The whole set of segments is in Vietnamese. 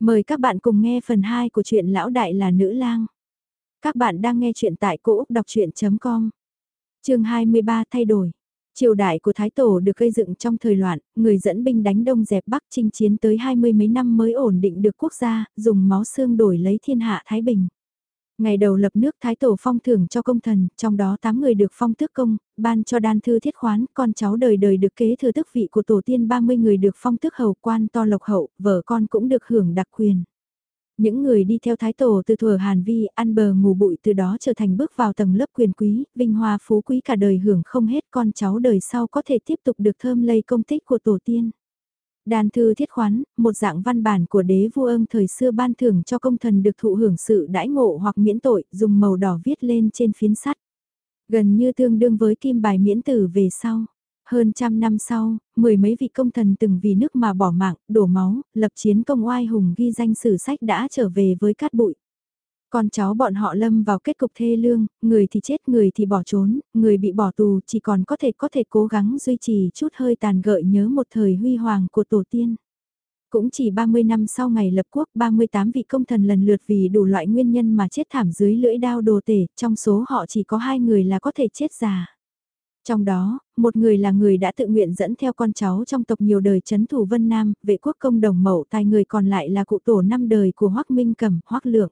Mời các bạn cùng nghe phần 2 của truyện Lão Đại là Nữ lang. Các bạn đang nghe truyện tại cỗ đọc chuyện.com. Trường 23 thay đổi. Triều đại của Thái Tổ được gây dựng trong thời loạn, người dẫn binh đánh đông dẹp Bắc chinh chiến tới hai mươi mấy năm mới ổn định được quốc gia, dùng máu xương đổi lấy thiên hạ Thái Bình. Ngày đầu lập nước Thái Tổ phong thưởng cho công thần, trong đó 8 người được phong tước công, ban cho đan thư thiết khoán, con cháu đời đời được kế thừa tước vị của tổ tiên 30 người được phong tước hầu quan to lộc hậu, vợ con cũng được hưởng đặc quyền. Những người đi theo Thái Tổ từ thuở Hàn Vi, ăn bờ ngủ bụi từ đó trở thành bước vào tầng lớp quyền quý, vinh hoa phú quý cả đời hưởng không hết con cháu đời sau có thể tiếp tục được thơm lây công tích của tổ tiên. Đàn thư thiết khoán, một dạng văn bản của đế vua ương thời xưa ban thưởng cho công thần được thụ hưởng sự đãi ngộ hoặc miễn tội, dùng màu đỏ viết lên trên phiến sắt. Gần như tương đương với kim bài miễn tử về sau. Hơn trăm năm sau, mười mấy vị công thần từng vì nước mà bỏ mạng, đổ máu, lập chiến công oai hùng ghi danh sử sách đã trở về với cát bụi. Con cháu bọn họ lâm vào kết cục thê lương, người thì chết người thì bỏ trốn, người bị bỏ tù chỉ còn có thể có thể cố gắng duy trì chút hơi tàn gợi nhớ một thời huy hoàng của tổ tiên. Cũng chỉ 30 năm sau ngày lập quốc 38 vị công thần lần lượt vì đủ loại nguyên nhân mà chết thảm dưới lưỡi đao đồ tể, trong số họ chỉ có hai người là có thể chết già. Trong đó, một người là người đã tự nguyện dẫn theo con cháu trong tộc nhiều đời chấn thủ Vân Nam, vệ quốc công đồng mậu tài người còn lại là cụ tổ năm đời của hoắc Minh Cẩm, hoắc Lượng.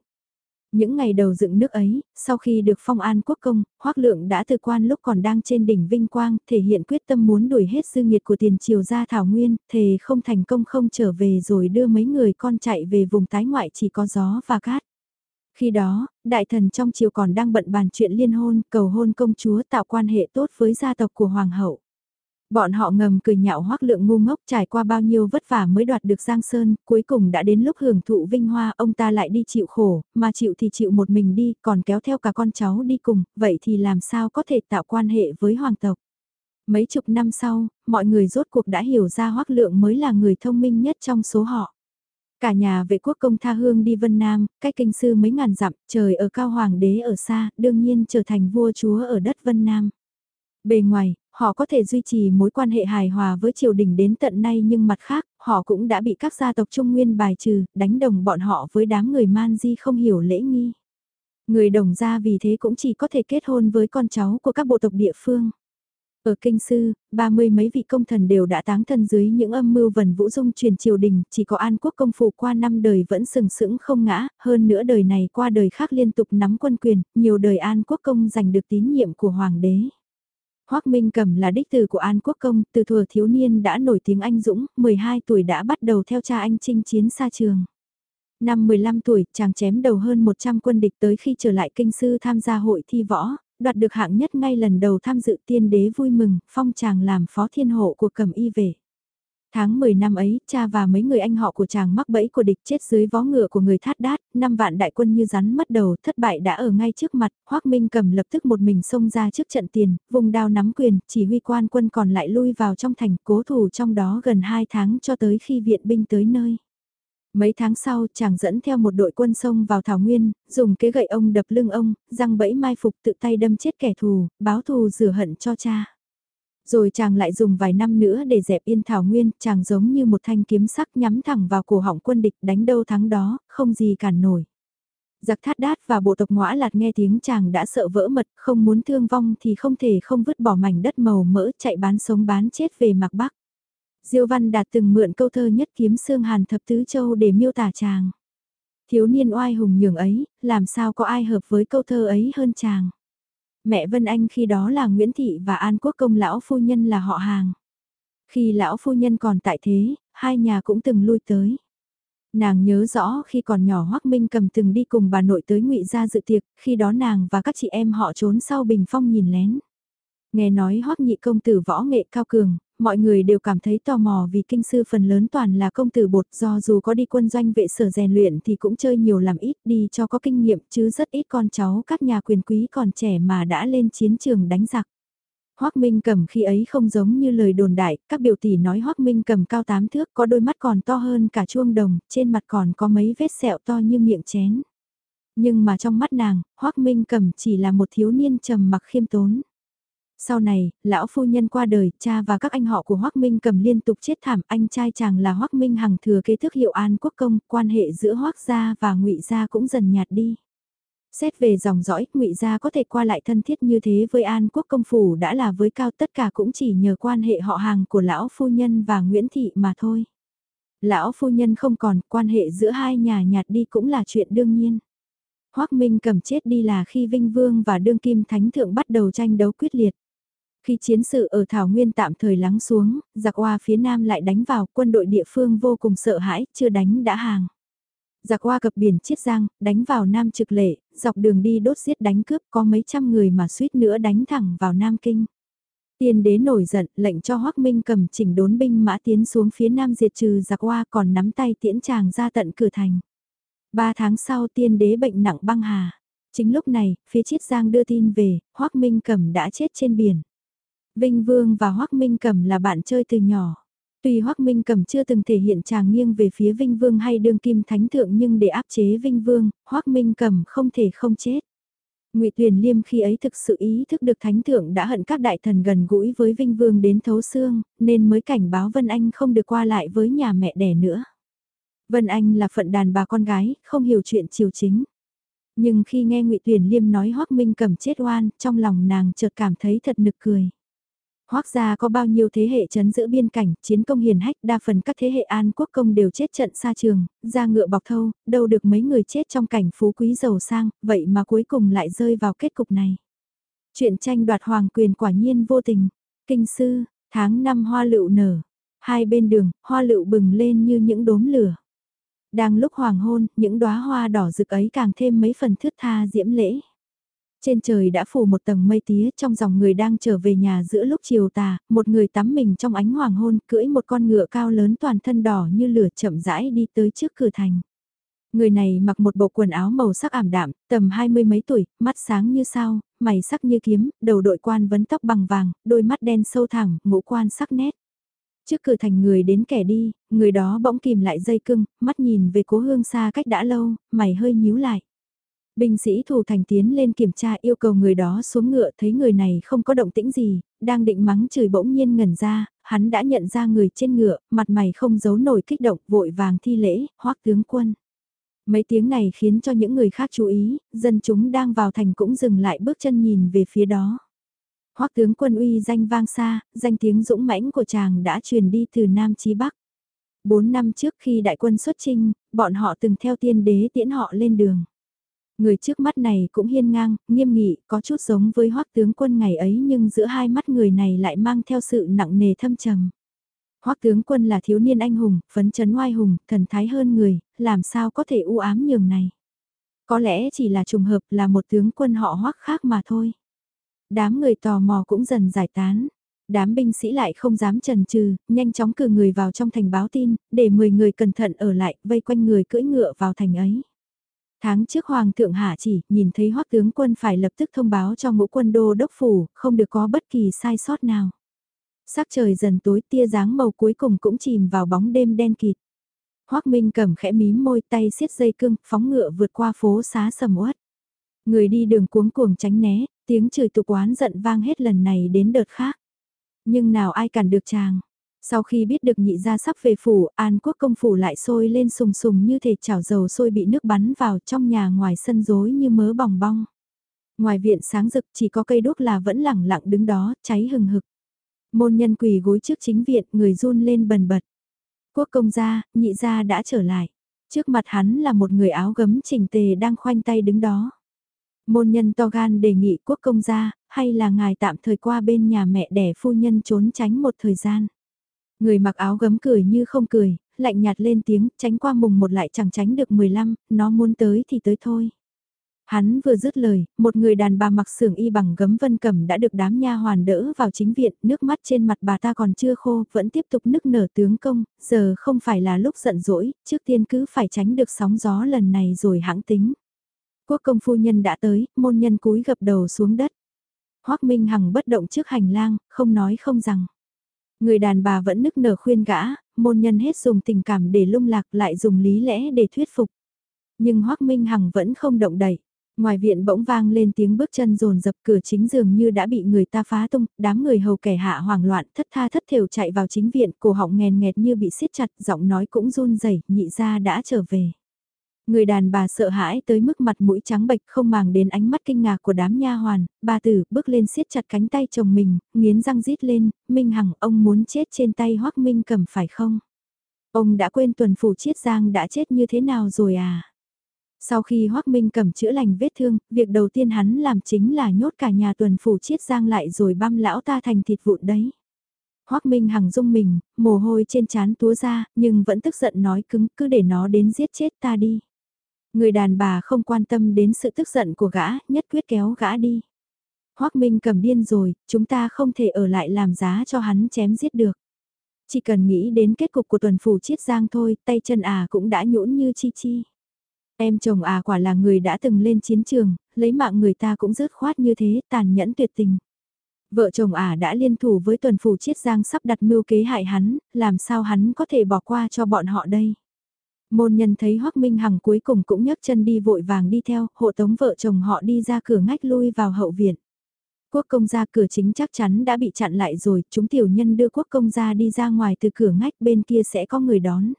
Những ngày đầu dựng nước ấy, sau khi được phong an quốc công, Hoác Lượng đã từ quan lúc còn đang trên đỉnh vinh quang, thể hiện quyết tâm muốn đuổi hết dư nghiệt của tiền triều ra Thảo Nguyên, thề không thành công không trở về rồi đưa mấy người con chạy về vùng tái ngoại chỉ có gió và cát. Khi đó, đại thần trong triều còn đang bận bàn chuyện liên hôn, cầu hôn công chúa tạo quan hệ tốt với gia tộc của hoàng hậu. Bọn họ ngầm cười nhạo hoắc lượng ngu ngốc trải qua bao nhiêu vất vả mới đoạt được Giang Sơn, cuối cùng đã đến lúc hưởng thụ vinh hoa, ông ta lại đi chịu khổ, mà chịu thì chịu một mình đi, còn kéo theo cả con cháu đi cùng, vậy thì làm sao có thể tạo quan hệ với hoàng tộc. Mấy chục năm sau, mọi người rốt cuộc đã hiểu ra hoắc lượng mới là người thông minh nhất trong số họ. Cả nhà vệ quốc công tha hương đi Vân Nam, cách kinh sư mấy ngàn dặm, trời ở cao hoàng đế ở xa, đương nhiên trở thành vua chúa ở đất Vân Nam. Bề ngoài, họ có thể duy trì mối quan hệ hài hòa với triều đình đến tận nay nhưng mặt khác, họ cũng đã bị các gia tộc Trung Nguyên bài trừ, đánh đồng bọn họ với đám người man di không hiểu lễ nghi. Người đồng gia vì thế cũng chỉ có thể kết hôn với con cháu của các bộ tộc địa phương. Ở kinh sư, ba mươi mấy vị công thần đều đã táng thân dưới những âm mưu vần vũ dung truyền triều đình, chỉ có an quốc công phủ qua năm đời vẫn sừng sững không ngã, hơn nữa đời này qua đời khác liên tục nắm quân quyền, nhiều đời an quốc công giành được tín nhiệm của hoàng đế. Hoác Minh Cầm là đích từ của An Quốc Công, từ thuở thiếu niên đã nổi tiếng anh dũng, 12 tuổi đã bắt đầu theo cha anh chinh chiến xa trường. Năm 15 tuổi, chàng chém đầu hơn 100 quân địch tới khi trở lại kinh sư tham gia hội thi võ, đoạt được hạng nhất ngay lần đầu tham dự tiên đế vui mừng, phong chàng làm phó thiên hộ của cầm y về. Tháng 10 năm ấy, cha và mấy người anh họ của chàng mắc bẫy của địch chết dưới vó ngựa của người thát đát, năm vạn đại quân như rắn mất đầu, thất bại đã ở ngay trước mặt, Hoác Minh cầm lập tức một mình xông ra trước trận tiền, vùng đao nắm quyền, chỉ huy quan quân còn lại lui vào trong thành, cố thủ trong đó gần 2 tháng cho tới khi viện binh tới nơi. Mấy tháng sau, chàng dẫn theo một đội quân sông vào Thảo Nguyên, dùng kế gậy ông đập lưng ông, răng bẫy mai phục tự tay đâm chết kẻ thù, báo thù rửa hận cho cha. Rồi chàng lại dùng vài năm nữa để dẹp yên Thảo Nguyên, chàng giống như một thanh kiếm sắc nhắm thẳng vào cổ họng quân địch đánh đâu thắng đó, không gì cản nổi. Giặc thát đát và bộ tộc ngõa lạt nghe tiếng chàng đã sợ vỡ mật, không muốn thương vong thì không thể không vứt bỏ mảnh đất màu mỡ chạy bán sống bán chết về mạc Bắc. Diêu Văn Đạt từng mượn câu thơ nhất kiếm xương hàn thập tứ châu để miêu tả chàng. Thiếu niên oai hùng nhường ấy, làm sao có ai hợp với câu thơ ấy hơn chàng. Mẹ Vân Anh khi đó là Nguyễn Thị và An Quốc Công lão phu nhân là họ hàng. Khi lão phu nhân còn tại thế, hai nhà cũng từng lui tới. Nàng nhớ rõ khi còn nhỏ Hoắc Minh cầm từng đi cùng bà nội tới ngụy gia dự tiệc, khi đó nàng và các chị em họ trốn sau bình phong nhìn lén. Nghe nói Hoắc nhị công tử võ nghệ cao cường, mọi người đều cảm thấy tò mò vì kinh sư phần lớn toàn là công tử bột do dù có đi quân doanh vệ sở rèn luyện thì cũng chơi nhiều làm ít đi cho có kinh nghiệm chứ rất ít con cháu các nhà quyền quý còn trẻ mà đã lên chiến trường đánh giặc. Hoác Minh cầm khi ấy không giống như lời đồn đại, các biểu tỷ nói Hoác Minh cầm cao tám thước có đôi mắt còn to hơn cả chuông đồng, trên mặt còn có mấy vết sẹo to như miệng chén. Nhưng mà trong mắt nàng, Hoác Minh cầm chỉ là một thiếu niên trầm mặc khiêm tốn. Sau này, lão phu nhân qua đời, cha và các anh họ của Hoắc Minh cầm liên tục chết thảm, anh trai chàng là Hoắc Minh Hằng thừa kế thức hiệu An Quốc công, quan hệ giữa Hoắc gia và Ngụy gia cũng dần nhạt đi. Xét về dòng dõi, Ngụy gia có thể qua lại thân thiết như thế với An Quốc công phủ đã là với cao tất cả cũng chỉ nhờ quan hệ họ hàng của lão phu nhân và Nguyễn thị mà thôi. Lão phu nhân không còn, quan hệ giữa hai nhà nhạt đi cũng là chuyện đương nhiên. Hoắc Minh cầm chết đi là khi Vinh Vương và Đương Kim Thánh Thượng bắt đầu tranh đấu quyết liệt. Khi chiến sự ở Thảo Nguyên tạm thời lắng xuống, giặc hoa phía Nam lại đánh vào, quân đội địa phương vô cùng sợ hãi, chưa đánh đã hàng. Giặc hoa cập biển Chiết Giang, đánh vào Nam Trực Lệ, dọc đường đi đốt giết đánh cướp có mấy trăm người mà suýt nữa đánh thẳng vào Nam Kinh. Tiên đế nổi giận, lệnh cho Hoắc Minh cầm chỉnh đốn binh mã tiến xuống phía Nam diệt trừ giặc hoa còn nắm tay tiễn chàng ra tận cửa thành. Ba tháng sau tiên đế bệnh nặng băng hà. Chính lúc này, phía Chiết Giang đưa tin về, Hoắc Minh cầm đã chết trên biển. Vinh Vương và Hoắc Minh Cẩm là bạn chơi từ nhỏ. Tuy Hoắc Minh Cẩm chưa từng thể hiện chàng nghiêng về phía Vinh Vương hay đương kim thánh thượng nhưng để áp chế Vinh Vương, Hoắc Minh Cẩm không thể không chết. Ngụy Tuyền Liêm khi ấy thực sự ý thức được thánh thượng đã hận các đại thần gần gũi với Vinh Vương đến thấu xương, nên mới cảnh báo Vân Anh không được qua lại với nhà mẹ đẻ nữa. Vân Anh là phận đàn bà con gái, không hiểu chuyện triều chính. Nhưng khi nghe Ngụy Tuyền Liêm nói Hoắc Minh Cẩm chết oan, trong lòng nàng chợt cảm thấy thật nực cười. Hoác gia có bao nhiêu thế hệ chấn giữ biên cảnh, chiến công hiền hách, đa phần các thế hệ an quốc công đều chết trận xa trường, ra ngựa bọc thâu, đâu được mấy người chết trong cảnh phú quý giàu sang, vậy mà cuối cùng lại rơi vào kết cục này. Chuyện tranh đoạt hoàng quyền quả nhiên vô tình. Kinh sư, tháng năm hoa lựu nở, hai bên đường, hoa lựu bừng lên như những đốm lửa. Đang lúc hoàng hôn, những đóa hoa đỏ rực ấy càng thêm mấy phần thướt tha diễm lễ. Trên trời đã phủ một tầng mây tía trong dòng người đang trở về nhà giữa lúc chiều tà, một người tắm mình trong ánh hoàng hôn cưỡi một con ngựa cao lớn toàn thân đỏ như lửa chậm rãi đi tới trước cửa thành. Người này mặc một bộ quần áo màu sắc ảm đạm, tầm hai mươi mấy tuổi, mắt sáng như sao, mày sắc như kiếm, đầu đội quan vấn tóc bằng vàng, đôi mắt đen sâu thẳng, ngũ quan sắc nét. Trước cửa thành người đến kẻ đi, người đó bỗng kìm lại dây cưng, mắt nhìn về cố hương xa cách đã lâu, mày hơi nhíu lại. Binh sĩ thủ thành tiến lên kiểm tra yêu cầu người đó xuống ngựa thấy người này không có động tĩnh gì, đang định mắng chửi bỗng nhiên ngẩn ra, hắn đã nhận ra người trên ngựa, mặt mày không giấu nổi kích động vội vàng thi lễ, hoác tướng quân. Mấy tiếng này khiến cho những người khác chú ý, dân chúng đang vào thành cũng dừng lại bước chân nhìn về phía đó. Hoác tướng quân uy danh vang xa, danh tiếng dũng mãnh của chàng đã truyền đi từ Nam chí Bắc. Bốn năm trước khi đại quân xuất chinh, bọn họ từng theo tiên đế tiễn họ lên đường. Người trước mắt này cũng hiên ngang, nghiêm nghị, có chút giống với hoắc tướng quân ngày ấy nhưng giữa hai mắt người này lại mang theo sự nặng nề thâm trầm. Hoắc tướng quân là thiếu niên anh hùng, phấn chấn oai hùng, thần thái hơn người, làm sao có thể u ám nhường này. Có lẽ chỉ là trùng hợp là một tướng quân họ hoắc khác mà thôi. Đám người tò mò cũng dần giải tán. Đám binh sĩ lại không dám trần trừ, nhanh chóng cử người vào trong thành báo tin, để 10 người cẩn thận ở lại, vây quanh người cưỡi ngựa vào thành ấy. Tháng trước Hoàng thượng hạ chỉ, nhìn thấy hoắc tướng quân phải lập tức thông báo cho ngũ quân đô đốc phủ, không được có bất kỳ sai sót nào. Sắc trời dần tối tia dáng màu cuối cùng cũng chìm vào bóng đêm đen kịt. Hoắc Minh cầm khẽ mím môi tay siết dây cương phóng ngựa vượt qua phố xá sầm uất. Người đi đường cuống cuồng tránh né, tiếng chửi tục oán giận vang hết lần này đến đợt khác. Nhưng nào ai cản được chàng. Sau khi biết được nhị gia sắp về phủ, An Quốc công phủ lại sôi lên sùng sùng như thể chảo dầu sôi bị nước bắn vào trong nhà ngoài sân rối như mớ bòng bong. Ngoài viện sáng rực chỉ có cây đốt là vẫn lẳng lặng đứng đó, cháy hừng hực. Môn nhân quỳ gối trước chính viện, người run lên bần bật. Quốc công gia, nhị gia đã trở lại. Trước mặt hắn là một người áo gấm chỉnh tề đang khoanh tay đứng đó. Môn nhân to gan đề nghị quốc công gia, hay là ngài tạm thời qua bên nhà mẹ đẻ phu nhân trốn tránh một thời gian. Người mặc áo gấm cười như không cười, lạnh nhạt lên tiếng, tránh qua mùng một lại chẳng tránh được 15, nó muốn tới thì tới thôi. Hắn vừa dứt lời, một người đàn bà mặc sưởng y bằng gấm vân cẩm đã được đám nha hoàn đỡ vào chính viện, nước mắt trên mặt bà ta còn chưa khô, vẫn tiếp tục nức nở tướng công, giờ không phải là lúc giận dỗi, trước tiên cứ phải tránh được sóng gió lần này rồi hãng tính. Quốc công phu nhân đã tới, môn nhân cúi gập đầu xuống đất. Hoác Minh Hằng bất động trước hành lang, không nói không rằng. Người đàn bà vẫn nức nở khuyên gã, môn nhân hết dùng tình cảm để lung lạc lại dùng lý lẽ để thuyết phục. Nhưng Hoác Minh Hằng vẫn không động đậy. Ngoài viện bỗng vang lên tiếng bước chân rồn dập cửa chính giường như đã bị người ta phá tung, đám người hầu kẻ hạ hoảng loạn thất tha thất thều chạy vào chính viện, cổ họng nghèn nghẹt như bị siết chặt, giọng nói cũng run rẩy nhị ra đã trở về. Người đàn bà sợ hãi tới mức mặt mũi trắng bệch không màng đến ánh mắt kinh ngạc của đám nha hoàn, bà tử bước lên siết chặt cánh tay chồng mình, nghiến răng rít lên, Minh Hằng ông muốn chết trên tay Hoắc Minh cầm phải không? Ông đã quên tuần phủ chiết giang đã chết như thế nào rồi à? Sau khi Hoắc Minh cầm chữa lành vết thương, việc đầu tiên hắn làm chính là nhốt cả nhà tuần phủ chiết giang lại rồi băm lão ta thành thịt vụn đấy. Hoác Minh Hằng rung mình, mồ hôi trên trán túa ra, nhưng vẫn tức giận nói cứng cứ để nó đến giết chết ta đi. Người đàn bà không quan tâm đến sự tức giận của gã, nhất quyết kéo gã đi. Hoác Minh cầm điên rồi, chúng ta không thể ở lại làm giá cho hắn chém giết được. Chỉ cần nghĩ đến kết cục của tuần phủ chiết giang thôi, tay chân à cũng đã nhũn như chi chi. Em chồng à quả là người đã từng lên chiến trường, lấy mạng người ta cũng rớt khoát như thế, tàn nhẫn tuyệt tình. Vợ chồng à đã liên thủ với tuần phủ chiết giang sắp đặt mưu kế hại hắn, làm sao hắn có thể bỏ qua cho bọn họ đây. Môn nhân thấy Hoắc Minh Hằng cuối cùng cũng nhấc chân đi vội vàng đi theo, hộ tống vợ chồng họ đi ra cửa ngách lui vào hậu viện. Quốc công gia cửa chính chắc chắn đã bị chặn lại rồi, chúng tiểu nhân đưa quốc công gia đi ra ngoài từ cửa ngách bên kia sẽ có người đón.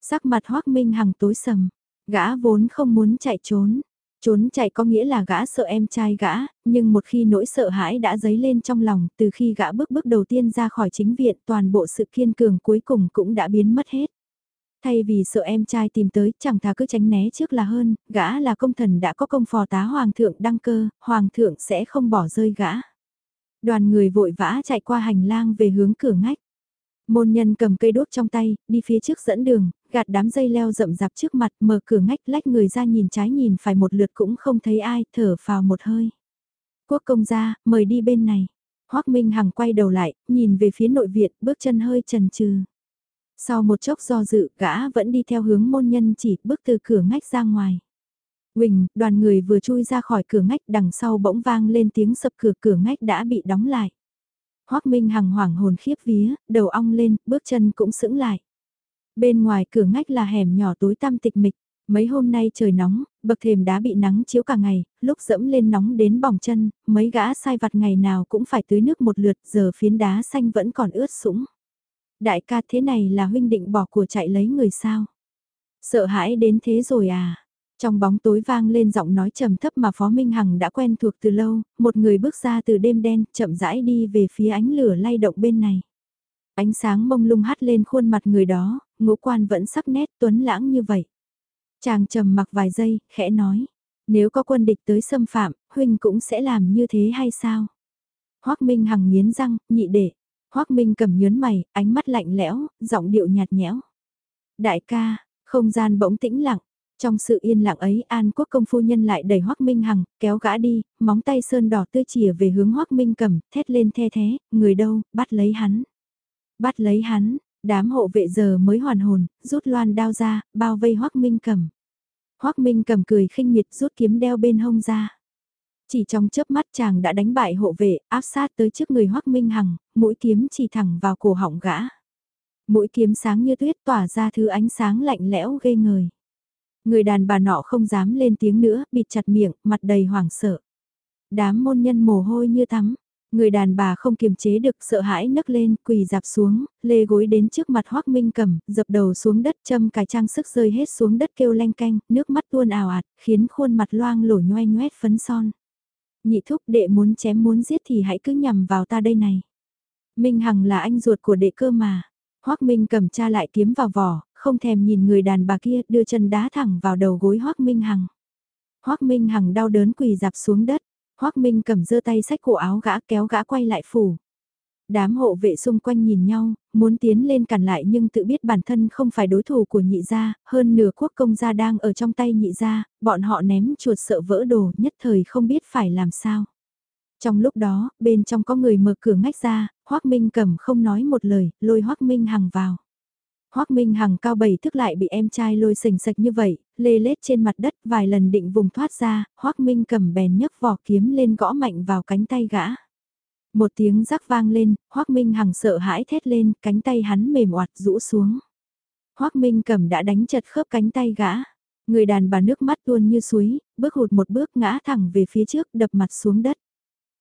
Sắc mặt Hoắc Minh Hằng tối sầm, gã vốn không muốn chạy trốn. Trốn chạy có nghĩa là gã sợ em trai gã, nhưng một khi nỗi sợ hãi đã dấy lên trong lòng, từ khi gã bước bước đầu tiên ra khỏi chính viện toàn bộ sự kiên cường cuối cùng cũng đã biến mất hết. Thay vì sợ em trai tìm tới, chẳng thà cứ tránh né trước là hơn, gã là công thần đã có công phò tá hoàng thượng đăng cơ, hoàng thượng sẽ không bỏ rơi gã. Đoàn người vội vã chạy qua hành lang về hướng cửa ngách. Môn nhân cầm cây đốt trong tay, đi phía trước dẫn đường, gạt đám dây leo rậm rạp trước mặt, mở cửa ngách lách người ra nhìn trái nhìn phải một lượt cũng không thấy ai, thở phào một hơi. Quốc công gia, mời đi bên này. Hoác Minh Hằng quay đầu lại, nhìn về phía nội viện, bước chân hơi trần trừ. Sau một chốc do dự, gã vẫn đi theo hướng môn nhân chỉ bước từ cửa ngách ra ngoài. Quỳnh, đoàn người vừa chui ra khỏi cửa ngách đằng sau bỗng vang lên tiếng sập cửa cửa ngách đã bị đóng lại. Hoác Minh hằng hoảng hồn khiếp vía, đầu ong lên, bước chân cũng sững lại. Bên ngoài cửa ngách là hẻm nhỏ tối tăm tịch mịch, mấy hôm nay trời nóng, bậc thềm đá bị nắng chiếu cả ngày, lúc dẫm lên nóng đến bỏng chân, mấy gã sai vặt ngày nào cũng phải tưới nước một lượt, giờ phiến đá xanh vẫn còn ướt sũng. Đại ca thế này là huynh định bỏ của chạy lấy người sao? Sợ hãi đến thế rồi à? Trong bóng tối vang lên giọng nói trầm thấp mà Phó Minh Hằng đã quen thuộc từ lâu, một người bước ra từ đêm đen, chậm rãi đi về phía ánh lửa lay động bên này. Ánh sáng mông lung hắt lên khuôn mặt người đó, ngũ quan vẫn sắc nét tuấn lãng như vậy. Chàng trầm mặc vài giây, khẽ nói, nếu có quân địch tới xâm phạm, huynh cũng sẽ làm như thế hay sao? Hoác Minh Hằng nghiến răng, nhị đệ, Hoác Minh cầm nhớn mày, ánh mắt lạnh lẽo, giọng điệu nhạt nhẽo. Đại ca, không gian bỗng tĩnh lặng. Trong sự yên lặng ấy An Quốc công phu nhân lại đẩy Hoác Minh Hằng, kéo gã đi, móng tay sơn đỏ tươi chìa về hướng Hoác Minh cầm, thét lên the thế, người đâu, bắt lấy hắn. Bắt lấy hắn, đám hộ vệ giờ mới hoàn hồn, rút loan đao ra, bao vây Hoác Minh cầm. Hoác Minh cầm cười khinh miệt rút kiếm đeo bên hông ra. Chỉ trong chớp mắt chàng đã đánh bại hộ vệ, áp sát tới trước người Hoắc Minh Hằng, mũi kiếm chỉ thẳng vào cổ họng gã. Mũi kiếm sáng như tuyết tỏa ra thứ ánh sáng lạnh lẽo ghê người. Người đàn bà nọ không dám lên tiếng nữa, bịt chặt miệng, mặt đầy hoảng sợ. Đám môn nhân mồ hôi như tắm, Người đàn bà không kiềm chế được sợ hãi nấc lên, quỳ dạp xuống, lê gối đến trước mặt Hoác Minh cầm, dập đầu xuống đất châm cài trang sức rơi hết xuống đất kêu leng canh, nước mắt tuôn ào ạt, khiến khuôn mặt loang lổ nhoe nhoét phấn son. Nhị thúc đệ muốn chém muốn giết thì hãy cứ nhằm vào ta đây này. Minh Hằng là anh ruột của đệ cơ mà. Hoác Minh cầm cha lại kiếm vào vỏ, không thèm nhìn người đàn bà kia đưa chân đá thẳng vào đầu gối Hoác Minh Hằng. Hoác Minh Hằng đau đớn quỳ dạp xuống đất. Hoác Minh cầm giơ tay sách cổ áo gã kéo gã quay lại phủ. Đám hộ vệ xung quanh nhìn nhau, muốn tiến lên cản lại nhưng tự biết bản thân không phải đối thủ của nhị gia, hơn nửa quốc công gia đang ở trong tay nhị gia, bọn họ ném chuột sợ vỡ đồ nhất thời không biết phải làm sao. Trong lúc đó, bên trong có người mở cửa ngách ra, Hoác Minh cầm không nói một lời, lôi Hoác Minh Hằng vào. Hoác Minh Hằng cao bảy thức lại bị em trai lôi sình sạch như vậy, lê lết trên mặt đất vài lần định vùng thoát ra, Hoác Minh cầm bèn nhấc vỏ kiếm lên gõ mạnh vào cánh tay gã. Một tiếng rắc vang lên, Hoác Minh Hằng sợ hãi thét lên, cánh tay hắn mềm oạt rũ xuống. Hoác Minh cầm đã đánh chật khớp cánh tay gã. Người đàn bà nước mắt tuôn như suối, bước hụt một bước ngã thẳng về phía trước đập mặt xuống đất.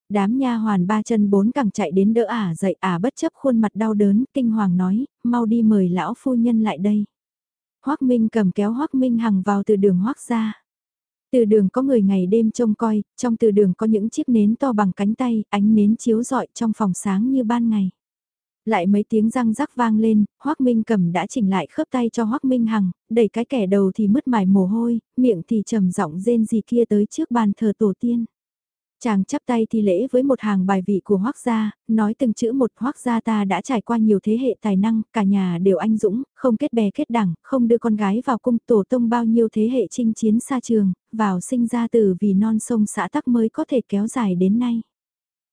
Đám nha hoàn ba chân bốn cẳng chạy đến đỡ ả dậy ả bất chấp khuôn mặt đau đớn, kinh hoàng nói, mau đi mời lão phu nhân lại đây. Hoác Minh cầm kéo Hoác Minh Hằng vào từ đường Hoác ra. Từ đường có người ngày đêm trông coi, trong từ đường có những chiếc nến to bằng cánh tay, ánh nến chiếu rọi trong phòng sáng như ban ngày. Lại mấy tiếng răng rắc vang lên, Hoác Minh cầm đã chỉnh lại khớp tay cho Hoác Minh Hằng, đẩy cái kẻ đầu thì mứt mải mồ hôi, miệng thì trầm giọng rên gì kia tới trước bàn thờ tổ tiên. Chàng chắp tay thi lễ với một hàng bài vị của Hoác gia, nói từng chữ một Hoác gia ta đã trải qua nhiều thế hệ tài năng, cả nhà đều anh dũng, không kết bè kết đảng, không đưa con gái vào cung tổ tông bao nhiêu thế hệ chinh chiến xa trường, vào sinh ra từ vì non sông xã tắc mới có thể kéo dài đến nay.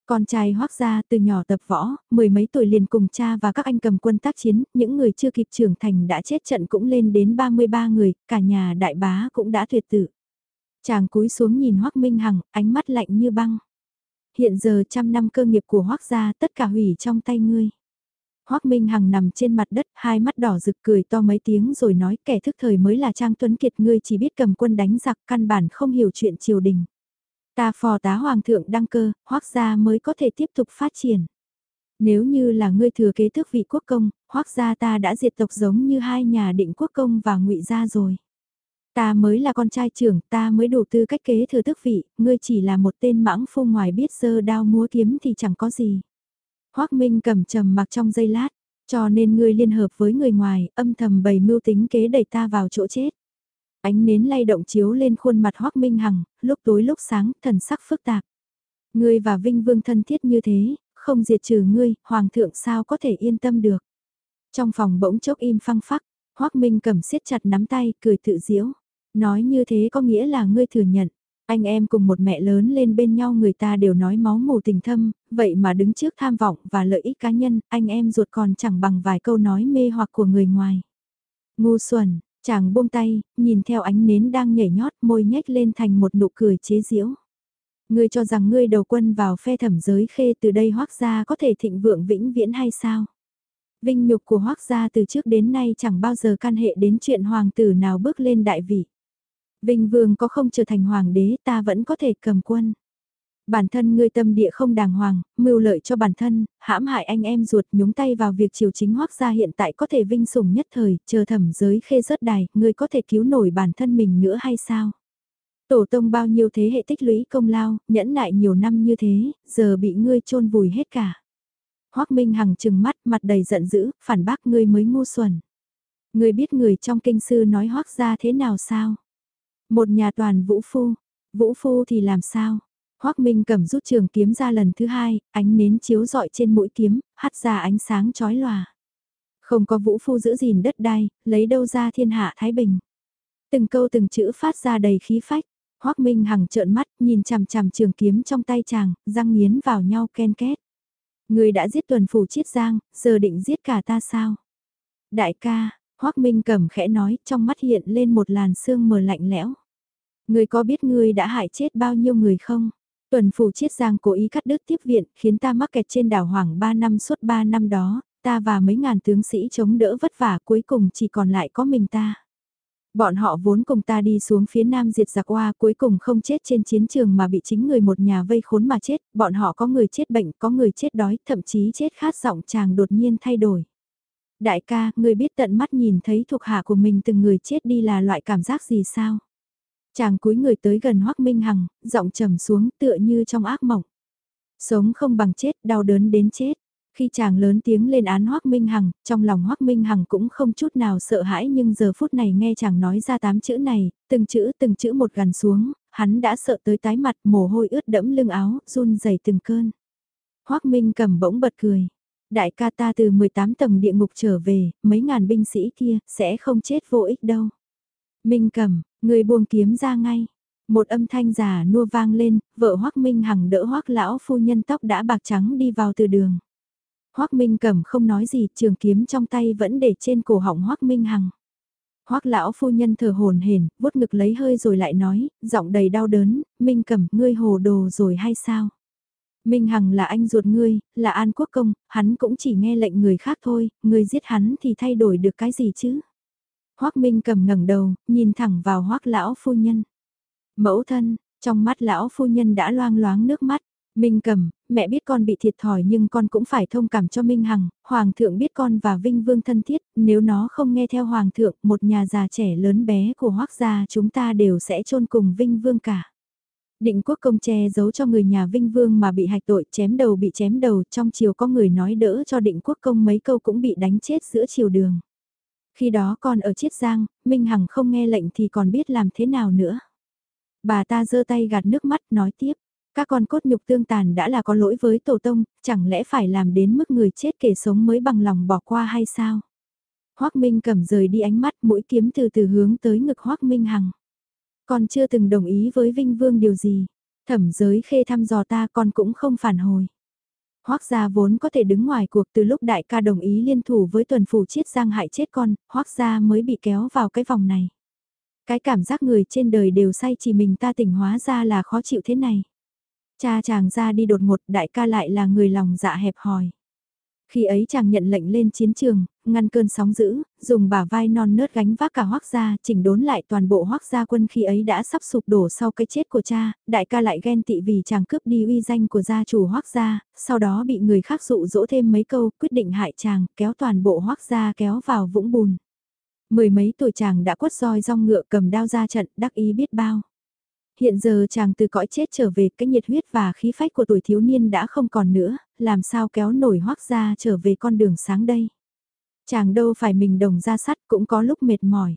Con trai hoác gia từ nhỏ tập võ, mười mấy tuổi liền cùng cha và các anh cầm quân tác chiến, những người chưa kịp trưởng thành đã chết trận cũng lên đến 33 người, cả nhà đại bá cũng đã tuyệt tử. Chàng cúi xuống nhìn hoác Minh Hằng, ánh mắt lạnh như băng. Hiện giờ trăm năm cơ nghiệp của hoác gia tất cả hủy trong tay ngươi. Hoác Minh Hằng nằm trên mặt đất, hai mắt đỏ rực cười to mấy tiếng rồi nói kẻ thức thời mới là Trang Tuấn Kiệt ngươi chỉ biết cầm quân đánh giặc căn bản không hiểu chuyện triều đình. Ta phò tá hoàng thượng đăng cơ, hoác gia mới có thể tiếp tục phát triển. Nếu như là ngươi thừa kế tước vị quốc công, hoác gia ta đã diệt tộc giống như hai nhà định quốc công và ngụy gia rồi. Ta mới là con trai trưởng, ta mới đủ tư cách kế thừa tước vị, ngươi chỉ là một tên mãng phu ngoài biết sơ đao múa kiếm thì chẳng có gì. Hoác Minh cầm trầm mặc trong giây lát, cho nên ngươi liên hợp với người ngoài, âm thầm bày mưu tính kế đẩy ta vào chỗ chết. Ánh nến lay động chiếu lên khuôn mặt Hoác Minh Hằng, lúc tối lúc sáng, thần sắc phức tạp. Ngươi và Vinh Vương thân thiết như thế, không diệt trừ ngươi, Hoàng thượng sao có thể yên tâm được. Trong phòng bỗng chốc im phăng phắc, Hoác Minh cầm siết chặt nắm tay, cười tự diễu. Nói như thế có nghĩa là ngươi thừa nhận. Anh em cùng một mẹ lớn lên bên nhau người ta đều nói máu mù tình thâm, vậy mà đứng trước tham vọng và lợi ích cá nhân, anh em ruột còn chẳng bằng vài câu nói mê hoặc của người ngoài. Ngu xuẩn, chàng buông tay, nhìn theo ánh nến đang nhảy nhót môi nhếch lên thành một nụ cười chế giễu. Ngươi cho rằng ngươi đầu quân vào phe thẩm giới khê từ đây hoác gia có thể thịnh vượng vĩnh viễn hay sao? Vinh nhục của hoác gia từ trước đến nay chẳng bao giờ can hệ đến chuyện hoàng tử nào bước lên đại vị. Vinh Vương có không trở thành hoàng đế ta vẫn có thể cầm quân. Bản thân ngươi tâm địa không đàng hoàng, mưu lợi cho bản thân, hãm hại anh em ruột nhúng tay vào việc triều chính hoác gia hiện tại có thể vinh sủng nhất thời, chờ thẩm giới khê rớt đài, ngươi có thể cứu nổi bản thân mình nữa hay sao? Tổ tông bao nhiêu thế hệ tích lũy công lao, nhẫn nại nhiều năm như thế, giờ bị ngươi chôn vùi hết cả. Hoác Minh Hằng trừng mắt, mặt đầy giận dữ, phản bác ngươi mới ngu xuẩn. Ngươi biết người trong kinh sư nói hoác gia thế nào sao? Một nhà toàn vũ phu, vũ phu thì làm sao? Hoác Minh cầm rút trường kiếm ra lần thứ hai, ánh nến chiếu rọi trên mũi kiếm, hắt ra ánh sáng chói lòa. Không có vũ phu giữ gìn đất đai, lấy đâu ra thiên hạ Thái Bình. Từng câu từng chữ phát ra đầy khí phách. Hoác Minh hằng trợn mắt, nhìn chằm chằm trường kiếm trong tay chàng, răng nghiến vào nhau ken két. Người đã giết tuần phủ chiết giang, giờ định giết cả ta sao? Đại ca, Hoác Minh cầm khẽ nói, trong mắt hiện lên một làn sương mờ lạnh lẽo. Người có biết người đã hại chết bao nhiêu người không? Tuần phủ chiết giang cố ý cắt đứt tiếp viện, khiến ta mắc kẹt trên đảo Hoàng 3 năm suốt 3 năm đó, ta và mấy ngàn tướng sĩ chống đỡ vất vả cuối cùng chỉ còn lại có mình ta. Bọn họ vốn cùng ta đi xuống phía nam diệt giặc oa cuối cùng không chết trên chiến trường mà bị chính người một nhà vây khốn mà chết, bọn họ có người chết bệnh, có người chết đói, thậm chí chết khát giọng chàng đột nhiên thay đổi. Đại ca, người biết tận mắt nhìn thấy thuộc hạ của mình từng người chết đi là loại cảm giác gì sao? Chàng cúi người tới gần Hoắc Minh Hằng, giọng trầm xuống tựa như trong ác mộng. Sống không bằng chết, đau đớn đến chết. Khi chàng lớn tiếng lên án Hoắc Minh Hằng, trong lòng Hoắc Minh Hằng cũng không chút nào sợ hãi nhưng giờ phút này nghe chàng nói ra tám chữ này, từng chữ từng chữ một gần xuống, hắn đã sợ tới tái mặt mồ hôi ướt đẫm lưng áo, run rẩy từng cơn. Hoắc Minh cầm bỗng bật cười. Đại ca ta từ 18 tầng địa ngục trở về, mấy ngàn binh sĩ kia, sẽ không chết vô ích đâu. Minh cầm, người buông kiếm ra ngay. Một âm thanh giả nua vang lên, vợ Hoác Minh Hằng đỡ Hoác lão phu nhân tóc đã bạc trắng đi vào từ đường. Hoác Minh cầm không nói gì, trường kiếm trong tay vẫn để trên cổ họng Hoác Minh Hằng. Hoác lão phu nhân thở hồn hển, vuốt ngực lấy hơi rồi lại nói, giọng đầy đau đớn, Minh cầm, ngươi hồ đồ rồi hay sao? Minh Hằng là anh ruột ngươi, là An Quốc Công, hắn cũng chỉ nghe lệnh người khác thôi, ngươi giết hắn thì thay đổi được cái gì chứ? Hoác Minh cầm ngẩng đầu, nhìn thẳng vào Hoác lão phu nhân. Mẫu thân, trong mắt lão phu nhân đã loang loáng nước mắt. Minh cầm, mẹ biết con bị thiệt thòi nhưng con cũng phải thông cảm cho Minh Hằng, Hoàng thượng biết con và Vinh Vương thân thiết, nếu nó không nghe theo Hoàng thượng, một nhà già trẻ lớn bé của Hoác gia chúng ta đều sẽ chôn cùng Vinh Vương cả. Định quốc công che giấu cho người nhà Vinh Vương mà bị hạch tội chém đầu bị chém đầu trong chiều có người nói đỡ cho định quốc công mấy câu cũng bị đánh chết giữa chiều đường. Khi đó còn ở Chiết Giang, Minh Hằng không nghe lệnh thì còn biết làm thế nào nữa. Bà ta giơ tay gạt nước mắt nói tiếp, các con cốt nhục tương tàn đã là có lỗi với tổ tông, chẳng lẽ phải làm đến mức người chết kể sống mới bằng lòng bỏ qua hay sao? Hoác Minh cầm rời đi ánh mắt mũi kiếm từ từ hướng tới ngực Hoác Minh Hằng. Con chưa từng đồng ý với Vinh Vương điều gì. Thẩm giới khê thăm dò ta con cũng không phản hồi. Hoác gia vốn có thể đứng ngoài cuộc từ lúc đại ca đồng ý liên thủ với tuần phủ chiết giang hại chết con, hoác gia mới bị kéo vào cái vòng này. Cái cảm giác người trên đời đều say chỉ mình ta tỉnh hóa ra là khó chịu thế này. Cha chàng ra đi đột ngột đại ca lại là người lòng dạ hẹp hòi. Khi ấy chàng nhận lệnh lên chiến trường, ngăn cơn sóng dữ, dùng bả vai non nớt gánh vác cả hoác gia, chỉnh đốn lại toàn bộ hoác gia quân khi ấy đã sắp sụp đổ sau cái chết của cha, đại ca lại ghen tị vì chàng cướp đi uy danh của gia chủ hoác gia, sau đó bị người khác dụ dỗ thêm mấy câu, quyết định hại chàng, kéo toàn bộ hoác gia kéo vào vũng bùn. Mười mấy tuổi chàng đã quất roi rong ngựa cầm đao ra trận, đắc ý biết bao hiện giờ chàng từ cõi chết trở về cái nhiệt huyết và khí phách của tuổi thiếu niên đã không còn nữa, làm sao kéo nổi hoác ra trở về con đường sáng đây. Chàng đâu phải mình đồng ra sắt cũng có lúc mệt mỏi.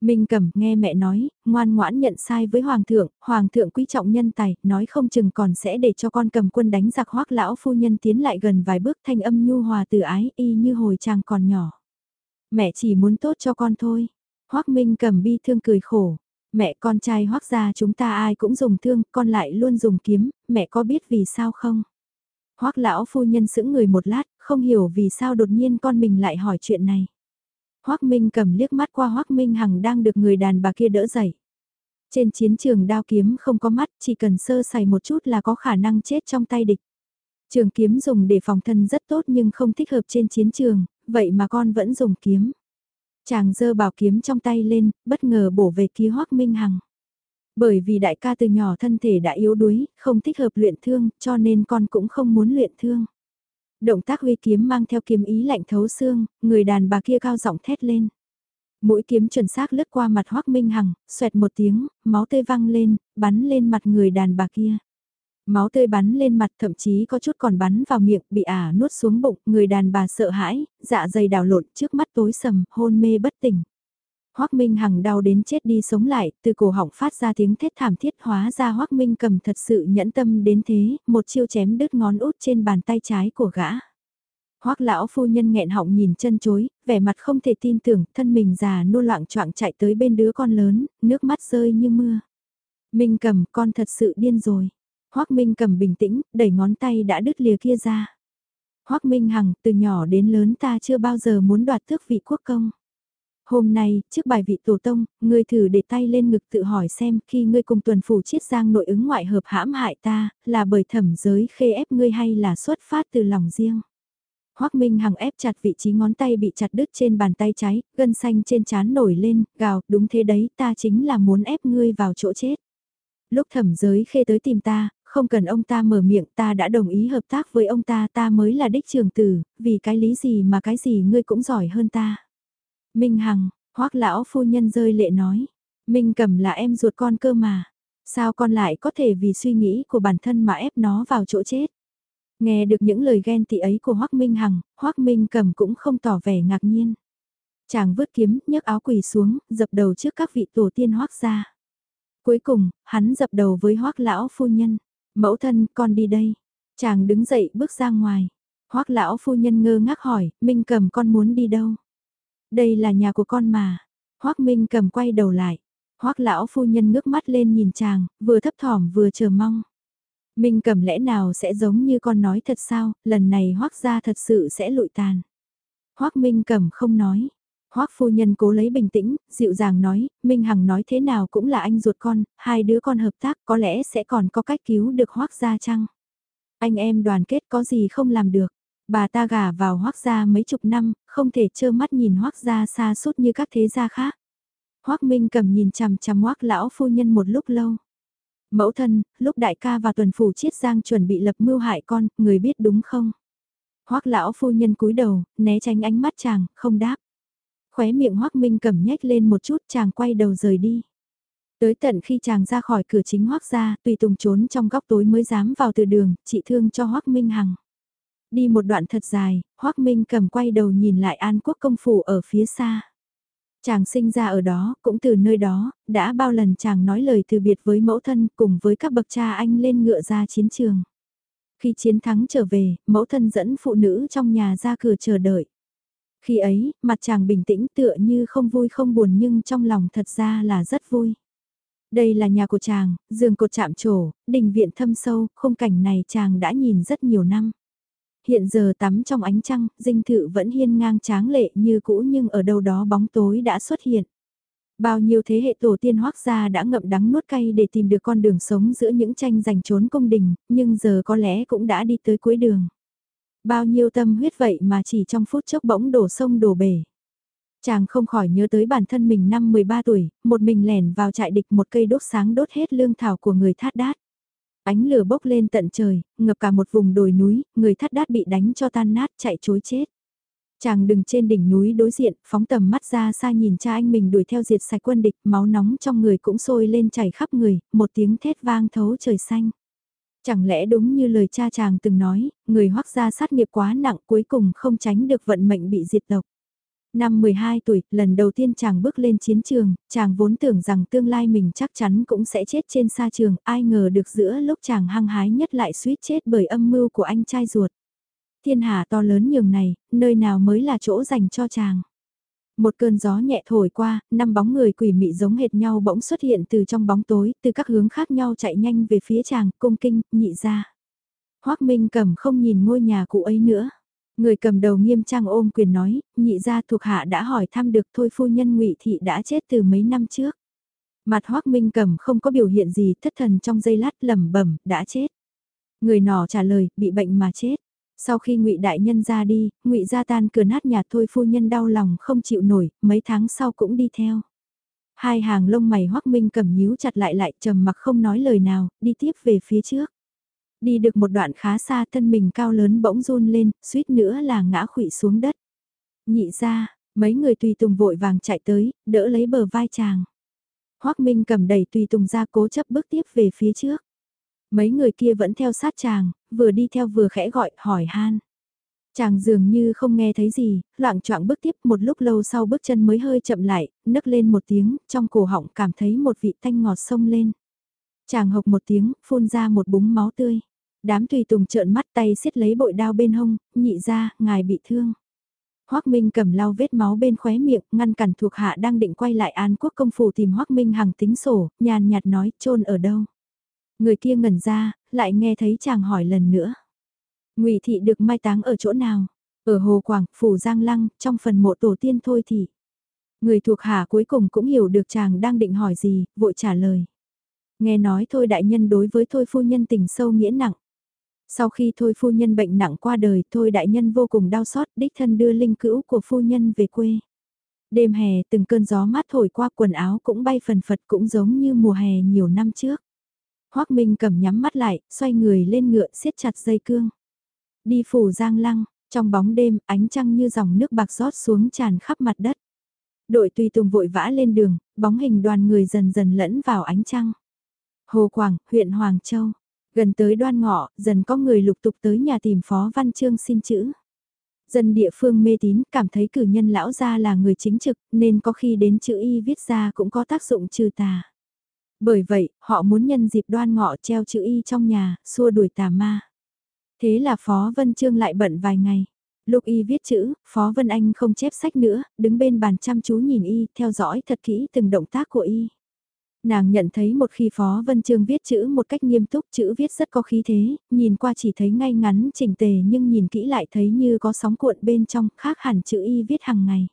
Minh Cẩm nghe mẹ nói, ngoan ngoãn nhận sai với Hoàng thượng, Hoàng thượng quý trọng nhân tài, nói không chừng còn sẽ để cho con cầm quân đánh giặc hoác lão phu nhân tiến lại gần vài bước thanh âm nhu hòa từ ái y như hồi chàng còn nhỏ. Mẹ chỉ muốn tốt cho con thôi. Hoác Minh Cẩm bi thương cười khổ, mẹ con trai hoác gia chúng ta ai cũng dùng thương, con lại luôn dùng kiếm, mẹ có biết vì sao không? Hoác lão phu nhân sững người một lát, không hiểu vì sao đột nhiên con mình lại hỏi chuyện này. Hoác Minh cầm liếc mắt qua Hoác Minh Hằng đang được người đàn bà kia đỡ dậy. Trên chiến trường đao kiếm không có mắt, chỉ cần sơ sài một chút là có khả năng chết trong tay địch. Trường kiếm dùng để phòng thân rất tốt nhưng không thích hợp trên chiến trường, vậy mà con vẫn dùng kiếm. Chàng giơ bảo kiếm trong tay lên, bất ngờ bổ về kia Hoác Minh Hằng. Bởi vì đại ca từ nhỏ thân thể đã yếu đuối, không thích hợp luyện thương, cho nên con cũng không muốn luyện thương. Động tác huy kiếm mang theo kiếm ý lạnh thấu xương, người đàn bà kia cao giọng thét lên. Mũi kiếm chuẩn xác lướt qua mặt Hoác Minh Hằng, xoẹt một tiếng, máu tê văng lên, bắn lên mặt người đàn bà kia. Máu tươi bắn lên mặt thậm chí có chút còn bắn vào miệng bị ả nuốt xuống bụng, người đàn bà sợ hãi, dạ dày đảo lộn trước mắt tối sầm, hôn mê bất tỉnh. Hoác Minh Hằng đau đến chết đi sống lại, từ cổ họng phát ra tiếng thét thảm thiết hóa ra Hoác Minh cầm thật sự nhẫn tâm đến thế, một chiêu chém đứt ngón út trên bàn tay trái của gã. Hoác lão phu nhân nghẹn họng nhìn chân chối, vẻ mặt không thể tin tưởng, thân mình già nô loạn choạng chạy tới bên đứa con lớn, nước mắt rơi như mưa. Minh cầm, con thật sự điên rồi. Hoác Minh cầm bình tĩnh, đẩy ngón tay đã đứt lìa kia ra. Hoác Minh Hằng, từ nhỏ đến lớn ta chưa bao giờ muốn đoạt tước vị quốc công. Hôm nay, trước bài vị tổ tông, ngươi thử để tay lên ngực tự hỏi xem khi ngươi cùng tuần phủ chiết giang nội ứng ngoại hợp hãm hại ta, là bởi thẩm giới khê ép ngươi hay là xuất phát từ lòng riêng. Hoác Minh Hằng ép chặt vị trí ngón tay bị chặt đứt trên bàn tay trái, gân xanh trên trán nổi lên, gào, đúng thế đấy, ta chính là muốn ép ngươi vào chỗ chết. Lúc thẩm giới khê tới tìm ta, không cần ông ta mở miệng ta đã đồng ý hợp tác với ông ta ta mới là đích trường tử, vì cái lý gì mà cái gì ngươi cũng giỏi hơn ta. Minh Hằng, hoắc lão phu nhân rơi lệ nói, Minh cầm là em ruột con cơ mà, sao con lại có thể vì suy nghĩ của bản thân mà ép nó vào chỗ chết. Nghe được những lời ghen tị ấy của Hoắc Minh Hằng, Hoắc Minh cầm cũng không tỏ vẻ ngạc nhiên. Chàng vứt kiếm, nhấc áo quỳ xuống, dập đầu trước các vị tổ tiên Hoắc gia. Cuối cùng, hắn dập đầu với Hoắc lão phu nhân. Mẫu thân, con đi đây. Chàng đứng dậy bước ra ngoài. Hoắc lão phu nhân ngơ ngác hỏi, Minh cầm con muốn đi đâu? Đây là nhà của con mà. Hoắc Minh cầm quay đầu lại. Hoắc lão phu nhân ngước mắt lên nhìn chàng, vừa thấp thỏm vừa chờ mong. Minh cầm lẽ nào sẽ giống như con nói thật sao, lần này Hoắc gia thật sự sẽ lụi tàn. Hoắc Minh cầm không nói. Hoắc phu nhân cố lấy bình tĩnh, dịu dàng nói, Minh Hằng nói thế nào cũng là anh ruột con, hai đứa con hợp tác có lẽ sẽ còn có cách cứu được Hoắc gia chăng? Anh em đoàn kết có gì không làm được? Bà ta gả vào hoắc gia mấy chục năm, không thể trơ mắt nhìn hoắc gia xa suốt như các thế gia khác. hoắc Minh cầm nhìn chằm chằm hoắc lão phu nhân một lúc lâu. Mẫu thân, lúc đại ca và tuần phủ chiết giang chuẩn bị lập mưu hại con, người biết đúng không? hoắc lão phu nhân cúi đầu, né tránh ánh mắt chàng, không đáp. Khóe miệng Hoác Minh cầm nhếch lên một chút chàng quay đầu rời đi. Tới tận khi chàng ra khỏi cửa chính Hoác ra, tùy tùng trốn trong góc tối mới dám vào từ đường, chị thương cho Hoác Minh Hằng. Đi một đoạn thật dài, Hoác Minh cầm quay đầu nhìn lại An Quốc công phủ ở phía xa. Chàng sinh ra ở đó, cũng từ nơi đó, đã bao lần chàng nói lời từ biệt với mẫu thân cùng với các bậc cha anh lên ngựa ra chiến trường. Khi chiến thắng trở về, mẫu thân dẫn phụ nữ trong nhà ra cửa chờ đợi. Khi ấy, mặt chàng bình tĩnh tựa như không vui không buồn nhưng trong lòng thật ra là rất vui. Đây là nhà của chàng, giường cột chạm trổ, đình viện thâm sâu, khung cảnh này chàng đã nhìn rất nhiều năm. Hiện giờ tắm trong ánh trăng, dinh thự vẫn hiên ngang tráng lệ như cũ nhưng ở đâu đó bóng tối đã xuất hiện. Bao nhiêu thế hệ tổ tiên hoác gia đã ngậm đắng nuốt cay để tìm được con đường sống giữa những tranh giành trốn công đình, nhưng giờ có lẽ cũng đã đi tới cuối đường. Bao nhiêu tâm huyết vậy mà chỉ trong phút chốc bỗng đổ sông đổ bể. Chàng không khỏi nhớ tới bản thân mình năm 13 tuổi, một mình lẻn vào trại địch một cây đốt sáng đốt hết lương thảo của người thát đát. Ánh lửa bốc lên tận trời, ngập cả một vùng đồi núi, người thắt đát bị đánh cho tan nát chạy chối chết. Chàng đừng trên đỉnh núi đối diện, phóng tầm mắt ra xa nhìn cha anh mình đuổi theo diệt sạch quân địch, máu nóng trong người cũng sôi lên chảy khắp người, một tiếng thét vang thấu trời xanh. Chẳng lẽ đúng như lời cha chàng từng nói, người hoắc gia sát nghiệp quá nặng cuối cùng không tránh được vận mệnh bị diệt tộc. Năm 12 tuổi, lần đầu tiên chàng bước lên chiến trường, chàng vốn tưởng rằng tương lai mình chắc chắn cũng sẽ chết trên sa trường, ai ngờ được giữa lúc chàng hăng hái nhất lại suýt chết bởi âm mưu của anh trai ruột. Thiên hà to lớn nhường này, nơi nào mới là chỗ dành cho chàng. Một cơn gió nhẹ thổi qua, năm bóng người quỷ mị giống hệt nhau bỗng xuất hiện từ trong bóng tối, từ các hướng khác nhau chạy nhanh về phía chàng, cung kinh, nhị ra. Hoác Minh cầm không nhìn ngôi nhà cũ ấy nữa. Người cầm đầu nghiêm trang ôm quyền nói, nhị gia thuộc hạ đã hỏi thăm được thôi phu nhân ngụy thị đã chết từ mấy năm trước. Mặt hoác minh cầm không có biểu hiện gì thất thần trong giây lát lẩm bẩm đã chết. Người nọ trả lời, bị bệnh mà chết. Sau khi ngụy đại nhân ra đi, ngụy gia tan cửa nát nhà thôi phu nhân đau lòng không chịu nổi, mấy tháng sau cũng đi theo. Hai hàng lông mày hoắc minh cầm nhíu chặt lại lại trầm mặc không nói lời nào, đi tiếp về phía trước. Đi được một đoạn khá xa thân mình cao lớn bỗng run lên, suýt nữa là ngã khụy xuống đất. Nhị ra, mấy người tùy tùng vội vàng chạy tới, đỡ lấy bờ vai chàng. hoắc Minh cầm đầy tùy tùng ra cố chấp bước tiếp về phía trước. Mấy người kia vẫn theo sát chàng, vừa đi theo vừa khẽ gọi, hỏi han. Chàng dường như không nghe thấy gì, loạn choạng bước tiếp một lúc lâu sau bước chân mới hơi chậm lại, nấc lên một tiếng, trong cổ họng cảm thấy một vị thanh ngọt sông lên. Chàng hộc một tiếng, phun ra một búng máu tươi. Đám tùy tùng trợn mắt tay xiết lấy bội đao bên hông, nhị ra, ngài bị thương. Hoác Minh cầm lau vết máu bên khóe miệng, ngăn cản thuộc hạ đang định quay lại An Quốc công phủ tìm Hoác Minh hằng tính sổ, nhàn nhạt nói, chôn ở đâu. Người kia ngẩn ra, lại nghe thấy chàng hỏi lần nữa. Ngụy thị được mai táng ở chỗ nào? Ở Hồ Quảng, phủ Giang Lăng, trong phần mộ tổ tiên thôi thì. Người thuộc hạ cuối cùng cũng hiểu được chàng đang định hỏi gì, vội trả lời. Nghe nói thôi đại nhân đối với thôi phu nhân tình sâu nghĩa nặng. Sau khi thôi phu nhân bệnh nặng qua đời, thôi đại nhân vô cùng đau xót, đích thân đưa linh cữu của phu nhân về quê. Đêm hè, từng cơn gió mát thổi qua quần áo cũng bay phần phật cũng giống như mùa hè nhiều năm trước. Hoác Minh cầm nhắm mắt lại, xoay người lên ngựa siết chặt dây cương. Đi phủ giang lăng, trong bóng đêm, ánh trăng như dòng nước bạc rót xuống tràn khắp mặt đất. Đội tùy tùng vội vã lên đường, bóng hình đoàn người dần dần lẫn vào ánh trăng. Hồ Quảng, huyện Hoàng Châu. Gần tới đoan ngọ, dần có người lục tục tới nhà tìm Phó Văn Trương xin chữ. Dân địa phương mê tín cảm thấy cử nhân lão gia là người chính trực nên có khi đến chữ y viết ra cũng có tác dụng trừ tà. Bởi vậy, họ muốn nhân dịp đoan ngọ treo chữ y trong nhà, xua đuổi tà ma. Thế là Phó Vân Trương lại bận vài ngày. Lúc y viết chữ, Phó Vân Anh không chép sách nữa, đứng bên bàn chăm chú nhìn y, theo dõi thật kỹ từng động tác của y. Nàng nhận thấy một khi Phó Vân Trương viết chữ một cách nghiêm túc chữ viết rất có khí thế, nhìn qua chỉ thấy ngay ngắn chỉnh tề nhưng nhìn kỹ lại thấy như có sóng cuộn bên trong khác hẳn chữ y viết hàng ngày.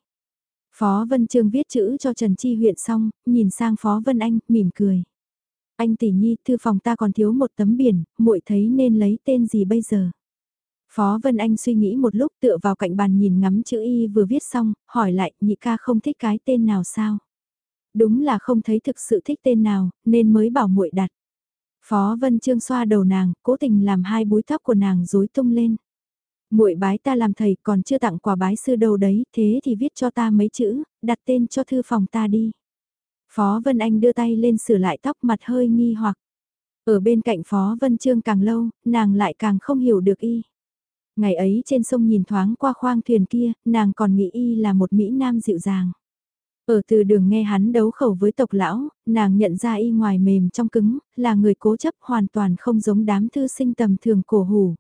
Phó Vân Trương viết chữ cho Trần Chi huyện xong, nhìn sang Phó Vân Anh, mỉm cười. Anh tỷ nhi, thư phòng ta còn thiếu một tấm biển, muội thấy nên lấy tên gì bây giờ? Phó Vân Anh suy nghĩ một lúc tựa vào cạnh bàn nhìn ngắm chữ y vừa viết xong, hỏi lại nhị ca không thích cái tên nào sao? Đúng là không thấy thực sự thích tên nào, nên mới bảo muội đặt. Phó Vân Trương xoa đầu nàng, cố tình làm hai búi tóc của nàng rối tung lên. Muội bái ta làm thầy còn chưa tặng quà bái sư đâu đấy, thế thì viết cho ta mấy chữ, đặt tên cho thư phòng ta đi. Phó Vân Anh đưa tay lên sửa lại tóc mặt hơi nghi hoặc. Ở bên cạnh Phó Vân Trương càng lâu, nàng lại càng không hiểu được y. Ngày ấy trên sông nhìn thoáng qua khoang thuyền kia, nàng còn nghĩ y là một Mỹ Nam dịu dàng. Ở từ đường nghe hắn đấu khẩu với tộc lão, nàng nhận ra y ngoài mềm trong cứng, là người cố chấp hoàn toàn không giống đám thư sinh tầm thường cổ hủ.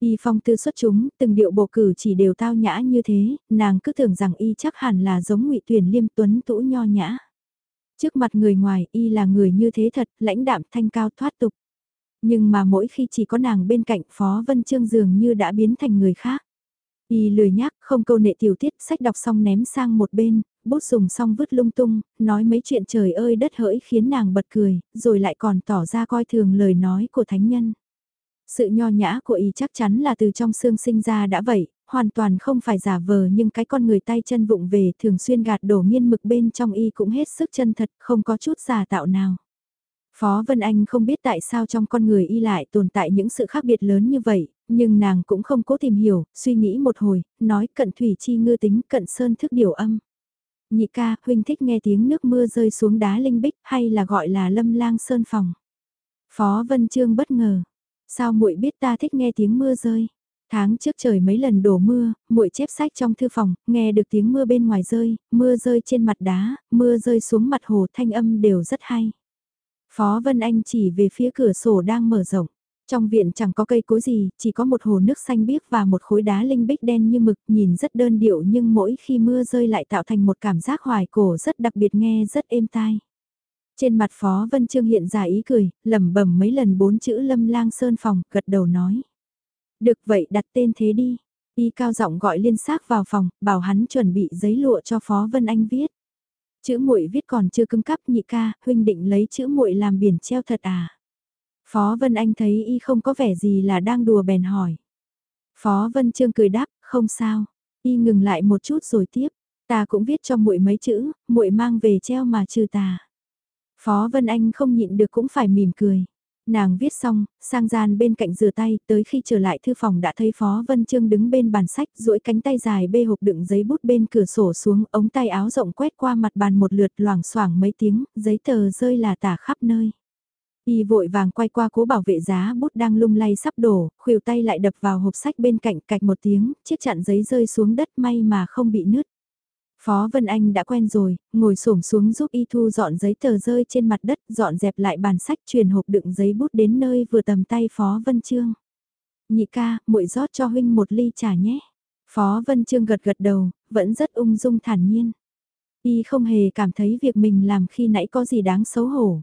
Y phong tư xuất chúng, từng điệu bộ cử chỉ đều tao nhã như thế, nàng cứ tưởng rằng y chắc hẳn là giống ngụy tuyển liêm tuấn tũ nho nhã. Trước mặt người ngoài, y là người như thế thật, lãnh đạm thanh cao thoát tục. Nhưng mà mỗi khi chỉ có nàng bên cạnh Phó Vân Trương dường như đã biến thành người khác. Y lười nhác, không câu nệ tiểu tiết, sách đọc xong ném sang một bên, bút dùng xong vứt lung tung, nói mấy chuyện trời ơi đất hỡi khiến nàng bật cười, rồi lại còn tỏ ra coi thường lời nói của thánh nhân. Sự nho nhã của y chắc chắn là từ trong xương sinh ra đã vậy, hoàn toàn không phải giả vờ nhưng cái con người tay chân vụng về thường xuyên gạt đổ nghiên mực bên trong y cũng hết sức chân thật, không có chút giả tạo nào. Phó Vân Anh không biết tại sao trong con người y lại tồn tại những sự khác biệt lớn như vậy, nhưng nàng cũng không cố tìm hiểu, suy nghĩ một hồi, nói cận thủy chi ngư tính cận sơn thức điều âm. Nhị ca, huynh thích nghe tiếng nước mưa rơi xuống đá linh bích hay là gọi là lâm lang sơn phòng. Phó Vân Trương bất ngờ, sao muội biết ta thích nghe tiếng mưa rơi? Tháng trước trời mấy lần đổ mưa, muội chép sách trong thư phòng, nghe được tiếng mưa bên ngoài rơi, mưa rơi trên mặt đá, mưa rơi xuống mặt hồ thanh âm đều rất hay. Phó Vân Anh chỉ về phía cửa sổ đang mở rộng. Trong viện chẳng có cây cối gì, chỉ có một hồ nước xanh biếc và một khối đá linh bích đen như mực nhìn rất đơn điệu nhưng mỗi khi mưa rơi lại tạo thành một cảm giác hoài cổ rất đặc biệt nghe rất êm tai. Trên mặt Phó Vân Trương hiện ra ý cười, lẩm bẩm mấy lần bốn chữ lâm lang sơn phòng, gật đầu nói. Được vậy đặt tên thế đi. Y cao giọng gọi liên xác vào phòng, bảo hắn chuẩn bị giấy lụa cho Phó Vân Anh viết. Chữ muội viết còn chưa cứng cắp nhị ca, huynh định lấy chữ muội làm biển treo thật à? Phó Vân Anh thấy y không có vẻ gì là đang đùa bèn hỏi. Phó Vân Trương cười đáp, không sao. Y ngừng lại một chút rồi tiếp, ta cũng viết cho muội mấy chữ, muội mang về treo mà trừ tà. Phó Vân Anh không nhịn được cũng phải mỉm cười. Nàng viết xong, sang gian bên cạnh rửa tay, tới khi trở lại thư phòng đã thấy Phó Vân Trương đứng bên bàn sách, duỗi cánh tay dài bê hộp đựng giấy bút bên cửa sổ xuống, ống tay áo rộng quét qua mặt bàn một lượt loảng xoảng mấy tiếng, giấy tờ rơi là tả khắp nơi. Y vội vàng quay qua cố bảo vệ giá bút đang lung lay sắp đổ, khuỷu tay lại đập vào hộp sách bên cạnh cạch một tiếng, chiếc chặn giấy rơi xuống đất may mà không bị nứt. Phó Vân Anh đã quen rồi, ngồi xổm xuống giúp y thu dọn giấy tờ rơi trên mặt đất, dọn dẹp lại bàn sách truyền hộp đựng giấy bút đến nơi vừa tầm tay Phó Vân Trương. Nhị ca, muội rót cho huynh một ly trà nhé. Phó Vân Trương gật gật đầu, vẫn rất ung dung thản nhiên. Y không hề cảm thấy việc mình làm khi nãy có gì đáng xấu hổ.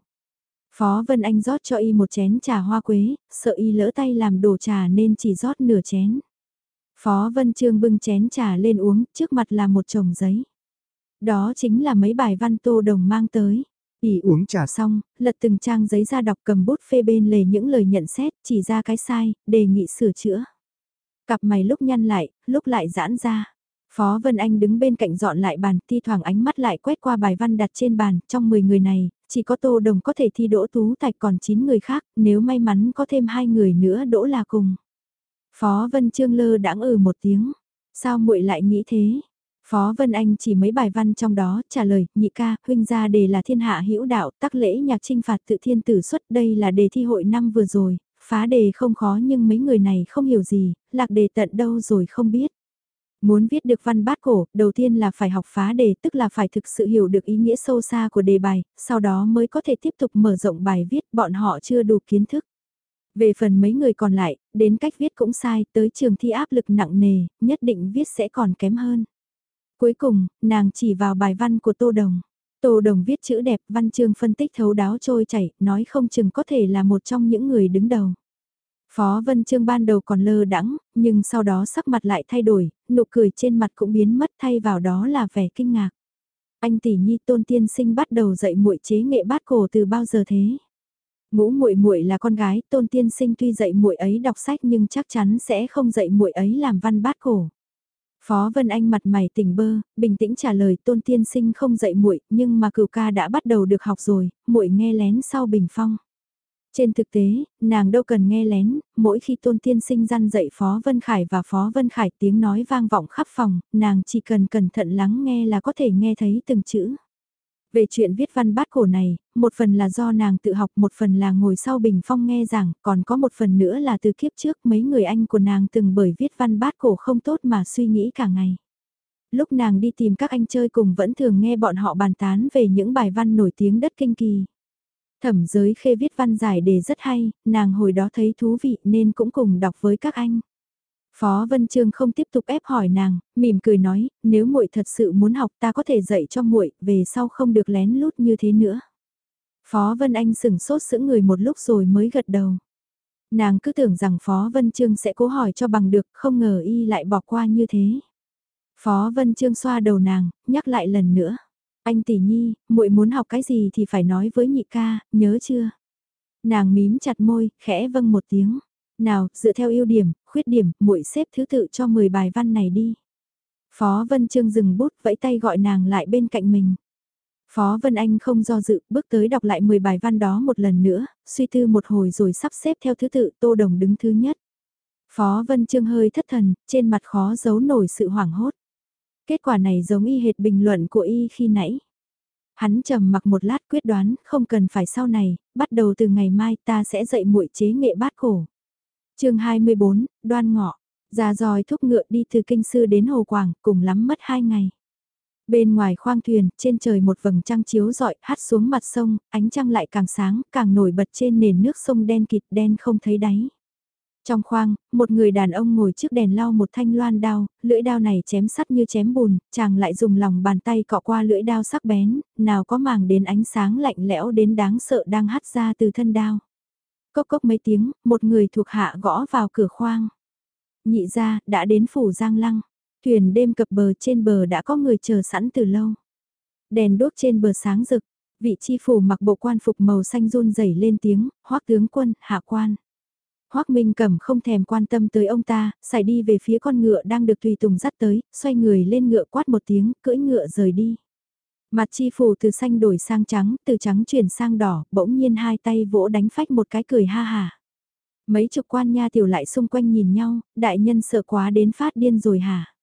Phó Vân Anh rót cho y một chén trà hoa quế, sợ y lỡ tay làm đổ trà nên chỉ rót nửa chén. Phó Vân Trương bưng chén trà lên uống, trước mặt là một chồng giấy. Đó chính là mấy bài văn tô đồng mang tới. Ý uống trà xong, lật từng trang giấy ra đọc cầm bút phê bên lề những lời nhận xét, chỉ ra cái sai, đề nghị sửa chữa. Cặp mày lúc nhăn lại, lúc lại giãn ra. Phó Vân Anh đứng bên cạnh dọn lại bàn, thi thoảng ánh mắt lại quét qua bài văn đặt trên bàn, trong 10 người này, chỉ có Tô Đồng có thể thi đỗ tú tạch, còn 9 người khác, nếu may mắn có thêm hai người nữa đỗ là cùng. Phó Vân Trương lơ đãng ừ một tiếng, sao muội lại nghĩ thế? Phó Vân Anh chỉ mấy bài văn trong đó, trả lời, nhị ca, huynh gia đề là thiên hạ hữu đạo, tắc lễ nhạc trinh phạt tự thiên tử xuất, đây là đề thi hội năm vừa rồi, phá đề không khó nhưng mấy người này không hiểu gì, lạc đề tận đâu rồi không biết. Muốn viết được văn bát cổ, đầu tiên là phải học phá đề, tức là phải thực sự hiểu được ý nghĩa sâu xa của đề bài, sau đó mới có thể tiếp tục mở rộng bài viết, bọn họ chưa đủ kiến thức. Về phần mấy người còn lại, đến cách viết cũng sai, tới trường thi áp lực nặng nề, nhất định viết sẽ còn kém hơn. Cuối cùng, nàng chỉ vào bài văn của Tô Đồng. Tô Đồng viết chữ đẹp, văn chương phân tích thấu đáo trôi chảy, nói không chừng có thể là một trong những người đứng đầu. Phó Vân Trương ban đầu còn lơ đắng, nhưng sau đó sắc mặt lại thay đổi, nụ cười trên mặt cũng biến mất thay vào đó là vẻ kinh ngạc. Anh tỷ nhi tôn tiên sinh bắt đầu dạy muội chế nghệ bát cổ từ bao giờ thế? Ngũ muội muội là con gái, Tôn Tiên Sinh tuy dạy muội ấy đọc sách nhưng chắc chắn sẽ không dạy muội ấy làm văn bát cổ. Phó Vân Anh mặt mày tỉnh bơ, bình tĩnh trả lời Tôn Tiên Sinh không dạy muội, nhưng mà cửu ca đã bắt đầu được học rồi, muội nghe lén sau bình phong. Trên thực tế, nàng đâu cần nghe lén, mỗi khi tôn tiên sinh răn dạy Phó Vân Khải và Phó Vân Khải tiếng nói vang vọng khắp phòng, nàng chỉ cần cẩn thận lắng nghe là có thể nghe thấy từng chữ. Về chuyện viết văn bát cổ này, một phần là do nàng tự học, một phần là ngồi sau bình phong nghe giảng, còn có một phần nữa là từ kiếp trước mấy người anh của nàng từng bởi viết văn bát cổ không tốt mà suy nghĩ cả ngày. Lúc nàng đi tìm các anh chơi cùng vẫn thường nghe bọn họ bàn tán về những bài văn nổi tiếng đất kinh kỳ. Thẩm giới khê viết văn giải đề rất hay, nàng hồi đó thấy thú vị nên cũng cùng đọc với các anh. Phó Vân Trương không tiếp tục ép hỏi nàng, mỉm cười nói, nếu muội thật sự muốn học ta có thể dạy cho muội, về sau không được lén lút như thế nữa. Phó Vân Anh sừng sốt sững người một lúc rồi mới gật đầu. Nàng cứ tưởng rằng Phó Vân Trương sẽ cố hỏi cho bằng được, không ngờ y lại bỏ qua như thế. Phó Vân Trương xoa đầu nàng, nhắc lại lần nữa. Anh tỷ nhi, muội muốn học cái gì thì phải nói với nhị ca, nhớ chưa? Nàng mím chặt môi, khẽ vâng một tiếng. Nào, dựa theo ưu điểm, khuyết điểm, muội xếp thứ tự cho 10 bài văn này đi. Phó Vân Trương dừng bút vẫy tay gọi nàng lại bên cạnh mình. Phó Vân Anh không do dự, bước tới đọc lại 10 bài văn đó một lần nữa, suy tư một hồi rồi sắp xếp theo thứ tự, Tô Đồng đứng thứ nhất. Phó Vân Trương hơi thất thần, trên mặt khó giấu nổi sự hoảng hốt. Kết quả này giống y hệt bình luận của y khi nãy. Hắn trầm mặc một lát quyết đoán, không cần phải sau này, bắt đầu từ ngày mai ta sẽ dạy muội chế nghệ bát cổ chương 24, đoan ngọ, ra dòi thúc ngựa đi từ kinh sư đến Hồ Quảng, cùng lắm mất hai ngày. Bên ngoài khoang thuyền, trên trời một vầng trăng chiếu rọi, hắt xuống mặt sông, ánh trăng lại càng sáng, càng nổi bật trên nền nước sông đen kịt đen không thấy đáy. Trong khoang, một người đàn ông ngồi trước đèn lau một thanh loan đao, lưỡi đao này chém sắt như chém bùn, chàng lại dùng lòng bàn tay cọ qua lưỡi đao sắc bén, nào có màng đến ánh sáng lạnh lẽo đến đáng sợ đang hắt ra từ thân đao. Cốc cốc mấy tiếng, một người thuộc hạ gõ vào cửa khoang. Nhị ra, đã đến phủ Giang Lăng. Thuyền đêm cập bờ trên bờ đã có người chờ sẵn từ lâu. Đèn đốt trên bờ sáng rực, vị chi phủ mặc bộ quan phục màu xanh run rẩy lên tiếng, hoắc tướng quân, hạ quan. Hoác Minh Cẩm không thèm quan tâm tới ông ta, xài đi về phía con ngựa đang được Tùy Tùng dắt tới, xoay người lên ngựa quát một tiếng, cưỡi ngựa rời đi. Mặt chi phủ từ xanh đổi sang trắng, từ trắng chuyển sang đỏ, bỗng nhiên hai tay vỗ đánh phách một cái cười ha hà. Mấy chục quan nha tiểu lại xung quanh nhìn nhau, đại nhân sợ quá đến phát điên rồi hả?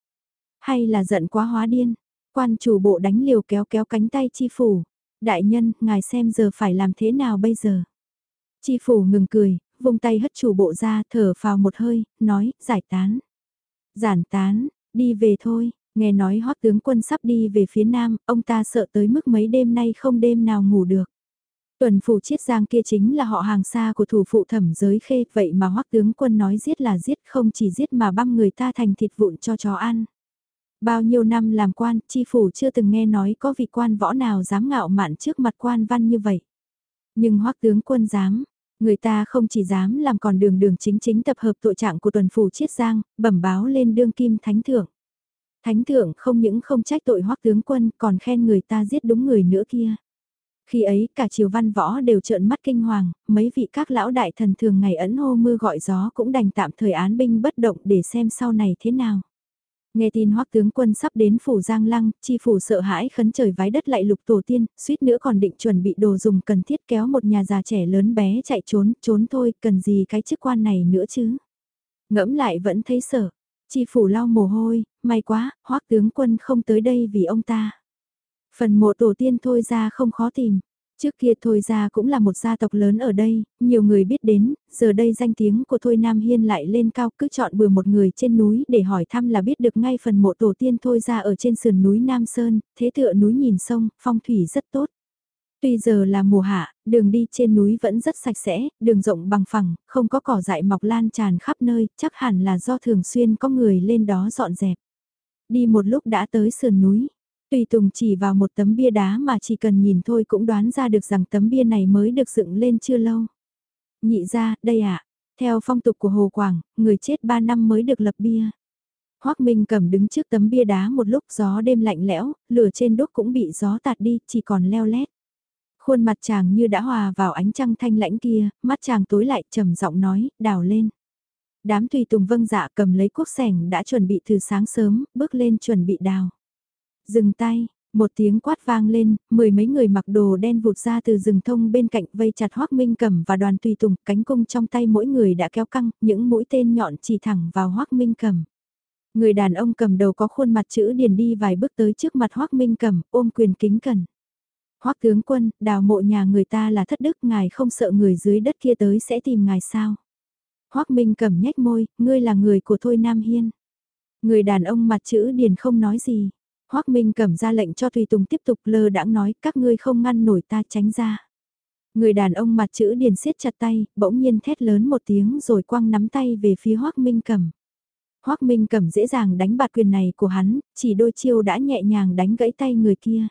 Hay là giận quá hóa điên? Quan chủ bộ đánh liều kéo kéo cánh tay chi phủ. Đại nhân, ngài xem giờ phải làm thế nào bây giờ? Chi phủ ngừng cười, vung tay hất chủ bộ ra, thở vào một hơi, nói, giải tán. Giản tán, đi về thôi, nghe nói hoắc tướng quân sắp đi về phía nam, ông ta sợ tới mức mấy đêm nay không đêm nào ngủ được. Tuần phủ chiết giang kia chính là họ hàng xa của thủ phụ thẩm giới khê, vậy mà hoắc tướng quân nói giết là giết không chỉ giết mà băm người ta thành thịt vụn cho chó ăn. Bao nhiêu năm làm quan, chi phủ chưa từng nghe nói có vị quan võ nào dám ngạo mạn trước mặt quan văn như vậy. Nhưng hoắc tướng quân dám, Người ta không chỉ dám làm còn đường đường chính chính tập hợp tội trạng của tuần phủ chiết giang, bẩm báo lên đương kim thánh thượng. Thánh thượng không những không trách tội hoắc tướng quân còn khen người ta giết đúng người nữa kia. Khi ấy cả triều văn võ đều trợn mắt kinh hoàng, mấy vị các lão đại thần thường ngày ẩn hô mưa gọi gió cũng đành tạm thời án binh bất động để xem sau này thế nào. Nghe tin hoắc tướng quân sắp đến phủ Giang Lăng, chi phủ sợ hãi khấn trời vái đất lại lục tổ tiên, suýt nữa còn định chuẩn bị đồ dùng cần thiết kéo một nhà già trẻ lớn bé chạy trốn, trốn thôi, cần gì cái chức quan này nữa chứ. Ngẫm lại vẫn thấy sợ, chi phủ lau mồ hôi, may quá, hoắc tướng quân không tới đây vì ông ta. Phần mộ tổ tiên thôi ra không khó tìm. Trước kia Thôi gia cũng là một gia tộc lớn ở đây, nhiều người biết đến, giờ đây danh tiếng của Thôi Nam Hiên lại lên cao cứ chọn bừa một người trên núi để hỏi thăm là biết được ngay phần mộ tổ tiên Thôi gia ở trên sườn núi Nam Sơn, thế tựa núi nhìn sông, phong thủy rất tốt. Tuy giờ là mùa hạ, đường đi trên núi vẫn rất sạch sẽ, đường rộng bằng phẳng, không có cỏ dại mọc lan tràn khắp nơi, chắc hẳn là do thường xuyên có người lên đó dọn dẹp. Đi một lúc đã tới sườn núi, Tùy Tùng chỉ vào một tấm bia đá mà chỉ cần nhìn thôi cũng đoán ra được rằng tấm bia này mới được dựng lên chưa lâu. Nhị ra, đây ạ, theo phong tục của Hồ Quảng, người chết 3 năm mới được lập bia. Hoác Minh cầm đứng trước tấm bia đá một lúc gió đêm lạnh lẽo, lửa trên đốt cũng bị gió tạt đi, chỉ còn leo lét. Khuôn mặt chàng như đã hòa vào ánh trăng thanh lãnh kia, mắt chàng tối lại trầm giọng nói, đào lên. Đám tùy tùng vâng dạ cầm lấy cuốc sẻng đã chuẩn bị từ sáng sớm, bước lên chuẩn bị đào. Dừng tay, một tiếng quát vang lên, mười mấy người mặc đồ đen vụt ra từ rừng thông bên cạnh vây chặt Hoác Minh Cẩm và đoàn tùy tùng, cánh cung trong tay mỗi người đã kéo căng, những mũi tên nhọn chỉ thẳng vào Hoác Minh Cẩm. Người đàn ông cầm đầu có khuôn mặt chữ điền đi vài bước tới trước mặt Hoác Minh Cẩm, ôm quyền kính cẩn. Hoác tướng quân, đào mộ nhà người ta là thất đức, ngài không sợ người dưới đất kia tới sẽ tìm ngài sao? Hoác Minh Cẩm nhếch môi, ngươi là người của Thôi Nam Hiên. Người đàn ông mặt chữ điền không nói gì. Hoác Minh cầm ra lệnh cho Tùy Tùng tiếp tục lơ đãng nói các ngươi không ngăn nổi ta tránh ra. Người đàn ông mặt chữ điền siết chặt tay, bỗng nhiên thét lớn một tiếng rồi quăng nắm tay về phía Hoác Minh cầm. Hoác Minh cầm dễ dàng đánh bạt quyền này của hắn, chỉ đôi chiêu đã nhẹ nhàng đánh gãy tay người kia.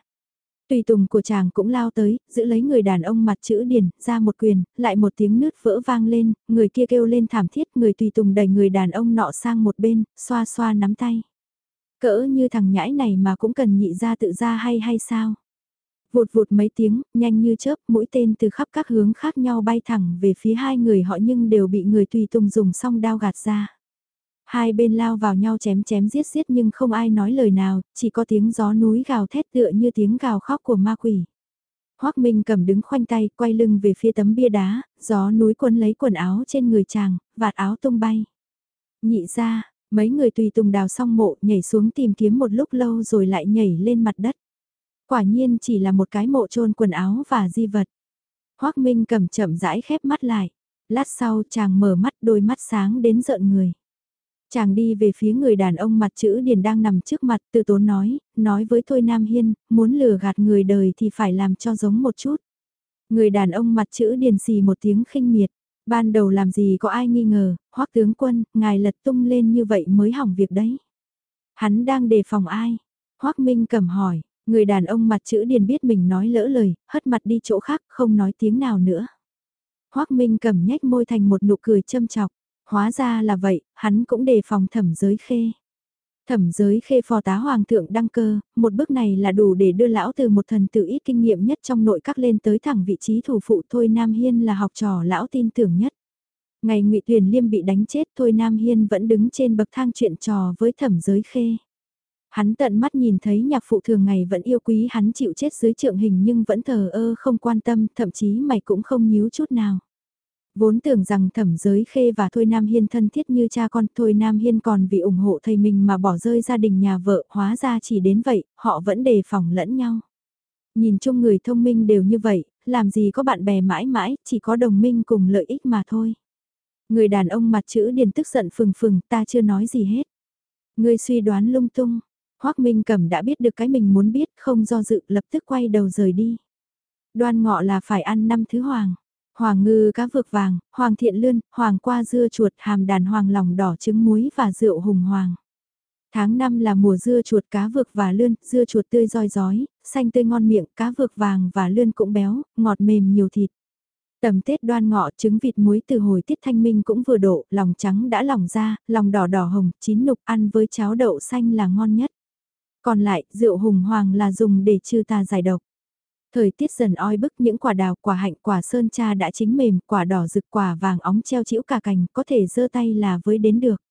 Tùy tùng của chàng cũng lao tới, giữ lấy người đàn ông mặt chữ điền, ra một quyền, lại một tiếng nứt vỡ vang lên, người kia kêu lên thảm thiết, người tùy tùng đẩy người đàn ông nọ sang một bên, xoa xoa nắm tay. Cỡ như thằng nhãi này mà cũng cần nhị ra tự ra hay hay sao? Vụt vụt mấy tiếng, nhanh như chớp, mũi tên từ khắp các hướng khác nhau bay thẳng về phía hai người họ nhưng đều bị người tùy tùng dùng song đao gạt ra. Hai bên lao vào nhau chém chém giết giết nhưng không ai nói lời nào, chỉ có tiếng gió núi gào thét tựa như tiếng gào khóc của ma quỷ. Hoác Minh cầm đứng khoanh tay, quay lưng về phía tấm bia đá, gió núi cuốn lấy quần áo trên người chàng, vạt áo tung bay. Nhị ra, mấy người tùy tùng đào xong mộ nhảy xuống tìm kiếm một lúc lâu rồi lại nhảy lên mặt đất. Quả nhiên chỉ là một cái mộ trôn quần áo và di vật. Hoác Minh cầm chậm rãi khép mắt lại. Lát sau chàng mở mắt đôi mắt sáng đến rợn người. Chàng đi về phía người đàn ông mặt chữ điền đang nằm trước mặt tự tốn nói, nói với Thôi Nam Hiên, muốn lừa gạt người đời thì phải làm cho giống một chút. Người đàn ông mặt chữ điền xì một tiếng khinh miệt, ban đầu làm gì có ai nghi ngờ, hoắc tướng quân, ngài lật tung lên như vậy mới hỏng việc đấy. Hắn đang đề phòng ai? hoắc Minh cầm hỏi, người đàn ông mặt chữ điền biết mình nói lỡ lời, hất mặt đi chỗ khác, không nói tiếng nào nữa. hoắc Minh cầm nhách môi thành một nụ cười châm chọc. Hóa ra là vậy, hắn cũng đề phòng thẩm giới khê. Thẩm giới khê phò tá hoàng thượng đăng cơ, một bước này là đủ để đưa lão từ một thần tự ít kinh nghiệm nhất trong nội các lên tới thẳng vị trí thủ phụ thôi Nam Hiên là học trò lão tin tưởng nhất. Ngày ngụy Tuyền Liêm bị đánh chết thôi Nam Hiên vẫn đứng trên bậc thang chuyện trò với thẩm giới khê. Hắn tận mắt nhìn thấy nhạc phụ thường ngày vẫn yêu quý hắn chịu chết dưới trượng hình nhưng vẫn thờ ơ không quan tâm, thậm chí mày cũng không nhíu chút nào. Vốn tưởng rằng thẩm giới khê và Thôi Nam Hiên thân thiết như cha con, Thôi Nam Hiên còn vì ủng hộ thầy mình mà bỏ rơi gia đình nhà vợ, hóa ra chỉ đến vậy, họ vẫn đề phòng lẫn nhau. Nhìn chung người thông minh đều như vậy, làm gì có bạn bè mãi mãi, chỉ có đồng minh cùng lợi ích mà thôi. Người đàn ông mặt chữ điền tức giận phừng phừng, ta chưa nói gì hết. Người suy đoán lung tung, Hoác Minh Cẩm đã biết được cái mình muốn biết, không do dự, lập tức quay đầu rời đi. Đoan ngọ là phải ăn năm thứ hoàng. Hoàng ngư cá vược vàng, hoàng thiện lươn, hoàng qua dưa chuột, hàm đàn hoàng lòng đỏ trứng muối và rượu hùng hoàng. Tháng 5 là mùa dưa chuột cá vược và lươn, dưa chuột tươi roi rói, xanh tươi ngon miệng, cá vược vàng và lươn cũng béo, ngọt mềm nhiều thịt. Tầm Tết đoan ngọ trứng vịt muối từ hồi tiết thanh minh cũng vừa độ, lòng trắng đã lòng ra, lòng đỏ đỏ hồng, chín nục ăn với cháo đậu xanh là ngon nhất. Còn lại, rượu hùng hoàng là dùng để trừ tà giải độc. Thời tiết dần oi bức những quả đào, quả hạnh, quả sơn cha đã chín mềm, quả đỏ rực quả vàng óng treo chĩu cả cành, có thể giơ tay là với đến được.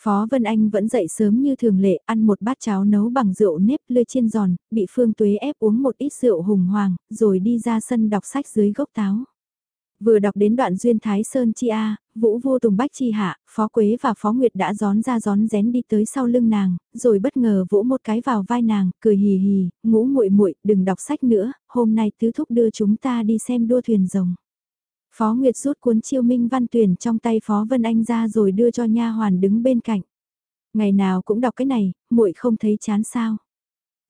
Phó Vân Anh vẫn dậy sớm như thường lệ, ăn một bát cháo nấu bằng rượu nếp lươi chiên giòn, bị Phương Tuế ép uống một ít rượu hùng hoàng, rồi đi ra sân đọc sách dưới gốc táo. Vừa đọc đến đoạn duyên Thái Sơn Chi A, Vũ Vua Tùng Bách Chi Hạ, Phó Quế và Phó Nguyệt đã gión ra gión rén đi tới sau lưng nàng, rồi bất ngờ vỗ một cái vào vai nàng, cười hì hì, ngũ muội muội đừng đọc sách nữa, hôm nay tứ thúc đưa chúng ta đi xem đua thuyền rồng. Phó Nguyệt rút cuốn chiêu minh văn tuyển trong tay Phó Vân Anh ra rồi đưa cho nha hoàn đứng bên cạnh. Ngày nào cũng đọc cái này, muội không thấy chán sao.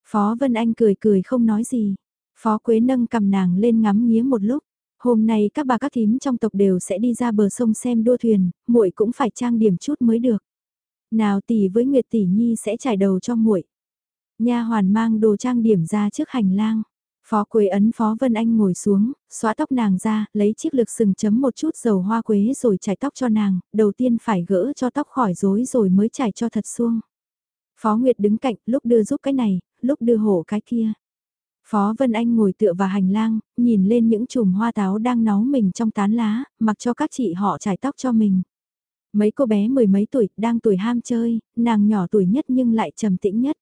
Phó Vân Anh cười cười không nói gì. Phó Quế nâng cầm nàng lên ngắm nghía một lúc. Hôm nay các bà các thím trong tộc đều sẽ đi ra bờ sông xem đua thuyền, muội cũng phải trang điểm chút mới được. Nào tỷ với Nguyệt tỷ nhi sẽ trải đầu cho muội. Nha hoàn mang đồ trang điểm ra trước hành lang. Phó Quế ấn Phó Vân Anh ngồi xuống, xóa tóc nàng ra, lấy chiếc lược sừng chấm một chút dầu hoa quế rồi chải tóc cho nàng, đầu tiên phải gỡ cho tóc khỏi rối rồi mới chải cho thật suông. Phó Nguyệt đứng cạnh, lúc đưa giúp cái này, lúc đưa hổ cái kia. Phó Vân Anh ngồi tựa vào hành lang, nhìn lên những chùm hoa táo đang náu mình trong tán lá, mặc cho các chị họ trải tóc cho mình. Mấy cô bé mười mấy tuổi, đang tuổi ham chơi, nàng nhỏ tuổi nhất nhưng lại trầm tĩnh nhất.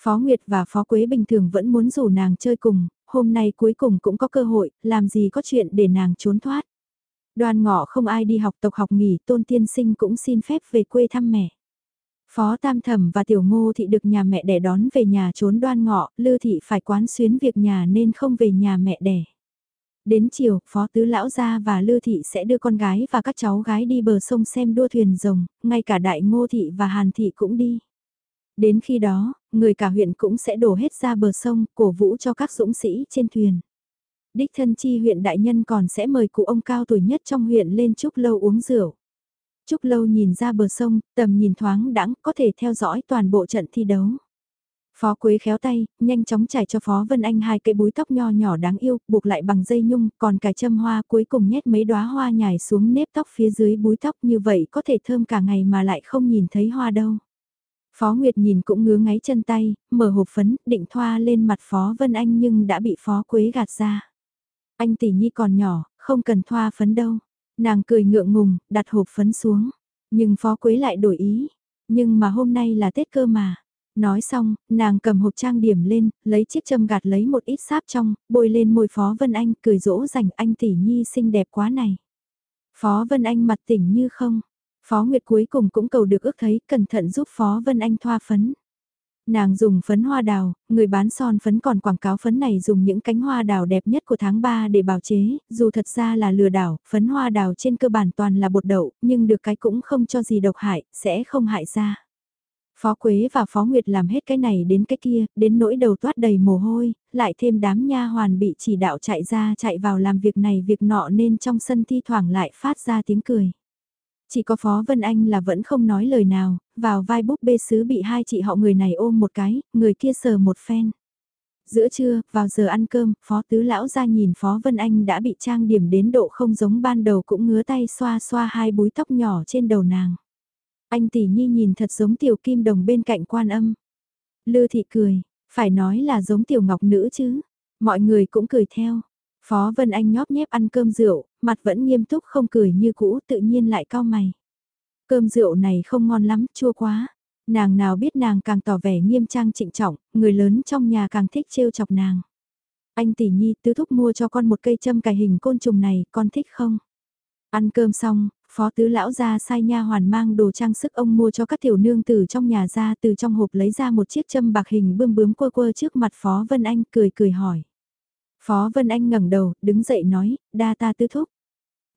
Phó Nguyệt và Phó Quế bình thường vẫn muốn rủ nàng chơi cùng, hôm nay cuối cùng cũng có cơ hội, làm gì có chuyện để nàng trốn thoát. Đoàn ngọ không ai đi học tộc học nghỉ, tôn tiên sinh cũng xin phép về quê thăm mẹ. Phó Tam Thẩm và Tiểu Ngô Thị được nhà mẹ đẻ đón về nhà trốn đoan ngọ, Lư Thị phải quán xuyến việc nhà nên không về nhà mẹ đẻ. Đến chiều, Phó Tứ Lão Gia và Lư Thị sẽ đưa con gái và các cháu gái đi bờ sông xem đua thuyền rồng, ngay cả Đại Ngô Thị và Hàn Thị cũng đi. Đến khi đó, người cả huyện cũng sẽ đổ hết ra bờ sông, cổ vũ cho các dũng sĩ trên thuyền. Đích thân chi huyện đại nhân còn sẽ mời cụ ông cao tuổi nhất trong huyện lên chúc lâu uống rượu. Trúc Lâu nhìn ra bờ sông, tầm nhìn thoáng đãng có thể theo dõi toàn bộ trận thi đấu. Phó Quế khéo tay, nhanh chóng trải cho Phó Vân Anh hai cây búi tóc nho nhỏ đáng yêu, buộc lại bằng dây nhung, còn cài châm hoa cuối cùng nhét mấy đóa hoa nhài xuống nếp tóc phía dưới búi tóc như vậy có thể thơm cả ngày mà lại không nhìn thấy hoa đâu. Phó Nguyệt nhìn cũng ngứa ngáy chân tay, mở hộp phấn, định thoa lên mặt Phó Vân Anh nhưng đã bị Phó Quế gạt ra. Anh tỷ nhi còn nhỏ, không cần thoa phấn đâu. Nàng cười ngượng ngùng, đặt hộp phấn xuống. Nhưng Phó Quế lại đổi ý. Nhưng mà hôm nay là Tết cơ mà. Nói xong, nàng cầm hộp trang điểm lên, lấy chiếc châm gạt lấy một ít sáp trong, bôi lên môi Phó Vân Anh, cười dỗ dành anh tỷ nhi xinh đẹp quá này. Phó Vân Anh mặt tỉnh như không. Phó Nguyệt cuối cùng cũng cầu được ước thấy, cẩn thận giúp Phó Vân Anh thoa phấn. Nàng dùng phấn hoa đào, người bán son phấn còn quảng cáo phấn này dùng những cánh hoa đào đẹp nhất của tháng 3 để bào chế, dù thật ra là lừa đảo, phấn hoa đào trên cơ bản toàn là bột đậu, nhưng được cái cũng không cho gì độc hại, sẽ không hại ra. Phó Quế và Phó Nguyệt làm hết cái này đến cái kia, đến nỗi đầu toát đầy mồ hôi, lại thêm đám nha hoàn bị chỉ đạo chạy ra chạy vào làm việc này việc nọ nên trong sân thi thoảng lại phát ra tiếng cười. Chỉ có Phó Vân Anh là vẫn không nói lời nào, vào vai búp bê sứ bị hai chị họ người này ôm một cái, người kia sờ một phen. Giữa trưa, vào giờ ăn cơm, Phó Tứ Lão ra nhìn Phó Vân Anh đã bị trang điểm đến độ không giống ban đầu cũng ngứa tay xoa xoa hai búi tóc nhỏ trên đầu nàng. Anh tỷ nhi nhìn thật giống tiểu kim đồng bên cạnh quan âm. Lư thị cười, phải nói là giống tiểu ngọc nữ chứ. Mọi người cũng cười theo. Phó Vân Anh nhóp nhép ăn cơm rượu, mặt vẫn nghiêm túc không cười như cũ tự nhiên lại cao mày. Cơm rượu này không ngon lắm, chua quá. Nàng nào biết nàng càng tỏ vẻ nghiêm trang trịnh trọng, người lớn trong nhà càng thích trêu chọc nàng. Anh tỷ nhi tứ thúc mua cho con một cây châm cài hình côn trùng này, con thích không? Ăn cơm xong, phó tứ lão ra sai nha hoàn mang đồ trang sức ông mua cho các tiểu nương từ trong nhà ra từ trong hộp lấy ra một chiếc châm bạc hình bươm bướm quơ quơ trước mặt phó Vân Anh cười cười hỏi. Phó Vân Anh ngẩng đầu, đứng dậy nói, đa ta tứ thúc.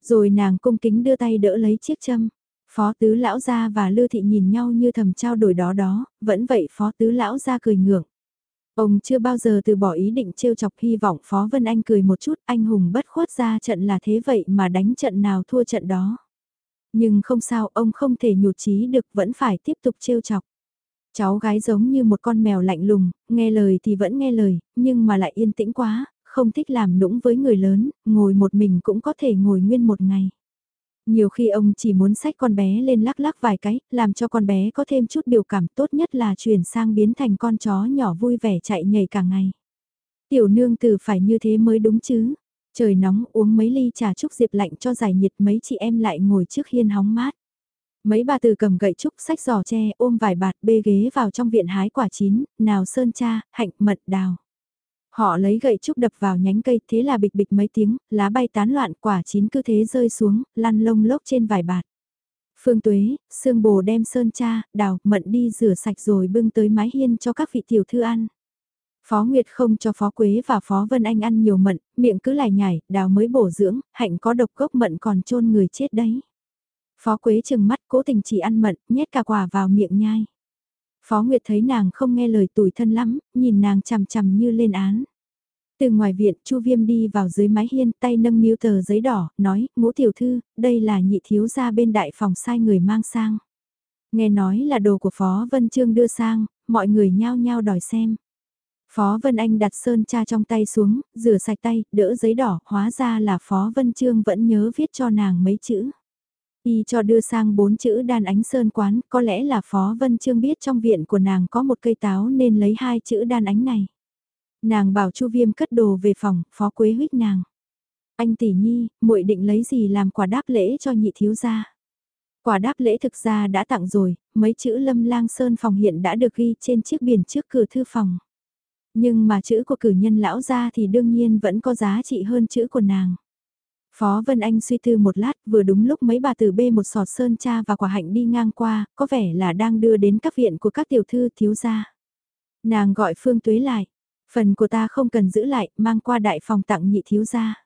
Rồi nàng cung kính đưa tay đỡ lấy chiếc châm. Phó tứ lão gia và Lư thị nhìn nhau như thầm trao đổi đó đó, vẫn vậy phó tứ lão gia cười ngượng. Ông chưa bao giờ từ bỏ ý định trêu chọc hy vọng Phó Vân Anh cười một chút anh hùng bất khuất ra trận là thế vậy mà đánh trận nào thua trận đó. Nhưng không sao ông không thể nhụt chí được vẫn phải tiếp tục trêu chọc. Cháu gái giống như một con mèo lạnh lùng, nghe lời thì vẫn nghe lời, nhưng mà lại yên tĩnh quá, không thích làm nũng với người lớn, ngồi một mình cũng có thể ngồi nguyên một ngày. Nhiều khi ông chỉ muốn xách con bé lên lắc lắc vài cái, làm cho con bé có thêm chút biểu cảm tốt nhất là chuyển sang biến thành con chó nhỏ vui vẻ chạy nhảy cả ngày. Tiểu nương tử phải như thế mới đúng chứ. Trời nóng uống mấy ly trà trúc diệp lạnh cho giải nhiệt mấy chị em lại ngồi trước hiên hóng mát. Mấy bà từ cầm gậy trúc sách giò tre ôm vài bạt bê ghế vào trong viện hái quả chín, nào sơn cha, hạnh mật đào. Họ lấy gậy trúc đập vào nhánh cây thế là bịch bịch mấy tiếng, lá bay tán loạn quả chín cứ thế rơi xuống, lăn lông lốc trên vài bạt. Phương Tuế, Sương Bồ đem sơn cha, đào, mận đi rửa sạch rồi bưng tới mái hiên cho các vị tiểu thư ăn. Phó Nguyệt không cho Phó Quế và Phó Vân Anh ăn nhiều mận, miệng cứ lải nhải, đào mới bổ dưỡng, hạnh có độc gốc mận còn chôn người chết đấy. Phó Quế chừng mắt cố tình chỉ ăn mận, nhét cả quả vào miệng nhai. Phó Nguyệt thấy nàng không nghe lời tủi thân lắm, nhìn nàng chằm chằm như lên án. Từ ngoài viện, Chu Viêm đi vào dưới mái hiên, tay nâng niu tờ giấy đỏ, nói, ngũ tiểu thư, đây là nhị thiếu gia bên đại phòng sai người mang sang. Nghe nói là đồ của Phó Vân Trương đưa sang, mọi người nhao nhao đòi xem. Phó Vân Anh đặt sơn cha trong tay xuống, rửa sạch tay, đỡ giấy đỏ, hóa ra là Phó Vân Trương vẫn nhớ viết cho nàng mấy chữ. Y cho đưa sang bốn chữ đan ánh sơn quán, có lẽ là Phó Vân Trương biết trong viện của nàng có một cây táo nên lấy hai chữ đan ánh này. Nàng bảo Chu Viêm cất đồ về phòng, phó quế huyết nàng. Anh tỷ nhi, muội định lấy gì làm quà đáp lễ cho nhị thiếu gia? Quà đáp lễ thực ra đã tặng rồi, mấy chữ lâm lang sơn phòng hiện đã được ghi trên chiếc biển trước cửa thư phòng. Nhưng mà chữ của cử nhân lão gia thì đương nhiên vẫn có giá trị hơn chữ của nàng. Phó Vân Anh suy tư một lát, vừa đúng lúc mấy bà từ bê một sọt sơn cha và quả hạnh đi ngang qua, có vẻ là đang đưa đến các viện của các tiểu thư thiếu gia. Nàng gọi Phương Tuế lại, phần của ta không cần giữ lại, mang qua đại phòng tặng nhị thiếu gia.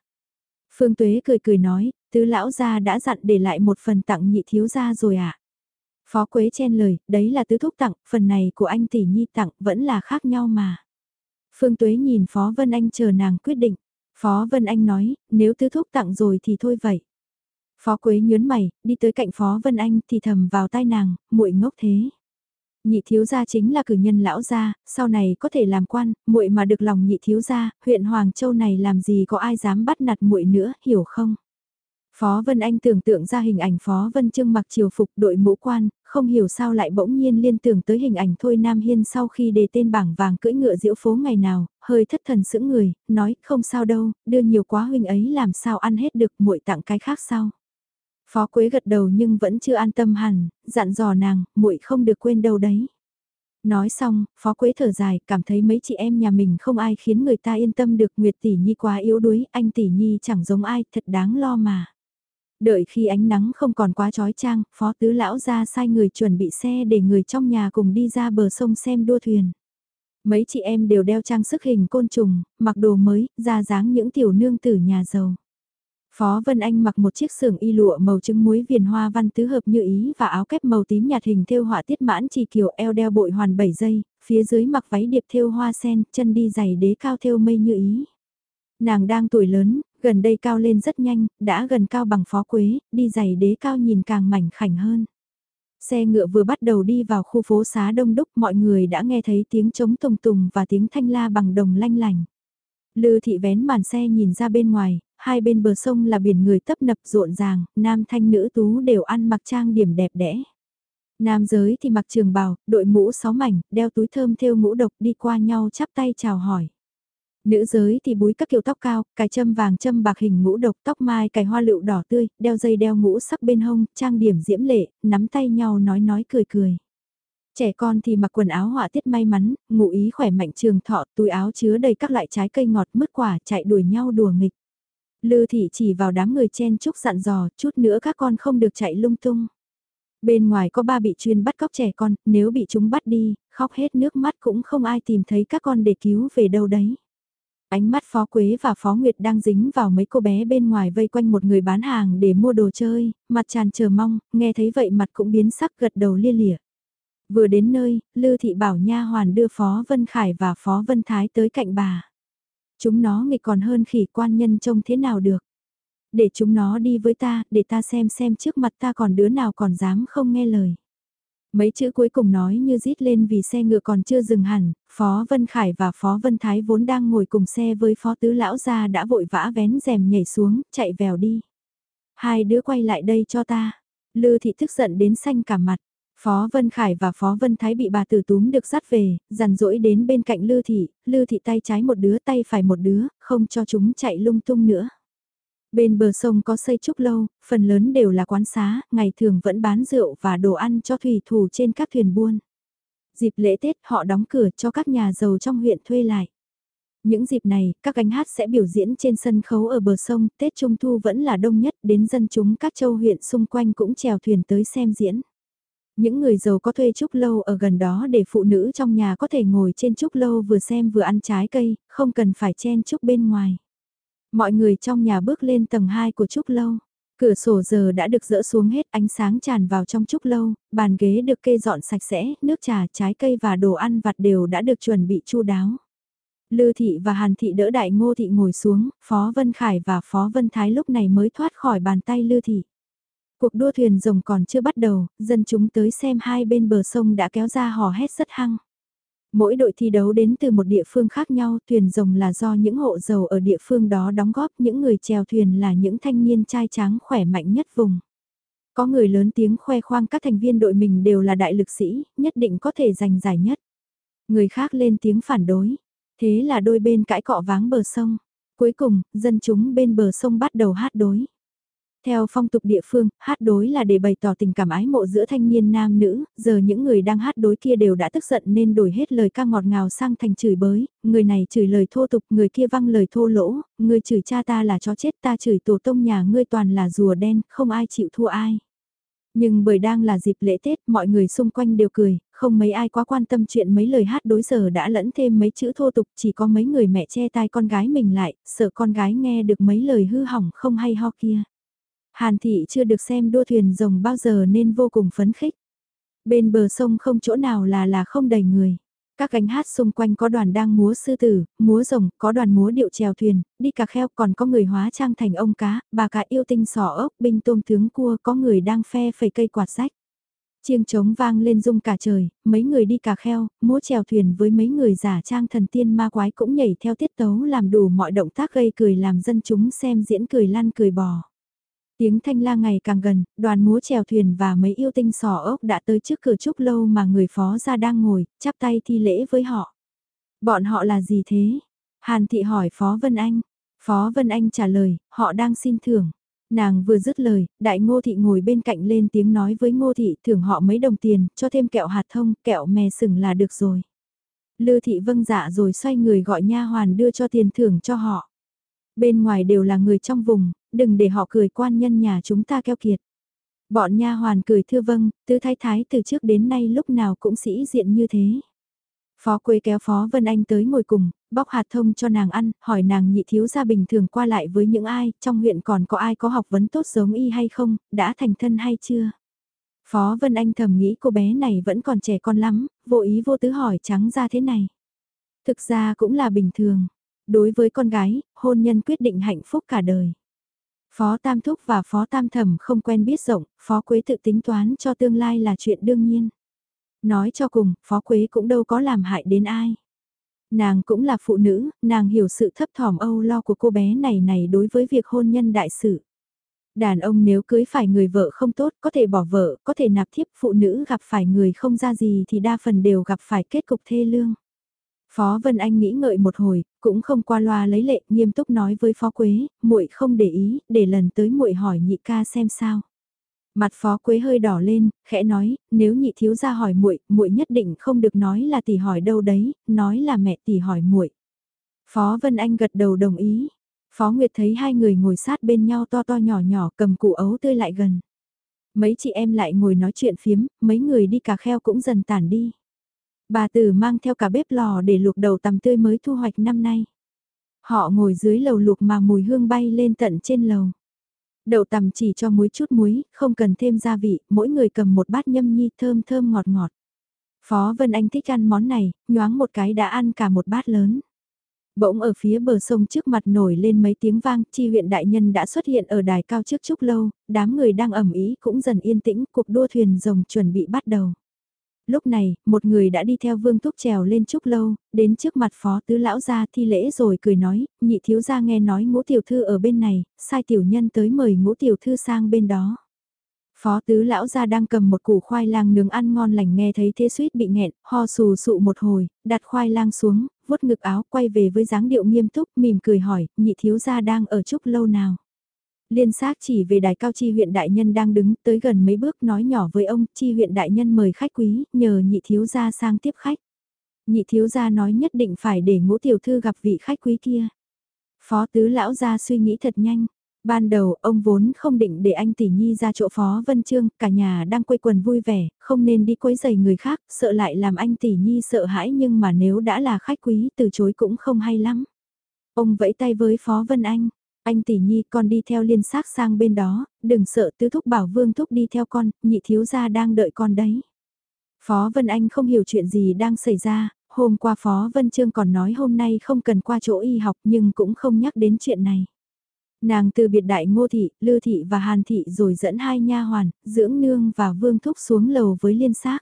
Phương Tuế cười cười nói, tứ lão gia đã dặn để lại một phần tặng nhị thiếu gia rồi ạ. À? Phó Quế chen lời, đấy là tứ thúc tặng, phần này của anh tỷ nhi tặng vẫn là khác nhau mà. Phương Tuế nhìn Phó Vân Anh chờ nàng quyết định. Phó Vân Anh nói, nếu tứ thúc tặng rồi thì thôi vậy. Phó Quế nhớn mày, đi tới cạnh Phó Vân Anh thì thầm vào tai nàng, muội ngốc thế. Nhị thiếu gia chính là cử nhân lão gia, sau này có thể làm quan, muội mà được lòng nhị thiếu gia, huyện Hoàng Châu này làm gì có ai dám bắt nạt muội nữa, hiểu không? Phó Vân Anh tưởng tượng ra hình ảnh Phó Vân trương mặc triều phục đội mũ quan, không hiểu sao lại bỗng nhiên liên tưởng tới hình ảnh Thôi Nam Hiên sau khi đề tên bảng vàng cưỡi ngựa diễu phố ngày nào, hơi thất thần sững người, nói không sao đâu, đưa nhiều quá huynh ấy làm sao ăn hết được muội tặng cái khác sao Phó Quế gật đầu nhưng vẫn chưa an tâm hẳn, dặn dò nàng, muội không được quên đâu đấy. Nói xong, Phó Quế thở dài, cảm thấy mấy chị em nhà mình không ai khiến người ta yên tâm được Nguyệt Tỷ Nhi quá yếu đuối, anh Tỷ Nhi chẳng giống ai, thật đáng lo mà. Đợi khi ánh nắng không còn quá trói trang, Phó Tứ Lão ra sai người chuẩn bị xe để người trong nhà cùng đi ra bờ sông xem đua thuyền. Mấy chị em đều đeo trang sức hình côn trùng, mặc đồ mới, ra dáng những tiểu nương tử nhà giàu. Phó Vân Anh mặc một chiếc sườn y lụa màu trứng muối viền hoa văn tứ hợp như ý và áo kép màu tím nhạt hình thêu họa tiết mãn chỉ kiều eo đeo bội hoàn 7 giây, phía dưới mặc váy điệp thêu hoa sen, chân đi giày đế cao thêu mây như ý. Nàng đang tuổi lớn, gần đây cao lên rất nhanh, đã gần cao bằng phó quế, đi giày đế cao nhìn càng mảnh khảnh hơn. Xe ngựa vừa bắt đầu đi vào khu phố xá đông đúc mọi người đã nghe thấy tiếng trống tùng tùng và tiếng thanh la bằng đồng lanh lành. Lư thị vén màn xe nhìn ra bên ngoài, hai bên bờ sông là biển người tấp nập rộn ràng, nam thanh nữ tú đều ăn mặc trang điểm đẹp đẽ. Nam giới thì mặc trường bào, đội mũ sáu mảnh, đeo túi thơm thêu mũ độc đi qua nhau chắp tay chào hỏi. Nữ giới thì búi các kiểu tóc cao, cài châm vàng châm bạc hình ngũ độc tóc mai cài hoa lựu đỏ tươi, đeo dây đeo ngũ sắc bên hông, trang điểm diễm lệ, nắm tay nhau nói nói cười cười. Trẻ con thì mặc quần áo họa tiết may mắn, ngụ ý khỏe mạnh trường thọ, túi áo chứa đầy các loại trái cây ngọt mứt quả chạy đuổi nhau đùa nghịch. Lư thị chỉ vào đám người chen chúc dặn dò, chút nữa các con không được chạy lung tung. Bên ngoài có ba bị chuyên bắt cóc trẻ con, nếu bị chúng bắt đi, khóc hết nước mắt cũng không ai tìm thấy các con để cứu về đâu đấy. Ánh mắt Phó Quế và Phó Nguyệt đang dính vào mấy cô bé bên ngoài vây quanh một người bán hàng để mua đồ chơi, mặt tràn chờ mong, nghe thấy vậy mặt cũng biến sắc gật đầu lia lịa. Vừa đến nơi, Lư Thị bảo nha hoàn đưa Phó Vân Khải và Phó Vân Thái tới cạnh bà. Chúng nó nghịch còn hơn khỉ quan nhân trông thế nào được. Để chúng nó đi với ta, để ta xem xem trước mặt ta còn đứa nào còn dám không nghe lời. Mấy chữ cuối cùng nói như rít lên vì xe ngựa còn chưa dừng hẳn, Phó Vân Khải và Phó Vân Thái vốn đang ngồi cùng xe với Phó Tứ Lão ra đã vội vã vén rèm nhảy xuống, chạy vèo đi. Hai đứa quay lại đây cho ta. Lư thị tức giận đến xanh cả mặt. Phó Vân Khải và Phó Vân Thái bị bà tử túm được dắt về, dằn dỗi đến bên cạnh Lư Thị, Lư Thị tay trái một đứa tay phải một đứa, không cho chúng chạy lung tung nữa. Bên bờ sông có xây trúc lâu, phần lớn đều là quán xá, ngày thường vẫn bán rượu và đồ ăn cho thủy thủ trên các thuyền buôn. Dịp lễ Tết họ đóng cửa cho các nhà giàu trong huyện thuê lại. Những dịp này, các gánh hát sẽ biểu diễn trên sân khấu ở bờ sông, Tết Trung Thu vẫn là đông nhất, đến dân chúng các châu huyện xung quanh cũng chèo thuyền tới xem diễn. Những người giàu có thuê trúc lâu ở gần đó để phụ nữ trong nhà có thể ngồi trên trúc lâu vừa xem vừa ăn trái cây, không cần phải chen trúc bên ngoài. Mọi người trong nhà bước lên tầng 2 của trúc lâu. Cửa sổ giờ đã được dỡ xuống hết ánh sáng tràn vào trong trúc lâu, bàn ghế được kê dọn sạch sẽ, nước trà, trái cây và đồ ăn vặt đều đã được chuẩn bị chu đáo. Lư thị và Hàn thị đỡ đại ngô thị ngồi xuống, Phó Vân Khải và Phó Vân Thái lúc này mới thoát khỏi bàn tay Lư thị. Cuộc đua thuyền rồng còn chưa bắt đầu, dân chúng tới xem hai bên bờ sông đã kéo ra hò hét rất hăng. Mỗi đội thi đấu đến từ một địa phương khác nhau, thuyền rồng là do những hộ giàu ở địa phương đó đóng góp, những người chèo thuyền là những thanh niên trai tráng khỏe mạnh nhất vùng. Có người lớn tiếng khoe khoang các thành viên đội mình đều là đại lực sĩ, nhất định có thể giành giải nhất. Người khác lên tiếng phản đối. Thế là đôi bên cãi cọ váng bờ sông. Cuối cùng, dân chúng bên bờ sông bắt đầu hát đối. Theo phong tục địa phương, hát đối là để bày tỏ tình cảm ái mộ giữa thanh niên nam nữ, giờ những người đang hát đối kia đều đã tức giận nên đổi hết lời ca ngọt ngào sang thành chửi bới, người này chửi lời thô tục, người kia văng lời thô lỗ, người chửi cha ta là chó chết ta chửi tổ tông nhà ngươi toàn là rùa đen, không ai chịu thua ai. Nhưng bởi đang là dịp lễ Tết, mọi người xung quanh đều cười, không mấy ai quá quan tâm chuyện mấy lời hát đối giờ đã lẫn thêm mấy chữ thô tục, chỉ có mấy người mẹ che tai con gái mình lại, sợ con gái nghe được mấy lời hư hỏng không hay ho kia. Hàn thị chưa được xem đua thuyền rồng bao giờ nên vô cùng phấn khích. Bên bờ sông không chỗ nào là là không đầy người. Các gánh hát xung quanh có đoàn đang múa sư tử, múa rồng, có đoàn múa điệu chèo thuyền, đi cà kheo còn có người hóa trang thành ông cá, bà cá yêu tinh sò ốc, binh tôm tướng cua, có người đang phe phẩy cây quạt rách. Chiêng trống vang lên rung cả trời, mấy người đi cà kheo, múa chèo thuyền với mấy người giả trang thần tiên ma quái cũng nhảy theo tiết tấu làm đủ mọi động tác gây cười làm dân chúng xem diễn cười lăn cười bò. Tiếng thanh la ngày càng gần, đoàn múa chèo thuyền và mấy yêu tinh sò ốc đã tới trước cửa trúc lâu mà người phó ra đang ngồi, chắp tay thi lễ với họ. Bọn họ là gì thế? Hàn thị hỏi Phó Vân Anh. Phó Vân Anh trả lời, họ đang xin thưởng. Nàng vừa dứt lời, đại ngô thị ngồi bên cạnh lên tiếng nói với ngô thị thưởng họ mấy đồng tiền, cho thêm kẹo hạt thông, kẹo mè sừng là được rồi. Lư thị vâng dạ rồi xoay người gọi nha hoàn đưa cho tiền thưởng cho họ. Bên ngoài đều là người trong vùng, đừng để họ cười quan nhân nhà chúng ta keo kiệt. Bọn nha hoàn cười thưa vâng, tứ thái thái từ trước đến nay lúc nào cũng sĩ diện như thế. Phó Quế kéo Phó Vân Anh tới ngồi cùng, bóc hạt thông cho nàng ăn, hỏi nàng nhị thiếu gia bình thường qua lại với những ai, trong huyện còn có ai có học vấn tốt giống y hay không, đã thành thân hay chưa. Phó Vân Anh thầm nghĩ cô bé này vẫn còn trẻ con lắm, vô ý vô tứ hỏi trắng ra thế này. Thực ra cũng là bình thường. Đối với con gái, hôn nhân quyết định hạnh phúc cả đời. Phó Tam Thúc và Phó Tam Thẩm không quen biết rộng, Phó Quế tự tính toán cho tương lai là chuyện đương nhiên. Nói cho cùng, Phó Quế cũng đâu có làm hại đến ai. Nàng cũng là phụ nữ, nàng hiểu sự thấp thỏm âu lo của cô bé này này đối với việc hôn nhân đại sự. Đàn ông nếu cưới phải người vợ không tốt, có thể bỏ vợ, có thể nạp thiếp phụ nữ gặp phải người không ra gì thì đa phần đều gặp phải kết cục thê lương. Phó Vân Anh nghĩ ngợi một hồi, cũng không qua loa lấy lệ, nghiêm túc nói với Phó Quế, muội không để ý, để lần tới muội hỏi nhị ca xem sao. Mặt Phó Quế hơi đỏ lên, khẽ nói, nếu nhị thiếu gia hỏi muội, muội nhất định không được nói là tỷ hỏi đâu đấy, nói là mẹ tỷ hỏi muội. Phó Vân Anh gật đầu đồng ý. Phó Nguyệt thấy hai người ngồi sát bên nhau to to nhỏ nhỏ cầm củ ấu tươi lại gần. Mấy chị em lại ngồi nói chuyện phiếm, mấy người đi cà kheo cũng dần tản đi. Bà tử mang theo cả bếp lò để luộc đầu tằm tươi mới thu hoạch năm nay. Họ ngồi dưới lầu luộc mà mùi hương bay lên tận trên lầu. Đậu tằm chỉ cho muối chút muối, không cần thêm gia vị, mỗi người cầm một bát nhâm nhi thơm thơm ngọt ngọt. Phó Vân Anh thích ăn món này, nhoáng một cái đã ăn cả một bát lớn. Bỗng ở phía bờ sông trước mặt nổi lên mấy tiếng vang, chi huyện đại nhân đã xuất hiện ở đài cao trước chúc lâu, đám người đang ẩm ý cũng dần yên tĩnh, cuộc đua thuyền rồng chuẩn bị bắt đầu lúc này, một người đã đi theo vương túc trèo lên trúc lâu, đến trước mặt phó tứ lão gia thi lễ rồi cười nói, nhị thiếu gia nghe nói ngũ tiểu thư ở bên này, sai tiểu nhân tới mời ngũ tiểu thư sang bên đó. Phó tứ lão gia đang cầm một củ khoai lang nướng ăn ngon lành nghe thấy thế suýt bị nghẹn, ho sù sụ một hồi, đặt khoai lang xuống, vuốt ngực áo quay về với dáng điệu nghiêm túc, mỉm cười hỏi, nhị thiếu gia đang ở trúc lâu nào. Liên xác chỉ về đài cao chi huyện đại nhân đang đứng tới gần mấy bước nói nhỏ với ông, chi huyện đại nhân mời khách quý, nhờ nhị thiếu gia sang tiếp khách. Nhị thiếu gia nói nhất định phải để ngũ tiểu thư gặp vị khách quý kia. Phó tứ lão gia suy nghĩ thật nhanh. Ban đầu ông vốn không định để anh tỷ nhi ra chỗ phó Vân Trương, cả nhà đang quây quần vui vẻ, không nên đi quấy giày người khác, sợ lại làm anh tỷ nhi sợ hãi nhưng mà nếu đã là khách quý từ chối cũng không hay lắm. Ông vẫy tay với Phó Vân Anh, anh tỷ nhi con đi theo liên xác sang bên đó, đừng sợ tứ thúc bảo vương thúc đi theo con, nhị thiếu gia đang đợi con đấy. Phó Vân Anh không hiểu chuyện gì đang xảy ra, hôm qua Phó Vân Trương còn nói hôm nay không cần qua chỗ y học nhưng cũng không nhắc đến chuyện này. Nàng từ biệt đại ngô thị, lư thị và hàn thị rồi dẫn hai nha hoàn, dưỡng nương và vương thúc xuống lầu với liên xác.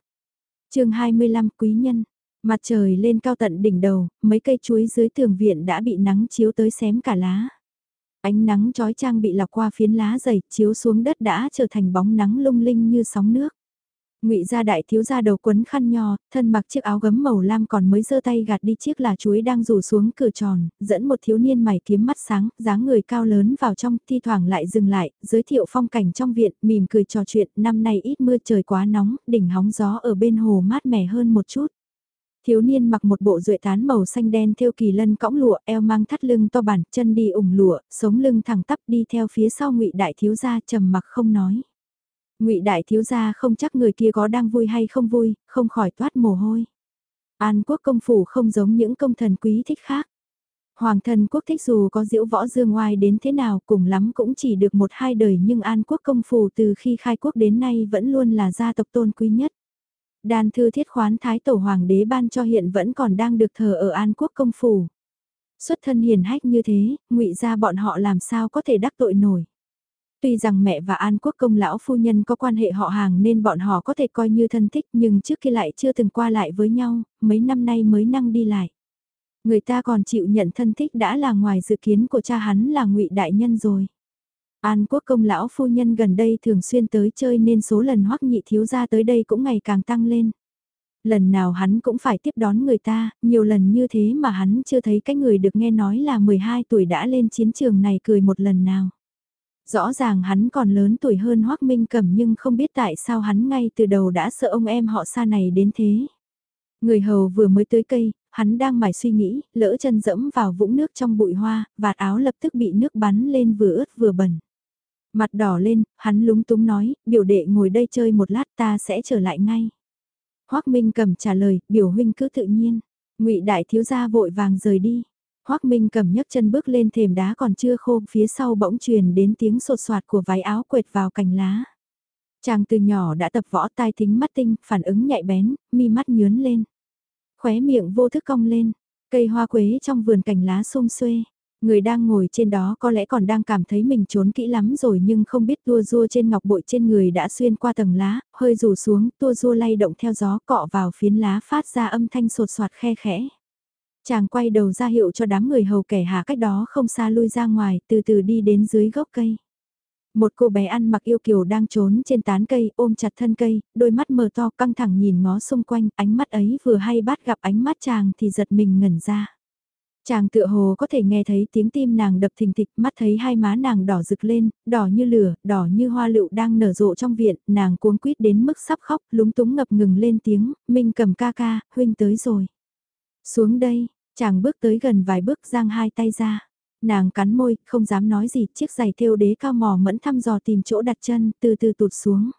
chương 25 Quý Nhân Mặt trời lên cao tận đỉnh đầu, mấy cây chuối dưới tường viện đã bị nắng chiếu tới xém cả lá. Ánh nắng trói trang bị lọc qua phiến lá dày, chiếu xuống đất đã trở thành bóng nắng lung linh như sóng nước. Ngụy gia đại thiếu gia đầu quấn khăn nho, thân mặc chiếc áo gấm màu lam còn mới giơ tay gạt đi chiếc là chuối đang rủ xuống cửa tròn, dẫn một thiếu niên mày kiếm mắt sáng, dáng người cao lớn vào trong, thi thoảng lại dừng lại, giới thiệu phong cảnh trong viện, mỉm cười trò chuyện, năm nay ít mưa trời quá nóng, đỉnh hóng gió ở bên hồ mát mẻ hơn một chút. Thiếu niên mặc một bộ duệ tán màu xanh đen theo kỳ lân cõng lụa, eo mang thắt lưng to bản, chân đi ủng lụa, sống lưng thẳng tắp đi theo phía sau ngụy đại thiếu gia trầm mặc không nói. Ngụy đại thiếu gia không chắc người kia có đang vui hay không vui, không khỏi toát mồ hôi. An quốc công phủ không giống những công thần quý thích khác. Hoàng thân quốc thích dù có diễu võ dương ngoài đến thế nào cùng lắm cũng chỉ được một hai đời nhưng An quốc công phủ từ khi khai quốc đến nay vẫn luôn là gia tộc tôn quý nhất. Đan thư thiết khoán thái tổ hoàng đế ban cho hiện vẫn còn đang được thờ ở An quốc công phủ. Xuất thân hiền hách như thế, ngụy ra bọn họ làm sao có thể đắc tội nổi. Tuy rằng mẹ và An Quốc công lão phu nhân có quan hệ họ hàng nên bọn họ có thể coi như thân thích nhưng trước kia lại chưa từng qua lại với nhau, mấy năm nay mới năng đi lại. Người ta còn chịu nhận thân thích đã là ngoài dự kiến của cha hắn là ngụy đại nhân rồi. An Quốc công lão phu nhân gần đây thường xuyên tới chơi nên số lần hoắc nhị thiếu gia tới đây cũng ngày càng tăng lên. Lần nào hắn cũng phải tiếp đón người ta, nhiều lần như thế mà hắn chưa thấy cái người được nghe nói là 12 tuổi đã lên chiến trường này cười một lần nào. Rõ ràng hắn còn lớn tuổi hơn Hoắc Minh Cẩm nhưng không biết tại sao hắn ngay từ đầu đã sợ ông em họ xa này đến thế. Người hầu vừa mới tới cây, hắn đang mải suy nghĩ, lỡ chân dẫm vào vũng nước trong bụi hoa, vạt áo lập tức bị nước bắn lên vừa ướt vừa bẩn. Mặt đỏ lên, hắn lúng túng nói, biểu đệ ngồi đây chơi một lát ta sẽ trở lại ngay. Hoác Minh cầm trả lời, biểu huynh cứ tự nhiên. ngụy đại thiếu gia vội vàng rời đi. Hoác Minh cầm nhấc chân bước lên thềm đá còn chưa khô, phía sau bỗng truyền đến tiếng sột soạt của váy áo quệt vào cành lá. Chàng từ nhỏ đã tập võ tai thính mắt tinh, phản ứng nhạy bén, mi mắt nhướn lên. Khóe miệng vô thức cong lên, cây hoa quế trong vườn cành lá xôm xuê. Người đang ngồi trên đó có lẽ còn đang cảm thấy mình trốn kỹ lắm rồi nhưng không biết tua rua trên ngọc bội trên người đã xuyên qua tầng lá, hơi rủ xuống, tua rua lay động theo gió cọ vào phiến lá phát ra âm thanh sột soạt khe khẽ. Chàng quay đầu ra hiệu cho đám người hầu kẻ hạ cách đó không xa lui ra ngoài, từ từ đi đến dưới gốc cây. Một cô bé ăn mặc yêu kiều đang trốn trên tán cây, ôm chặt thân cây, đôi mắt mờ to căng thẳng nhìn ngó xung quanh, ánh mắt ấy vừa hay bắt gặp ánh mắt chàng thì giật mình ngẩn ra. Chàng tựa hồ có thể nghe thấy tiếng tim nàng đập thình thịch, mắt thấy hai má nàng đỏ rực lên, đỏ như lửa, đỏ như hoa lựu đang nở rộ trong viện, nàng cuống quýt đến mức sắp khóc, lúng túng ngập ngừng lên tiếng, Minh cầm ca ca, huynh tới rồi. Xuống đây, chàng bước tới gần vài bước giang hai tay ra. Nàng cắn môi, không dám nói gì, chiếc giày thêu đế cao mò mẫn thăm dò tìm chỗ đặt chân, từ từ tụt xuống.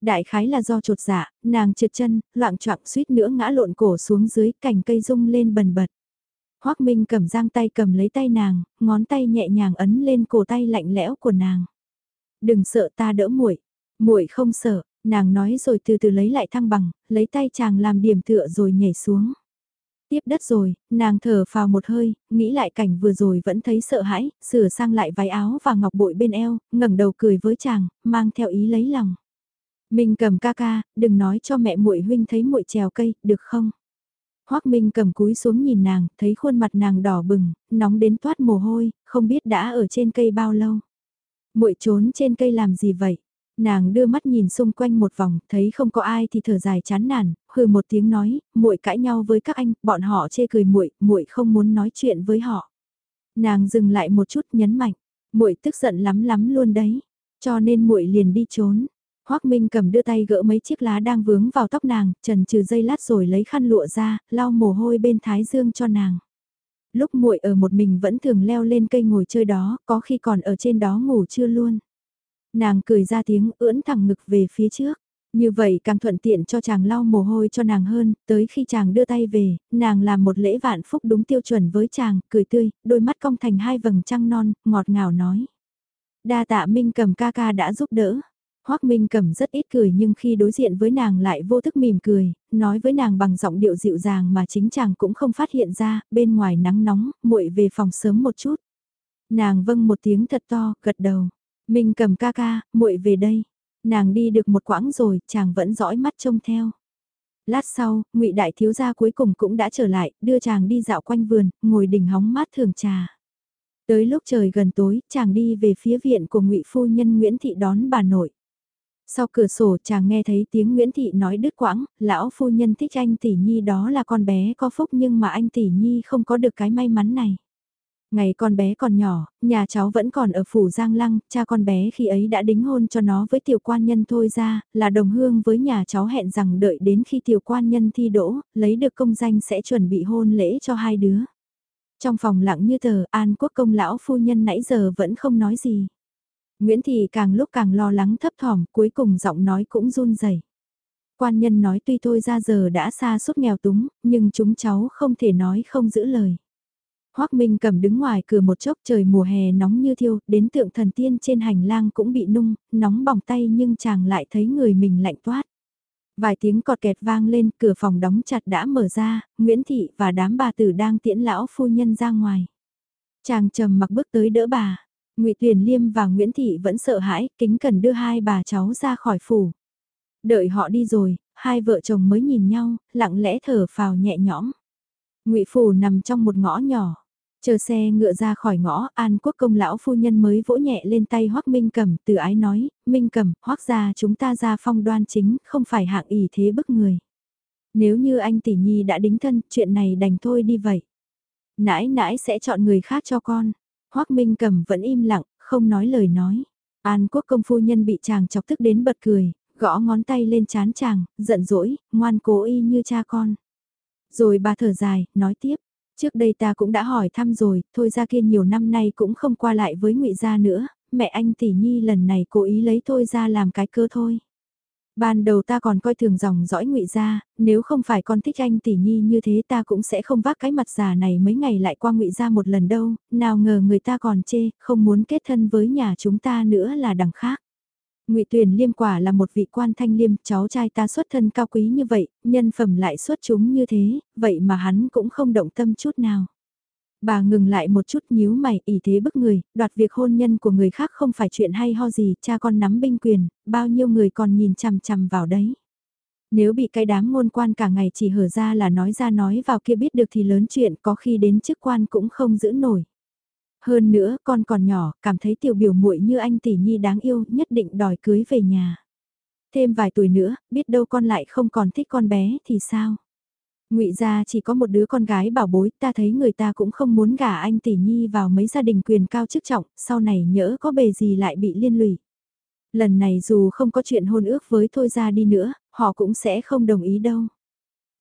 Đại khái là do trột dạ, nàng trượt chân, loạn trọng suýt nữa ngã lộn cổ xuống dưới cành cây rung lên bần bật. Hoác Minh cầm giang tay cầm lấy tay nàng, ngón tay nhẹ nhàng ấn lên cổ tay lạnh lẽo của nàng. Đừng sợ ta đỡ muội, muội không sợ, nàng nói rồi từ từ lấy lại thăng bằng, lấy tay chàng làm điểm tựa rồi nhảy xuống. Tiếp đất rồi, nàng thở vào một hơi, nghĩ lại cảnh vừa rồi vẫn thấy sợ hãi, sửa sang lại váy áo và ngọc bội bên eo, ngẩng đầu cười với chàng, mang theo ý lấy lòng. Minh cầm ca ca, đừng nói cho mẹ muội huynh thấy muội trèo cây, được không? Hoác Minh cầm cúi xuống nhìn nàng, thấy khuôn mặt nàng đỏ bừng, nóng đến toát mồ hôi, không biết đã ở trên cây bao lâu. Muội trốn trên cây làm gì vậy? Nàng đưa mắt nhìn xung quanh một vòng, thấy không có ai thì thở dài chán nản, hừ một tiếng nói, muội cãi nhau với các anh, bọn họ chê cười muội, muội không muốn nói chuyện với họ. Nàng dừng lại một chút nhấn mạnh, muội tức giận lắm lắm luôn đấy, cho nên muội liền đi trốn. Hoác Minh cầm đưa tay gỡ mấy chiếc lá đang vướng vào tóc nàng, trần trừ dây lát rồi lấy khăn lụa ra, lau mồ hôi bên thái dương cho nàng. Lúc muội ở một mình vẫn thường leo lên cây ngồi chơi đó, có khi còn ở trên đó ngủ chưa luôn. Nàng cười ra tiếng ưỡn thẳng ngực về phía trước. Như vậy càng thuận tiện cho chàng lau mồ hôi cho nàng hơn, tới khi chàng đưa tay về, nàng làm một lễ vạn phúc đúng tiêu chuẩn với chàng, cười tươi, đôi mắt cong thành hai vầng trăng non, ngọt ngào nói. Đa tạ Minh cầm ca ca đã giúp đỡ. Hoác Minh Cẩm rất ít cười nhưng khi đối diện với nàng lại vô thức mỉm cười, nói với nàng bằng giọng điệu dịu dàng mà chính chàng cũng không phát hiện ra, bên ngoài nắng nóng, muội về phòng sớm một chút. Nàng vâng một tiếng thật to, gật đầu. Minh Cẩm ca ca, muội về đây. Nàng đi được một quãng rồi, chàng vẫn dõi mắt trông theo. Lát sau, ngụy đại thiếu gia cuối cùng cũng đã trở lại, đưa chàng đi dạo quanh vườn, ngồi đỉnh hóng mát thường trà. Tới lúc trời gần tối, chàng đi về phía viện của ngụy phu nhân Nguyễn Thị đón bà nội. Sau cửa sổ chàng nghe thấy tiếng Nguyễn Thị nói đứt quãng, lão phu nhân thích anh tỷ nhi đó là con bé có phúc nhưng mà anh tỷ nhi không có được cái may mắn này. Ngày con bé còn nhỏ, nhà cháu vẫn còn ở phủ Giang Lăng, cha con bé khi ấy đã đính hôn cho nó với tiểu quan nhân thôi ra, là đồng hương với nhà cháu hẹn rằng đợi đến khi tiểu quan nhân thi đỗ, lấy được công danh sẽ chuẩn bị hôn lễ cho hai đứa. Trong phòng lặng như tờ, An Quốc công lão phu nhân nãy giờ vẫn không nói gì. Nguyễn Thị càng lúc càng lo lắng thấp thỏm, cuối cùng giọng nói cũng run rẩy. Quan nhân nói tuy thôi ra giờ đã xa suốt nghèo túng, nhưng chúng cháu không thể nói không giữ lời. Hoác Minh cầm đứng ngoài cửa một chốc trời mùa hè nóng như thiêu, đến tượng thần tiên trên hành lang cũng bị nung, nóng bỏng tay nhưng chàng lại thấy người mình lạnh toát. Vài tiếng cọt kẹt vang lên, cửa phòng đóng chặt đã mở ra, Nguyễn Thị và đám bà tử đang tiễn lão phu nhân ra ngoài. Chàng trầm mặc bước tới đỡ bà ngụy Tuyền Liêm và Nguyễn Thị vẫn sợ hãi, kính cần đưa hai bà cháu ra khỏi phủ. Đợi họ đi rồi, hai vợ chồng mới nhìn nhau, lặng lẽ thở phào nhẹ nhõm. ngụy Phủ nằm trong một ngõ nhỏ. Chờ xe ngựa ra khỏi ngõ, An Quốc công lão phu nhân mới vỗ nhẹ lên tay Hoắc Minh Cẩm, từ ái nói, Minh Cẩm, Hoắc gia chúng ta ra phong đoan chính, không phải hạng ỷ thế bức người. Nếu như anh tỷ nhi đã đính thân, chuyện này đành thôi đi vậy. Nãi nãi sẽ chọn người khác cho con. Hoắc Minh Cẩm vẫn im lặng, không nói lời nói. An Quốc công phu nhân bị chàng chọc tức đến bật cười, gõ ngón tay lên chán chàng, giận dỗi, ngoan cố y như cha con. Rồi bà thở dài, nói tiếp, Trước đây ta cũng đã hỏi thăm rồi, thôi ra kia nhiều năm nay cũng không qua lại với ngụy gia nữa, mẹ anh tỷ nhi lần này cố ý lấy thôi ra làm cái cơ thôi. Ban đầu ta còn coi thường dòng dõi ngụy gia, nếu không phải con thích anh tỷ nhi như thế ta cũng sẽ không vác cái mặt già này mấy ngày lại qua ngụy gia một lần đâu, nào ngờ người ta còn chê, không muốn kết thân với nhà chúng ta nữa là đằng khác. Ngụy Tuyền Liêm quả là một vị quan thanh liêm, cháu trai ta xuất thân cao quý như vậy, nhân phẩm lại xuất chúng như thế, vậy mà hắn cũng không động tâm chút nào. Bà ngừng lại một chút nhíu mày, ý thế bức người, đoạt việc hôn nhân của người khác không phải chuyện hay ho gì, cha con nắm binh quyền, bao nhiêu người còn nhìn chằm chằm vào đấy. Nếu bị cái đám ngôn quan cả ngày chỉ hở ra là nói ra nói vào kia biết được thì lớn chuyện có khi đến chức quan cũng không giữ nổi. Hơn nữa, con còn nhỏ, cảm thấy tiểu biểu muội như anh tỷ nhi đáng yêu, nhất định đòi cưới về nhà. Thêm vài tuổi nữa, biết đâu con lại không còn thích con bé thì sao? Ngụy gia chỉ có một đứa con gái bảo bối, ta thấy người ta cũng không muốn gả anh tỷ nhi vào mấy gia đình quyền cao chức trọng, sau này nhỡ có bề gì lại bị liên lụy. Lần này dù không có chuyện hôn ước với thôi ra đi nữa, họ cũng sẽ không đồng ý đâu.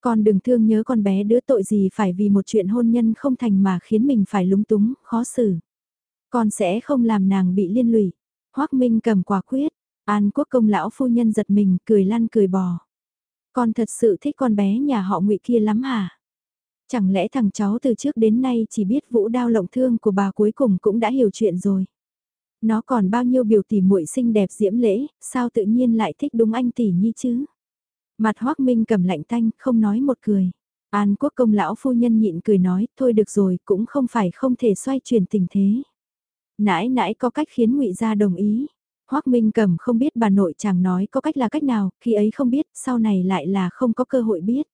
Con đừng thương nhớ con bé đứa tội gì phải vì một chuyện hôn nhân không thành mà khiến mình phải lúng túng, khó xử. Con sẽ không làm nàng bị liên lụy. Hoác Minh cầm quả quyết, An Quốc công lão phu nhân giật mình, cười lăn cười bò. Con thật sự thích con bé nhà họ ngụy kia lắm hả? Chẳng lẽ thằng cháu từ trước đến nay chỉ biết vũ đao lộng thương của bà cuối cùng cũng đã hiểu chuyện rồi. Nó còn bao nhiêu biểu tỷ muội xinh đẹp diễm lễ, sao tự nhiên lại thích đúng anh tỷ nhi chứ? Mặt Hoác Minh cầm lạnh tanh, không nói một cười. An quốc công lão phu nhân nhịn cười nói, thôi được rồi, cũng không phải không thể xoay chuyển tình thế. Nãi nãi có cách khiến ngụy gia đồng ý. Hoác Minh cầm không biết bà nội chàng nói có cách là cách nào, khi ấy không biết, sau này lại là không có cơ hội biết.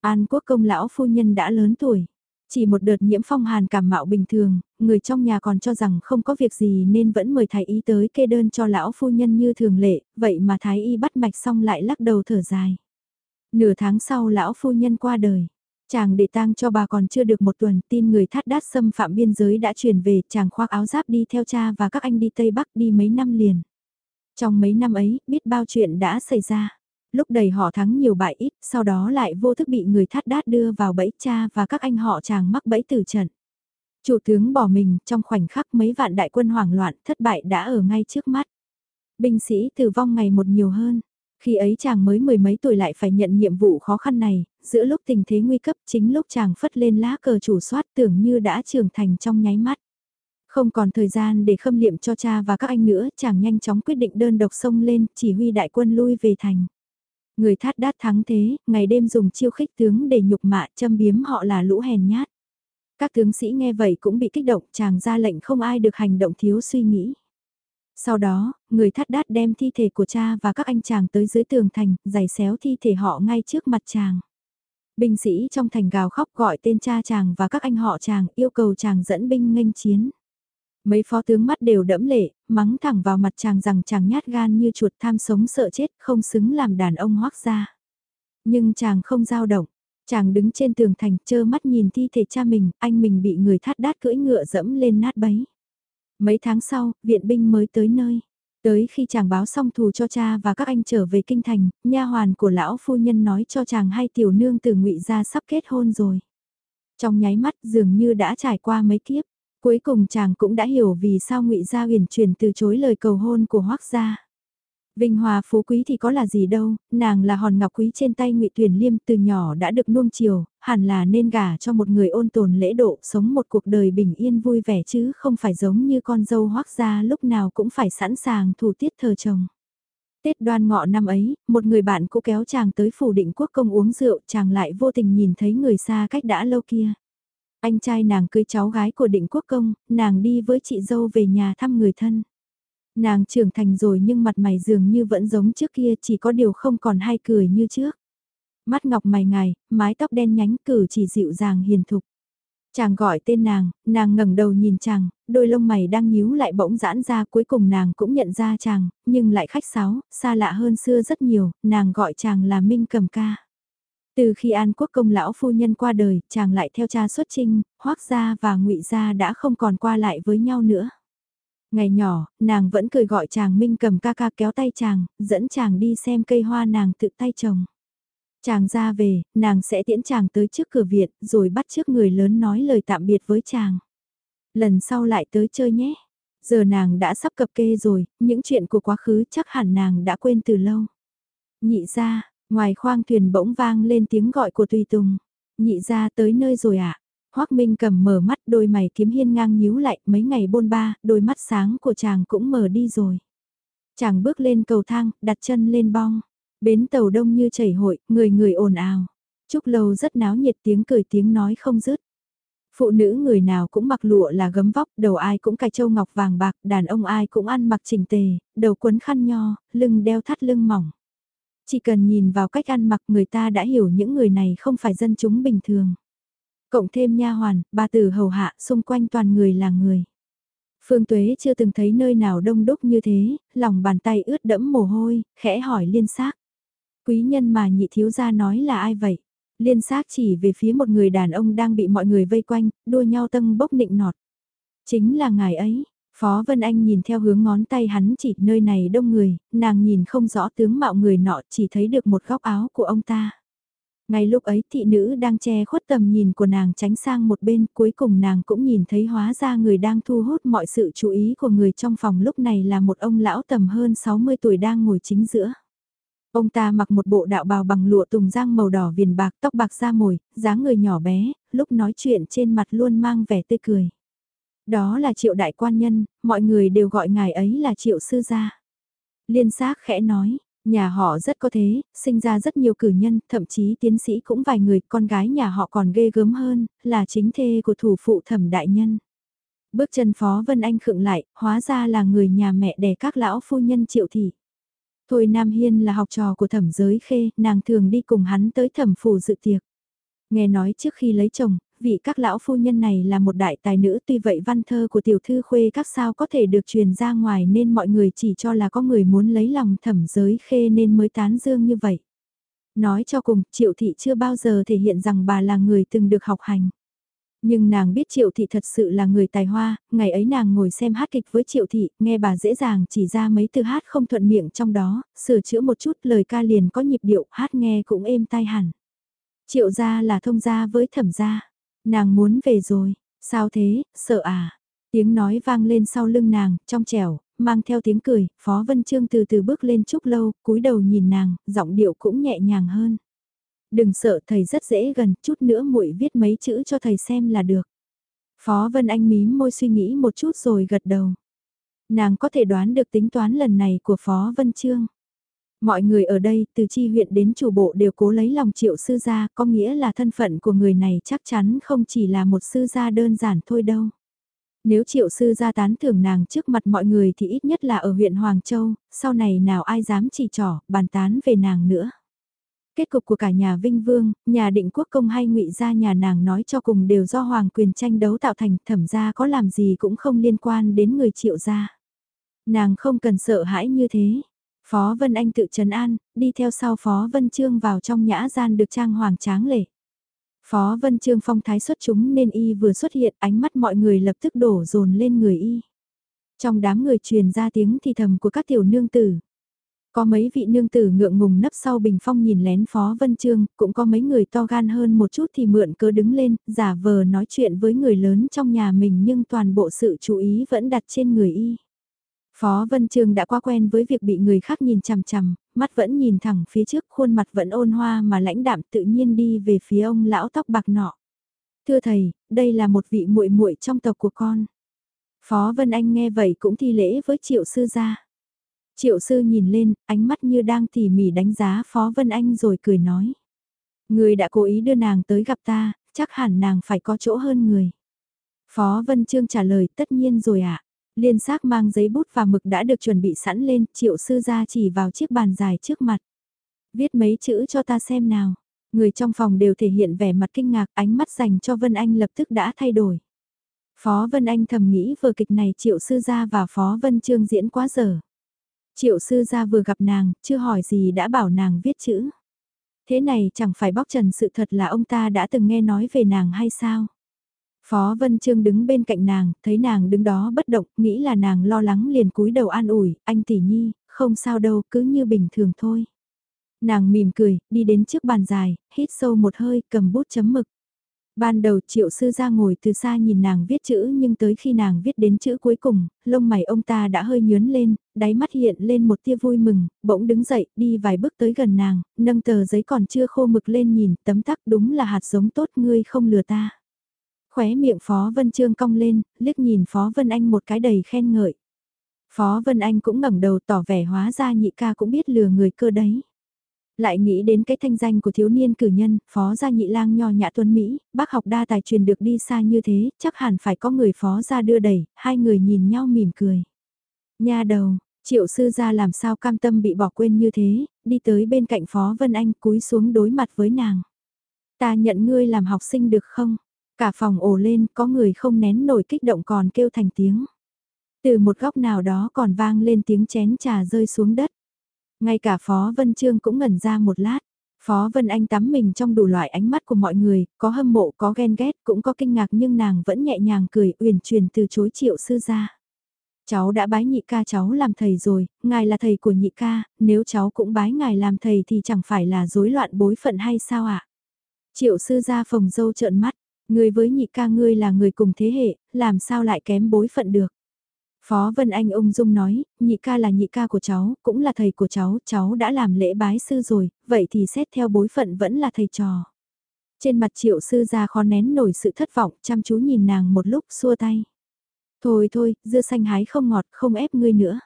An quốc công lão phu nhân đã lớn tuổi. Chỉ một đợt nhiễm phong hàn cảm mạo bình thường, người trong nhà còn cho rằng không có việc gì nên vẫn mời thái y tới kê đơn cho lão phu nhân như thường lệ, vậy mà thái y bắt mạch xong lại lắc đầu thở dài. Nửa tháng sau lão phu nhân qua đời. Chàng để tang cho bà còn chưa được một tuần, tin người thắt đát xâm phạm biên giới đã truyền về, chàng khoác áo giáp đi theo cha và các anh đi Tây Bắc đi mấy năm liền. Trong mấy năm ấy, biết bao chuyện đã xảy ra lúc đầy họ thắng nhiều bại ít, sau đó lại vô thức bị người thắt đát đưa vào bẫy cha và các anh họ chàng mắc bẫy tử trận. Chủ tướng bỏ mình, trong khoảnh khắc mấy vạn đại quân hoảng loạn, thất bại đã ở ngay trước mắt. Binh sĩ tử vong ngày một nhiều hơn. Khi ấy chàng mới mười mấy tuổi lại phải nhận nhiệm vụ khó khăn này, giữa lúc tình thế nguy cấp chính lúc chàng phất lên lá cờ chủ soát tưởng như đã trưởng thành trong nháy mắt. Không còn thời gian để khâm liệm cho cha và các anh nữa, chàng nhanh chóng quyết định đơn độc sông lên, chỉ huy đại quân lui về thành. Người thát đát thắng thế, ngày đêm dùng chiêu khích tướng để nhục mạ châm biếm họ là lũ hèn nhát. Các tướng sĩ nghe vậy cũng bị kích động, chàng ra lệnh không ai được hành động thiếu suy nghĩ. Sau đó, người thắt đát đem thi thể của cha và các anh chàng tới dưới tường thành, giày xéo thi thể họ ngay trước mặt chàng. Binh sĩ trong thành gào khóc gọi tên cha chàng và các anh họ chàng yêu cầu chàng dẫn binh nghênh chiến. Mấy phó tướng mắt đều đẫm lệ, mắng thẳng vào mặt chàng rằng chàng nhát gan như chuột tham sống sợ chết, không xứng làm đàn ông hoác ra. Nhưng chàng không dao động, chàng đứng trên tường thành chơ mắt nhìn thi thể cha mình, anh mình bị người thắt đát cưỡi ngựa dẫm lên nát bấy. Mấy tháng sau, viện binh mới tới nơi. Tới khi chàng báo xong thù cho cha và các anh trở về kinh thành, nha hoàn của lão phu nhân nói cho chàng hai tiểu nương từ ngụy gia sắp kết hôn rồi. Trong nháy mắt dường như đã trải qua mấy kiếp, cuối cùng chàng cũng đã hiểu vì sao ngụy gia huyền truyền từ chối lời cầu hôn của hoắc gia. Vinh hoa phú quý thì có là gì đâu, nàng là hòn ngọc quý trên tay ngụy Tuyền Liêm từ nhỏ đã được nuông chiều, hẳn là nên gả cho một người ôn tồn lễ độ, sống một cuộc đời bình yên vui vẻ chứ không phải giống như con dâu hoác gia lúc nào cũng phải sẵn sàng thủ tiết thờ chồng. Tết đoan ngọ năm ấy, một người bạn cũ kéo chàng tới phủ định quốc công uống rượu, chàng lại vô tình nhìn thấy người xa cách đã lâu kia. Anh trai nàng cưới cháu gái của định quốc công, nàng đi với chị dâu về nhà thăm người thân. Nàng trưởng thành rồi nhưng mặt mày dường như vẫn giống trước kia chỉ có điều không còn hay cười như trước. Mắt ngọc mày ngài, mái tóc đen nhánh cử chỉ dịu dàng hiền thục. Chàng gọi tên nàng, nàng ngẩng đầu nhìn chàng, đôi lông mày đang nhíu lại bỗng giãn ra cuối cùng nàng cũng nhận ra chàng, nhưng lại khách sáo, xa lạ hơn xưa rất nhiều, nàng gọi chàng là Minh Cầm Ca. Từ khi An Quốc công lão phu nhân qua đời, chàng lại theo cha xuất trinh, hoác gia và ngụy gia đã không còn qua lại với nhau nữa. Ngày nhỏ, nàng vẫn cười gọi chàng Minh cầm ca ca kéo tay chàng, dẫn chàng đi xem cây hoa nàng tự tay trồng. Chàng ra về, nàng sẽ tiễn chàng tới trước cửa viện, rồi bắt trước người lớn nói lời tạm biệt với chàng. Lần sau lại tới chơi nhé. Giờ nàng đã sắp cập kê rồi, những chuyện của quá khứ chắc hẳn nàng đã quên từ lâu. Nhị ra, ngoài khoang thuyền bỗng vang lên tiếng gọi của Tùy Tùng. Nhị ra tới nơi rồi ạ. À? Hoác Minh cầm mở mắt đôi mày kiếm hiên ngang nhíu lại mấy ngày bôn ba, đôi mắt sáng của chàng cũng mở đi rồi. Chàng bước lên cầu thang, đặt chân lên bong. Bến tàu đông như chảy hội, người người ồn ào. Trúc lâu rất náo nhiệt tiếng cười tiếng nói không dứt. Phụ nữ người nào cũng mặc lụa là gấm vóc, đầu ai cũng cài châu ngọc vàng bạc, đàn ông ai cũng ăn mặc chỉnh tề, đầu quấn khăn nho, lưng đeo thắt lưng mỏng. Chỉ cần nhìn vào cách ăn mặc người ta đã hiểu những người này không phải dân chúng bình thường. Cộng thêm nha hoàn, ba tử hầu hạ, xung quanh toàn người là người. Phương Tuế chưa từng thấy nơi nào đông đúc như thế, lòng bàn tay ướt đẫm mồ hôi, khẽ hỏi liên xác. Quý nhân mà nhị thiếu gia nói là ai vậy? Liên xác chỉ về phía một người đàn ông đang bị mọi người vây quanh, đua nhau tâng bốc nịnh nọt. Chính là ngài ấy. Phó Vân Anh nhìn theo hướng ngón tay hắn chỉ nơi này đông người, nàng nhìn không rõ tướng mạo người nọ chỉ thấy được một góc áo của ông ta. Ngay lúc ấy thị nữ đang che khuất tầm nhìn của nàng tránh sang một bên cuối cùng nàng cũng nhìn thấy hóa ra người đang thu hút mọi sự chú ý của người trong phòng lúc này là một ông lão tầm hơn 60 tuổi đang ngồi chính giữa. Ông ta mặc một bộ đạo bào bằng lụa tùng giang màu đỏ viền bạc tóc bạc da mồi, dáng người nhỏ bé, lúc nói chuyện trên mặt luôn mang vẻ tươi cười. Đó là triệu đại quan nhân, mọi người đều gọi ngài ấy là triệu sư gia. Liên xác khẽ nói, Nhà họ rất có thế, sinh ra rất nhiều cử nhân, thậm chí tiến sĩ cũng vài người, con gái nhà họ còn ghê gớm hơn, là chính thê của thủ phụ thẩm đại nhân. Bước chân Phó Vân Anh khựng lại, hóa ra là người nhà mẹ đẻ các lão phu nhân triệu thị. Thôi Nam Hiên là học trò của thẩm giới khê, nàng thường đi cùng hắn tới thẩm phủ dự tiệc. Nghe nói trước khi lấy chồng, vị các lão phu nhân này là một đại tài nữ tuy vậy văn thơ của tiểu thư khuê các sao có thể được truyền ra ngoài nên mọi người chỉ cho là có người muốn lấy lòng thẩm giới khê nên mới tán dương như vậy. Nói cho cùng, triệu thị chưa bao giờ thể hiện rằng bà là người từng được học hành. Nhưng nàng biết Triệu Thị thật sự là người tài hoa, ngày ấy nàng ngồi xem hát kịch với Triệu Thị, nghe bà dễ dàng chỉ ra mấy từ hát không thuận miệng trong đó, sửa chữa một chút lời ca liền có nhịp điệu, hát nghe cũng êm tai hẳn. Triệu gia là thông gia với thẩm gia. Nàng muốn về rồi, sao thế, sợ à? Tiếng nói vang lên sau lưng nàng, trong trẻo, mang theo tiếng cười, Phó Vân Trương từ từ bước lên chút lâu, cúi đầu nhìn nàng, giọng điệu cũng nhẹ nhàng hơn. Đừng sợ thầy rất dễ gần, chút nữa muội viết mấy chữ cho thầy xem là được. Phó Vân Anh mím môi suy nghĩ một chút rồi gật đầu. Nàng có thể đoán được tính toán lần này của Phó Vân Trương. Mọi người ở đây, từ chi huyện đến chủ bộ đều cố lấy lòng triệu sư gia, có nghĩa là thân phận của người này chắc chắn không chỉ là một sư gia đơn giản thôi đâu. Nếu triệu sư gia tán thưởng nàng trước mặt mọi người thì ít nhất là ở huyện Hoàng Châu, sau này nào ai dám chỉ trỏ, bàn tán về nàng nữa. Kết cục của cả nhà Vinh Vương, nhà định quốc công hay ngụy gia nhà nàng nói cho cùng đều do hoàng quyền tranh đấu tạo thành thẩm gia có làm gì cũng không liên quan đến người triệu gia. Nàng không cần sợ hãi như thế. Phó Vân Anh tự trấn an, đi theo sau Phó Vân Trương vào trong nhã gian được trang hoàng tráng lệ. Phó Vân Trương phong thái xuất chúng nên y vừa xuất hiện ánh mắt mọi người lập tức đổ dồn lên người y. Trong đám người truyền ra tiếng thì thầm của các tiểu nương tử. Có mấy vị nương tử ngượng ngùng nấp sau bình phong nhìn lén Phó Vân Trương, cũng có mấy người to gan hơn một chút thì mượn cớ đứng lên, giả vờ nói chuyện với người lớn trong nhà mình nhưng toàn bộ sự chú ý vẫn đặt trên người y. Phó Vân Trương đã quá quen với việc bị người khác nhìn chằm chằm, mắt vẫn nhìn thẳng phía trước, khuôn mặt vẫn ôn hoa mà lãnh đạm tự nhiên đi về phía ông lão tóc bạc nọ. Thưa thầy, đây là một vị muội muội trong tộc của con. Phó Vân Anh nghe vậy cũng thi lễ với triệu sư gia. Triệu sư nhìn lên, ánh mắt như đang tỉ mỉ đánh giá Phó Vân Anh rồi cười nói. Người đã cố ý đưa nàng tới gặp ta, chắc hẳn nàng phải có chỗ hơn người. Phó Vân Trương trả lời tất nhiên rồi ạ. À. Liên xác mang giấy bút và mực đã được chuẩn bị sẵn lên, triệu sư ra chỉ vào chiếc bàn dài trước mặt. Viết mấy chữ cho ta xem nào. Người trong phòng đều thể hiện vẻ mặt kinh ngạc, ánh mắt dành cho Vân Anh lập tức đã thay đổi. Phó Vân Anh thầm nghĩ vừa kịch này triệu sư gia và Phó Vân Trương diễn quá dở. Triệu sư gia vừa gặp nàng, chưa hỏi gì đã bảo nàng viết chữ. Thế này chẳng phải bóc trần sự thật là ông ta đã từng nghe nói về nàng hay sao? Phó Vân Trương đứng bên cạnh nàng, thấy nàng đứng đó bất động, nghĩ là nàng lo lắng liền cúi đầu an ủi, anh tỷ nhi, không sao đâu, cứ như bình thường thôi. Nàng mỉm cười, đi đến trước bàn dài, hít sâu một hơi, cầm bút chấm mực. Ban đầu triệu sư ra ngồi từ xa nhìn nàng viết chữ nhưng tới khi nàng viết đến chữ cuối cùng, lông mày ông ta đã hơi nhướn lên, đáy mắt hiện lên một tia vui mừng, bỗng đứng dậy, đi vài bước tới gần nàng, nâng tờ giấy còn chưa khô mực lên nhìn, tấm tắc đúng là hạt giống tốt ngươi không lừa ta. Khóe miệng Phó Vân Trương cong lên, liếc nhìn Phó Vân Anh một cái đầy khen ngợi. Phó Vân Anh cũng ngẩng đầu tỏ vẻ hóa ra nhị ca cũng biết lừa người cơ đấy. Lại nghĩ đến cái thanh danh của thiếu niên cử nhân, phó gia nhị lang nho nhã tuấn Mỹ, bác học đa tài truyền được đi xa như thế, chắc hẳn phải có người phó gia đưa đẩy, hai người nhìn nhau mỉm cười. Nha đầu, triệu sư gia làm sao cam tâm bị bỏ quên như thế, đi tới bên cạnh phó Vân Anh cúi xuống đối mặt với nàng. Ta nhận ngươi làm học sinh được không? Cả phòng ồ lên, có người không nén nổi kích động còn kêu thành tiếng. Từ một góc nào đó còn vang lên tiếng chén trà rơi xuống đất. Ngay cả Phó Vân Trương cũng ngẩn ra một lát. Phó Vân Anh tắm mình trong đủ loại ánh mắt của mọi người, có hâm mộ, có ghen ghét, cũng có kinh ngạc nhưng nàng vẫn nhẹ nhàng cười uyển chuyển từ chối triệu sư ra. Cháu đã bái nhị ca cháu làm thầy rồi, ngài là thầy của nhị ca, nếu cháu cũng bái ngài làm thầy thì chẳng phải là rối loạn bối phận hay sao ạ? Triệu sư ra phòng dâu trợn mắt, người với nhị ca ngươi là người cùng thế hệ, làm sao lại kém bối phận được? Phó Vân Anh ung dung nói, nhị ca là nhị ca của cháu, cũng là thầy của cháu, cháu đã làm lễ bái sư rồi, vậy thì xét theo bối phận vẫn là thầy trò. Trên mặt triệu sư ra khó nén nổi sự thất vọng, chăm chú nhìn nàng một lúc xua tay. Thôi thôi, dưa xanh hái không ngọt, không ép ngươi nữa.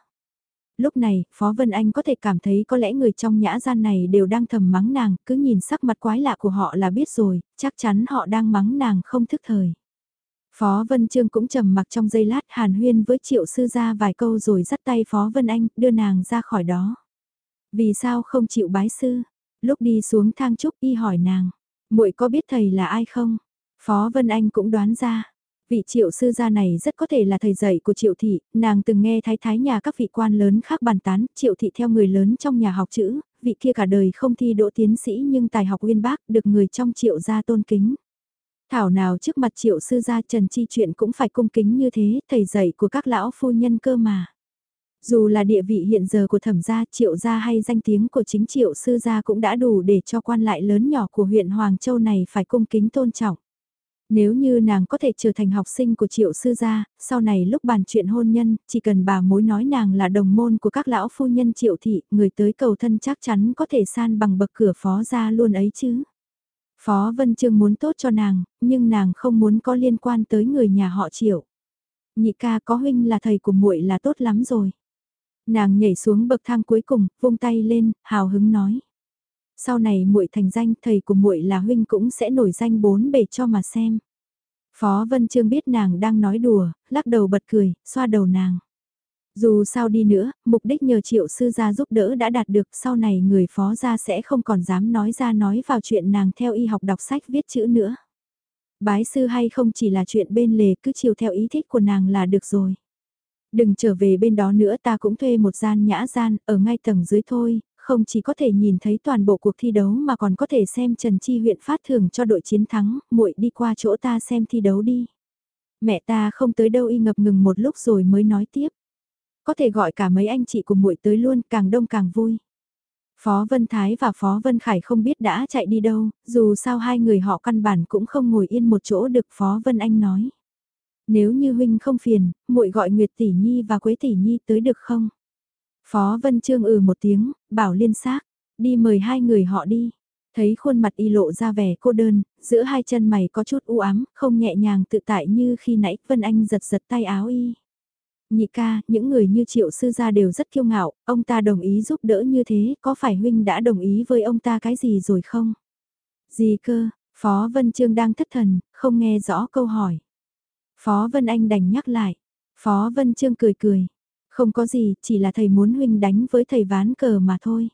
Lúc này, Phó Vân Anh có thể cảm thấy có lẽ người trong nhã gian này đều đang thầm mắng nàng, cứ nhìn sắc mặt quái lạ của họ là biết rồi, chắc chắn họ đang mắng nàng không thức thời. Phó Vân Trương cũng trầm mặc trong giây lát hàn huyên với triệu sư ra vài câu rồi dắt tay Phó Vân Anh đưa nàng ra khỏi đó. Vì sao không chịu bái sư? Lúc đi xuống thang trúc y hỏi nàng, muội có biết thầy là ai không? Phó Vân Anh cũng đoán ra, vị triệu sư gia này rất có thể là thầy dạy của triệu thị, nàng từng nghe thái thái nhà các vị quan lớn khác bàn tán, triệu thị theo người lớn trong nhà học chữ, vị kia cả đời không thi đỗ tiến sĩ nhưng tài học uyên bác được người trong triệu gia tôn kính. Thảo nào trước mặt triệu sư gia Trần Chi chuyện cũng phải cung kính như thế, thầy dạy của các lão phu nhân cơ mà. Dù là địa vị hiện giờ của thẩm gia triệu gia hay danh tiếng của chính triệu sư gia cũng đã đủ để cho quan lại lớn nhỏ của huyện Hoàng Châu này phải cung kính tôn trọng. Nếu như nàng có thể trở thành học sinh của triệu sư gia, sau này lúc bàn chuyện hôn nhân, chỉ cần bà mối nói nàng là đồng môn của các lão phu nhân triệu thị, người tới cầu thân chắc chắn có thể san bằng bậc cửa phó gia luôn ấy chứ. Phó Vân Trương muốn tốt cho nàng, nhưng nàng không muốn có liên quan tới người nhà họ Triệu. Nhị ca có huynh là thầy của muội là tốt lắm rồi. Nàng nhảy xuống bậc thang cuối cùng, vung tay lên, hào hứng nói. Sau này muội thành danh, thầy của muội là huynh cũng sẽ nổi danh bốn bề cho mà xem. Phó Vân Trương biết nàng đang nói đùa, lắc đầu bật cười, xoa đầu nàng. Dù sao đi nữa, mục đích nhờ triệu sư gia giúp đỡ đã đạt được sau này người phó gia sẽ không còn dám nói ra nói vào chuyện nàng theo y học đọc sách viết chữ nữa. Bái sư hay không chỉ là chuyện bên lề cứ chiều theo ý thích của nàng là được rồi. Đừng trở về bên đó nữa ta cũng thuê một gian nhã gian ở ngay tầng dưới thôi, không chỉ có thể nhìn thấy toàn bộ cuộc thi đấu mà còn có thể xem Trần Chi huyện phát thưởng cho đội chiến thắng, muội đi qua chỗ ta xem thi đấu đi. Mẹ ta không tới đâu y ngập ngừng một lúc rồi mới nói tiếp. Có thể gọi cả mấy anh chị của muội tới luôn, càng đông càng vui. Phó Vân Thái và Phó Vân Khải không biết đã chạy đi đâu, dù sao hai người họ căn bản cũng không ngồi yên một chỗ được Phó Vân Anh nói. Nếu như huynh không phiền, muội gọi Nguyệt Tỷ Nhi và Quế Tỷ Nhi tới được không? Phó Vân Trương ừ một tiếng, bảo liên xác, đi mời hai người họ đi. Thấy khuôn mặt y lộ ra vẻ cô đơn, giữa hai chân mày có chút u ám, không nhẹ nhàng tự tại như khi nãy Vân Anh giật giật tay áo y. Nhị ca, những người như triệu sư gia đều rất kiêu ngạo, ông ta đồng ý giúp đỡ như thế, có phải huynh đã đồng ý với ông ta cái gì rồi không? Gì cơ, Phó Vân Trương đang thất thần, không nghe rõ câu hỏi. Phó Vân Anh đành nhắc lại. Phó Vân Trương cười cười. Không có gì, chỉ là thầy muốn huynh đánh với thầy ván cờ mà thôi.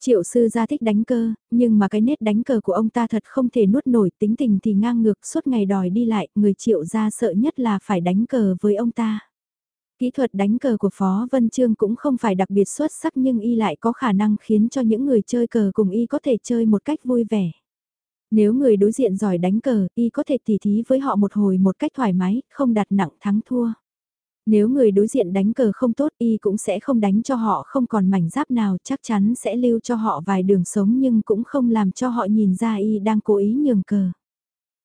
Triệu sư gia thích đánh cờ nhưng mà cái nét đánh cờ của ông ta thật không thể nuốt nổi tính tình thì ngang ngược suốt ngày đòi đi lại, người triệu gia sợ nhất là phải đánh cờ với ông ta. Kỹ thuật đánh cờ của Phó Vân Trương cũng không phải đặc biệt xuất sắc nhưng y lại có khả năng khiến cho những người chơi cờ cùng y có thể chơi một cách vui vẻ. Nếu người đối diện giỏi đánh cờ, y có thể tỉ thí với họ một hồi một cách thoải mái, không đặt nặng thắng thua. Nếu người đối diện đánh cờ không tốt, y cũng sẽ không đánh cho họ, không còn mảnh giáp nào, chắc chắn sẽ lưu cho họ vài đường sống nhưng cũng không làm cho họ nhìn ra y đang cố ý nhường cờ.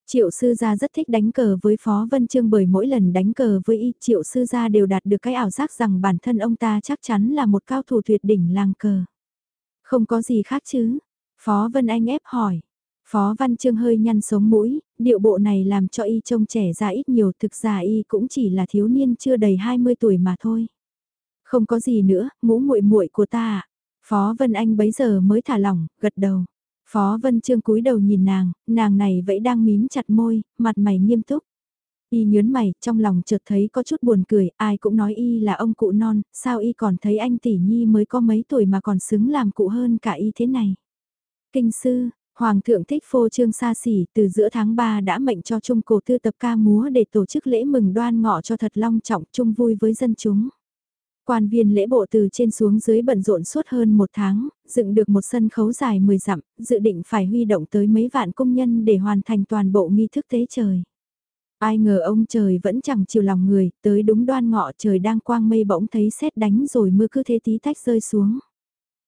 Triệu sư gia rất thích đánh cờ với Phó Vân Trương bởi mỗi lần đánh cờ với y, triệu sư gia đều đạt được cái ảo giác rằng bản thân ông ta chắc chắn là một cao thủ tuyệt đỉnh làng cờ. Không có gì khác chứ? Phó Vân Anh ép hỏi. Phó Văn Trương hơi nhăn sống mũi, điệu bộ này làm cho y trông trẻ ra ít nhiều thực ra y cũng chỉ là thiếu niên chưa đầy 20 tuổi mà thôi. Không có gì nữa, mũ muội muội của ta à? Phó Vân Anh bấy giờ mới thả lỏng, gật đầu. Phó Vân Trương cúi đầu nhìn nàng, nàng này vẫn đang mím chặt môi, mặt mày nghiêm túc. Y nhớn mày, trong lòng chợt thấy có chút buồn cười, ai cũng nói y là ông cụ non, sao y còn thấy anh tỷ nhi mới có mấy tuổi mà còn xứng làm cụ hơn cả y thế này. Kinh sư, Hoàng thượng thích phô trương xa xỉ từ giữa tháng 3 đã mệnh cho trung cổ tư tập ca múa để tổ chức lễ mừng đoan ngọ cho thật long trọng chung vui với dân chúng. Quan viên lễ bộ từ trên xuống dưới bận rộn suốt hơn một tháng, dựng được một sân khấu dài 10 dặm, dự định phải huy động tới mấy vạn công nhân để hoàn thành toàn bộ nghi thức tế trời. Ai ngờ ông trời vẫn chẳng chiều lòng người, tới đúng đoan ngọ trời đang quang mây bỗng thấy sét đánh rồi mưa cứ thế tí tách rơi xuống.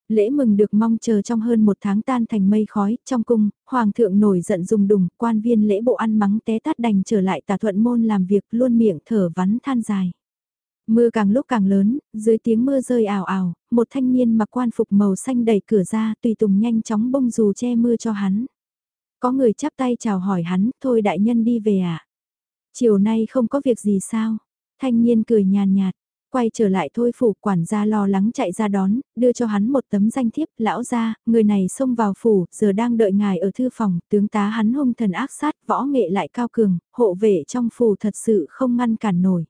Lễ mừng được mong chờ trong hơn một tháng tan thành mây khói, trong cung, hoàng thượng nổi giận dùng đùng, quan viên lễ bộ ăn mắng té tát đành trở lại tà thuận môn làm việc luôn miệng thở vắn than dài. Mưa càng lúc càng lớn, dưới tiếng mưa rơi ảo ảo, một thanh niên mặc quan phục màu xanh đẩy cửa ra tùy tùng nhanh chóng bông dù che mưa cho hắn. Có người chắp tay chào hỏi hắn, thôi đại nhân đi về ạ. À? Chiều nay không có việc gì sao? Thanh niên cười nhàn nhạt, Quay trở lại thôi phủ quản gia lo lắng chạy ra đón, đưa cho hắn một tấm danh thiếp, lão gia, người này xông vào phủ, giờ đang đợi ngài ở thư phòng, tướng tá hắn hung thần ác sát, võ nghệ lại cao cường, hộ vệ trong phủ thật sự không ngăn cản nổi.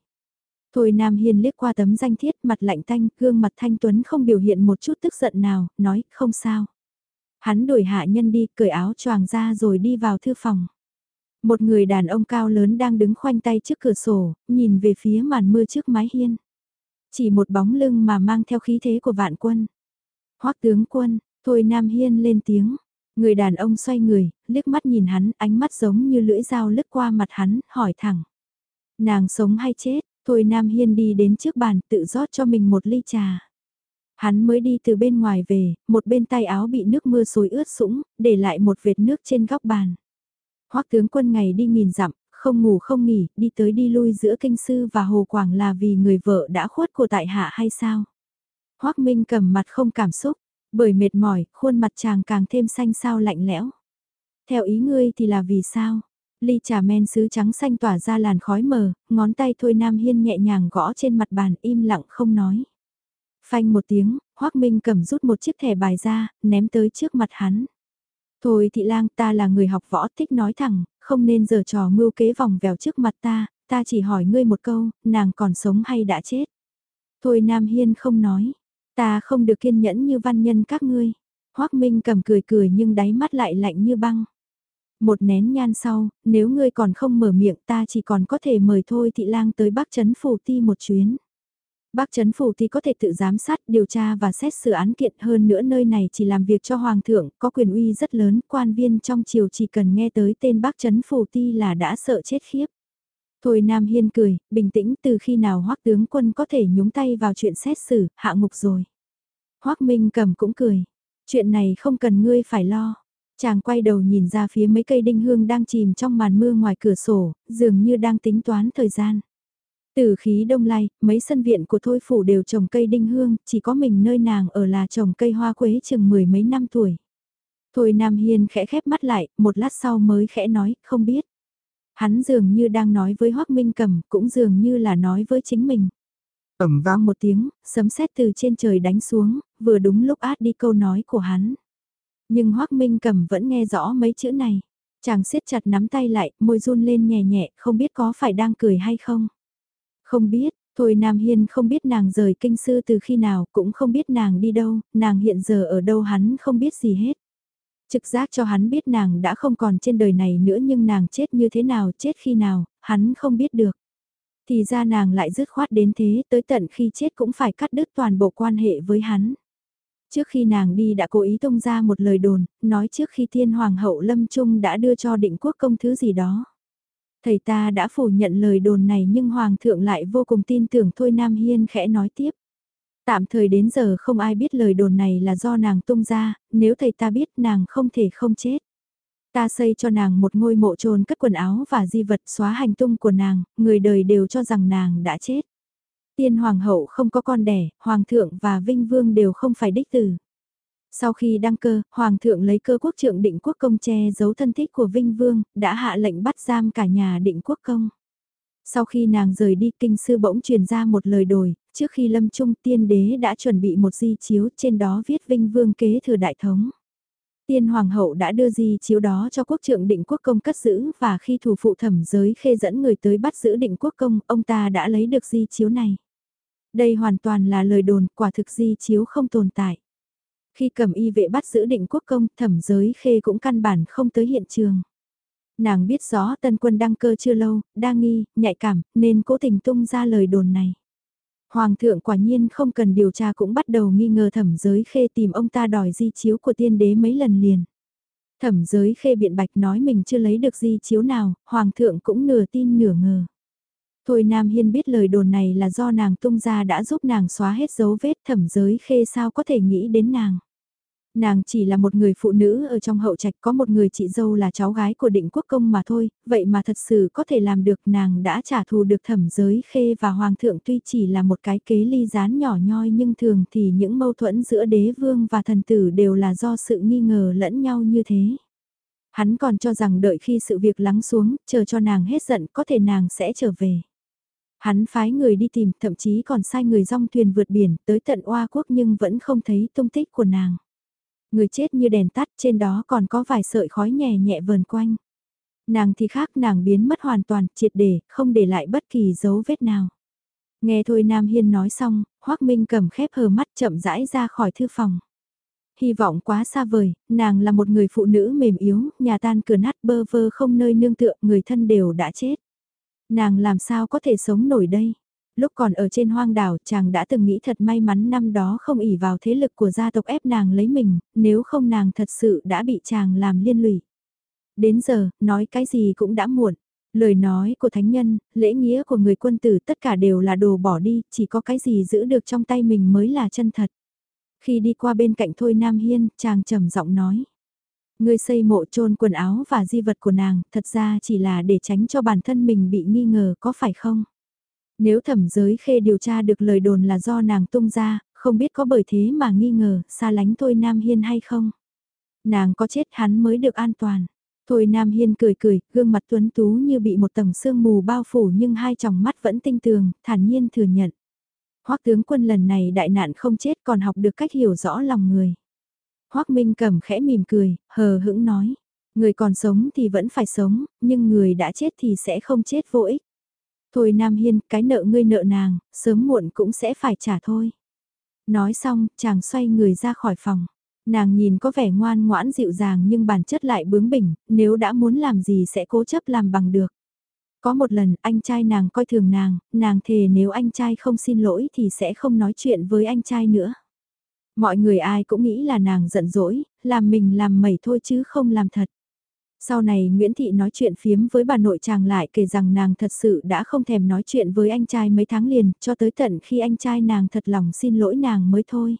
Thôi Nam Hiên liếc qua tấm danh thiếp mặt lạnh thanh gương mặt thanh tuấn không biểu hiện một chút tức giận nào, nói, không sao. Hắn đuổi hạ nhân đi, cởi áo choàng ra rồi đi vào thư phòng. Một người đàn ông cao lớn đang đứng khoanh tay trước cửa sổ, nhìn về phía màn mưa trước mái hiên. Chỉ một bóng lưng mà mang theo khí thế của vạn quân. Hoắc tướng quân, thôi Nam Hiên lên tiếng. Người đàn ông xoay người, liếc mắt nhìn hắn, ánh mắt giống như lưỡi dao lướt qua mặt hắn, hỏi thẳng. Nàng sống hay chết, thôi Nam Hiên đi đến trước bàn tự rót cho mình một ly trà. Hắn mới đi từ bên ngoài về, một bên tay áo bị nước mưa xối ướt sũng, để lại một vệt nước trên góc bàn. Hoắc tướng quân ngày đi nghìn dặm, không ngủ không nghỉ, đi tới đi lui giữa kinh sư và hồ quảng là vì người vợ đã khuất của tại hạ hay sao? Hoác Minh cầm mặt không cảm xúc, bởi mệt mỏi, khuôn mặt chàng càng thêm xanh sao lạnh lẽo. Theo ý ngươi thì là vì sao? Ly trà men sứ trắng xanh tỏa ra làn khói mờ, ngón tay thôi Nam Hiên nhẹ nhàng gõ trên mặt bàn im lặng không nói. Phanh một tiếng, Hoác Minh cầm rút một chiếc thẻ bài ra, ném tới trước mặt hắn. Thôi thị lang ta là người học võ thích nói thẳng, không nên giở trò mưu kế vòng vèo trước mặt ta, ta chỉ hỏi ngươi một câu, nàng còn sống hay đã chết. Thôi Nam Hiên không nói, ta không được kiên nhẫn như văn nhân các ngươi. Hoác Minh cầm cười cười nhưng đáy mắt lại lạnh như băng. Một nén nhan sau, nếu ngươi còn không mở miệng ta chỉ còn có thể mời thôi thị lang tới Bắc Trấn Phủ Ti một chuyến. Bác chấn Phủ thì có thể tự giám sát, điều tra và xét xử án kiện hơn nữa nơi này chỉ làm việc cho Hoàng thượng, có quyền uy rất lớn, quan viên trong triều chỉ cần nghe tới tên bác chấn Phủ Ti là đã sợ chết khiếp. Thôi Nam Hiên cười, bình tĩnh từ khi nào hoắc tướng quân có thể nhúng tay vào chuyện xét xử, hạ ngục rồi. hoắc Minh cầm cũng cười, chuyện này không cần ngươi phải lo. Chàng quay đầu nhìn ra phía mấy cây đinh hương đang chìm trong màn mưa ngoài cửa sổ, dường như đang tính toán thời gian. Từ khí đông lai, mấy sân viện của Thôi Phủ đều trồng cây đinh hương, chỉ có mình nơi nàng ở là trồng cây hoa quế chừng mười mấy năm tuổi. Thôi Nam Hiên khẽ khép mắt lại, một lát sau mới khẽ nói, không biết. Hắn dường như đang nói với Hoác Minh Cầm, cũng dường như là nói với chính mình. Ẩm vang một tiếng, sấm sét từ trên trời đánh xuống, vừa đúng lúc át đi câu nói của hắn. Nhưng Hoác Minh Cầm vẫn nghe rõ mấy chữ này. Chàng siết chặt nắm tay lại, môi run lên nhẹ nhẹ, không biết có phải đang cười hay không. Không biết, thôi Nam Hiên không biết nàng rời kinh sư từ khi nào, cũng không biết nàng đi đâu, nàng hiện giờ ở đâu hắn không biết gì hết. Trực giác cho hắn biết nàng đã không còn trên đời này nữa nhưng nàng chết như thế nào, chết khi nào, hắn không biết được. Thì ra nàng lại dứt khoát đến thế, tới tận khi chết cũng phải cắt đứt toàn bộ quan hệ với hắn. Trước khi nàng đi đã cố ý tung ra một lời đồn, nói trước khi thiên hoàng hậu lâm trung đã đưa cho định quốc công thứ gì đó. Thầy ta đã phủ nhận lời đồn này nhưng Hoàng thượng lại vô cùng tin tưởng thôi Nam Hiên khẽ nói tiếp. Tạm thời đến giờ không ai biết lời đồn này là do nàng tung ra, nếu thầy ta biết nàng không thể không chết. Ta xây cho nàng một ngôi mộ trồn cất quần áo và di vật xóa hành tung của nàng, người đời đều cho rằng nàng đã chết. Tiên hoàng hậu không có con đẻ, hoàng thượng và vinh vương đều không phải đích tử. Sau khi đăng cơ, Hoàng thượng lấy cơ quốc trượng định quốc công che giấu thân thích của Vinh Vương, đã hạ lệnh bắt giam cả nhà định quốc công. Sau khi nàng rời đi kinh sư bỗng truyền ra một lời đồi, trước khi lâm trung tiên đế đã chuẩn bị một di chiếu trên đó viết Vinh Vương kế thừa đại thống. Tiên hoàng hậu đã đưa di chiếu đó cho quốc trượng định quốc công cất giữ và khi thủ phụ thẩm giới khê dẫn người tới bắt giữ định quốc công, ông ta đã lấy được di chiếu này. Đây hoàn toàn là lời đồn, quả thực di chiếu không tồn tại. Khi cầm y vệ bắt giữ định quốc công, thẩm giới khê cũng căn bản không tới hiện trường. Nàng biết rõ tân quân đăng cơ chưa lâu, đa nghi, nhạy cảm, nên cố tình tung ra lời đồn này. Hoàng thượng quả nhiên không cần điều tra cũng bắt đầu nghi ngờ thẩm giới khê tìm ông ta đòi di chiếu của tiên đế mấy lần liền. Thẩm giới khê biện bạch nói mình chưa lấy được di chiếu nào, hoàng thượng cũng nửa tin nửa ngờ. Thôi Nam Hiên biết lời đồn này là do nàng tung ra đã giúp nàng xóa hết dấu vết thẩm giới khê sao có thể nghĩ đến nàng. Nàng chỉ là một người phụ nữ ở trong hậu trạch có một người chị dâu là cháu gái của định quốc công mà thôi, vậy mà thật sự có thể làm được nàng đã trả thù được thẩm giới khê và hoàng thượng tuy chỉ là một cái kế ly gián nhỏ nhoi nhưng thường thì những mâu thuẫn giữa đế vương và thần tử đều là do sự nghi ngờ lẫn nhau như thế. Hắn còn cho rằng đợi khi sự việc lắng xuống, chờ cho nàng hết giận có thể nàng sẽ trở về. Hắn phái người đi tìm, thậm chí còn sai người rong thuyền vượt biển tới tận Oa Quốc nhưng vẫn không thấy tung tích của nàng. Người chết như đèn tắt trên đó còn có vài sợi khói nhẹ nhẹ vờn quanh. Nàng thì khác nàng biến mất hoàn toàn, triệt để, không để lại bất kỳ dấu vết nào. Nghe thôi Nam Hiên nói xong, Hoác Minh cầm khép hờ mắt chậm rãi ra khỏi thư phòng. Hy vọng quá xa vời, nàng là một người phụ nữ mềm yếu, nhà tan cửa nát bơ vơ không nơi nương tựa, người thân đều đã chết. Nàng làm sao có thể sống nổi đây? Lúc còn ở trên hoang đảo chàng đã từng nghĩ thật may mắn năm đó không ỉ vào thế lực của gia tộc ép nàng lấy mình, nếu không nàng thật sự đã bị chàng làm liên lụy. Đến giờ, nói cái gì cũng đã muộn. Lời nói của thánh nhân, lễ nghĩa của người quân tử tất cả đều là đồ bỏ đi, chỉ có cái gì giữ được trong tay mình mới là chân thật. Khi đi qua bên cạnh Thôi Nam Hiên, chàng trầm giọng nói. Người xây mộ trôn quần áo và di vật của nàng, thật ra chỉ là để tránh cho bản thân mình bị nghi ngờ có phải không? Nếu thẩm giới khê điều tra được lời đồn là do nàng tung ra, không biết có bởi thế mà nghi ngờ, xa lánh Thôi Nam Hiên hay không? Nàng có chết hắn mới được an toàn. Thôi Nam Hiên cười cười, gương mặt tuấn tú như bị một tầng sương mù bao phủ nhưng hai tròng mắt vẫn tinh tường, thản nhiên thừa nhận. Hoắc tướng quân lần này đại nạn không chết còn học được cách hiểu rõ lòng người. Hoắc Minh cầm khẽ mỉm cười, hờ hững nói. Người còn sống thì vẫn phải sống, nhưng người đã chết thì sẽ không chết vô ích. Thôi Nam Hiên, cái nợ ngươi nợ nàng, sớm muộn cũng sẽ phải trả thôi. Nói xong, chàng xoay người ra khỏi phòng. Nàng nhìn có vẻ ngoan ngoãn dịu dàng nhưng bản chất lại bướng bỉnh, nếu đã muốn làm gì sẽ cố chấp làm bằng được. Có một lần anh trai nàng coi thường nàng, nàng thề nếu anh trai không xin lỗi thì sẽ không nói chuyện với anh trai nữa. Mọi người ai cũng nghĩ là nàng giận dỗi, làm mình làm mẩy thôi chứ không làm thật. Sau này Nguyễn Thị nói chuyện phiếm với bà nội chàng lại kể rằng nàng thật sự đã không thèm nói chuyện với anh trai mấy tháng liền, cho tới tận khi anh trai nàng thật lòng xin lỗi nàng mới thôi.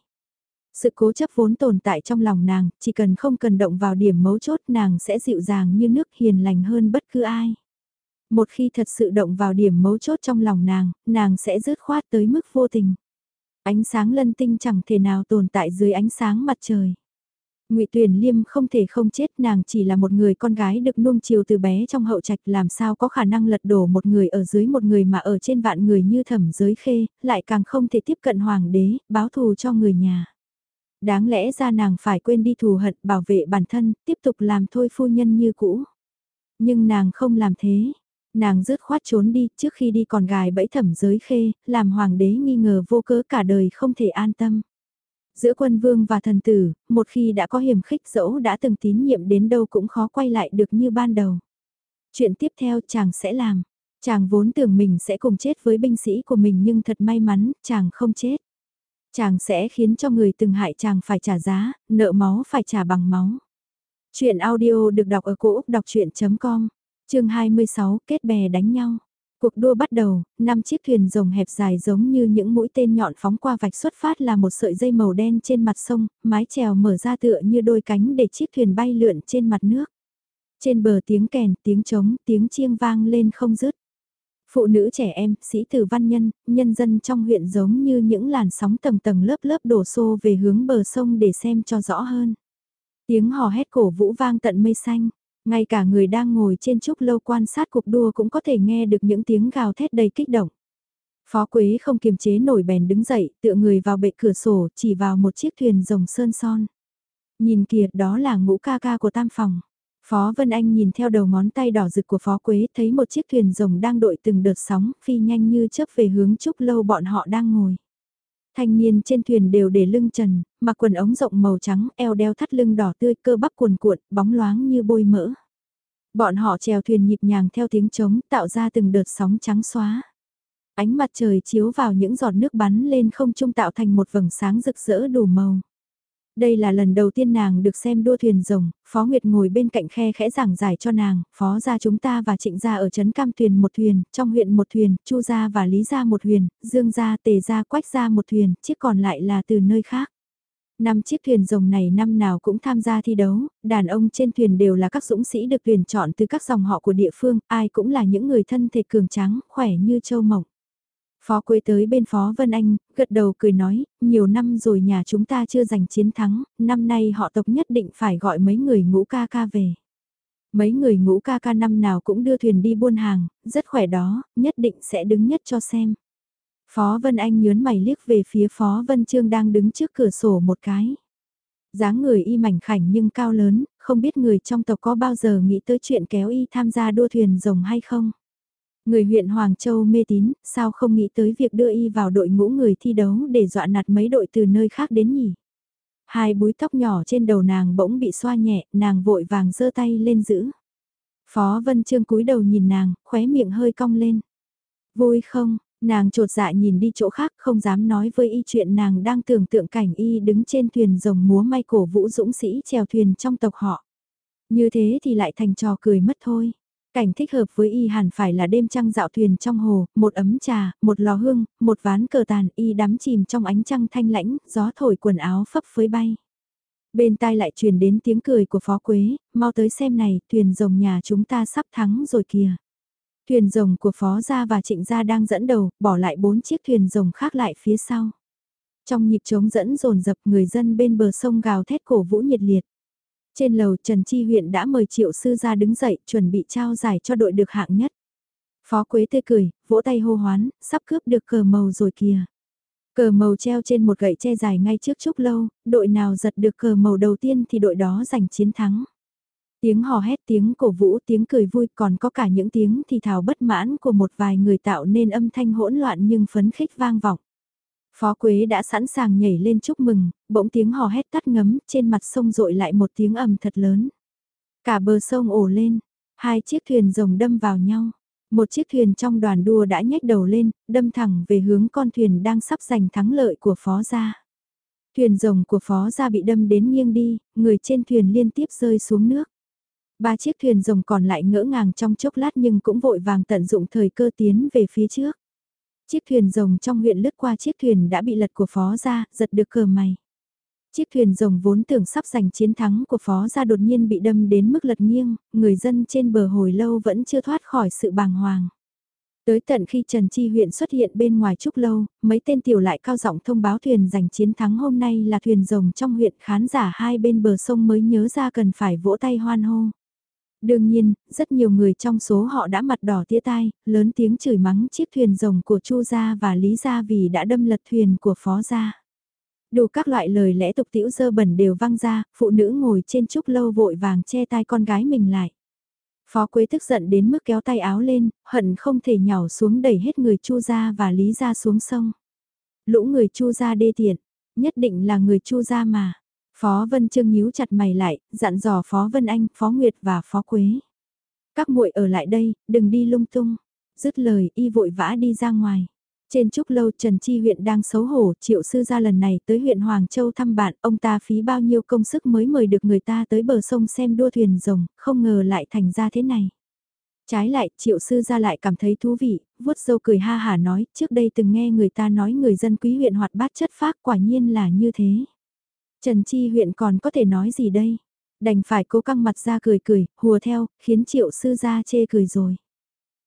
Sự cố chấp vốn tồn tại trong lòng nàng, chỉ cần không cần động vào điểm mấu chốt nàng sẽ dịu dàng như nước hiền lành hơn bất cứ ai. Một khi thật sự động vào điểm mấu chốt trong lòng nàng, nàng sẽ rớt khoát tới mức vô tình. Ánh sáng lân tinh chẳng thể nào tồn tại dưới ánh sáng mặt trời. Ngụy Tuyền Liêm không thể không chết, nàng chỉ là một người con gái được nuông chiều từ bé trong hậu trạch, làm sao có khả năng lật đổ một người ở dưới một người mà ở trên vạn người như thẩm giới khê, lại càng không thể tiếp cận hoàng đế, báo thù cho người nhà. Đáng lẽ ra nàng phải quên đi thù hận, bảo vệ bản thân, tiếp tục làm thôi phu nhân như cũ. Nhưng nàng không làm thế, Nàng rứt khoát trốn đi, trước khi đi còn gài bẫy thẩm giới khê, làm hoàng đế nghi ngờ vô cớ cả đời không thể an tâm. Giữa quân vương và thần tử, một khi đã có hiểm khích dẫu đã từng tín nhiệm đến đâu cũng khó quay lại được như ban đầu. Chuyện tiếp theo chàng sẽ làm. Chàng vốn tưởng mình sẽ cùng chết với binh sĩ của mình nhưng thật may mắn, chàng không chết. Chàng sẽ khiến cho người từng hại chàng phải trả giá, nợ máu phải trả bằng máu. Chuyện audio được đọc ở cổ Úc đọc chuyện.com chương 26 kết bè đánh nhau. Cuộc đua bắt đầu, năm chiếc thuyền rồng hẹp dài giống như những mũi tên nhọn phóng qua vạch xuất phát là một sợi dây màu đen trên mặt sông, mái chèo mở ra tựa như đôi cánh để chiếc thuyền bay lượn trên mặt nước. Trên bờ tiếng kèn, tiếng trống, tiếng chiêng vang lên không dứt. Phụ nữ trẻ em, sĩ tử văn nhân, nhân dân trong huyện giống như những làn sóng tầng tầng lớp lớp đổ xô về hướng bờ sông để xem cho rõ hơn. Tiếng hò hét cổ vũ vang tận mây xanh. Ngay cả người đang ngồi trên trúc lâu quan sát cuộc đua cũng có thể nghe được những tiếng gào thét đầy kích động. Phó Quế không kiềm chế nổi bèn đứng dậy, tựa người vào bệ cửa sổ, chỉ vào một chiếc thuyền rồng sơn son. Nhìn kìa, đó là ngũ ca ca của tam phòng. Phó Vân Anh nhìn theo đầu ngón tay đỏ rực của Phó Quế, thấy một chiếc thuyền rồng đang đội từng đợt sóng, phi nhanh như chớp về hướng trúc lâu bọn họ đang ngồi. Thanh niên trên thuyền đều để lưng trần, mặc quần ống rộng màu trắng, eo đeo thắt lưng đỏ tươi, cơ bắp cuồn cuộn, bóng loáng như bôi mỡ. Bọn họ chèo thuyền nhịp nhàng theo tiếng trống, tạo ra từng đợt sóng trắng xóa. Ánh mặt trời chiếu vào những giọt nước bắn lên không trung tạo thành một vầng sáng rực rỡ đủ màu. Đây là lần đầu tiên nàng được xem đua thuyền rồng, Phó Nguyệt ngồi bên cạnh khe khẽ giảng giải cho nàng, Phó gia chúng ta và Trịnh gia ở Trấn Cam Tuyền một thuyền, trong huyện một thuyền, Chu gia và Lý gia một thuyền, Dương gia, Tề gia, Quách gia một thuyền, chiếc còn lại là từ nơi khác. Năm chiếc thuyền rồng này năm nào cũng tham gia thi đấu, đàn ông trên thuyền đều là các dũng sĩ được tuyển chọn từ các dòng họ của địa phương, ai cũng là những người thân thể cường tráng, khỏe như châu mộng. Phó Quế tới bên Phó Vân Anh, gật đầu cười nói, nhiều năm rồi nhà chúng ta chưa giành chiến thắng, năm nay họ tộc nhất định phải gọi mấy người ngũ ca ca về. Mấy người ngũ ca ca năm nào cũng đưa thuyền đi buôn hàng, rất khỏe đó, nhất định sẽ đứng nhất cho xem. Phó Vân Anh nhớn mày liếc về phía Phó Vân Trương đang đứng trước cửa sổ một cái. dáng người y mảnh khảnh nhưng cao lớn, không biết người trong tộc có bao giờ nghĩ tới chuyện kéo y tham gia đua thuyền rồng hay không. Người huyện Hoàng Châu mê tín, sao không nghĩ tới việc đưa y vào đội ngũ người thi đấu để dọa nạt mấy đội từ nơi khác đến nhỉ? Hai búi tóc nhỏ trên đầu nàng bỗng bị xoa nhẹ, nàng vội vàng giơ tay lên giữ. Phó Vân Trương cúi đầu nhìn nàng, khóe miệng hơi cong lên. Vui không, nàng trột dạ nhìn đi chỗ khác không dám nói với y chuyện nàng đang tưởng tượng cảnh y đứng trên thuyền rồng múa may cổ vũ dũng sĩ chèo thuyền trong tộc họ. Như thế thì lại thành trò cười mất thôi. Cảnh thích hợp với y hẳn phải là đêm trăng dạo thuyền trong hồ, một ấm trà, một lò hương, một ván cờ tàn y đắm chìm trong ánh trăng thanh lãnh, gió thổi quần áo phấp phới bay. Bên tai lại truyền đến tiếng cười của phó quế, mau tới xem này, thuyền rồng nhà chúng ta sắp thắng rồi kìa. Thuyền rồng của phó gia và trịnh gia đang dẫn đầu, bỏ lại bốn chiếc thuyền rồng khác lại phía sau. Trong nhịp trống dẫn rồn rập người dân bên bờ sông gào thét cổ vũ nhiệt liệt. Trên lầu Trần Chi huyện đã mời triệu sư ra đứng dậy chuẩn bị trao giải cho đội được hạng nhất. Phó Quế tươi cười, vỗ tay hô hoán, sắp cướp được cờ màu rồi kìa. Cờ màu treo trên một gậy che dài ngay trước trúc lâu, đội nào giật được cờ màu đầu tiên thì đội đó giành chiến thắng. Tiếng hò hét, tiếng cổ vũ, tiếng cười vui còn có cả những tiếng thì thào bất mãn của một vài người tạo nên âm thanh hỗn loạn nhưng phấn khích vang vọng. Phó Quế đã sẵn sàng nhảy lên chúc mừng, bỗng tiếng hò hét tắt ngấm, trên mặt sông rội lại một tiếng ầm thật lớn. Cả bờ sông ổ lên, hai chiếc thuyền rồng đâm vào nhau. Một chiếc thuyền trong đoàn đua đã nhếch đầu lên, đâm thẳng về hướng con thuyền đang sắp giành thắng lợi của phó gia. Thuyền rồng của phó gia bị đâm đến nghiêng đi, người trên thuyền liên tiếp rơi xuống nước. Ba chiếc thuyền rồng còn lại ngỡ ngàng trong chốc lát nhưng cũng vội vàng tận dụng thời cơ tiến về phía trước. Chiếc thuyền rồng trong huyện lướt qua chiếc thuyền đã bị lật của phó gia, giật được cờ mày. Chiếc thuyền rồng vốn tưởng sắp giành chiến thắng của phó gia đột nhiên bị đâm đến mức lật nghiêng, người dân trên bờ hồi lâu vẫn chưa thoát khỏi sự bàng hoàng. Tới tận khi Trần Chi huyện xuất hiện bên ngoài Trúc Lâu, mấy tên tiểu lại cao giọng thông báo thuyền giành chiến thắng hôm nay là thuyền rồng trong huyện khán giả hai bên bờ sông mới nhớ ra cần phải vỗ tay hoan hô. Đương nhiên, rất nhiều người trong số họ đã mặt đỏ tía tai, lớn tiếng chửi mắng chiếc thuyền rồng của Chu gia và Lý gia vì đã đâm lật thuyền của Phó gia. Đủ các loại lời lẽ tục tiễu dơ bẩn đều văng ra, phụ nữ ngồi trên trúc lâu vội vàng che tai con gái mình lại. Phó Quế tức giận đến mức kéo tay áo lên, hận không thể nhào xuống đẩy hết người Chu gia và Lý gia xuống sông. Lũ người Chu gia đê tiện, nhất định là người Chu gia mà. Phó Vân Trương nhíu chặt mày lại, dặn dò Phó Vân Anh, Phó Nguyệt và Phó Quế. Các muội ở lại đây, đừng đi lung tung. Dứt lời, y vội vã đi ra ngoài. Trên trúc lâu Trần Chi huyện đang xấu hổ, triệu sư ra lần này tới huyện Hoàng Châu thăm bạn, ông ta phí bao nhiêu công sức mới mời được người ta tới bờ sông xem đua thuyền rồng, không ngờ lại thành ra thế này. Trái lại, triệu sư ra lại cảm thấy thú vị, vuốt dâu cười ha hà nói, trước đây từng nghe người ta nói người dân quý huyện hoạt bát chất phác quả nhiên là như thế. Trần Chi huyện còn có thể nói gì đây? Đành phải cố căng mặt ra cười cười, hùa theo, khiến triệu sư ra chê cười rồi.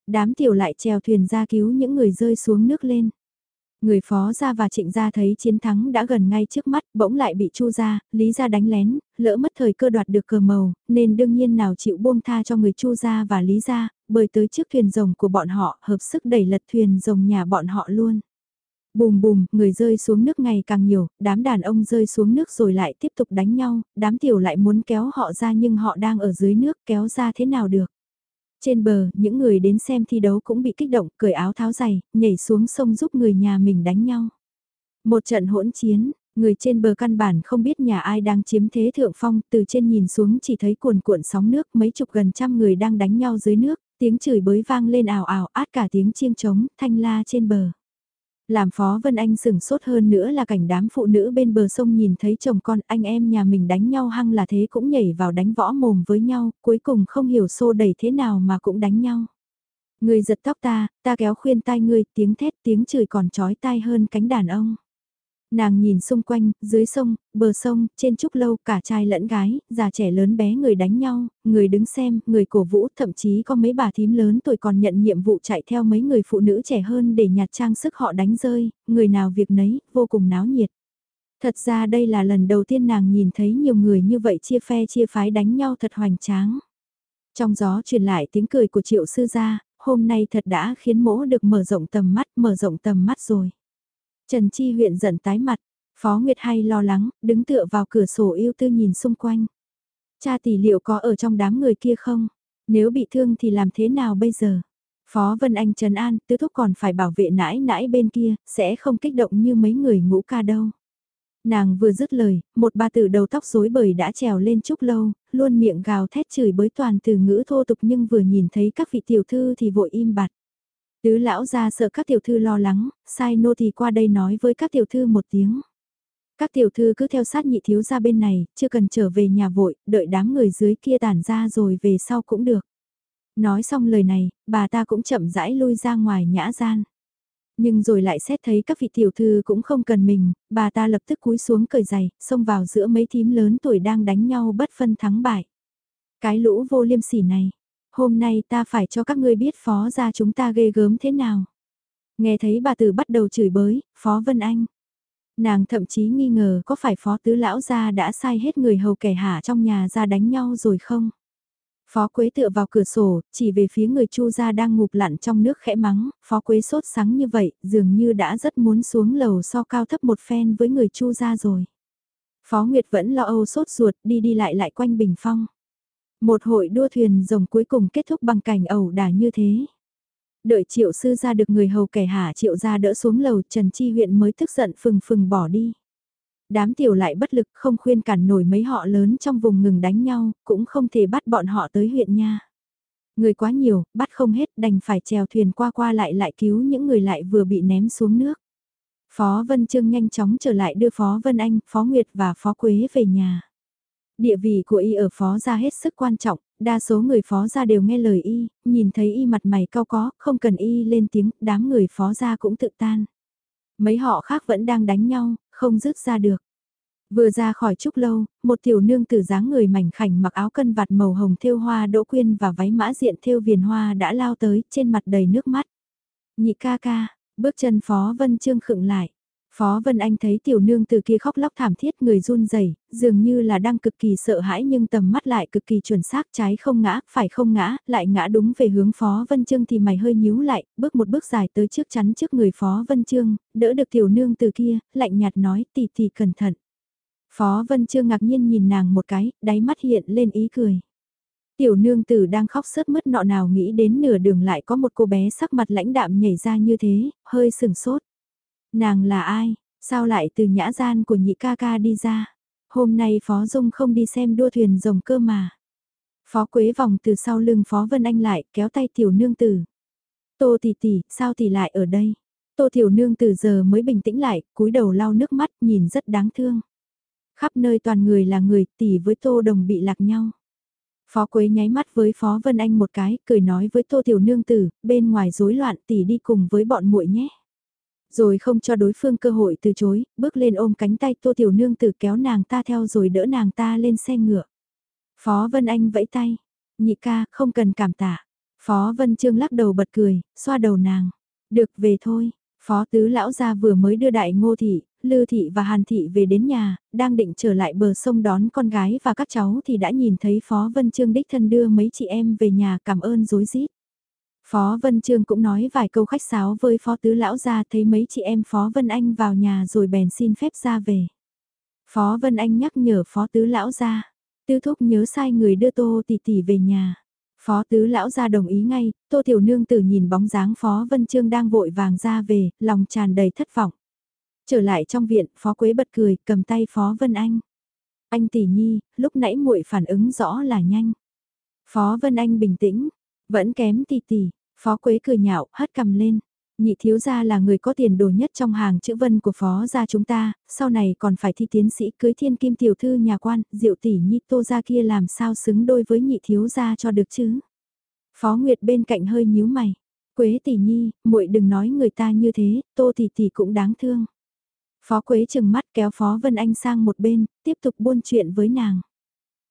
Đám tiểu lại trèo thuyền ra cứu những người rơi xuống nước lên. Người phó gia và trịnh gia thấy chiến thắng đã gần ngay trước mắt, bỗng lại bị chu gia, lý gia đánh lén, lỡ mất thời cơ đoạt được cờ màu, nên đương nhiên nào chịu buông tha cho người chu gia và lý gia, bởi tới chiếc thuyền rồng của bọn họ, hợp sức đẩy lật thuyền rồng nhà bọn họ luôn. Bùm bùm, người rơi xuống nước ngày càng nhiều, đám đàn ông rơi xuống nước rồi lại tiếp tục đánh nhau, đám tiểu lại muốn kéo họ ra nhưng họ đang ở dưới nước kéo ra thế nào được. Trên bờ, những người đến xem thi đấu cũng bị kích động, cởi áo tháo giày, nhảy xuống sông giúp người nhà mình đánh nhau. Một trận hỗn chiến, người trên bờ căn bản không biết nhà ai đang chiếm thế thượng phong, từ trên nhìn xuống chỉ thấy cuồn cuộn sóng nước, mấy chục gần trăm người đang đánh nhau dưới nước, tiếng chửi bới vang lên ảo ảo át cả tiếng chiêng trống, thanh la trên bờ. Làm Phó Vân Anh sừng sốt hơn nữa là cảnh đám phụ nữ bên bờ sông nhìn thấy chồng con anh em nhà mình đánh nhau hăng là thế cũng nhảy vào đánh võ mồm với nhau, cuối cùng không hiểu xô đẩy thế nào mà cũng đánh nhau. Người giật tóc ta, ta kéo khuyên tai ngươi, tiếng thét tiếng chửi còn chói tai hơn cánh đàn ông. Nàng nhìn xung quanh, dưới sông, bờ sông, trên trúc lâu, cả trai lẫn gái, già trẻ lớn bé người đánh nhau, người đứng xem, người cổ vũ, thậm chí có mấy bà thím lớn tuổi còn nhận nhiệm vụ chạy theo mấy người phụ nữ trẻ hơn để nhặt trang sức họ đánh rơi, người nào việc nấy, vô cùng náo nhiệt. Thật ra đây là lần đầu tiên nàng nhìn thấy nhiều người như vậy chia phe chia phái đánh nhau thật hoành tráng. Trong gió truyền lại tiếng cười của triệu sư gia, hôm nay thật đã khiến mỗ được mở rộng tầm mắt, mở rộng tầm mắt rồi. Trần Chi huyện giận tái mặt, Phó Nguyệt hay lo lắng, đứng tựa vào cửa sổ yêu tư nhìn xung quanh. Cha tỷ liệu có ở trong đám người kia không? Nếu bị thương thì làm thế nào bây giờ? Phó Vân Anh Trần an, tứ thúc còn phải bảo vệ nãi nãi bên kia, sẽ không kích động như mấy người ngũ ca đâu. Nàng vừa dứt lời, một bà tử đầu tóc rối bời đã trèo lên trúc lâu, luôn miệng gào thét chửi bới toàn từ ngữ thô tục nhưng vừa nhìn thấy các vị tiểu thư thì vội im bặt. Tứ lão ra sợ các tiểu thư lo lắng, sai nô thì qua đây nói với các tiểu thư một tiếng. Các tiểu thư cứ theo sát nhị thiếu ra bên này, chưa cần trở về nhà vội, đợi đám người dưới kia tản ra rồi về sau cũng được. Nói xong lời này, bà ta cũng chậm rãi lui ra ngoài nhã gian. Nhưng rồi lại xét thấy các vị tiểu thư cũng không cần mình, bà ta lập tức cúi xuống cởi giày, xông vào giữa mấy thím lớn tuổi đang đánh nhau bất phân thắng bại. Cái lũ vô liêm sỉ này, hôm nay ta phải cho các ngươi biết phó ra chúng ta ghê gớm thế nào. Nghe thấy bà tử bắt đầu chửi bới, phó Vân Anh. Nàng thậm chí nghi ngờ có phải phó tứ lão gia đã sai hết người hầu kẻ hạ trong nhà ra đánh nhau rồi không? Phó Quế tựa vào cửa sổ, chỉ về phía người Chu gia đang ngụp lặn trong nước khẽ mắng, Phó Quế sốt sắng như vậy, dường như đã rất muốn xuống lầu so cao thấp một phen với người Chu gia rồi. Phó Nguyệt vẫn lo âu sốt ruột, đi đi lại lại quanh bình phong. Một hội đua thuyền rồng cuối cùng kết thúc bằng cảnh ẩu đả như thế. Đợi triệu sư ra được người hầu kẻ hạ triệu ra đỡ xuống lầu Trần Chi huyện mới tức giận phừng phừng bỏ đi. Đám tiểu lại bất lực không khuyên cản nổi mấy họ lớn trong vùng ngừng đánh nhau, cũng không thể bắt bọn họ tới huyện nha. Người quá nhiều, bắt không hết đành phải chèo thuyền qua qua lại lại cứu những người lại vừa bị ném xuống nước. Phó Vân Trương nhanh chóng trở lại đưa Phó Vân Anh, Phó Nguyệt và Phó Quế về nhà. Địa vị của y ở phó gia hết sức quan trọng, đa số người phó gia đều nghe lời y, nhìn thấy y mặt mày cao có, không cần y lên tiếng, đám người phó gia cũng tự tan. Mấy họ khác vẫn đang đánh nhau, không dứt ra được. Vừa ra khỏi trúc lâu, một tiểu nương tử dáng người mảnh khảnh mặc áo cân vạt màu hồng thêu hoa đỗ quyên và váy mã diện thêu viền hoa đã lao tới, trên mặt đầy nước mắt. Nhị ca ca, bước chân phó vân trương khựng lại. Phó Vân Anh thấy tiểu nương từ kia khóc lóc thảm thiết người run rẩy, dường như là đang cực kỳ sợ hãi nhưng tầm mắt lại cực kỳ chuẩn xác trái không ngã, phải không ngã, lại ngã đúng về hướng Phó Vân Trương thì mày hơi nhíu lại, bước một bước dài tới trước chắn trước người Phó Vân Trương, đỡ được tiểu nương từ kia, lạnh nhạt nói tỷ tỷ cẩn thận. Phó Vân Trương ngạc nhiên nhìn nàng một cái, đáy mắt hiện lên ý cười. Tiểu nương tử đang khóc sớt mứt nọ nào nghĩ đến nửa đường lại có một cô bé sắc mặt lãnh đạm nhảy ra như thế, hơi sừng sốt. Nàng là ai, sao lại từ nhã gian của nhị ca ca đi ra? Hôm nay Phó Dung không đi xem đua thuyền rồng cơ mà. Phó Quế vòng từ sau lưng Phó Vân Anh lại, kéo tay tiểu nương tử. Tô tỷ tỷ, sao tỷ lại ở đây? Tô tiểu nương từ giờ mới bình tĩnh lại, cúi đầu lau nước mắt, nhìn rất đáng thương. Khắp nơi toàn người là người, tỷ với Tô Đồng bị lạc nhau. Phó Quế nháy mắt với Phó Vân Anh một cái, cười nói với Tô Tiểu Nương Tử, bên ngoài rối loạn tỷ đi cùng với bọn muội nhé rồi không cho đối phương cơ hội từ chối, bước lên ôm cánh tay Tô Tiểu Nương tử kéo nàng ta theo rồi đỡ nàng ta lên xe ngựa. Phó Vân Anh vẫy tay, nhị ca, không cần cảm tạ. Phó Vân Trương lắc đầu bật cười, xoa đầu nàng. Được về thôi, Phó Tứ Lão gia vừa mới đưa đại ngô thị, Lư Thị và Hàn Thị về đến nhà, đang định trở lại bờ sông đón con gái và các cháu thì đã nhìn thấy Phó Vân Trương đích thân đưa mấy chị em về nhà cảm ơn dối rít Phó Vân Trương cũng nói vài câu khách sáo với Phó Tứ Lão ra thấy mấy chị em Phó Vân Anh vào nhà rồi bèn xin phép ra về. Phó Vân Anh nhắc nhở Phó Tứ Lão ra, Tư Thúc nhớ sai người đưa Tô Tỷ Tỷ về nhà. Phó Tứ Lão ra đồng ý ngay, Tô Tiểu Nương tử nhìn bóng dáng Phó Vân Trương đang vội vàng ra về, lòng tràn đầy thất vọng. Trở lại trong viện, Phó Quế bật cười, cầm tay Phó Vân Anh. Anh tỷ nhi, lúc nãy muội phản ứng rõ là nhanh. Phó Vân Anh bình tĩnh, vẫn kém tỷ tỷ, Phó Quế cười nhạo, hất cầm lên. Nhị thiếu gia là người có tiền đồ nhất trong hàng chữ vân của phó gia chúng ta, sau này còn phải thi tiến sĩ cưới thiên kim tiểu thư nhà quan, diệu tỷ nhi tô gia kia làm sao xứng đôi với nhị thiếu gia cho được chứ. Phó Nguyệt bên cạnh hơi nhíu mày. Quế tỷ nhi, muội đừng nói người ta như thế, tô tỷ tỷ cũng đáng thương. Phó Quế chừng mắt kéo Phó Vân Anh sang một bên, tiếp tục buôn chuyện với nàng.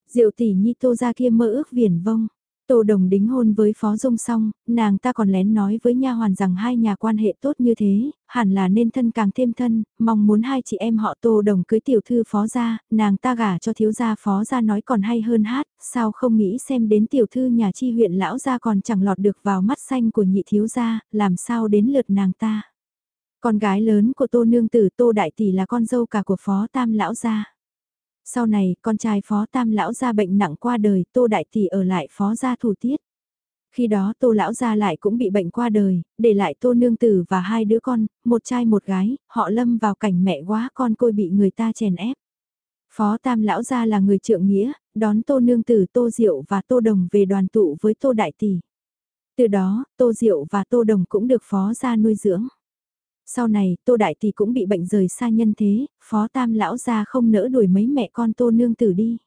Diệu tỷ nhi tô gia kia mơ ước viển vông. Tô Đồng đính hôn với Phó Dung xong, nàng ta còn lén nói với nha hoàn rằng hai nhà quan hệ tốt như thế, hẳn là nên thân càng thêm thân, mong muốn hai chị em họ Tô Đồng cưới tiểu thư Phó gia, nàng ta gả cho thiếu gia Phó gia nói còn hay hơn hát, sao không nghĩ xem đến tiểu thư nhà chi huyện lão gia còn chẳng lọt được vào mắt xanh của nhị thiếu gia, làm sao đến lượt nàng ta. Con gái lớn của Tô Nương Tử Tô Đại Tỷ là con dâu cả của Phó Tam lão gia. Sau này, con trai phó tam lão gia bệnh nặng qua đời, tô đại tỷ ở lại phó gia thủ tiết. Khi đó tô lão gia lại cũng bị bệnh qua đời, để lại tô nương tử và hai đứa con, một trai một gái, họ lâm vào cảnh mẹ quá con côi bị người ta chèn ép. Phó tam lão gia là người trượng nghĩa, đón tô nương tử tô diệu và tô đồng về đoàn tụ với tô đại tỷ. Từ đó, tô diệu và tô đồng cũng được phó gia nuôi dưỡng. Sau này, Tô Đại Tỷ cũng bị bệnh rời xa nhân thế, Phó Tam Lão gia không nỡ đuổi mấy mẹ con Tô Nương Tử đi.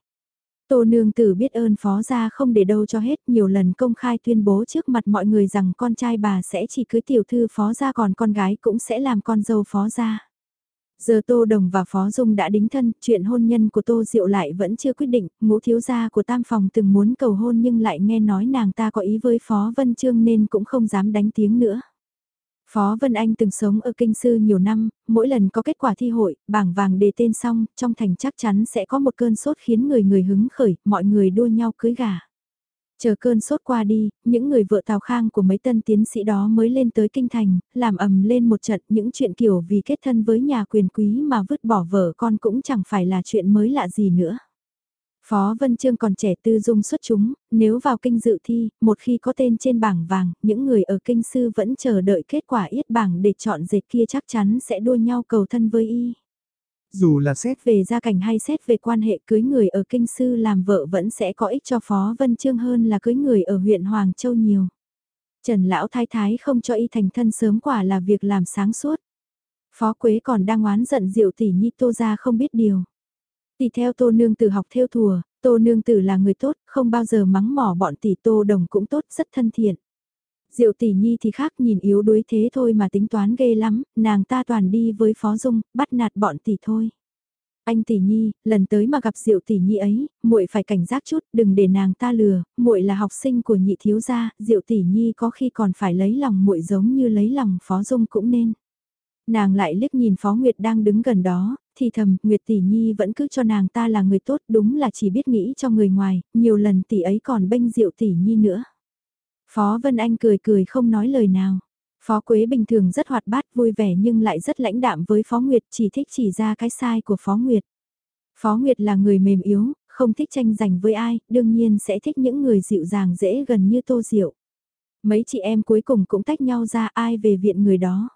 Tô Nương Tử biết ơn Phó gia không để đâu cho hết, nhiều lần công khai tuyên bố trước mặt mọi người rằng con trai bà sẽ chỉ cưới tiểu thư Phó gia còn con gái cũng sẽ làm con dâu Phó gia. Giờ Tô Đồng và Phó Dung đã đính thân, chuyện hôn nhân của Tô Diệu lại vẫn chưa quyết định, ngũ thiếu gia của tam phòng từng muốn cầu hôn nhưng lại nghe nói nàng ta có ý với Phó Vân Trương nên cũng không dám đánh tiếng nữa. Phó Vân Anh từng sống ở kinh sư nhiều năm, mỗi lần có kết quả thi hội, bảng vàng đề tên xong, trong thành chắc chắn sẽ có một cơn sốt khiến người người hứng khởi, mọi người đua nhau cưới gà. Chờ cơn sốt qua đi, những người vợ Tào Khang của mấy tân tiến sĩ đó mới lên tới kinh thành, làm ầm lên một trận những chuyện kiểu vì kết thân với nhà quyền quý mà vứt bỏ vợ con cũng chẳng phải là chuyện mới lạ gì nữa. Phó Vân Trương còn trẻ tư dung xuất chúng, nếu vào kinh dự thi, một khi có tên trên bảng vàng, những người ở kinh sư vẫn chờ đợi kết quả yết bảng để chọn dệt kia chắc chắn sẽ đua nhau cầu thân với y. Dù là xét về gia cảnh hay xét về quan hệ cưới người ở kinh sư làm vợ vẫn sẽ có ích cho Phó Vân Trương hơn là cưới người ở huyện Hoàng Châu nhiều. Trần Lão Thái Thái không cho y thành thân sớm quả là việc làm sáng suốt. Phó Quế còn đang oán giận Diệu tỷ nhi Tô ra không biết điều. Tỷ theo Tô Nương Tử học theo thùa, Tô Nương Tử là người tốt, không bao giờ mắng mỏ bọn tỷ Tô Đồng cũng tốt, rất thân thiện. Diệu tỷ nhi thì khác nhìn yếu đuối thế thôi mà tính toán ghê lắm, nàng ta toàn đi với Phó Dung, bắt nạt bọn tỷ thôi. Anh tỷ nhi, lần tới mà gặp Diệu tỷ nhi ấy, muội phải cảnh giác chút, đừng để nàng ta lừa, muội là học sinh của nhị thiếu gia, Diệu tỷ nhi có khi còn phải lấy lòng muội giống như lấy lòng Phó Dung cũng nên. Nàng lại liếc nhìn Phó Nguyệt đang đứng gần đó, thì thầm, Nguyệt tỷ nhi vẫn cứ cho nàng ta là người tốt, đúng là chỉ biết nghĩ cho người ngoài, nhiều lần tỷ ấy còn bênh Diệu tỷ nhi nữa. Phó Vân Anh cười cười không nói lời nào. Phó Quế bình thường rất hoạt bát vui vẻ nhưng lại rất lãnh đạm với Phó Nguyệt chỉ thích chỉ ra cái sai của Phó Nguyệt. Phó Nguyệt là người mềm yếu, không thích tranh giành với ai, đương nhiên sẽ thích những người dịu dàng dễ gần như Tô Diệu. Mấy chị em cuối cùng cũng tách nhau ra ai về viện người đó.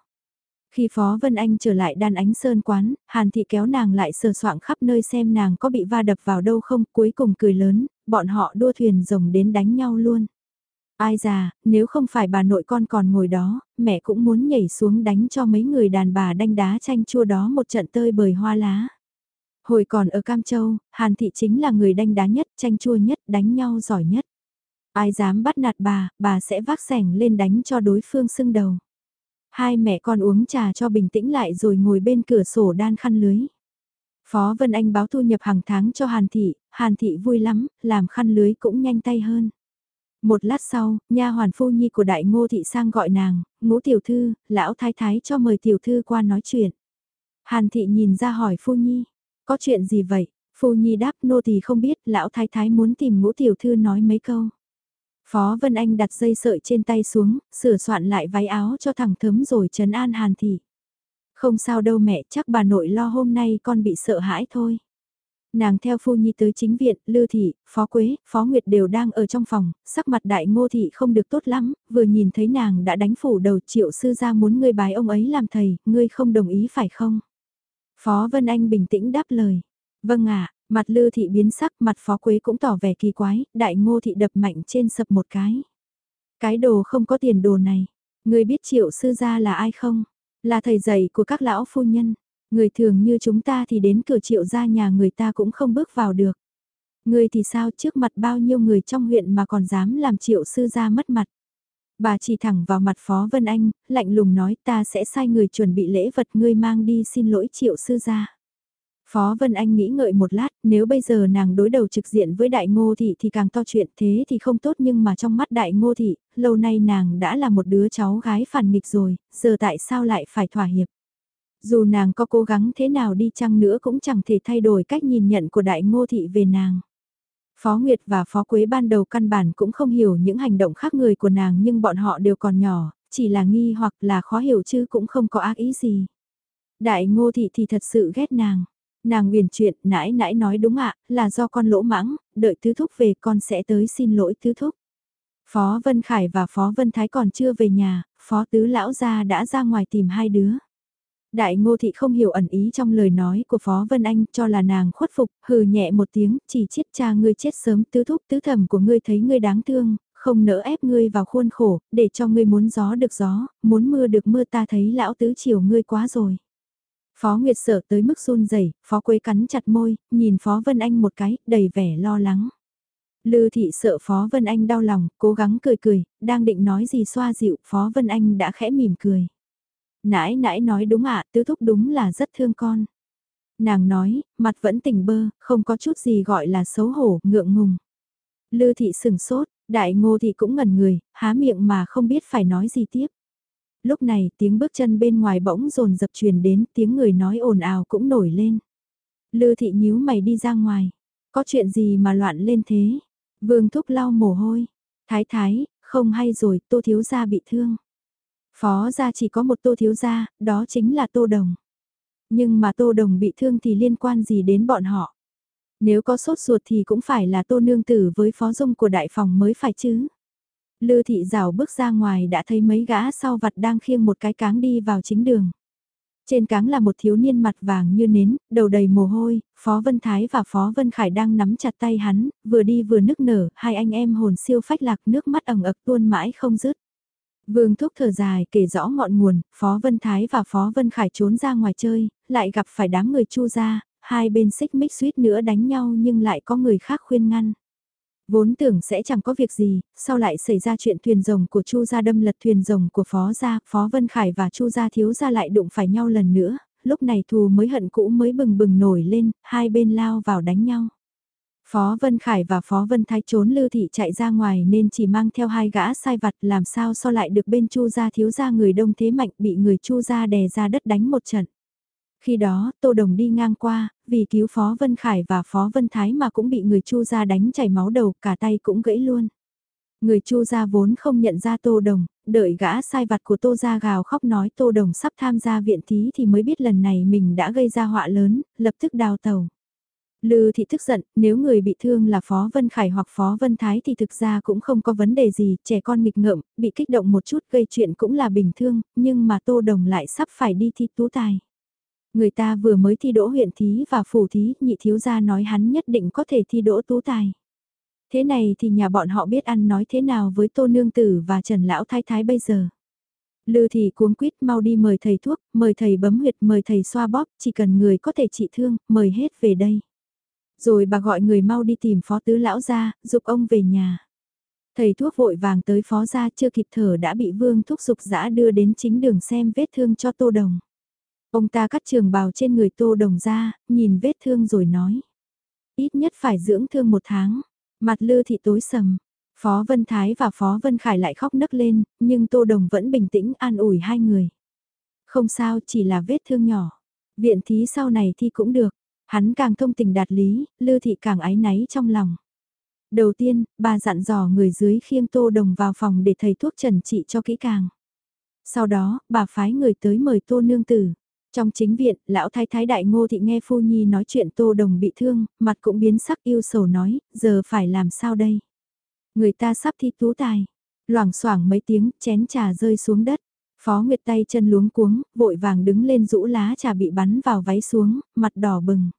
Khi Phó Vân Anh trở lại đan ánh sơn quán, Hàn Thị kéo nàng lại sờ soạng khắp nơi xem nàng có bị va đập vào đâu không, cuối cùng cười lớn, bọn họ đua thuyền rồng đến đánh nhau luôn. Ai già, nếu không phải bà nội con còn ngồi đó, mẹ cũng muốn nhảy xuống đánh cho mấy người đàn bà đanh đá chanh chua đó một trận tơi bời hoa lá. Hồi còn ở Cam Châu, Hàn Thị chính là người đanh đá nhất, chanh chua nhất, đánh nhau giỏi nhất. Ai dám bắt nạt bà, bà sẽ vác sẻng lên đánh cho đối phương sưng đầu. Hai mẹ con uống trà cho bình tĩnh lại rồi ngồi bên cửa sổ đan khăn lưới. Phó Vân Anh báo thu nhập hàng tháng cho Hàn Thị, Hàn Thị vui lắm, làm khăn lưới cũng nhanh tay hơn. Một lát sau, nha hoàn phu nhi của đại ngô thị sang gọi nàng, ngũ tiểu thư, lão thái thái cho mời tiểu thư qua nói chuyện. Hàn thị nhìn ra hỏi phu nhi, có chuyện gì vậy? Phu nhi đáp nô thì không biết, lão thái thái muốn tìm ngũ tiểu thư nói mấy câu. Phó Vân Anh đặt dây sợi trên tay xuống, sửa soạn lại váy áo cho thằng thấm rồi trấn an Hàn thị. Không sao đâu mẹ, chắc bà nội lo hôm nay con bị sợ hãi thôi. Nàng theo phu nhi tới chính viện, Lư Thị, Phó Quế, Phó Nguyệt đều đang ở trong phòng, sắc mặt đại ngô thị không được tốt lắm, vừa nhìn thấy nàng đã đánh phủ đầu triệu sư ra muốn ngươi bái ông ấy làm thầy, ngươi không đồng ý phải không? Phó Vân Anh bình tĩnh đáp lời. Vâng ạ, mặt Lư Thị biến sắc, mặt Phó Quế cũng tỏ vẻ kỳ quái, đại ngô thị đập mạnh trên sập một cái. Cái đồ không có tiền đồ này, người biết triệu sư gia là ai không? Là thầy dạy của các lão phu nhân. Người thường như chúng ta thì đến cửa triệu gia nhà người ta cũng không bước vào được. Người thì sao trước mặt bao nhiêu người trong huyện mà còn dám làm triệu sư gia mất mặt. Bà chỉ thẳng vào mặt Phó Vân Anh, lạnh lùng nói ta sẽ sai người chuẩn bị lễ vật ngươi mang đi xin lỗi triệu sư gia. Phó Vân Anh nghĩ ngợi một lát, nếu bây giờ nàng đối đầu trực diện với đại ngô thị thì càng to chuyện thế thì không tốt nhưng mà trong mắt đại ngô thị, lâu nay nàng đã là một đứa cháu gái phản nghịch rồi, giờ tại sao lại phải thỏa hiệp. Dù nàng có cố gắng thế nào đi chăng nữa cũng chẳng thể thay đổi cách nhìn nhận của đại ngô thị về nàng. Phó Nguyệt và Phó Quế ban đầu căn bản cũng không hiểu những hành động khác người của nàng nhưng bọn họ đều còn nhỏ, chỉ là nghi hoặc là khó hiểu chứ cũng không có ác ý gì. Đại ngô thị thì thật sự ghét nàng. Nàng huyền chuyện, nãi nãi nói đúng ạ, là do con lỗ mãng, đợi tứ thúc về con sẽ tới xin lỗi tứ thúc. Phó Vân Khải và Phó Vân Thái còn chưa về nhà, Phó Tứ Lão gia đã ra ngoài tìm hai đứa. Đại ngô thị không hiểu ẩn ý trong lời nói của Phó Vân Anh cho là nàng khuất phục, hừ nhẹ một tiếng, chỉ chết cha ngươi chết sớm tứ thúc tứ thẩm của ngươi thấy ngươi đáng thương, không nỡ ép ngươi vào khuôn khổ, để cho ngươi muốn gió được gió, muốn mưa được mưa ta thấy lão tứ chiều ngươi quá rồi. Phó Nguyệt sợ tới mức run rẩy, Phó Quế cắn chặt môi, nhìn Phó Vân Anh một cái, đầy vẻ lo lắng. Lư thị sợ Phó Vân Anh đau lòng, cố gắng cười cười, đang định nói gì xoa dịu, Phó Vân Anh đã khẽ mỉm cười. Nãi nãi nói đúng ạ, tứ thúc đúng là rất thương con. Nàng nói, mặt vẫn tỉnh bơ, không có chút gì gọi là xấu hổ, ngượng ngùng. Lư thị sừng sốt, đại ngô thị cũng ngẩn người, há miệng mà không biết phải nói gì tiếp. Lúc này tiếng bước chân bên ngoài bỗng rồn dập truyền đến tiếng người nói ồn ào cũng nổi lên. Lư thị nhíu mày đi ra ngoài. Có chuyện gì mà loạn lên thế? Vương thúc lau mồ hôi. Thái thái, không hay rồi, tô thiếu gia bị thương. Phó gia chỉ có một tô thiếu gia, đó chính là tô đồng. Nhưng mà tô đồng bị thương thì liên quan gì đến bọn họ? Nếu có sốt ruột thì cũng phải là tô nương tử với phó dung của đại phòng mới phải chứ. Lư thị rào bước ra ngoài đã thấy mấy gã sau vặt đang khiêng một cái cáng đi vào chính đường. Trên cáng là một thiếu niên mặt vàng như nến, đầu đầy mồ hôi, Phó Vân Thái và Phó Vân Khải đang nắm chặt tay hắn, vừa đi vừa nức nở, hai anh em hồn siêu phách lạc nước mắt ẩn ực tuôn mãi không dứt. Vương Thúc thở dài kể rõ ngọn nguồn, Phó Vân Thái và Phó Vân Khải trốn ra ngoài chơi, lại gặp phải đám người chu ra, hai bên xích mích suýt nữa đánh nhau nhưng lại có người khác khuyên ngăn. Vốn tưởng sẽ chẳng có việc gì, sau lại xảy ra chuyện thuyền rồng của Chu gia đâm lật thuyền rồng của Phó gia, Phó Vân Khải và Chu gia thiếu gia lại đụng phải nhau lần nữa, lúc này thù mới hận cũ mới bừng bừng nổi lên, hai bên lao vào đánh nhau. Phó Vân Khải và Phó Vân Thái trốn lưu thị chạy ra ngoài nên chỉ mang theo hai gã sai vặt làm sao so lại được bên Chu gia thiếu gia người đông thế mạnh bị người Chu gia đè ra đất đánh một trận. Khi đó, Tô Đồng đi ngang qua, vì cứu Phó Vân Khải và Phó Vân Thái mà cũng bị người Chu gia đánh chảy máu đầu, cả tay cũng gãy luôn. Người Chu gia vốn không nhận ra Tô Đồng, đợi gã sai vặt của Tô gia gào khóc nói Tô Đồng sắp tham gia viện thí thì mới biết lần này mình đã gây ra họa lớn, lập tức đào tàu. Lư thị tức giận, nếu người bị thương là Phó Vân Khải hoặc Phó Vân Thái thì thực ra cũng không có vấn đề gì, trẻ con nghịch ngợm, bị kích động một chút gây chuyện cũng là bình thường, nhưng mà Tô Đồng lại sắp phải đi thi tú tài. Người ta vừa mới thi đỗ huyện thí và phủ thí, nhị thiếu gia nói hắn nhất định có thể thi đỗ tú tài. Thế này thì nhà bọn họ biết ăn nói thế nào với Tô Nương Tử và Trần Lão Thái Thái bây giờ. Lư thì cuống quýt mau đi mời thầy thuốc, mời thầy bấm huyệt, mời thầy xoa bóp, chỉ cần người có thể trị thương, mời hết về đây. Rồi bà gọi người mau đi tìm phó tứ lão ra, giúp ông về nhà. Thầy thuốc vội vàng tới phó ra chưa kịp thở đã bị vương thuốc dục dã đưa đến chính đường xem vết thương cho tô đồng. Ông ta cắt trường bào trên người tô đồng ra, nhìn vết thương rồi nói. Ít nhất phải dưỡng thương một tháng. Mặt lư thị tối sầm. Phó Vân Thái và Phó Vân Khải lại khóc nấc lên, nhưng tô đồng vẫn bình tĩnh an ủi hai người. Không sao, chỉ là vết thương nhỏ. Viện thí sau này thì cũng được. Hắn càng thông tình đạt lý, lư thị càng ái náy trong lòng. Đầu tiên, bà dặn dò người dưới khiêng tô đồng vào phòng để thầy thuốc trần trị cho kỹ càng. Sau đó, bà phái người tới mời tô nương tử. Trong chính viện, lão thái thái đại ngô thị nghe phu nhi nói chuyện tô đồng bị thương, mặt cũng biến sắc yêu sầu nói, giờ phải làm sao đây? Người ta sắp thi tú tài. Loảng xoảng mấy tiếng, chén trà rơi xuống đất. Phó Nguyệt tay chân luống cuống, vội vàng đứng lên rũ lá trà bị bắn vào váy xuống, mặt đỏ bừng.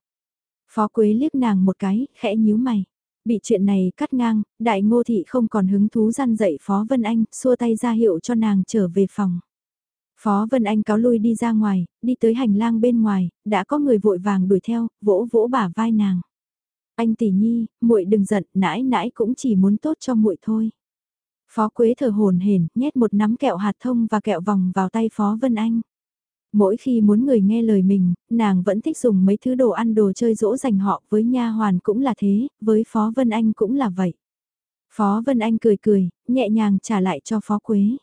Phó Quế liếc nàng một cái, khẽ nhíu mày. Bị chuyện này cắt ngang, đại ngô thị không còn hứng thú gian dậy Phó Vân Anh, xua tay ra hiệu cho nàng trở về phòng. Phó Vân Anh cáo lui đi ra ngoài, đi tới hành lang bên ngoài, đã có người vội vàng đuổi theo, vỗ vỗ bả vai nàng. Anh tỷ nhi, muội đừng giận, nãi nãi cũng chỉ muốn tốt cho muội thôi. Phó Quế thở hồn hển, nhét một nắm kẹo hạt thông và kẹo vòng vào tay Phó Vân Anh. Mỗi khi muốn người nghe lời mình, nàng vẫn thích dùng mấy thứ đồ ăn đồ chơi dỗ dành họ với nha hoàn cũng là thế, với Phó Vân Anh cũng là vậy. Phó Vân Anh cười cười, nhẹ nhàng trả lại cho Phó Quế.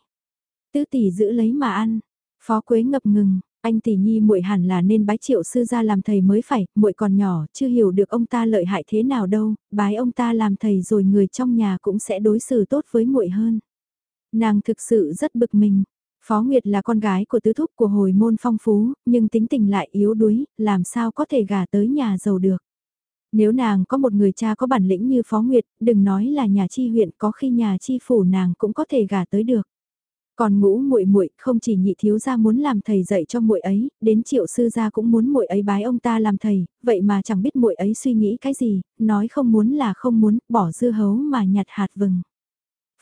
Tứ tỷ giữ lấy mà ăn. Phó Quế ngập ngừng, anh tỷ nhi muội hẳn là nên bái triệu sư gia làm thầy mới phải, muội còn nhỏ, chưa hiểu được ông ta lợi hại thế nào đâu, bái ông ta làm thầy rồi người trong nhà cũng sẽ đối xử tốt với muội hơn. Nàng thực sự rất bực mình. Phó Nguyệt là con gái của tứ thúc của hồi môn phong phú, nhưng tính tình lại yếu đuối, làm sao có thể gả tới nhà giàu được. Nếu nàng có một người cha có bản lĩnh như Phó Nguyệt, đừng nói là nhà chi huyện có khi nhà chi phủ nàng cũng có thể gả tới được. Còn ngũ muội muội không chỉ nhị thiếu gia muốn làm thầy dạy cho muội ấy, đến triệu sư gia cũng muốn muội ấy bái ông ta làm thầy, vậy mà chẳng biết muội ấy suy nghĩ cái gì, nói không muốn là không muốn, bỏ dư hấu mà nhặt hạt vừng.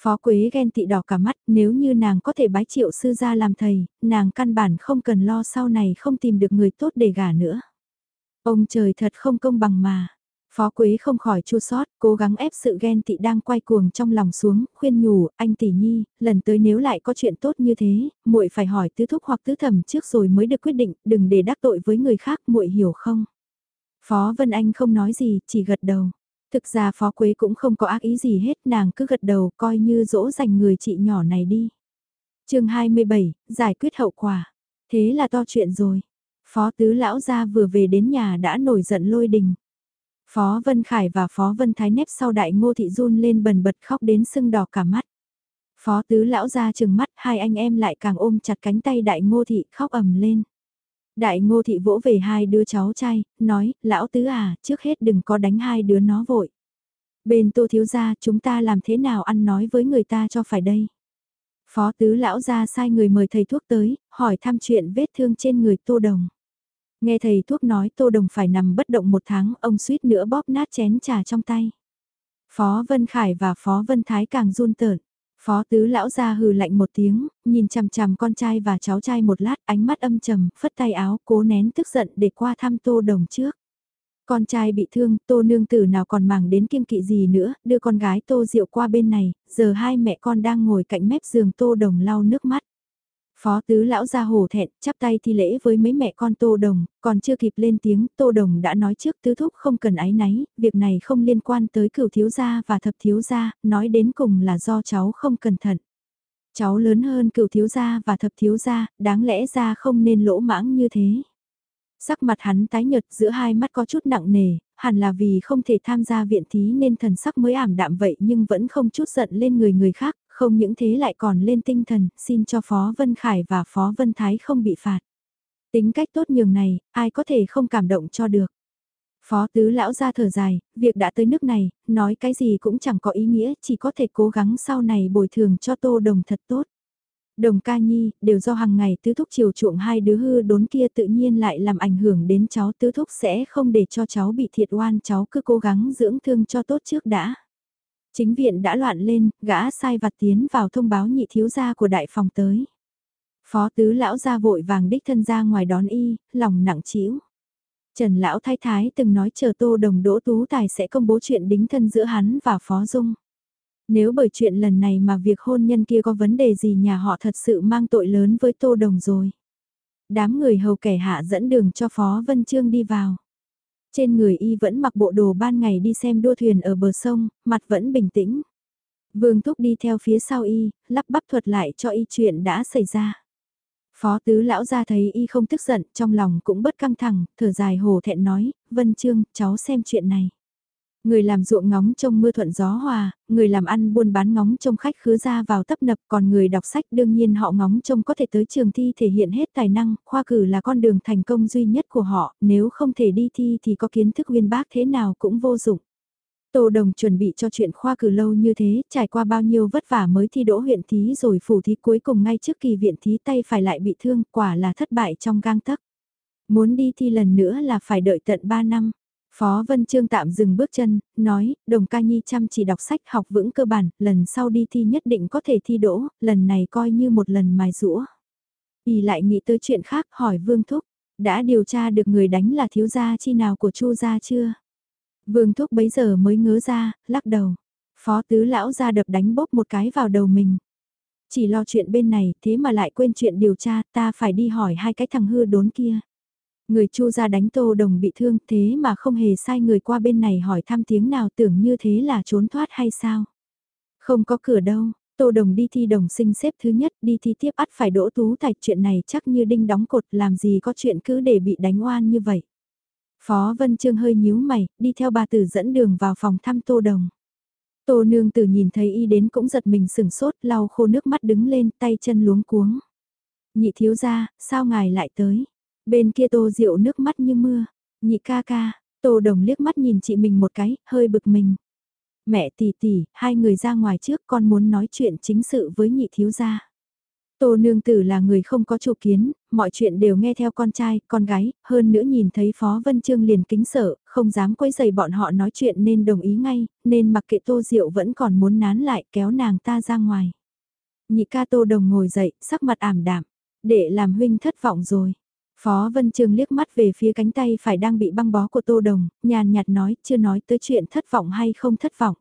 Phó Quế ghen tị đỏ cả mắt, nếu như nàng có thể bái triệu sư gia làm thầy, nàng căn bản không cần lo sau này không tìm được người tốt để gả nữa. Ông trời thật không công bằng mà. Phó Quế không khỏi chua sót, cố gắng ép sự ghen tị đang quay cuồng trong lòng xuống, khuyên nhủ, anh tỷ nhi, lần tới nếu lại có chuyện tốt như thế, muội phải hỏi tứ thúc hoặc tứ thẩm trước rồi mới được quyết định, đừng để đắc tội với người khác, muội hiểu không? Phó Vân Anh không nói gì, chỉ gật đầu. Thực ra Phó Quế cũng không có ác ý gì hết, nàng cứ gật đầu coi như dỗ dành người chị nhỏ này đi. chương 27, giải quyết hậu quả. Thế là to chuyện rồi. Phó Tứ Lão gia vừa về đến nhà đã nổi giận lôi đình. Phó Vân Khải và Phó Vân Thái nép sau đại ngô thị run lên bần bật khóc đến sưng đỏ cả mắt. Phó tứ lão ra chừng mắt hai anh em lại càng ôm chặt cánh tay đại ngô thị khóc ầm lên. Đại ngô thị vỗ về hai đứa cháu trai, nói, lão tứ à, trước hết đừng có đánh hai đứa nó vội. Bên tô thiếu gia chúng ta làm thế nào ăn nói với người ta cho phải đây. Phó tứ lão ra sai người mời thầy thuốc tới, hỏi thăm chuyện vết thương trên người tô đồng. Nghe thầy thuốc nói tô đồng phải nằm bất động một tháng, ông suýt nữa bóp nát chén trà trong tay. Phó Vân Khải và Phó Vân Thái càng run tợn. Phó tứ lão ra hừ lạnh một tiếng, nhìn chằm chằm con trai và cháu trai một lát ánh mắt âm trầm, phất tay áo cố nén tức giận để qua thăm tô đồng trước. Con trai bị thương, tô nương tử nào còn màng đến kiên kỵ gì nữa, đưa con gái tô diệu qua bên này, giờ hai mẹ con đang ngồi cạnh mép giường tô đồng lau nước mắt. Phó tứ lão ra hổ thẹn, chắp tay thi lễ với mấy mẹ con Tô Đồng, còn chưa kịp lên tiếng, Tô Đồng đã nói trước tứ thúc không cần ái náy, việc này không liên quan tới cửu thiếu gia và thập thiếu gia, nói đến cùng là do cháu không cẩn thận. Cháu lớn hơn cửu thiếu gia và thập thiếu gia, đáng lẽ ra không nên lỗ mãng như thế. Sắc mặt hắn tái nhợt giữa hai mắt có chút nặng nề, hẳn là vì không thể tham gia viện thí nên thần sắc mới ảm đạm vậy nhưng vẫn không chút giận lên người người khác, không những thế lại còn lên tinh thần, xin cho Phó Vân Khải và Phó Vân Thái không bị phạt. Tính cách tốt nhường này, ai có thể không cảm động cho được. Phó tứ lão ra thở dài, việc đã tới nước này, nói cái gì cũng chẳng có ý nghĩa, chỉ có thể cố gắng sau này bồi thường cho tô đồng thật tốt. Đồng ca nhi, đều do hàng ngày tứ thúc chiều chuộng hai đứa hư đốn kia tự nhiên lại làm ảnh hưởng đến cháu tứ thúc sẽ không để cho cháu bị thiệt oan cháu cứ cố gắng dưỡng thương cho tốt trước đã. Chính viện đã loạn lên, gã sai vặt tiến vào thông báo nhị thiếu gia của đại phòng tới. Phó tứ lão ra vội vàng đích thân ra ngoài đón y, lòng nặng trĩu. Trần lão thái thái từng nói chờ tô đồng đỗ tú tài sẽ công bố chuyện đính thân giữa hắn và phó dung. Nếu bởi chuyện lần này mà việc hôn nhân kia có vấn đề gì nhà họ thật sự mang tội lớn với tô đồng rồi. Đám người hầu kẻ hạ dẫn đường cho phó vân trương đi vào. Trên người y vẫn mặc bộ đồ ban ngày đi xem đua thuyền ở bờ sông, mặt vẫn bình tĩnh. Vương Thúc đi theo phía sau y, lắp bắp thuật lại cho y chuyện đã xảy ra. Phó tứ lão ra thấy y không tức giận, trong lòng cũng bất căng thẳng, thở dài hồ thẹn nói, Vân Trương, cháu xem chuyện này. Người làm ruộng ngóng trông mưa thuận gió hòa, người làm ăn buôn bán ngóng trông khách khứa ra vào tấp nập còn người đọc sách đương nhiên họ ngóng trông có thể tới trường thi thể hiện hết tài năng, khoa cử là con đường thành công duy nhất của họ, nếu không thể đi thi thì có kiến thức uyên bác thế nào cũng vô dụng. Tô Đồng chuẩn bị cho chuyện khoa cử lâu như thế, trải qua bao nhiêu vất vả mới thi đỗ huyện thí rồi phủ thí cuối cùng ngay trước kỳ viện thí tay phải lại bị thương, quả là thất bại trong gang tấc. Muốn đi thi lần nữa là phải đợi tận 3 năm. Phó Vân Trương tạm dừng bước chân, nói, đồng ca nhi chăm chỉ đọc sách học vững cơ bản, lần sau đi thi nhất định có thể thi đỗ, lần này coi như một lần mài rũa. Y lại nghĩ tới chuyện khác hỏi Vương Thúc, đã điều tra được người đánh là thiếu gia chi nào của Chu gia chưa? Vương Thúc bấy giờ mới ngớ ra, lắc đầu. Phó tứ lão ra đập đánh bóp một cái vào đầu mình. Chỉ lo chuyện bên này, thế mà lại quên chuyện điều tra, ta phải đi hỏi hai cái thằng hư đốn kia. Người chu ra đánh tô đồng bị thương thế mà không hề sai người qua bên này hỏi thăm tiếng nào tưởng như thế là trốn thoát hay sao. Không có cửa đâu, tô đồng đi thi đồng sinh xếp thứ nhất đi thi tiếp ắt phải đỗ tú tài chuyện này chắc như đinh đóng cột làm gì có chuyện cứ để bị đánh oan như vậy. Phó Vân Trương hơi nhíu mày, đi theo bà tử dẫn đường vào phòng thăm tô đồng. Tô nương tử nhìn thấy y đến cũng giật mình sửng sốt, lau khô nước mắt đứng lên, tay chân luống cuống. Nhị thiếu ra, sao ngài lại tới? Bên kia tô rượu nước mắt như mưa. Nhị ca ca, tô đồng liếc mắt nhìn chị mình một cái, hơi bực mình. Mẹ tỷ tỷ, hai người ra ngoài trước con muốn nói chuyện chính sự với nhị thiếu gia. Tô nương tử là người không có chủ kiến, mọi chuyện đều nghe theo con trai, con gái, hơn nữa nhìn thấy Phó Vân Trương liền kính sợ, không dám quấy giày bọn họ nói chuyện nên đồng ý ngay, nên mặc kệ tô diệu vẫn còn muốn nán lại kéo nàng ta ra ngoài. Nhị ca tô đồng ngồi dậy, sắc mặt ảm đạm, để làm huynh thất vọng rồi. Phó Vân Trường liếc mắt về phía cánh tay phải đang bị băng bó của Tô Đồng, nhàn nhạt nói, chưa nói tới chuyện thất vọng hay không thất vọng.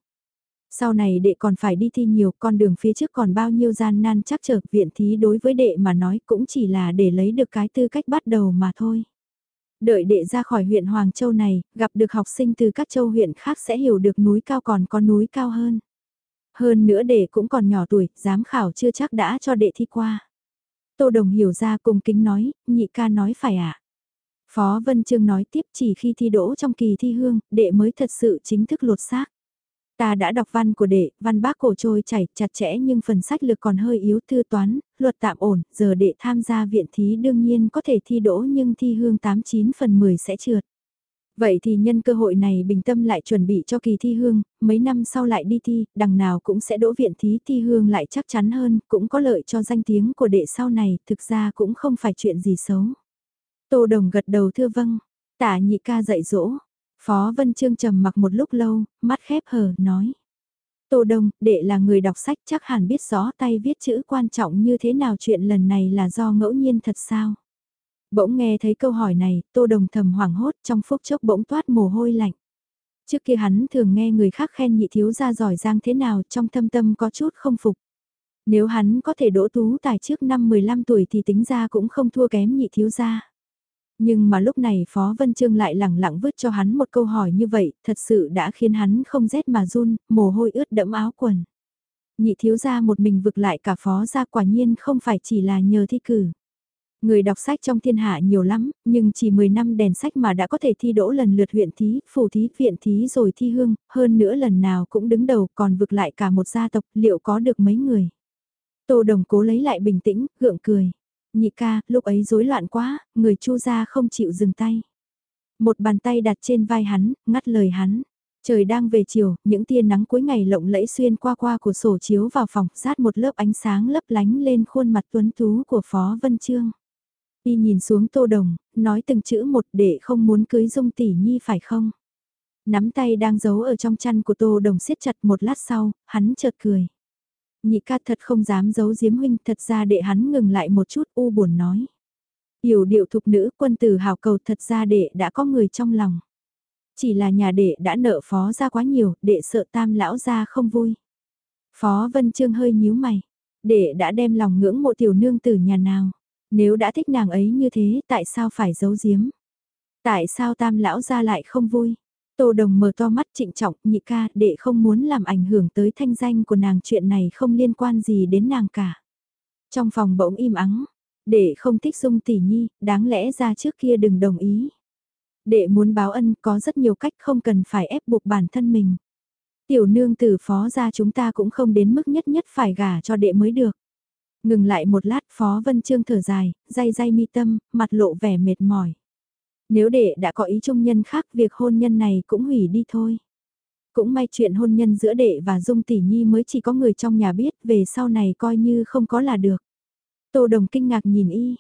Sau này đệ còn phải đi thi nhiều, con đường phía trước còn bao nhiêu gian nan chắc trở, viện thí đối với đệ mà nói cũng chỉ là để lấy được cái tư cách bắt đầu mà thôi. Đợi đệ ra khỏi huyện Hoàng Châu này, gặp được học sinh từ các châu huyện khác sẽ hiểu được núi cao còn có núi cao hơn. Hơn nữa đệ cũng còn nhỏ tuổi, giám khảo chưa chắc đã cho đệ thi qua. Tô Đồng hiểu ra cùng kính nói, nhị ca nói phải ạ. À? Phó Vân Trương nói tiếp chỉ khi thi đỗ trong kỳ thi hương, đệ mới thật sự chính thức lột xác. Ta đã đọc văn của đệ, văn bác cổ trôi chảy, chặt chẽ nhưng phần sách lực còn hơi yếu thư toán, luật tạm ổn, giờ đệ tham gia viện thí đương nhiên có thể thi đỗ nhưng thi hương 89 phần 10 sẽ trượt. Vậy thì nhân cơ hội này bình tâm lại chuẩn bị cho kỳ thi hương, mấy năm sau lại đi thi, đằng nào cũng sẽ đỗ viện thí thi hương lại chắc chắn hơn, cũng có lợi cho danh tiếng của đệ sau này, thực ra cũng không phải chuyện gì xấu. Tô Đồng gật đầu thưa vâng, tả nhị ca dạy dỗ, Phó Vân Trương trầm mặc một lúc lâu, mắt khép hờ, nói. Tô Đông, đệ là người đọc sách chắc hẳn biết rõ tay viết chữ quan trọng như thế nào chuyện lần này là do ngẫu nhiên thật sao? Bỗng nghe thấy câu hỏi này, Tô Đồng thầm hoảng hốt trong phút chốc bỗng toát mồ hôi lạnh. Trước kia hắn thường nghe người khác khen nhị thiếu gia giỏi giang thế nào trong thâm tâm có chút không phục. Nếu hắn có thể đỗ tú tài trước năm 15 tuổi thì tính ra cũng không thua kém nhị thiếu gia. Nhưng mà lúc này Phó Vân Trương lại lẳng lặng vứt cho hắn một câu hỏi như vậy, thật sự đã khiến hắn không rét mà run, mồ hôi ướt đẫm áo quần. Nhị thiếu gia một mình vực lại cả Phó gia quả nhiên không phải chỉ là nhờ thi cử. Người đọc sách trong thiên hạ nhiều lắm, nhưng chỉ 10 năm đèn sách mà đã có thể thi đỗ lần lượt huyện thí, phủ thí, viện thí rồi thi hương, hơn nữa lần nào cũng đứng đầu còn vực lại cả một gia tộc, liệu có được mấy người. Tô Đồng cố lấy lại bình tĩnh, gượng cười. Nhị ca, lúc ấy rối loạn quá, người chu gia không chịu dừng tay. Một bàn tay đặt trên vai hắn, ngắt lời hắn. Trời đang về chiều, những tia nắng cuối ngày lộng lẫy xuyên qua qua của sổ chiếu vào phòng, rát một lớp ánh sáng lấp lánh lên khuôn mặt tuấn tú của Phó Vân Trương. Y nhìn xuống tô đồng, nói từng chữ một để không muốn cưới dung tỷ nhi phải không? Nắm tay đang giấu ở trong chăn của tô đồng siết chặt một lát sau, hắn chợt cười. Nhị ca thật không dám giấu giếm huynh, thật ra để hắn ngừng lại một chút u buồn nói. Hiểu điệu thục nữ quân tử hào cầu thật ra đệ đã có người trong lòng. Chỉ là nhà đệ đã nợ phó ra quá nhiều, đệ sợ tam lão ra không vui. Phó Vân Trương hơi nhíu mày, đệ đã đem lòng ngưỡng mộ tiểu nương tử nhà nào. Nếu đã thích nàng ấy như thế, tại sao phải giấu giếm? Tại sao tam lão ra lại không vui? Tô Đồng mở to mắt trịnh trọng, nhị ca, để không muốn làm ảnh hưởng tới thanh danh của nàng chuyện này không liên quan gì đến nàng cả. Trong phòng bỗng im ắng, để không thích dung tỷ nhi, đáng lẽ ra trước kia đừng đồng ý. Đệ muốn báo ân có rất nhiều cách không cần phải ép buộc bản thân mình. Tiểu nương tử phó ra chúng ta cũng không đến mức nhất nhất phải gả cho đệ mới được. Ngừng lại một lát Phó Vân Trương thở dài, day day mi tâm, mặt lộ vẻ mệt mỏi. Nếu đệ đã có ý chung nhân khác việc hôn nhân này cũng hủy đi thôi. Cũng may chuyện hôn nhân giữa đệ và Dung Tỷ Nhi mới chỉ có người trong nhà biết về sau này coi như không có là được. Tô Đồng kinh ngạc nhìn y,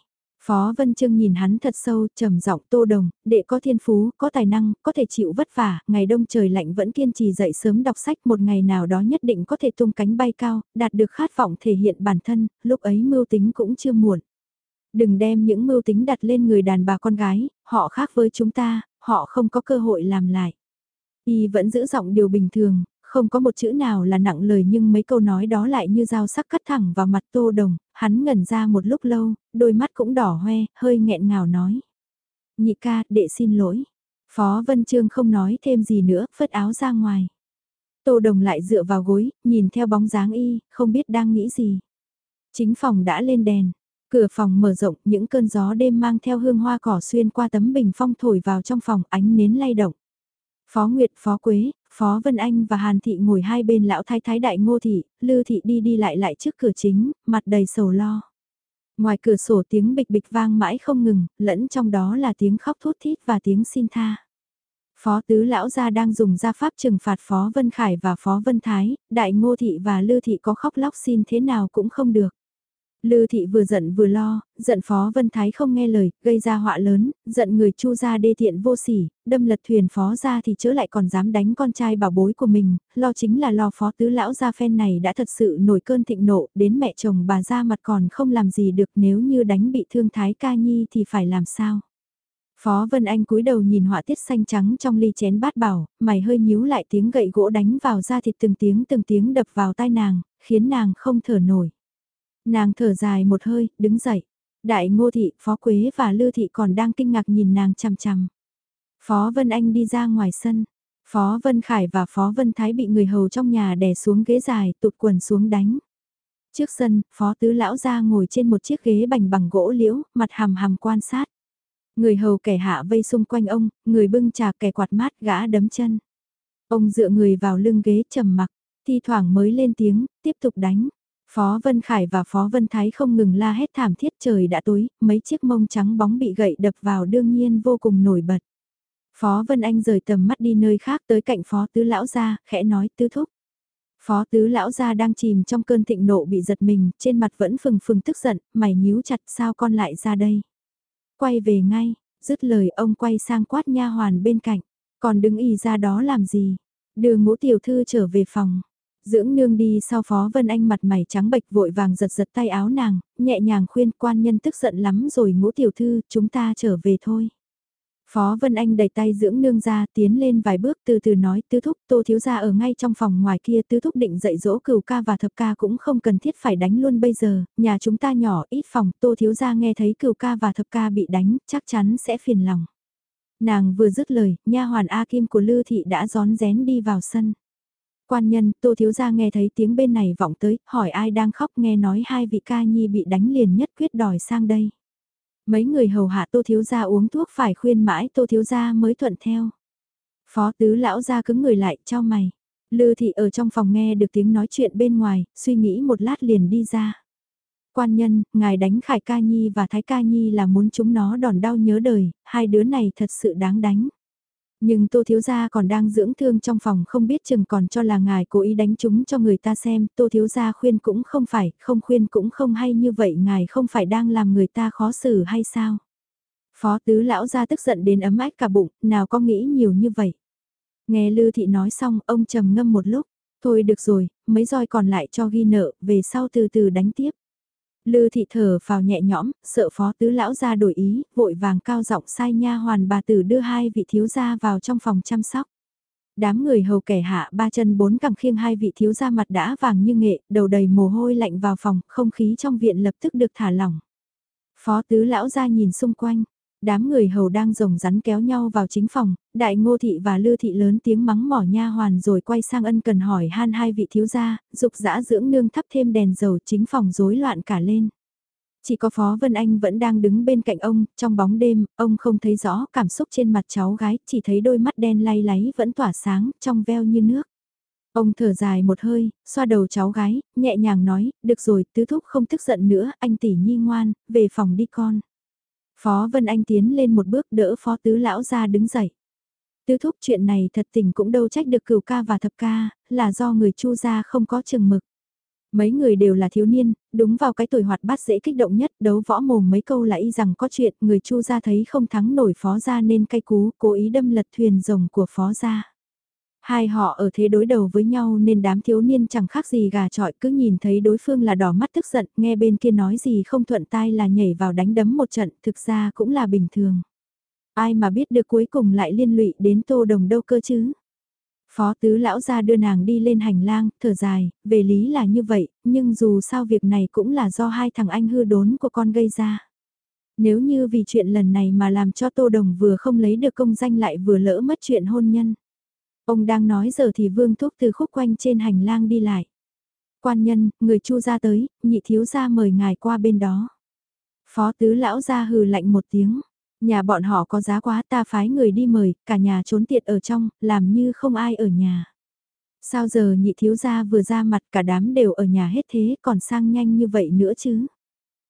Phó Vân Trương nhìn hắn thật sâu, trầm giọng Tô Đồng, đệ có thiên phú, có tài năng, có thể chịu vất vả, ngày đông trời lạnh vẫn kiên trì dậy sớm đọc sách, một ngày nào đó nhất định có thể tung cánh bay cao, đạt được khát vọng thể hiện bản thân, lúc ấy mưu tính cũng chưa muộn. Đừng đem những mưu tính đặt lên người đàn bà con gái, họ khác với chúng ta, họ không có cơ hội làm lại. Y vẫn giữ giọng điều bình thường, không có một chữ nào là nặng lời nhưng mấy câu nói đó lại như dao sắc cắt thẳng vào mặt tô đồng, hắn ngẩn ra một lúc lâu, đôi mắt cũng đỏ hoe, hơi nghẹn ngào nói. Nhị ca, đệ xin lỗi. Phó Vân Trương không nói thêm gì nữa, phất áo ra ngoài. Tô đồng lại dựa vào gối, nhìn theo bóng dáng y, không biết đang nghĩ gì. Chính phòng đã lên đèn, cửa phòng mở rộng, những cơn gió đêm mang theo hương hoa cỏ xuyên qua tấm bình phong thổi vào trong phòng ánh nến lay động. Phó Nguyệt, Phó Quế, Phó Vân Anh và Hàn Thị ngồi hai bên lão thái thái đại ngô thị, Lư Thị đi đi lại lại trước cửa chính, mặt đầy sầu lo. Ngoài cửa sổ tiếng bịch bịch vang mãi không ngừng, lẫn trong đó là tiếng khóc thút thít và tiếng xin tha. Phó tứ lão gia đang dùng gia pháp trừng phạt Phó Vân Khải và Phó Vân Thái, đại ngô thị và Lư Thị có khóc lóc xin thế nào cũng không được. Lư thị vừa giận vừa lo, giận Phó Vân Thái không nghe lời, gây ra họa lớn, giận người chu gia đê thiện vô sỉ, đâm lật thuyền Phó ra thì chớ lại còn dám đánh con trai bảo bối của mình, lo chính là lo Phó tứ lão gia phen này đã thật sự nổi cơn thịnh nộ, đến mẹ chồng bà ra mặt còn không làm gì được nếu như đánh bị thương Thái ca nhi thì phải làm sao. Phó Vân Anh cúi đầu nhìn họa tiết xanh trắng trong ly chén bát bảo, mày hơi nhíu lại tiếng gậy gỗ đánh vào da thịt từng tiếng từng tiếng đập vào tai nàng, khiến nàng không thở nổi. Nàng thở dài một hơi, đứng dậy. Đại ngô thị, phó quế và lư thị còn đang kinh ngạc nhìn nàng chằm chằm. Phó Vân Anh đi ra ngoài sân. Phó Vân Khải và Phó Vân Thái bị người hầu trong nhà đè xuống ghế dài, tụt quần xuống đánh. Trước sân, Phó Tứ Lão ra ngồi trên một chiếc ghế bành bằng gỗ liễu, mặt hàm hàm quan sát. Người hầu kẻ hạ vây xung quanh ông, người bưng trà kẻ quạt mát gã đấm chân. Ông dựa người vào lưng ghế trầm mặc, thi thoảng mới lên tiếng, tiếp tục đánh. Phó Vân Khải và Phó Vân Thái không ngừng la hét thảm thiết trời đã tối, mấy chiếc mông trắng bóng bị gậy đập vào đương nhiên vô cùng nổi bật. Phó Vân Anh rời tầm mắt đi nơi khác tới cạnh Phó Tứ Lão Gia, khẽ nói tứ thúc. Phó Tứ Lão Gia đang chìm trong cơn thịnh nộ bị giật mình, trên mặt vẫn phừng phừng tức giận, mày nhíu chặt sao con lại ra đây. Quay về ngay, dứt lời ông quay sang quát nha hoàn bên cạnh, còn đứng y ra đó làm gì, đưa ngũ tiểu thư trở về phòng. Dưỡng nương đi sau Phó Vân Anh mặt mày trắng bệch vội vàng giật giật tay áo nàng, nhẹ nhàng khuyên quan nhân tức giận lắm rồi ngũ tiểu thư, chúng ta trở về thôi. Phó Vân Anh đẩy tay dưỡng nương ra tiến lên vài bước từ từ nói tứ thúc tô thiếu gia ở ngay trong phòng ngoài kia tứ thúc định dạy dỗ cửu ca và thập ca cũng không cần thiết phải đánh luôn bây giờ, nhà chúng ta nhỏ ít phòng tô thiếu gia nghe thấy cửu ca và thập ca bị đánh chắc chắn sẽ phiền lòng. Nàng vừa dứt lời, nha hoàn A Kim của Lư Thị đã gión rén đi vào sân. Quan nhân, Tô Thiếu Gia nghe thấy tiếng bên này vọng tới, hỏi ai đang khóc nghe nói hai vị ca nhi bị đánh liền nhất quyết đòi sang đây. Mấy người hầu hạ Tô Thiếu Gia uống thuốc phải khuyên mãi Tô Thiếu Gia mới thuận theo. Phó tứ lão gia cứng người lại, cho mày. Lư thị ở trong phòng nghe được tiếng nói chuyện bên ngoài, suy nghĩ một lát liền đi ra. Quan nhân, ngài đánh Khải Ca Nhi và Thái Ca Nhi là muốn chúng nó đòn đau nhớ đời, hai đứa này thật sự đáng đánh. Nhưng Tô Thiếu Gia còn đang dưỡng thương trong phòng không biết chừng còn cho là ngài cố ý đánh chúng cho người ta xem, Tô Thiếu Gia khuyên cũng không phải, không khuyên cũng không hay như vậy ngài không phải đang làm người ta khó xử hay sao? Phó Tứ Lão Gia tức giận đến ấm ách cả bụng, nào có nghĩ nhiều như vậy? Nghe Lư Thị nói xong, ông trầm ngâm một lúc, thôi được rồi, mấy roi còn lại cho ghi nợ, về sau từ từ đánh tiếp. Lư thị thở vào nhẹ nhõm, sợ phó tứ lão ra đổi ý, vội vàng cao giọng sai nha hoàn bà tử đưa hai vị thiếu gia vào trong phòng chăm sóc. Đám người hầu kẻ hạ ba chân bốn cẳng khiêng hai vị thiếu gia mặt đã vàng như nghệ, đầu đầy mồ hôi lạnh vào phòng, không khí trong viện lập tức được thả lỏng. Phó tứ lão ra nhìn xung quanh, Đám người hầu đang rồng rắn kéo nhau vào chính phòng, đại ngô thị và lư thị lớn tiếng mắng mỏ nha hoàn rồi quay sang ân cần hỏi han hai vị thiếu gia, dục dã dưỡng nương thắp thêm đèn dầu chính phòng rối loạn cả lên. Chỉ có Phó Vân Anh vẫn đang đứng bên cạnh ông, trong bóng đêm, ông không thấy rõ cảm xúc trên mặt cháu gái, chỉ thấy đôi mắt đen lay láy vẫn tỏa sáng, trong veo như nước. Ông thở dài một hơi, xoa đầu cháu gái, nhẹ nhàng nói, được rồi, tứ thúc không tức giận nữa, anh tỷ nhi ngoan, về phòng đi con. Phó Vân Anh tiến lên một bước đỡ Phó Tứ Lão ra đứng dậy. Tứ thúc chuyện này thật tình cũng đâu trách được cửu ca và thập ca, là do người chu gia không có chừng mực. Mấy người đều là thiếu niên, đúng vào cái tuổi hoạt bát dễ kích động nhất, đấu võ mồm mấy câu là y rằng có chuyện, người chu gia thấy không thắng nổi phó gia nên cay cú, cố ý đâm lật thuyền rồng của phó gia. Hai họ ở thế đối đầu với nhau nên đám thiếu niên chẳng khác gì gà trọi cứ nhìn thấy đối phương là đỏ mắt tức giận, nghe bên kia nói gì không thuận tai là nhảy vào đánh đấm một trận, thực ra cũng là bình thường. Ai mà biết được cuối cùng lại liên lụy đến tô đồng đâu cơ chứ? Phó tứ lão ra đưa nàng đi lên hành lang, thở dài, về lý là như vậy, nhưng dù sao việc này cũng là do hai thằng anh hư đốn của con gây ra. Nếu như vì chuyện lần này mà làm cho tô đồng vừa không lấy được công danh lại vừa lỡ mất chuyện hôn nhân. Ông đang nói giờ thì vương thúc từ khúc quanh trên hành lang đi lại. Quan nhân, người chu ra tới, nhị thiếu ra mời ngài qua bên đó. Phó tứ lão ra hừ lạnh một tiếng. Nhà bọn họ có giá quá ta phái người đi mời, cả nhà trốn tiệt ở trong, làm như không ai ở nhà. Sao giờ nhị thiếu gia vừa ra mặt cả đám đều ở nhà hết thế còn sang nhanh như vậy nữa chứ?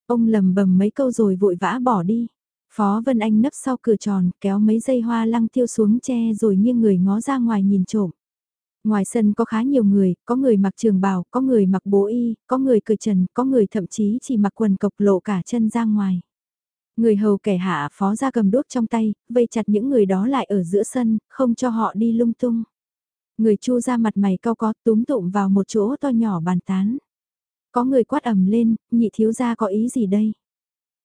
Ông lầm bầm mấy câu rồi vội vã bỏ đi. Phó Vân Anh nấp sau cửa tròn, kéo mấy dây hoa lăng tiêu xuống che rồi nghiêng người ngó ra ngoài nhìn trộm. Ngoài sân có khá nhiều người, có người mặc trường bào, có người mặc bố y, có người cười trần, có người thậm chí chỉ mặc quần cộc lộ cả chân ra ngoài. Người hầu kẻ hạ phó ra cầm đuốc trong tay, vây chặt những người đó lại ở giữa sân, không cho họ đi lung tung. Người chu ra mặt mày cao có túm tụm vào một chỗ to nhỏ bàn tán. Có người quát ầm lên, nhị thiếu gia có ý gì đây?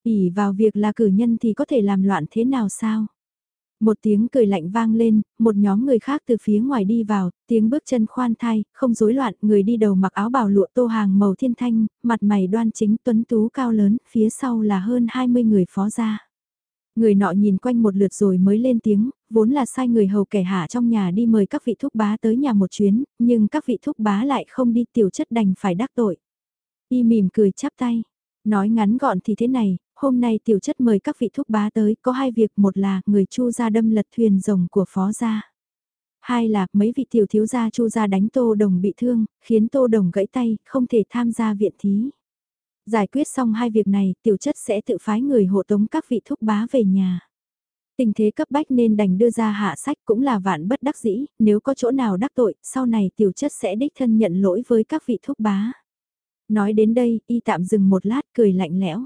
Ỉ vào việc là cử nhân thì có thể làm loạn thế nào sao? Một tiếng cười lạnh vang lên, một nhóm người khác từ phía ngoài đi vào, tiếng bước chân khoan thai, không rối loạn, người đi đầu mặc áo bào lụa tô hàng màu thiên thanh, mặt mày đoan chính tuấn tú cao lớn, phía sau là hơn 20 người phó gia. Người nọ nhìn quanh một lượt rồi mới lên tiếng, vốn là sai người hầu kẻ hạ trong nhà đi mời các vị thúc bá tới nhà một chuyến, nhưng các vị thúc bá lại không đi tiểu chất đành phải đắc tội. Y mỉm cười chắp tay, nói ngắn gọn thì thế này, hôm nay tiểu chất mời các vị thúc bá tới, có hai việc, một là người chu gia đâm lật thuyền rồng của phó gia. Hai là mấy vị tiểu thiếu gia chu gia đánh Tô Đồng bị thương, khiến Tô Đồng gãy tay, không thể tham gia viện thí. Giải quyết xong hai việc này, tiểu chất sẽ tự phái người hộ tống các vị thúc bá về nhà. Tình thế cấp bách nên đành đưa ra hạ sách cũng là vạn bất đắc dĩ, nếu có chỗ nào đắc tội, sau này tiểu chất sẽ đích thân nhận lỗi với các vị thúc bá. Nói đến đây, y tạm dừng một lát cười lạnh lẽo.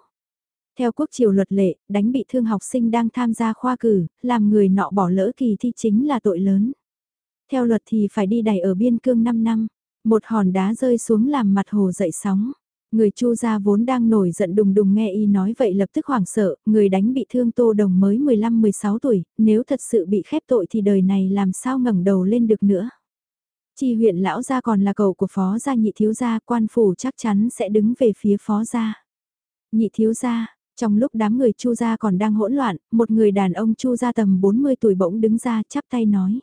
Theo quốc triều luật lệ, đánh bị thương học sinh đang tham gia khoa cử, làm người nọ bỏ lỡ kỳ thi chính là tội lớn. Theo luật thì phải đi đày ở biên cương 5 năm, một hòn đá rơi xuống làm mặt hồ dậy sóng. Người chu gia vốn đang nổi giận đùng đùng nghe y nói vậy lập tức hoảng sợ, người đánh bị thương tô đồng mới 15-16 tuổi, nếu thật sự bị khép tội thì đời này làm sao ngẩng đầu lên được nữa. Chi huyện lão gia còn là cầu của phó gia nhị thiếu gia, quan phủ chắc chắn sẽ đứng về phía phó gia. Nhị thiếu gia, trong lúc đám người chu gia còn đang hỗn loạn, một người đàn ông chu gia tầm 40 tuổi bỗng đứng ra chắp tay nói.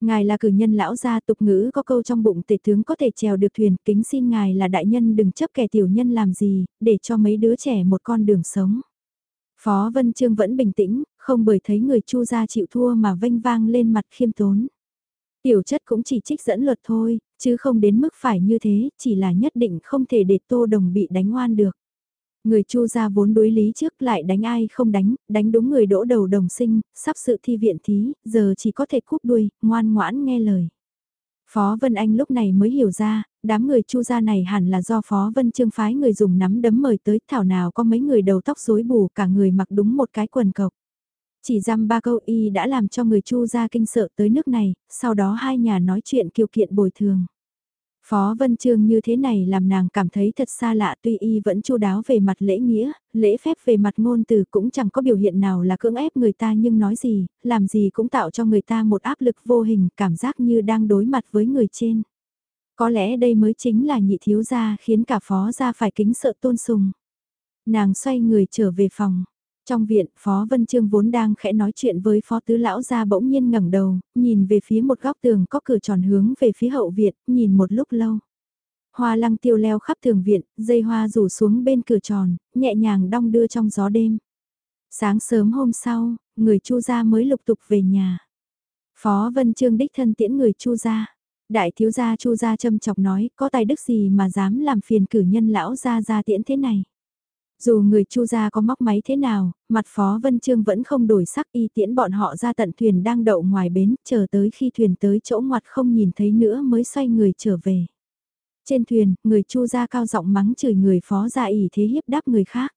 Ngài là cử nhân lão gia tục ngữ có câu trong bụng tể tướng có thể trèo được thuyền, kính xin ngài là đại nhân đừng chấp kẻ tiểu nhân làm gì, để cho mấy đứa trẻ một con đường sống. Phó Vân Trương vẫn bình tĩnh, không bởi thấy người chu gia chịu thua mà vênh vang lên mặt khiêm tốn. Tiểu chất cũng chỉ trích dẫn luật thôi, chứ không đến mức phải như thế, chỉ là nhất định không thể để tô đồng bị đánh oan được. Người chu gia vốn đối lý trước lại đánh ai không đánh, đánh đúng người đỗ đầu đồng sinh, sắp sự thi viện thí, giờ chỉ có thể cúp đuôi, ngoan ngoãn nghe lời. Phó Vân Anh lúc này mới hiểu ra, đám người chu gia này hẳn là do Phó Vân Trương phái người dùng nắm đấm mời tới, thảo nào có mấy người đầu tóc rối bù cả người mặc đúng một cái quần cộc. Chỉ dăm ba câu y đã làm cho người chu gia kinh sợ tới nước này, sau đó hai nhà nói chuyện kiều kiện bồi thường. Phó Vân Trương như thế này làm nàng cảm thấy thật xa lạ tuy y vẫn chu đáo về mặt lễ nghĩa, lễ phép về mặt ngôn từ cũng chẳng có biểu hiện nào là cưỡng ép người ta nhưng nói gì, làm gì cũng tạo cho người ta một áp lực vô hình cảm giác như đang đối mặt với người trên. Có lẽ đây mới chính là nhị thiếu gia khiến cả phó gia phải kính sợ tôn sùng. Nàng xoay người trở về phòng. Trong viện, Phó Vân Trương vốn đang khẽ nói chuyện với Phó Tứ Lão ra bỗng nhiên ngẩng đầu, nhìn về phía một góc tường có cửa tròn hướng về phía hậu viện, nhìn một lúc lâu. Hoa lăng tiêu leo khắp tường viện, dây hoa rủ xuống bên cửa tròn, nhẹ nhàng đong đưa trong gió đêm. Sáng sớm hôm sau, người chu gia mới lục tục về nhà. Phó Vân Trương đích thân tiễn người chu gia. Đại thiếu gia chu gia châm chọc nói có tài đức gì mà dám làm phiền cử nhân lão gia gia tiễn thế này. Dù người chu gia có móc máy thế nào, mặt Phó Vân Trương vẫn không đổi sắc y tiễn bọn họ ra tận thuyền đang đậu ngoài bến, chờ tới khi thuyền tới chỗ ngoặt không nhìn thấy nữa mới xoay người trở về. Trên thuyền, người chu gia cao giọng mắng chửi người Phó gia ỉ thế hiếp đáp người khác.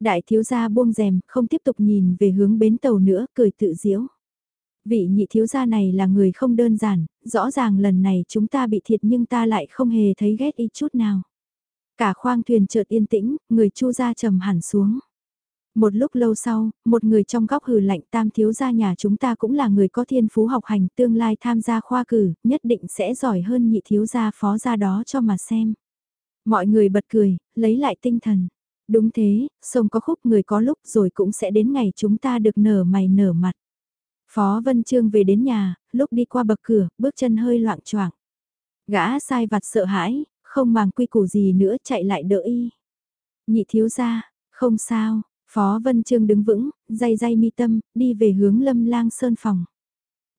Đại thiếu gia buông rèm, không tiếp tục nhìn về hướng bến tàu nữa, cười tự diễu. Vị nhị thiếu gia này là người không đơn giản, rõ ràng lần này chúng ta bị thiệt nhưng ta lại không hề thấy ghét y chút nào. Cả khoang thuyền chợt yên tĩnh, người chu ra trầm hẳn xuống. Một lúc lâu sau, một người trong góc hừ lạnh tam thiếu gia nhà chúng ta cũng là người có thiên phú học hành tương lai tham gia khoa cử, nhất định sẽ giỏi hơn nhị thiếu gia phó gia đó cho mà xem. Mọi người bật cười, lấy lại tinh thần. Đúng thế, sông có khúc người có lúc rồi cũng sẽ đến ngày chúng ta được nở mày nở mặt. Phó Vân Trương về đến nhà, lúc đi qua bậc cửa, bước chân hơi loạn choạng. Gã sai vặt sợ hãi, không màng quy củ gì nữa chạy lại đỡ y. Nhị thiếu gia, không sao, Phó Vân Trương đứng vững, day day mi tâm, đi về hướng lâm lang sơn phòng.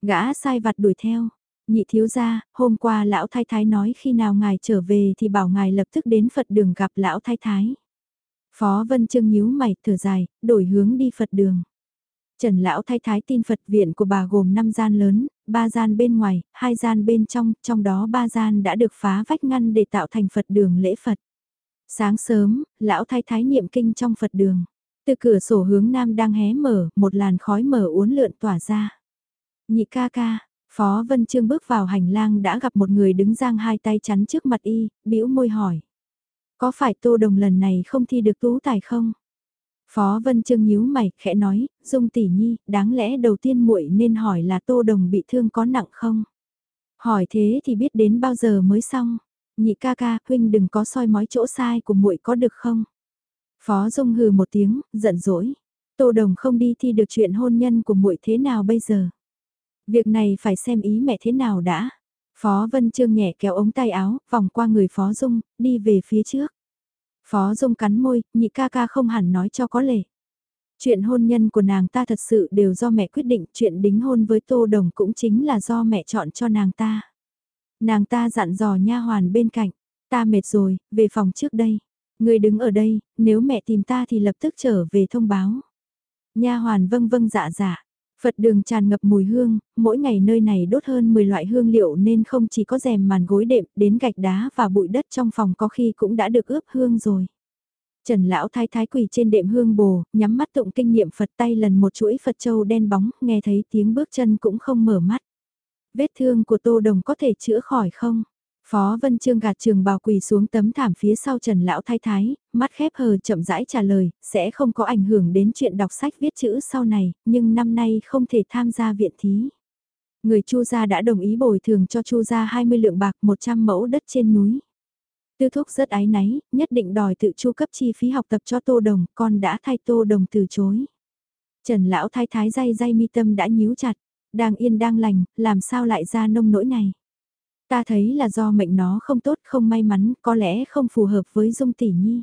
Gã sai vặt đuổi theo, nhị thiếu gia, hôm qua lão thái thái nói khi nào ngài trở về thì bảo ngài lập tức đến Phật đường gặp lão thái thái. Phó Vân Trương nhíu mày, thở dài, đổi hướng đi Phật đường. Trần Lão Thái Thái tin Phật viện của bà gồm 5 gian lớn, 3 gian bên ngoài, 2 gian bên trong, trong đó 3 gian đã được phá vách ngăn để tạo thành Phật đường lễ Phật. Sáng sớm, Lão Thái Thái niệm kinh trong Phật đường. Từ cửa sổ hướng nam đang hé mở, một làn khói mở uốn lượn tỏa ra. Nhị ca ca, Phó Vân Trương bước vào hành lang đã gặp một người đứng giang hai tay chắn trước mặt y, bĩu môi hỏi. Có phải Tô Đồng lần này không thi được tú tài không? Phó Vân Trương nhíu mày, khẽ nói, Dung tỷ nhi, đáng lẽ đầu tiên muội nên hỏi là Tô Đồng bị thương có nặng không? Hỏi thế thì biết đến bao giờ mới xong. Nhị ca ca, huynh đừng có soi mói chỗ sai của muội có được không? Phó Dung hừ một tiếng, giận dỗi. Tô Đồng không đi thì được chuyện hôn nhân của muội thế nào bây giờ? Việc này phải xem ý mẹ thế nào đã. Phó Vân Trương nhẹ kéo ống tay áo, vòng qua người Phó Dung, đi về phía trước. Phó Dung cắn môi, nhị ca ca không hẳn nói cho có lệ. Chuyện hôn nhân của nàng ta thật sự đều do mẹ quyết định, chuyện đính hôn với Tô Đồng cũng chính là do mẹ chọn cho nàng ta. Nàng ta dặn dò nha hoàn bên cạnh, ta mệt rồi, về phòng trước đây. Người đứng ở đây, nếu mẹ tìm ta thì lập tức trở về thông báo. Nha hoàn vâng vâng dạ dạ. Phật đường tràn ngập mùi hương, mỗi ngày nơi này đốt hơn 10 loại hương liệu nên không chỉ có rèm màn gối đệm, đến gạch đá và bụi đất trong phòng có khi cũng đã được ướp hương rồi. Trần lão thái thái quỳ trên đệm hương bồ, nhắm mắt tụng kinh nghiệm Phật tay lần một chuỗi Phật châu đen bóng, nghe thấy tiếng bước chân cũng không mở mắt. Vết thương của Tô Đồng có thể chữa khỏi không? Phó Vân Trương gạt trường bào quỳ xuống tấm thảm phía sau Trần Lão Thái Thái, mắt khép hờ chậm rãi trả lời, sẽ không có ảnh hưởng đến chuyện đọc sách viết chữ sau này, nhưng năm nay không thể tham gia viện thí. Người Chu gia đã đồng ý bồi thường cho Chu gia 20 lượng bạc 100 mẫu đất trên núi. Tư thúc rất ái náy, nhất định đòi tự chu cấp chi phí học tập cho Tô Đồng, con đã thay Tô Đồng từ chối. Trần Lão Thái Thái day day mi tâm đã nhíu chặt, đang yên đang lành, làm sao lại ra nông nỗi này. Ta thấy là do mệnh nó không tốt không may mắn, có lẽ không phù hợp với Dung Tỷ Nhi.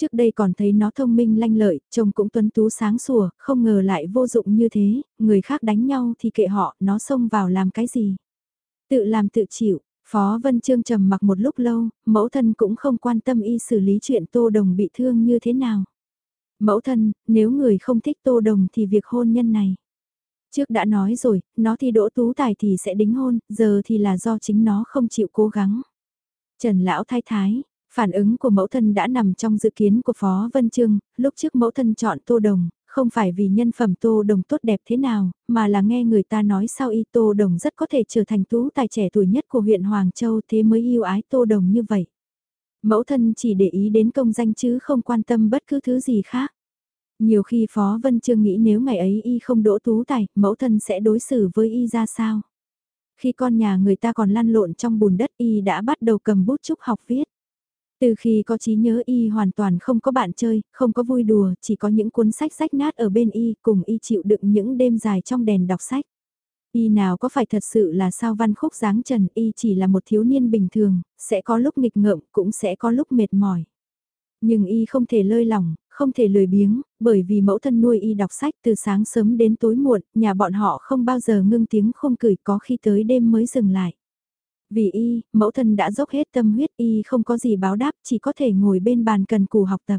Trước đây còn thấy nó thông minh lanh lợi, chồng cũng tuấn tú sáng sủa, không ngờ lại vô dụng như thế, người khác đánh nhau thì kệ họ, nó xông vào làm cái gì. Tự làm tự chịu, Phó Vân Trương trầm mặc một lúc lâu, mẫu thân cũng không quan tâm y xử lý chuyện Tô Đồng bị thương như thế nào. Mẫu thân, nếu người không thích Tô Đồng thì việc hôn nhân này. Trước đã nói rồi, nó thi đỗ tú tài thì sẽ đính hôn, giờ thì là do chính nó không chịu cố gắng. Trần Lão Thái Thái, phản ứng của mẫu thân đã nằm trong dự kiến của Phó Vân Trương, lúc trước mẫu thân chọn Tô Đồng, không phải vì nhân phẩm Tô Đồng tốt đẹp thế nào, mà là nghe người ta nói sao y Tô Đồng rất có thể trở thành tú tài trẻ tuổi nhất của huyện Hoàng Châu thế mới yêu ái Tô Đồng như vậy. Mẫu thân chỉ để ý đến công danh chứ không quan tâm bất cứ thứ gì khác. Nhiều khi Phó Vân Trương nghĩ nếu ngày ấy y không đỗ tú tài, mẫu thân sẽ đối xử với y ra sao? Khi con nhà người ta còn lăn lộn trong bùn đất y đã bắt đầu cầm bút chúc học viết. Từ khi có trí nhớ y hoàn toàn không có bạn chơi, không có vui đùa, chỉ có những cuốn sách rách nát ở bên y, cùng y chịu đựng những đêm dài trong đèn đọc sách. Y nào có phải thật sự là sao văn khúc dáng trần, y chỉ là một thiếu niên bình thường, sẽ có lúc nghịch ngợm, cũng sẽ có lúc mệt mỏi. Nhưng y không thể lơi lỏng, không thể lười biếng, bởi vì mẫu thân nuôi y đọc sách từ sáng sớm đến tối muộn, nhà bọn họ không bao giờ ngưng tiếng không cười có khi tới đêm mới dừng lại. Vì y, mẫu thân đã dốc hết tâm huyết y không có gì báo đáp chỉ có thể ngồi bên bàn cần cù học tập.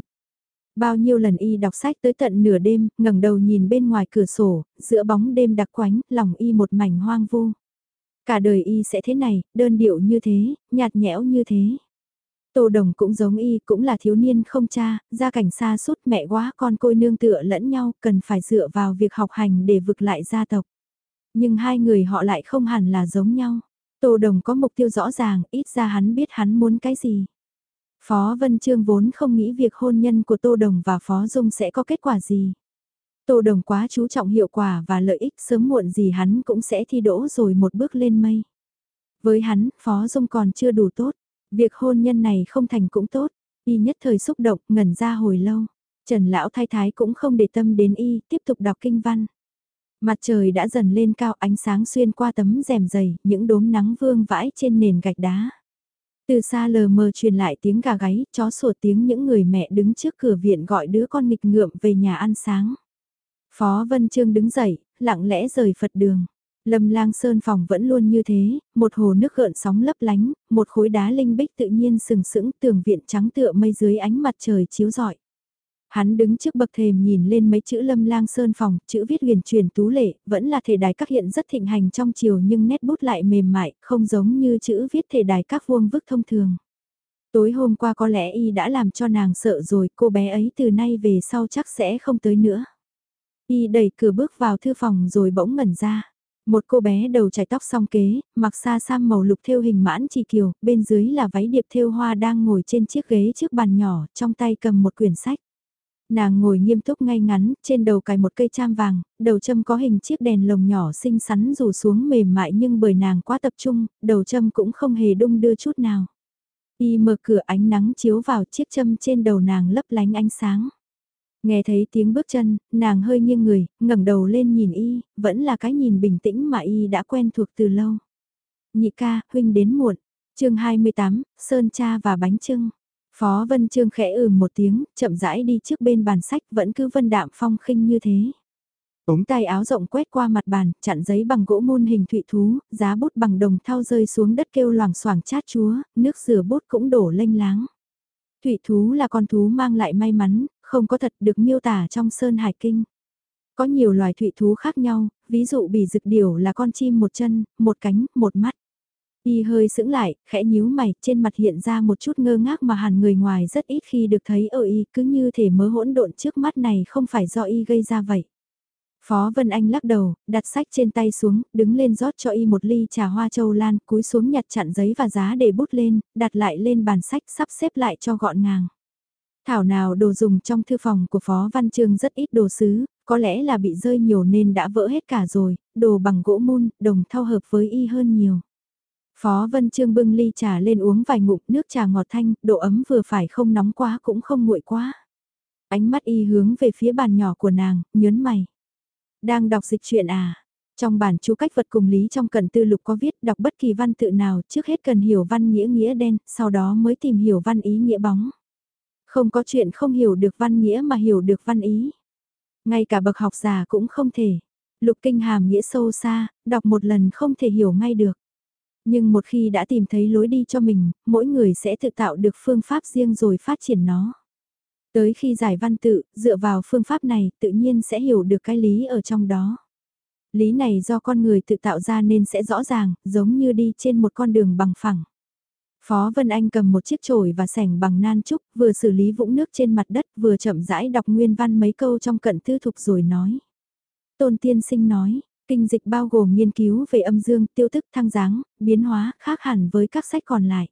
Bao nhiêu lần y đọc sách tới tận nửa đêm, ngẩng đầu nhìn bên ngoài cửa sổ, giữa bóng đêm đặc quánh, lòng y một mảnh hoang vu. Cả đời y sẽ thế này, đơn điệu như thế, nhạt nhẽo như thế. Tô Đồng cũng giống y, cũng là thiếu niên không cha, gia cảnh xa suốt mẹ quá con côi nương tựa lẫn nhau, cần phải dựa vào việc học hành để vực lại gia tộc. Nhưng hai người họ lại không hẳn là giống nhau. Tô Đồng có mục tiêu rõ ràng, ít ra hắn biết hắn muốn cái gì. Phó Vân Trương vốn không nghĩ việc hôn nhân của Tô Đồng và Phó Dung sẽ có kết quả gì. Tô Đồng quá chú trọng hiệu quả và lợi ích sớm muộn gì hắn cũng sẽ thi đỗ rồi một bước lên mây. Với hắn, Phó Dung còn chưa đủ tốt. Việc hôn nhân này không thành cũng tốt, y nhất thời xúc động, ngẩn ra hồi lâu. Trần lão thái thái cũng không để tâm đến y, tiếp tục đọc kinh văn. Mặt trời đã dần lên cao ánh sáng xuyên qua tấm rèm dày, những đốm nắng vương vãi trên nền gạch đá. Từ xa lờ mờ truyền lại tiếng gà gáy, chó sủa tiếng những người mẹ đứng trước cửa viện gọi đứa con nghịch ngượm về nhà ăn sáng. Phó Vân Trương đứng dậy, lặng lẽ rời Phật đường. Lâm lang sơn phòng vẫn luôn như thế, một hồ nước gợn sóng lấp lánh, một khối đá linh bích tự nhiên sừng sững tường viện trắng tựa mây dưới ánh mặt trời chiếu rọi. Hắn đứng trước bậc thềm nhìn lên mấy chữ lâm lang sơn phòng, chữ viết huyền truyền tú lệ, vẫn là thể đài các hiện rất thịnh hành trong chiều nhưng nét bút lại mềm mại, không giống như chữ viết thể đài các vuông vức thông thường. Tối hôm qua có lẽ y đã làm cho nàng sợ rồi, cô bé ấy từ nay về sau chắc sẽ không tới nữa. Y đẩy cửa bước vào thư phòng rồi bỗng ngẩn ra. Một cô bé đầu chải tóc song kế, mặc xa sam màu lục thêu hình mãn chỉ kiều, bên dưới là váy điệp thêu hoa đang ngồi trên chiếc ghế trước bàn nhỏ, trong tay cầm một quyển sách. Nàng ngồi nghiêm túc ngay ngắn, trên đầu cài một cây cham vàng, đầu châm có hình chiếc đèn lồng nhỏ xinh xắn rủ xuống mềm mại nhưng bởi nàng quá tập trung, đầu châm cũng không hề đung đưa chút nào. Y mở cửa ánh nắng chiếu vào chiếc châm trên đầu nàng lấp lánh ánh sáng. Nghe thấy tiếng bước chân, nàng hơi nghiêng người, ngẩng đầu lên nhìn y, vẫn là cái nhìn bình tĩnh mà y đã quen thuộc từ lâu. Nhị ca, huynh đến muộn. chương 28, Sơn cha và bánh trưng. Phó Vân Trương khẽ ừ một tiếng, chậm rãi đi trước bên bàn sách vẫn cứ vân đạm phong khinh như thế. Ống tay áo rộng quét qua mặt bàn, chặn giấy bằng gỗ môn hình thụy thú, giá bút bằng đồng thau rơi xuống đất kêu loảng xoảng chát chúa, nước rửa bút cũng đổ lênh láng. Thụy thú là con thú mang lại may mắn, không có thật được miêu tả trong Sơn Hải Kinh. Có nhiều loài thụy thú khác nhau, ví dụ bỉ dực điểu là con chim một chân, một cánh, một mắt. Y hơi sững lại, khẽ nhíu mày, trên mặt hiện ra một chút ngơ ngác mà hẳn người ngoài rất ít khi được thấy ở Y cứ như thể mớ hỗn độn trước mắt này không phải do Y gây ra vậy. Phó Vân Anh lắc đầu, đặt sách trên tay xuống, đứng lên rót cho y một ly trà hoa châu lan, cúi xuống nhặt chặn giấy và giá để bút lên, đặt lại lên bàn sách sắp xếp lại cho gọn ngàng. Thảo nào đồ dùng trong thư phòng của Phó Văn Trương rất ít đồ sứ, có lẽ là bị rơi nhiều nên đã vỡ hết cả rồi, đồ bằng gỗ mun, đồng thau hợp với y hơn nhiều. Phó Vân Trương bưng ly trà lên uống vài ngụm nước trà ngọt thanh, độ ấm vừa phải không nóng quá cũng không nguội quá. Ánh mắt y hướng về phía bàn nhỏ của nàng, nhớn mày. Đang đọc dịch truyện à? Trong bản chú cách vật cùng lý trong cận tư lục có viết đọc bất kỳ văn tự nào trước hết cần hiểu văn nghĩa nghĩa đen, sau đó mới tìm hiểu văn ý nghĩa bóng. Không có chuyện không hiểu được văn nghĩa mà hiểu được văn ý. Ngay cả bậc học giả cũng không thể. Lục kinh hàm nghĩa sâu xa, đọc một lần không thể hiểu ngay được. Nhưng một khi đã tìm thấy lối đi cho mình, mỗi người sẽ tự tạo được phương pháp riêng rồi phát triển nó. Tới khi giải văn tự, dựa vào phương pháp này, tự nhiên sẽ hiểu được cái lý ở trong đó. Lý này do con người tự tạo ra nên sẽ rõ ràng, giống như đi trên một con đường bằng phẳng. Phó Vân Anh cầm một chiếc chổi và sẻng bằng nan trúc, vừa xử lý vũng nước trên mặt đất, vừa chậm rãi đọc nguyên văn mấy câu trong cận thư thục rồi nói. Tôn tiên sinh nói, kinh dịch bao gồm nghiên cứu về âm dương, tiêu thức, thăng dáng, biến hóa, khác hẳn với các sách còn lại.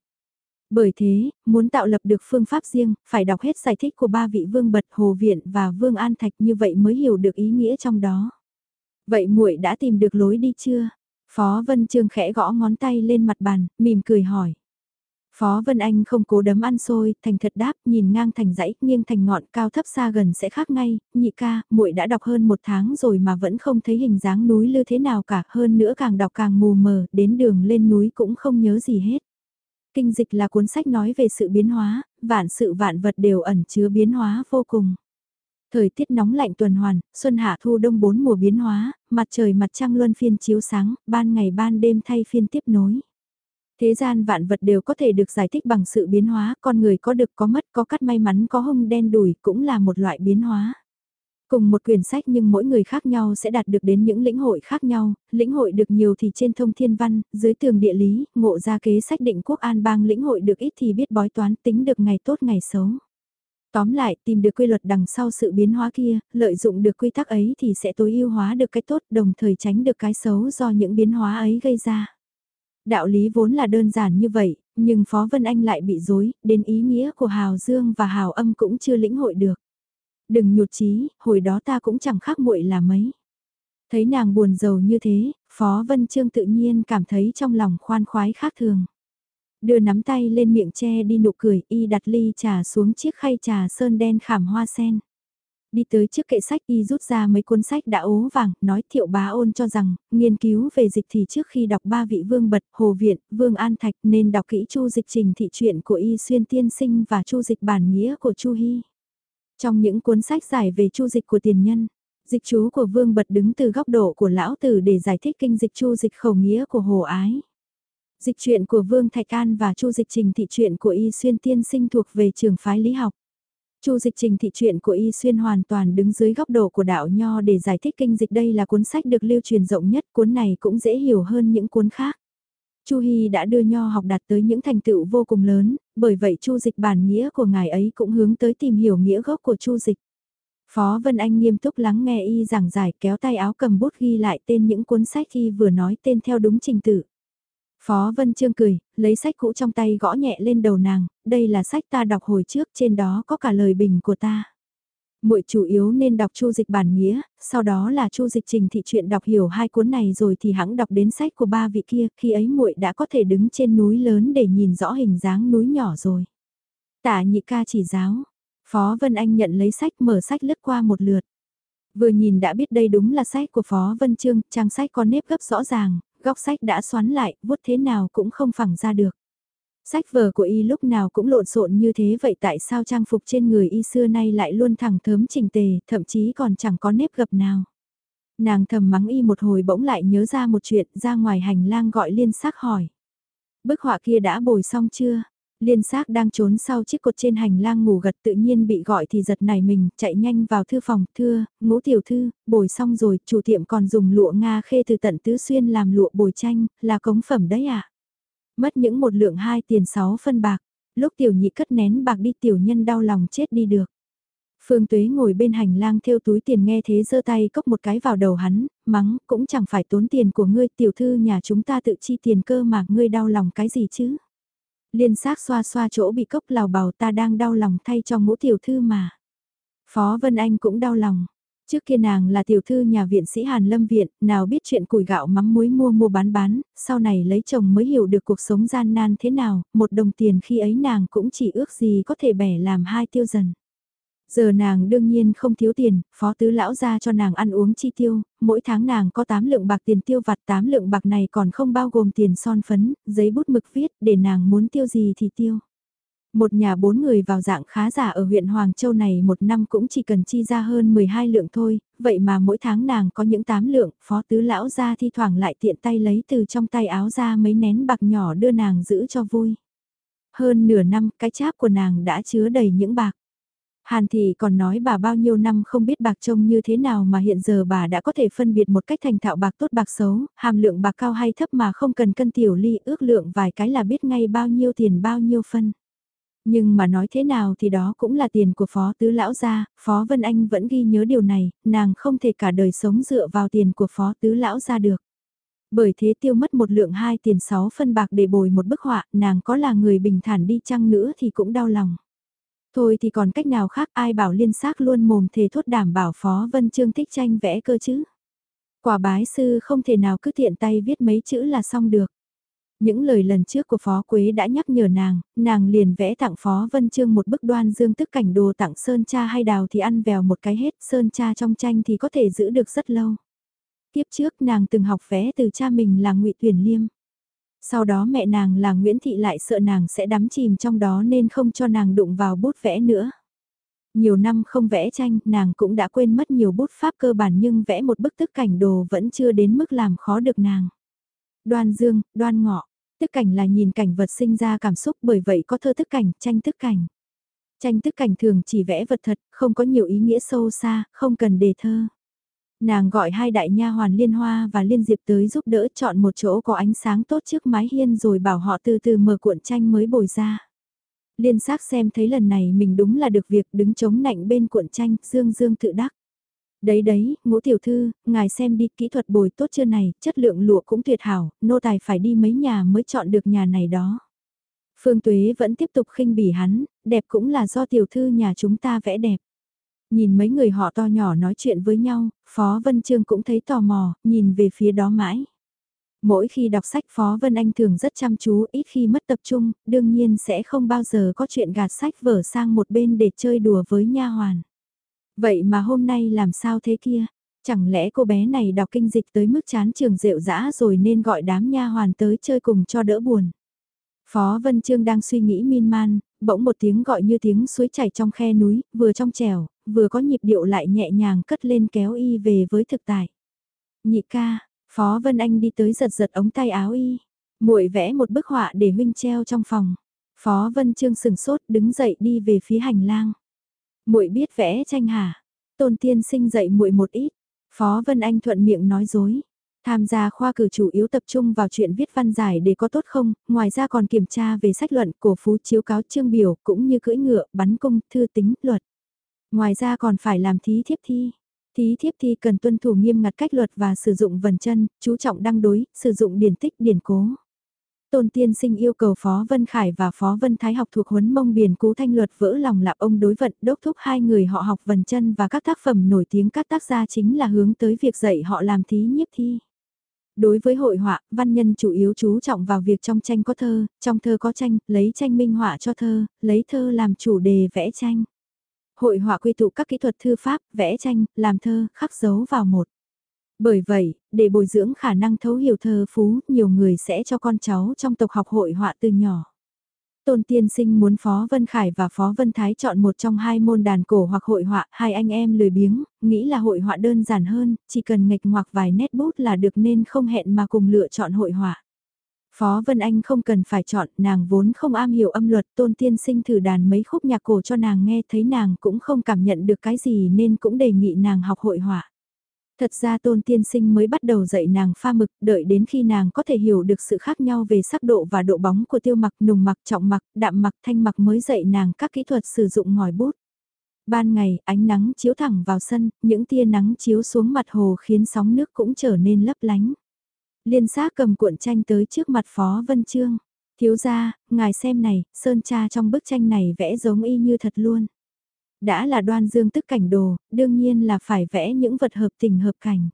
Bởi thế, muốn tạo lập được phương pháp riêng, phải đọc hết giải thích của ba vị vương bật Hồ Viện và Vương An Thạch như vậy mới hiểu được ý nghĩa trong đó. Vậy muội đã tìm được lối đi chưa? Phó Vân Trương khẽ gõ ngón tay lên mặt bàn, mỉm cười hỏi. Phó Vân Anh không cố đấm ăn xôi, thành thật đáp, nhìn ngang thành dãy, nghiêng thành ngọn, cao thấp xa gần sẽ khác ngay, nhị ca, muội đã đọc hơn một tháng rồi mà vẫn không thấy hình dáng núi lư thế nào cả, hơn nữa càng đọc càng mù mờ, đến đường lên núi cũng không nhớ gì hết. Kinh dịch là cuốn sách nói về sự biến hóa, vạn sự vạn vật đều ẩn chứa biến hóa vô cùng. Thời tiết nóng lạnh tuần hoàn, xuân hạ thu đông bốn mùa biến hóa, mặt trời mặt trăng luân phiên chiếu sáng, ban ngày ban đêm thay phiên tiếp nối. Thế gian vạn vật đều có thể được giải thích bằng sự biến hóa, con người có được có mất có cắt may mắn có hung đen đùi cũng là một loại biến hóa. Cùng một quyển sách nhưng mỗi người khác nhau sẽ đạt được đến những lĩnh hội khác nhau, lĩnh hội được nhiều thì trên thông thiên văn, dưới tường địa lý, ngộ ra kế sách định quốc an bang lĩnh hội được ít thì biết bói toán tính được ngày tốt ngày xấu. Tóm lại, tìm được quy luật đằng sau sự biến hóa kia, lợi dụng được quy tắc ấy thì sẽ tối ưu hóa được cái tốt đồng thời tránh được cái xấu do những biến hóa ấy gây ra. Đạo lý vốn là đơn giản như vậy, nhưng Phó Vân Anh lại bị dối, đến ý nghĩa của Hào Dương và Hào Âm cũng chưa lĩnh hội được. Đừng nhụt chí, hồi đó ta cũng chẳng khác muội là mấy. Thấy nàng buồn giàu như thế, Phó Vân Trương tự nhiên cảm thấy trong lòng khoan khoái khác thường. Đưa nắm tay lên miệng che đi nụ cười, y đặt ly trà xuống chiếc khay trà sơn đen khảm hoa sen. Đi tới trước kệ sách y rút ra mấy cuốn sách đã ố vàng, nói thiệu bá ôn cho rằng, nghiên cứu về dịch thì trước khi đọc ba vị vương bật, hồ viện, vương an thạch nên đọc kỹ chu dịch trình thị truyện của y xuyên tiên sinh và chu dịch bản nghĩa của chu hy. Trong những cuốn sách giải về chu dịch của tiền nhân, dịch chú của vương bật đứng từ góc độ của lão tử để giải thích kinh dịch chu dịch khẩu nghĩa của hồ ái. Dịch truyện của Vương Thạch An và Chu Dịch Trình thị truyện của Y Xuyên tiên sinh thuộc về trường phái lý học. Chu dịch trình thị truyện của Y Xuyên hoàn toàn đứng dưới góc độ của đạo nho để giải thích kinh dịch đây là cuốn sách được lưu truyền rộng nhất, cuốn này cũng dễ hiểu hơn những cuốn khác. Chu Hy đã đưa nho học đạt tới những thành tựu vô cùng lớn, bởi vậy Chu dịch bản nghĩa của ngài ấy cũng hướng tới tìm hiểu nghĩa gốc của Chu dịch. Phó Vân Anh nghiêm túc lắng nghe y giảng giải kéo tay áo cầm bút ghi lại tên những cuốn sách y vừa nói tên theo đúng trình tự. Phó Vân Trương cười, lấy sách cũ trong tay gõ nhẹ lên đầu nàng, đây là sách ta đọc hồi trước trên đó có cả lời bình của ta. Muội chủ yếu nên đọc chu dịch bản nghĩa, sau đó là chu dịch trình thị truyện đọc hiểu hai cuốn này rồi thì hãng đọc đến sách của ba vị kia, khi ấy muội đã có thể đứng trên núi lớn để nhìn rõ hình dáng núi nhỏ rồi. Tả nhị ca chỉ giáo, Phó Vân Anh nhận lấy sách mở sách lướt qua một lượt. Vừa nhìn đã biết đây đúng là sách của Phó Vân Trương, trang sách có nếp gấp rõ ràng, góc sách đã xoắn lại, vuốt thế nào cũng không phẳng ra được. Sách vở của y lúc nào cũng lộn xộn như thế vậy tại sao trang phục trên người y xưa nay lại luôn thẳng thớm chỉnh tề, thậm chí còn chẳng có nếp gập nào. Nàng thầm mắng y một hồi bỗng lại nhớ ra một chuyện ra ngoài hành lang gọi liên sắc hỏi. Bức họa kia đã bồi xong chưa? Liên xác đang trốn sau chiếc cột trên hành lang ngủ gật tự nhiên bị gọi thì giật nảy mình, chạy nhanh vào thư phòng, thưa, ngũ tiểu thư, bồi xong rồi, chủ tiệm còn dùng lụa Nga khê từ tận tứ xuyên làm lụa bồi tranh, là cống phẩm đấy à? Mất những một lượng hai tiền sáu phân bạc, lúc tiểu nhị cất nén bạc đi tiểu nhân đau lòng chết đi được. Phương Tuế ngồi bên hành lang theo túi tiền nghe thế giơ tay cốc một cái vào đầu hắn, mắng, cũng chẳng phải tốn tiền của ngươi, tiểu thư nhà chúng ta tự chi tiền cơ mà ngươi đau lòng cái gì chứ. Liên xác xoa xoa chỗ bị cốc lào bảo ta đang đau lòng thay cho ngũ tiểu thư mà. Phó Vân Anh cũng đau lòng. Trước kia nàng là tiểu thư nhà viện sĩ Hàn Lâm Viện, nào biết chuyện củi gạo mắm muối mua mua bán bán, sau này lấy chồng mới hiểu được cuộc sống gian nan thế nào, một đồng tiền khi ấy nàng cũng chỉ ước gì có thể bẻ làm hai tiêu dần. Giờ nàng đương nhiên không thiếu tiền, phó tứ lão ra cho nàng ăn uống chi tiêu, mỗi tháng nàng có 8 lượng bạc tiền tiêu vặt 8 lượng bạc này còn không bao gồm tiền son phấn, giấy bút mực viết để nàng muốn tiêu gì thì tiêu. Một nhà bốn người vào dạng khá giả ở huyện Hoàng Châu này một năm cũng chỉ cần chi ra hơn 12 lượng thôi, vậy mà mỗi tháng nàng có những 8 lượng, phó tứ lão ra thi thoảng lại tiện tay lấy từ trong tay áo ra mấy nén bạc nhỏ đưa nàng giữ cho vui. Hơn nửa năm cái cháp của nàng đã chứa đầy những bạc. Hàn Thị còn nói bà bao nhiêu năm không biết bạc trông như thế nào mà hiện giờ bà đã có thể phân biệt một cách thành thạo bạc tốt bạc xấu, hàm lượng bạc cao hay thấp mà không cần cân tiểu ly ước lượng vài cái là biết ngay bao nhiêu tiền bao nhiêu phân. Nhưng mà nói thế nào thì đó cũng là tiền của Phó Tứ Lão gia, Phó Vân Anh vẫn ghi nhớ điều này, nàng không thể cả đời sống dựa vào tiền của Phó Tứ Lão gia được. Bởi thế tiêu mất một lượng hai tiền sáu phân bạc để bồi một bức họa, nàng có là người bình thản đi chăng nữa thì cũng đau lòng. Thôi thì còn cách nào khác ai bảo liên xác luôn mồm thề thốt đảm bảo Phó Vân Trương thích tranh vẽ cơ chứ. Quả bái sư không thể nào cứ tiện tay viết mấy chữ là xong được. Những lời lần trước của Phó Quế đã nhắc nhở nàng, nàng liền vẽ tặng Phó Vân Trương một bức đoan dương tức cảnh đồ tặng Sơn Cha hay đào thì ăn vèo một cái hết, Sơn Cha trong tranh thì có thể giữ được rất lâu. Tiếp trước nàng từng học vẽ từ cha mình là ngụy Tuyển Liêm. Sau đó mẹ nàng là Nguyễn Thị lại sợ nàng sẽ đắm chìm trong đó nên không cho nàng đụng vào bút vẽ nữa. Nhiều năm không vẽ tranh, nàng cũng đã quên mất nhiều bút pháp cơ bản nhưng vẽ một bức tức cảnh đồ vẫn chưa đến mức làm khó được nàng. Đoan dương, đoan ngọ, tức cảnh là nhìn cảnh vật sinh ra cảm xúc bởi vậy có thơ tức cảnh, tranh tức cảnh. Tranh tức cảnh thường chỉ vẽ vật thật, không có nhiều ý nghĩa sâu xa, không cần đề thơ. Nàng gọi hai đại nha hoàn Liên Hoa và Liên Diệp tới giúp đỡ chọn một chỗ có ánh sáng tốt trước mái hiên rồi bảo họ từ từ mở cuộn tranh mới bồi ra. Liên xác xem thấy lần này mình đúng là được việc đứng chống nạnh bên cuộn tranh, dương dương tự đắc. Đấy đấy, ngũ tiểu thư, ngài xem đi kỹ thuật bồi tốt chưa này, chất lượng lụa cũng tuyệt hảo, nô tài phải đi mấy nhà mới chọn được nhà này đó. Phương Tuế vẫn tiếp tục khinh bỉ hắn, đẹp cũng là do tiểu thư nhà chúng ta vẽ đẹp. Nhìn mấy người họ to nhỏ nói chuyện với nhau, Phó Vân Trương cũng thấy tò mò, nhìn về phía đó mãi. Mỗi khi đọc sách Phó Vân Anh thường rất chăm chú, ít khi mất tập trung, đương nhiên sẽ không bao giờ có chuyện gạt sách vở sang một bên để chơi đùa với nha hoàn. Vậy mà hôm nay làm sao thế kia? Chẳng lẽ cô bé này đọc kinh dịch tới mức chán trường rượu dã rồi nên gọi đám nha hoàn tới chơi cùng cho đỡ buồn. Phó Vân Trương đang suy nghĩ miên man, bỗng một tiếng gọi như tiếng suối chảy trong khe núi, vừa trong trèo, vừa có nhịp điệu lại nhẹ nhàng cất lên kéo y về với thực tại. Nhị ca, Phó Vân Anh đi tới giật giật ống tay áo y, muội vẽ một bức họa để huynh treo trong phòng. Phó Vân Trương sừng sốt đứng dậy đi về phía hành lang. Muội biết vẽ tranh hả? Tôn Tiên Sinh dạy muội một ít. Phó Vân Anh thuận miệng nói dối. Tham gia khoa cử chủ yếu tập trung vào chuyện viết văn giải để có tốt không, ngoài ra còn kiểm tra về sách luận, cổ phú chiếu cáo chương biểu, cũng như cưỡi ngựa, bắn cung, thư tính, luật. Ngoài ra còn phải làm thí thiếp thi. Thí thiếp thi cần tuân thủ nghiêm ngặt cách luật và sử dụng vần chân, chú trọng đăng đối, sử dụng điển tích điển cố. Tôn tiên sinh yêu cầu Phó Vân Khải và Phó Vân Thái học thuộc huấn mông biển cú thanh luật vỡ lòng lạp ông đối vận đốc thúc hai người họ học vần chân và các tác phẩm nổi tiếng các tác gia chính là hướng tới việc dạy họ làm thí nhiếp thi. Đối với hội họa, văn nhân chủ yếu chú trọng vào việc trong tranh có thơ, trong thơ có tranh, lấy tranh minh họa cho thơ, lấy thơ làm chủ đề vẽ tranh. Hội họa quy tụ các kỹ thuật thư pháp, vẽ tranh, làm thơ, khắc dấu vào một. Bởi vậy, để bồi dưỡng khả năng thấu hiểu thơ phú, nhiều người sẽ cho con cháu trong tộc học hội họa từ nhỏ. Tôn Tiên Sinh muốn Phó Vân Khải và Phó Vân Thái chọn một trong hai môn đàn cổ hoặc hội họa, hai anh em lười biếng, nghĩ là hội họa đơn giản hơn, chỉ cần nghịch ngoạc vài nét bút là được nên không hẹn mà cùng lựa chọn hội họa. Phó Vân Anh không cần phải chọn, nàng vốn không am hiểu âm luật, Tôn Tiên Sinh thử đàn mấy khúc nhạc cổ cho nàng nghe thấy nàng cũng không cảm nhận được cái gì nên cũng đề nghị nàng học hội họa. Thật ra tôn tiên sinh mới bắt đầu dạy nàng pha mực, đợi đến khi nàng có thể hiểu được sự khác nhau về sắc độ và độ bóng của tiêu mặc, nùng mặc, trọng mặc, đạm mặc, thanh mặc mới dạy nàng các kỹ thuật sử dụng ngòi bút. Ban ngày, ánh nắng chiếu thẳng vào sân, những tia nắng chiếu xuống mặt hồ khiến sóng nước cũng trở nên lấp lánh. Liên xác cầm cuộn tranh tới trước mặt Phó Vân Trương. Thiếu gia, ngài xem này, sơn cha trong bức tranh này vẽ giống y như thật luôn. Đã là đoan dương tức cảnh đồ, đương nhiên là phải vẽ những vật hợp tình hợp cảnh.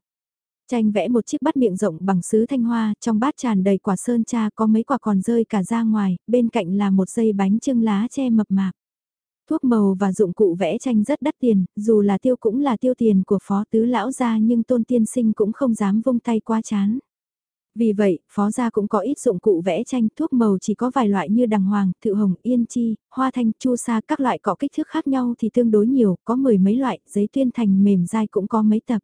Tranh vẽ một chiếc bát miệng rộng bằng sứ thanh hoa, trong bát tràn đầy quả sơn cha có mấy quả còn rơi cả ra ngoài, bên cạnh là một dây bánh trưng lá che mập mạp. Thuốc màu và dụng cụ vẽ tranh rất đắt tiền, dù là tiêu cũng là tiêu tiền của phó tứ lão gia nhưng tôn tiên sinh cũng không dám vung tay qua chán. Vì vậy, phó gia cũng có ít dụng cụ vẽ tranh, thuốc màu chỉ có vài loại như đằng hoàng, thự hồng, yên chi, hoa thanh, chu sa, các loại có kích thước khác nhau thì tương đối nhiều, có mười mấy loại, giấy tuyên thành mềm dai cũng có mấy tập.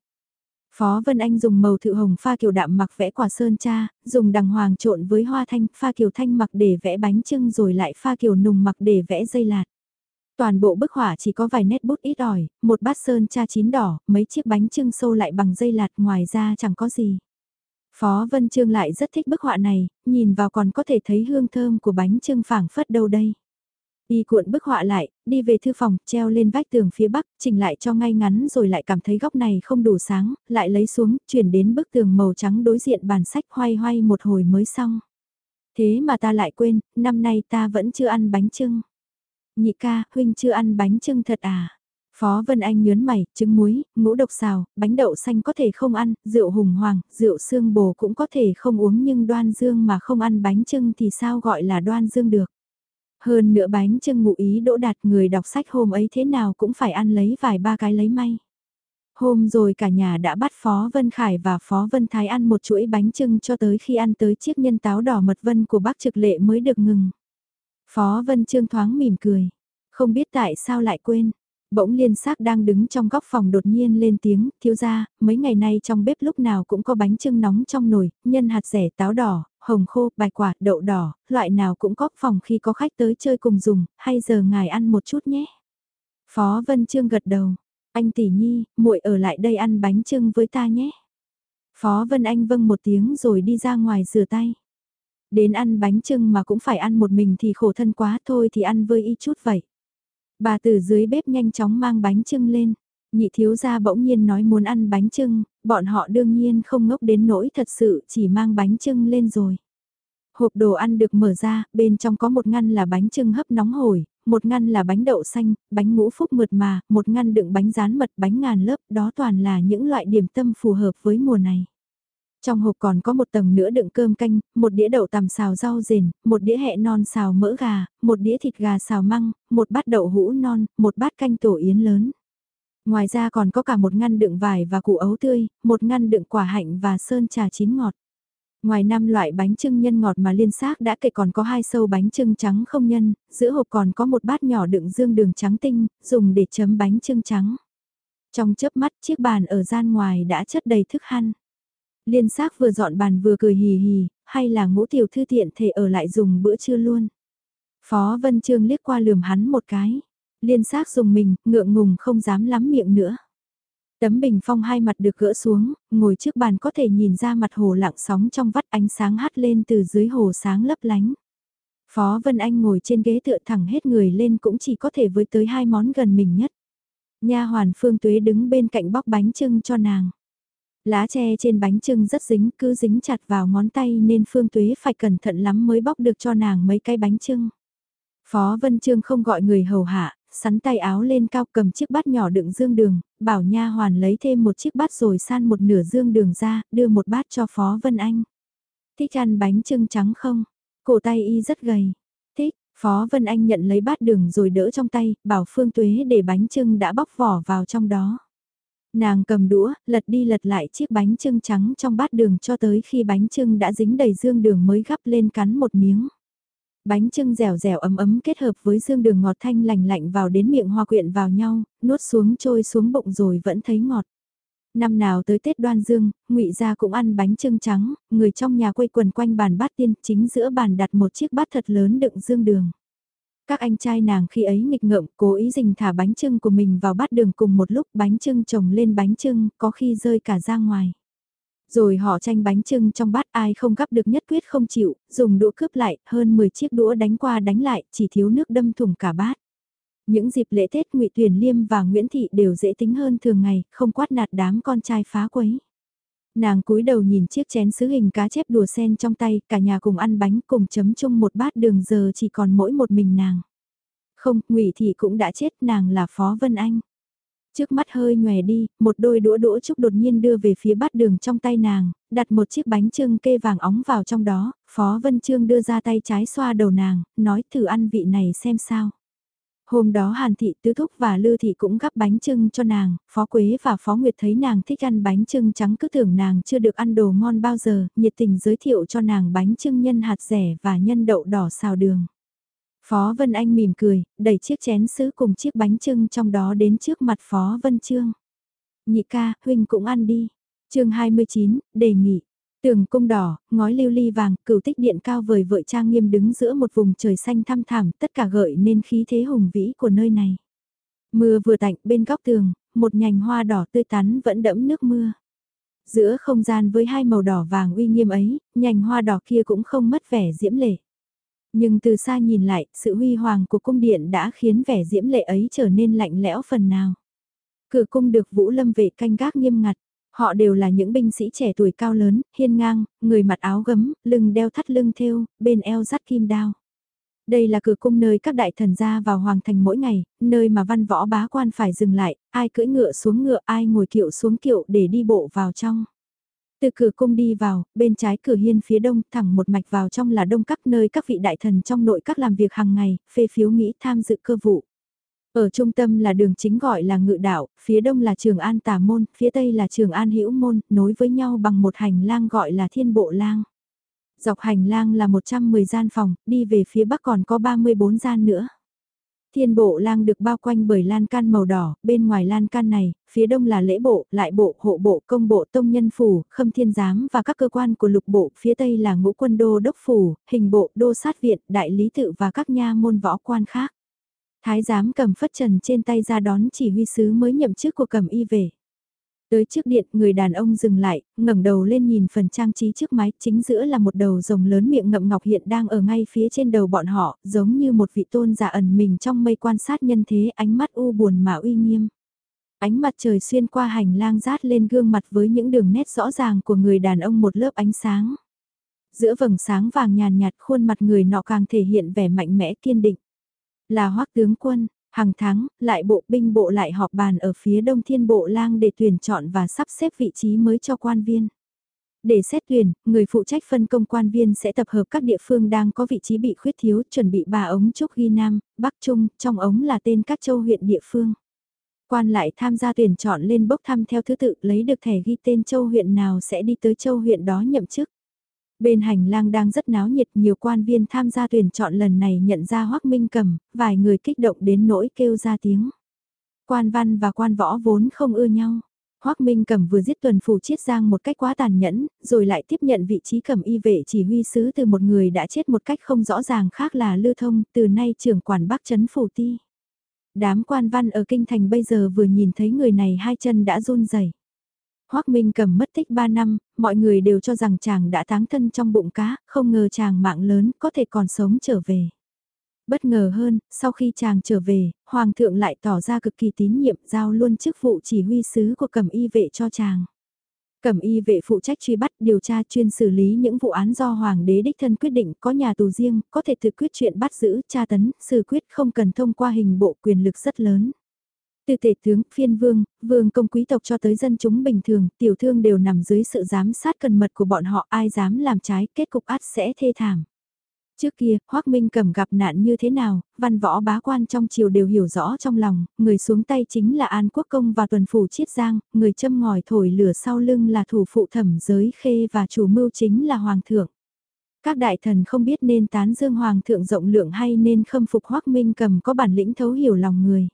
Phó Vân Anh dùng màu thự hồng pha kiều đạm mặc vẽ quả sơn cha, dùng đằng hoàng trộn với hoa thanh, pha kiều thanh mặc để vẽ bánh trưng rồi lại pha kiều nùng mặc để vẽ dây lạt. Toàn bộ bức họa chỉ có vài nét bút ít ỏi, một bát sơn cha chín đỏ, mấy chiếc bánh trưng sâu lại bằng dây lạt ngoài ra chẳng có gì. Phó Vân Trương lại rất thích bức họa này, nhìn vào còn có thể thấy hương thơm của bánh trưng phảng phất đâu đây. Y cuộn bức họa lại, đi về thư phòng, treo lên vách tường phía bắc, chỉnh lại cho ngay ngắn rồi lại cảm thấy góc này không đủ sáng, lại lấy xuống, chuyển đến bức tường màu trắng đối diện bàn sách hoay hoay một hồi mới xong. Thế mà ta lại quên, năm nay ta vẫn chưa ăn bánh trưng. Nhị ca, huynh chưa ăn bánh trưng thật à? Phó Vân Anh nhớn mày, trứng muối, ngũ độc xào, bánh đậu xanh có thể không ăn, rượu hùng hoàng, rượu xương bồ cũng có thể không uống nhưng đoan dương mà không ăn bánh trưng thì sao gọi là đoan dương được. Hơn nữa bánh trưng ngụ ý đỗ đạt người đọc sách hôm ấy thế nào cũng phải ăn lấy vài ba cái lấy may. Hôm rồi cả nhà đã bắt Phó Vân Khải và Phó Vân Thái ăn một chuỗi bánh trưng cho tới khi ăn tới chiếc nhân táo đỏ mật vân của bác trực lệ mới được ngừng. Phó Vân Trương thoáng mỉm cười. Không biết tại sao lại quên, Bỗng liên xác đang đứng trong góc phòng đột nhiên lên tiếng, thiếu ra, mấy ngày nay trong bếp lúc nào cũng có bánh trưng nóng trong nồi, nhân hạt rẻ táo đỏ, hồng khô, bài quả, đậu đỏ, loại nào cũng có phòng khi có khách tới chơi cùng dùng, hay giờ ngài ăn một chút nhé. Phó Vân Trương gật đầu, anh tỷ nhi, muội ở lại đây ăn bánh trưng với ta nhé. Phó Vân Anh vâng một tiếng rồi đi ra ngoài rửa tay. Đến ăn bánh trưng mà cũng phải ăn một mình thì khổ thân quá thôi thì ăn với y chút vậy. Bà từ dưới bếp nhanh chóng mang bánh trưng lên. Nhị thiếu gia bỗng nhiên nói muốn ăn bánh trưng, bọn họ đương nhiên không ngốc đến nỗi thật sự chỉ mang bánh trưng lên rồi. Hộp đồ ăn được mở ra, bên trong có một ngăn là bánh trưng hấp nóng hổi, một ngăn là bánh đậu xanh, bánh ngũ phúc mượt mà, một ngăn đựng bánh rán mật, bánh ngàn lớp, đó toàn là những loại điểm tâm phù hợp với mùa này. Trong hộp còn có một tầng nữa đựng cơm canh, một đĩa đậu tằm xào rau rền, một đĩa hẹ non xào mỡ gà, một đĩa thịt gà xào măng, một bát đậu hũ non, một bát canh tổ yến lớn. Ngoài ra còn có cả một ngăn đựng vải và củ ấu tươi, một ngăn đựng quả hạnh và sơn trà chín ngọt. Ngoài năm loại bánh trưng nhân ngọt mà liên xác đã kể còn có hai sâu bánh trưng trắng không nhân, giữa hộp còn có một bát nhỏ đựng dương đường trắng tinh, dùng để chấm bánh trưng trắng. Trong chớp mắt chiếc bàn ở gian ngoài đã chất đầy thức ăn. Liên xác vừa dọn bàn vừa cười hì hì, hay là ngũ tiểu thư tiện thể ở lại dùng bữa trưa luôn. Phó Vân Trương liếc qua lườm hắn một cái. Liên xác dùng mình, ngượng ngùng không dám lắm miệng nữa. Tấm bình phong hai mặt được gỡ xuống, ngồi trước bàn có thể nhìn ra mặt hồ lặng sóng trong vắt ánh sáng hắt lên từ dưới hồ sáng lấp lánh. Phó Vân Anh ngồi trên ghế tựa thẳng hết người lên cũng chỉ có thể với tới hai món gần mình nhất. Nha hoàn Phương Tuế đứng bên cạnh bóc bánh trưng cho nàng. Lá tre trên bánh trưng rất dính, cứ dính chặt vào ngón tay nên Phương Tuế phải cẩn thận lắm mới bóc được cho nàng mấy cái bánh trưng. Phó Vân Trương không gọi người hầu hạ, sắn tay áo lên cao cầm chiếc bát nhỏ đựng dương đường, bảo nha hoàn lấy thêm một chiếc bát rồi san một nửa dương đường ra, đưa một bát cho Phó Vân Anh. Thích ăn bánh trưng trắng không? Cổ tay y rất gầy. Thích, Phó Vân Anh nhận lấy bát đường rồi đỡ trong tay, bảo Phương Tuế để bánh trưng đã bóc vỏ vào trong đó. Nàng cầm đũa, lật đi lật lại chiếc bánh trưng trắng trong bát đường cho tới khi bánh trưng đã dính đầy dương đường mới gắp lên cắn một miếng. Bánh trưng dẻo dẻo ấm ấm kết hợp với dương đường ngọt thanh lành lạnh vào đến miệng hoa quyện vào nhau, nuốt xuống trôi xuống bụng rồi vẫn thấy ngọt. Năm nào tới Tết Đoan Dương, ngụy gia cũng ăn bánh trưng trắng, người trong nhà quây quần quanh bàn bát tiên, chính giữa bàn đặt một chiếc bát thật lớn đựng dương đường. Các anh trai nàng khi ấy nghịch ngợm, cố ý dình thả bánh trưng của mình vào bát đường cùng một lúc bánh trưng trồng lên bánh trưng, có khi rơi cả ra ngoài. Rồi họ tranh bánh trưng trong bát ai không gắp được nhất quyết không chịu, dùng đũa cướp lại, hơn 10 chiếc đũa đánh qua đánh lại, chỉ thiếu nước đâm thủng cả bát. Những dịp lễ Tết ngụy Tuyển Liêm và Nguyễn Thị đều dễ tính hơn thường ngày, không quát nạt đám con trai phá quấy. Nàng cúi đầu nhìn chiếc chén sứ hình cá chép đùa sen trong tay, cả nhà cùng ăn bánh cùng chấm chung một bát đường giờ chỉ còn mỗi một mình nàng. Không, ngụy Thị cũng đã chết, nàng là Phó Vân Anh. Trước mắt hơi nhòe đi, một đôi đũa đũa trúc đột nhiên đưa về phía bát đường trong tay nàng, đặt một chiếc bánh trưng kê vàng óng vào trong đó, Phó Vân Trương đưa ra tay trái xoa đầu nàng, nói thử ăn vị này xem sao. Hôm đó Hàn Thị Tứ Thúc và Lư Thị cũng gắp bánh trưng cho nàng, Phó Quế và Phó Nguyệt thấy nàng thích ăn bánh trưng trắng cứ tưởng nàng chưa được ăn đồ ngon bao giờ, nhiệt tình giới thiệu cho nàng bánh trưng nhân hạt rẻ và nhân đậu đỏ xào đường. Phó Vân Anh mỉm cười, đẩy chiếc chén sứ cùng chiếc bánh trưng trong đó đến trước mặt Phó Vân Trương. Nhị ca, huynh cũng ăn đi. chương 29, đề nghị. Tường cung đỏ, ngói lưu ly vàng, cửu tích điện cao vời vợi trang nghiêm đứng giữa một vùng trời xanh thăm thẳm, tất cả gợi nên khí thế hùng vĩ của nơi này. Mưa vừa tạnh bên góc tường, một nhành hoa đỏ tươi tắn vẫn đẫm nước mưa. Giữa không gian với hai màu đỏ vàng uy nghiêm ấy, nhành hoa đỏ kia cũng không mất vẻ diễm lệ. Nhưng từ xa nhìn lại, sự huy hoàng của cung điện đã khiến vẻ diễm lệ ấy trở nên lạnh lẽo phần nào. Cửa cung được Vũ Lâm vệ canh gác nghiêm ngặt. Họ đều là những binh sĩ trẻ tuổi cao lớn, hiên ngang, người mặc áo gấm, lưng đeo thắt lưng thêu, bên eo dắt kim đao. Đây là cửa cung nơi các đại thần ra vào hoàng thành mỗi ngày, nơi mà văn võ bá quan phải dừng lại, ai cưỡi ngựa xuống ngựa, ai ngồi kiệu xuống kiệu để đi bộ vào trong. Từ cửa cung đi vào, bên trái cửa hiên phía đông thẳng một mạch vào trong là đông các nơi các vị đại thần trong nội các làm việc hàng ngày, phê phiếu nghĩ tham dự cơ vụ. Ở trung tâm là đường chính gọi là ngự đạo, phía đông là trường an tà môn, phía tây là trường an hữu môn, nối với nhau bằng một hành lang gọi là thiên bộ lang. Dọc hành lang là 110 gian phòng, đi về phía bắc còn có 34 gian nữa. Thiên bộ lang được bao quanh bởi lan can màu đỏ, bên ngoài lan can này, phía đông là lễ bộ, lại bộ, hộ bộ, công bộ, tông nhân phủ, khâm thiên giám và các cơ quan của lục bộ, phía tây là ngũ quân đô đốc phủ, hình bộ, đô sát viện, đại lý tự và các nha môn võ quan khác. Thái giám cầm phất trần trên tay ra đón chỉ huy sứ mới nhậm chức của cầm y về. Tới trước điện, người đàn ông dừng lại, ngẩng đầu lên nhìn phần trang trí trước mái, chính giữa là một đầu rồng lớn miệng ngậm ngọc hiện đang ở ngay phía trên đầu bọn họ, giống như một vị tôn giả ẩn mình trong mây quan sát nhân thế, ánh mắt u buồn mà uy nghiêm. Ánh mặt trời xuyên qua hành lang rát lên gương mặt với những đường nét rõ ràng của người đàn ông một lớp ánh sáng. Giữa vầng sáng vàng nhàn nhạt khuôn mặt người nọ càng thể hiện vẻ mạnh mẽ kiên định. Là hoắc tướng quân, hàng tháng, lại bộ binh bộ lại họp bàn ở phía đông thiên bộ lang để tuyển chọn và sắp xếp vị trí mới cho quan viên. Để xét tuyển, người phụ trách phân công quan viên sẽ tập hợp các địa phương đang có vị trí bị khuyết thiếu, chuẩn bị ba ống trúc ghi Nam, Bắc Trung, trong ống là tên các châu huyện địa phương. Quan lại tham gia tuyển chọn lên bốc thăm theo thứ tự lấy được thẻ ghi tên châu huyện nào sẽ đi tới châu huyện đó nhậm chức. Bên hành lang đang rất náo nhiệt nhiều quan viên tham gia tuyển chọn lần này nhận ra Hoác Minh Cầm, vài người kích động đến nỗi kêu ra tiếng. Quan văn và quan võ vốn không ưa nhau. Hoác Minh Cầm vừa giết tuần phủ chiết giang một cách quá tàn nhẫn, rồi lại tiếp nhận vị trí cầm y vệ chỉ huy sứ từ một người đã chết một cách không rõ ràng khác là Lưu Thông, từ nay trưởng quản Bắc Trấn Phủ Ti. Đám quan văn ở Kinh Thành bây giờ vừa nhìn thấy người này hai chân đã run rẩy. Hoác Minh cầm mất tích 3 năm, mọi người đều cho rằng chàng đã táng thân trong bụng cá, không ngờ chàng mạng lớn có thể còn sống trở về. Bất ngờ hơn, sau khi chàng trở về, Hoàng thượng lại tỏ ra cực kỳ tín nhiệm giao luôn chức vụ chỉ huy sứ của cầm y vệ cho chàng. Cẩm y vệ phụ trách truy bắt điều tra chuyên xử lý những vụ án do hoàng đế đích thân quyết định có nhà tù riêng, có thể thực quyết chuyện bắt giữ, tra tấn, xử quyết không cần thông qua hình bộ quyền lực rất lớn. Từ tể tướng, phiên vương, vương công quý tộc cho tới dân chúng bình thường, tiểu thương đều nằm dưới sự giám sát cần mật của bọn họ ai dám làm trái, kết cục át sẽ thê thảm. Trước kia, Hoác Minh cầm gặp nạn như thế nào, văn võ bá quan trong triều đều hiểu rõ trong lòng, người xuống tay chính là An Quốc Công và tuần phủ Chiết Giang, người châm ngòi thổi lửa sau lưng là thủ phụ thẩm giới khê và chủ mưu chính là Hoàng thượng. Các đại thần không biết nên tán dương hoàng thượng rộng lượng hay nên khâm phục hoắc minh cầm có bản lĩnh thấu hiểu lòng người.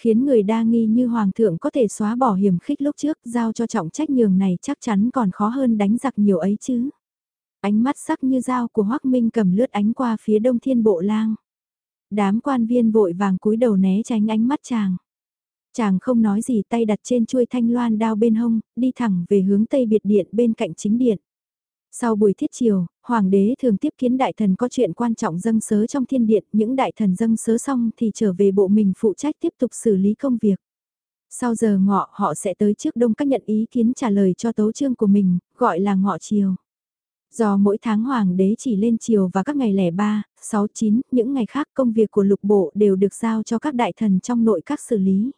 Khiến người đa nghi như hoàng thượng có thể xóa bỏ hiểm khích lúc trước giao cho trọng trách nhường này chắc chắn còn khó hơn đánh giặc nhiều ấy chứ. Ánh mắt sắc như dao của hoắc minh cầm lướt ánh qua phía đông thiên bộ lang. Đám quan viên vội vàng cúi đầu né tránh ánh mắt chàng. Chàng không nói gì tay đặt trên chuôi thanh loan đao bên hông, đi thẳng về hướng tây biệt điện bên cạnh chính điện. Sau buổi thiết chiều, hoàng đế thường tiếp kiến đại thần có chuyện quan trọng dâng sớ trong thiên điện, những đại thần dâng sớ xong thì trở về bộ mình phụ trách tiếp tục xử lý công việc. Sau giờ ngọ họ sẽ tới trước đông các nhận ý kiến trả lời cho tấu chương của mình, gọi là ngọ chiều. Do mỗi tháng hoàng đế chỉ lên chiều và các ngày lẻ 3, 6, 9, những ngày khác công việc của lục bộ đều được giao cho các đại thần trong nội các xử lý.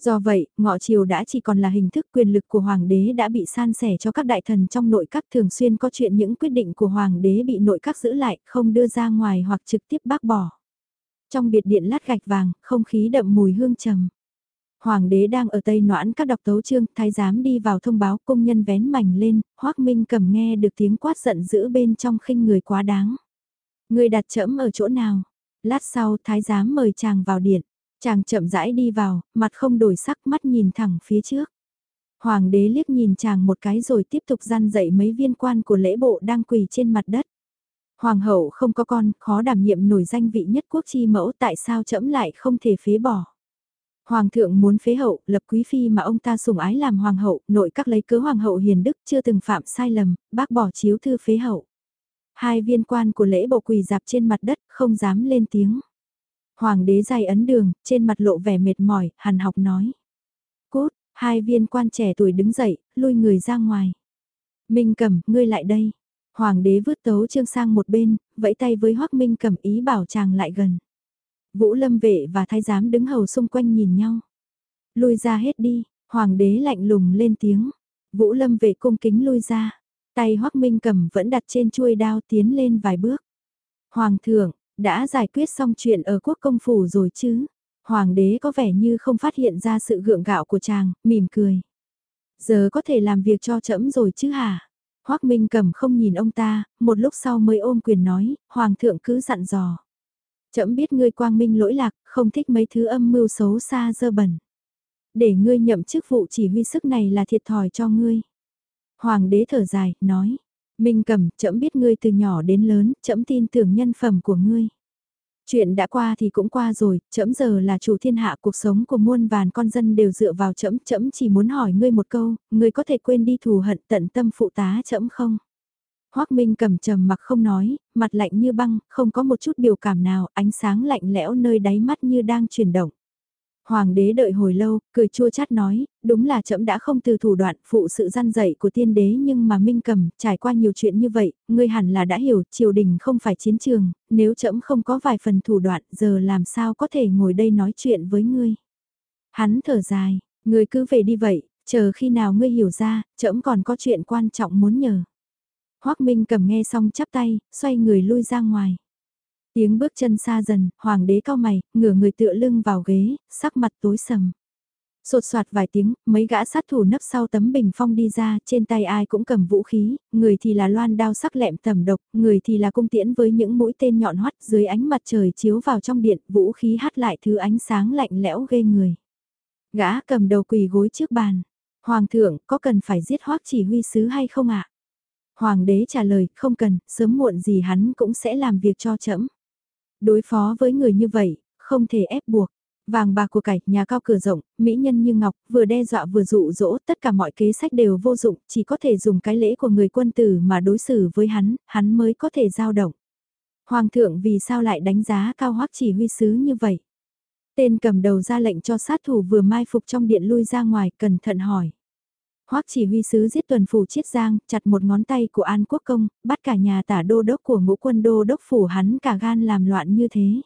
Do vậy, ngọ triều đã chỉ còn là hình thức quyền lực của hoàng đế đã bị san sẻ cho các đại thần trong nội các thường xuyên có chuyện những quyết định của hoàng đế bị nội các giữ lại, không đưa ra ngoài hoặc trực tiếp bác bỏ. Trong biệt điện lát gạch vàng, không khí đậm mùi hương trầm. Hoàng đế đang ở tây noãn các đọc tấu chương, thái giám đi vào thông báo công nhân vén mảnh lên, hoắc minh cầm nghe được tiếng quát giận dữ bên trong khinh người quá đáng. Người đặt chẫm ở chỗ nào? Lát sau thái giám mời chàng vào điện. Chàng chậm rãi đi vào, mặt không đổi sắc mắt nhìn thẳng phía trước. Hoàng đế liếc nhìn chàng một cái rồi tiếp tục gian dậy mấy viên quan của lễ bộ đang quỳ trên mặt đất. Hoàng hậu không có con, khó đảm nhiệm nổi danh vị nhất quốc chi mẫu tại sao trẫm lại không thể phế bỏ. Hoàng thượng muốn phế hậu, lập quý phi mà ông ta sủng ái làm hoàng hậu, nội các lấy cớ hoàng hậu hiền đức chưa từng phạm sai lầm, bác bỏ chiếu thư phế hậu. Hai viên quan của lễ bộ quỳ dạp trên mặt đất, không dám lên tiếng. Hoàng đế dài ấn đường, trên mặt lộ vẻ mệt mỏi, hàn học nói. Cốt, hai viên quan trẻ tuổi đứng dậy, lui người ra ngoài. Minh Cẩm, ngươi lại đây. Hoàng đế vứt tấu trương sang một bên, vẫy tay với Hoắc Minh Cẩm ý bảo chàng lại gần. Vũ Lâm vệ và thái giám đứng hầu xung quanh nhìn nhau. Lui ra hết đi, hoàng đế lạnh lùng lên tiếng. Vũ Lâm vệ cung kính lui ra. Tay Hoắc Minh Cẩm vẫn đặt trên chuôi đao tiến lên vài bước. Hoàng thượng, đã giải quyết xong chuyện ở quốc công phủ rồi chứ? Hoàng đế có vẻ như không phát hiện ra sự gượng gạo của chàng, mỉm cười. Giờ có thể làm việc cho trẫm rồi chứ hả? Hoác Minh cầm không nhìn ông ta, một lúc sau mới ôm quyền nói, Hoàng thượng cứ dặn dò. Trẫm biết ngươi quang minh lỗi lạc, không thích mấy thứ âm mưu xấu xa dơ bẩn. Để ngươi nhậm chức vụ chỉ huy sức này là thiệt thòi cho ngươi. Hoàng đế thở dài, nói, Minh Cẩm, chậm biết ngươi từ nhỏ đến lớn, chậm tin tưởng nhân phẩm của ngươi. Chuyện đã qua thì cũng qua rồi, chậm giờ là chủ thiên hạ cuộc sống của muôn vàn con dân đều dựa vào chậm, chậm chỉ muốn hỏi ngươi một câu, ngươi có thể quên đi thù hận tận tâm phụ tá chậm không? Hoắc Minh cầm trầm mặc không nói, mặt lạnh như băng, không có một chút biểu cảm nào, ánh sáng lạnh lẽo nơi đáy mắt như đang chuyển động. Hoàng đế đợi hồi lâu, cười chua chát nói, đúng là trẫm đã không từ thủ đoạn phụ sự gian dạy của tiên đế nhưng mà minh cầm, trải qua nhiều chuyện như vậy, ngươi hẳn là đã hiểu triều đình không phải chiến trường, nếu trẫm không có vài phần thủ đoạn giờ làm sao có thể ngồi đây nói chuyện với ngươi. Hắn thở dài, ngươi cứ về đi vậy, chờ khi nào ngươi hiểu ra, trẫm còn có chuyện quan trọng muốn nhờ. Hoác Minh cầm nghe xong chắp tay, xoay người lui ra ngoài. Tiếng bước chân xa dần, hoàng đế cao mày, ngửa người tựa lưng vào ghế, sắc mặt tối sầm. Sột soạt vài tiếng, mấy gã sát thủ nấp sau tấm bình phong đi ra, trên tay ai cũng cầm vũ khí, người thì là loan đao sắc lẹm tầm độc, người thì là cung tiễn với những mũi tên nhọn hoắt dưới ánh mặt trời chiếu vào trong điện, vũ khí hắt lại thứ ánh sáng lạnh lẽo ghê người. Gã cầm đầu quỳ gối trước bàn. Hoàng thượng, có cần phải giết hoác chỉ huy sứ hay không ạ? Hoàng đế trả lời, không cần, sớm muộn gì hắn cũng sẽ làm việc cho trẫm. Đối phó với người như vậy, không thể ép buộc. Vàng bạc của cải, nhà cao cửa rộng, mỹ nhân như ngọc, vừa đe dọa vừa dụ dỗ, tất cả mọi kế sách đều vô dụng, chỉ có thể dùng cái lễ của người quân tử mà đối xử với hắn, hắn mới có thể giao động. Hoàng thượng vì sao lại đánh giá cao hoắc chỉ huy sứ như vậy? Tên cầm đầu ra lệnh cho sát thủ vừa mai phục trong điện lui ra ngoài, cẩn thận hỏi. Hoắc chỉ huy sứ giết tuần phủ chiết giang, chặt một ngón tay của An Quốc Công, bắt cả nhà tả đô đốc của ngũ quân đô đốc phủ hắn cả gan làm loạn như thế.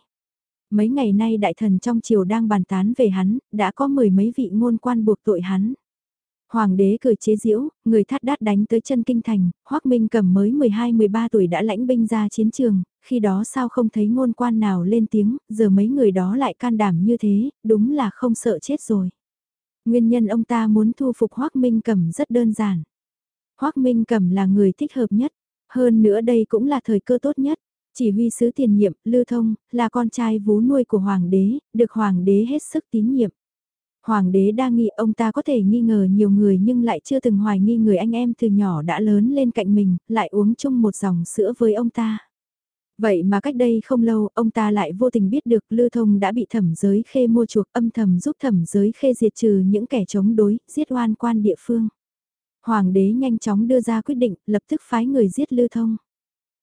Mấy ngày nay đại thần trong triều đang bàn tán về hắn, đã có mười mấy vị ngôn quan buộc tội hắn. Hoàng đế cười chế giễu, người thắt đát đánh tới chân kinh thành, Hoắc Minh cầm mới 12-13 tuổi đã lãnh binh ra chiến trường, khi đó sao không thấy ngôn quan nào lên tiếng, giờ mấy người đó lại can đảm như thế, đúng là không sợ chết rồi. Nguyên nhân ông ta muốn thu phục Hoác Minh Cẩm rất đơn giản. Hoác Minh Cẩm là người thích hợp nhất. Hơn nữa đây cũng là thời cơ tốt nhất. Chỉ huy sứ tiền nhiệm, Lưu Thông, là con trai vú nuôi của Hoàng đế, được Hoàng đế hết sức tín nhiệm. Hoàng đế đa nghi ông ta có thể nghi ngờ nhiều người nhưng lại chưa từng hoài nghi người anh em từ nhỏ đã lớn lên cạnh mình, lại uống chung một dòng sữa với ông ta. Vậy mà cách đây không lâu, ông ta lại vô tình biết được Lư Thông đã bị thẩm giới khê mua chuộc âm thầm giúp thẩm giới khê diệt trừ những kẻ chống đối, giết oan quan địa phương. Hoàng đế nhanh chóng đưa ra quyết định, lập tức phái người giết Lư Thông.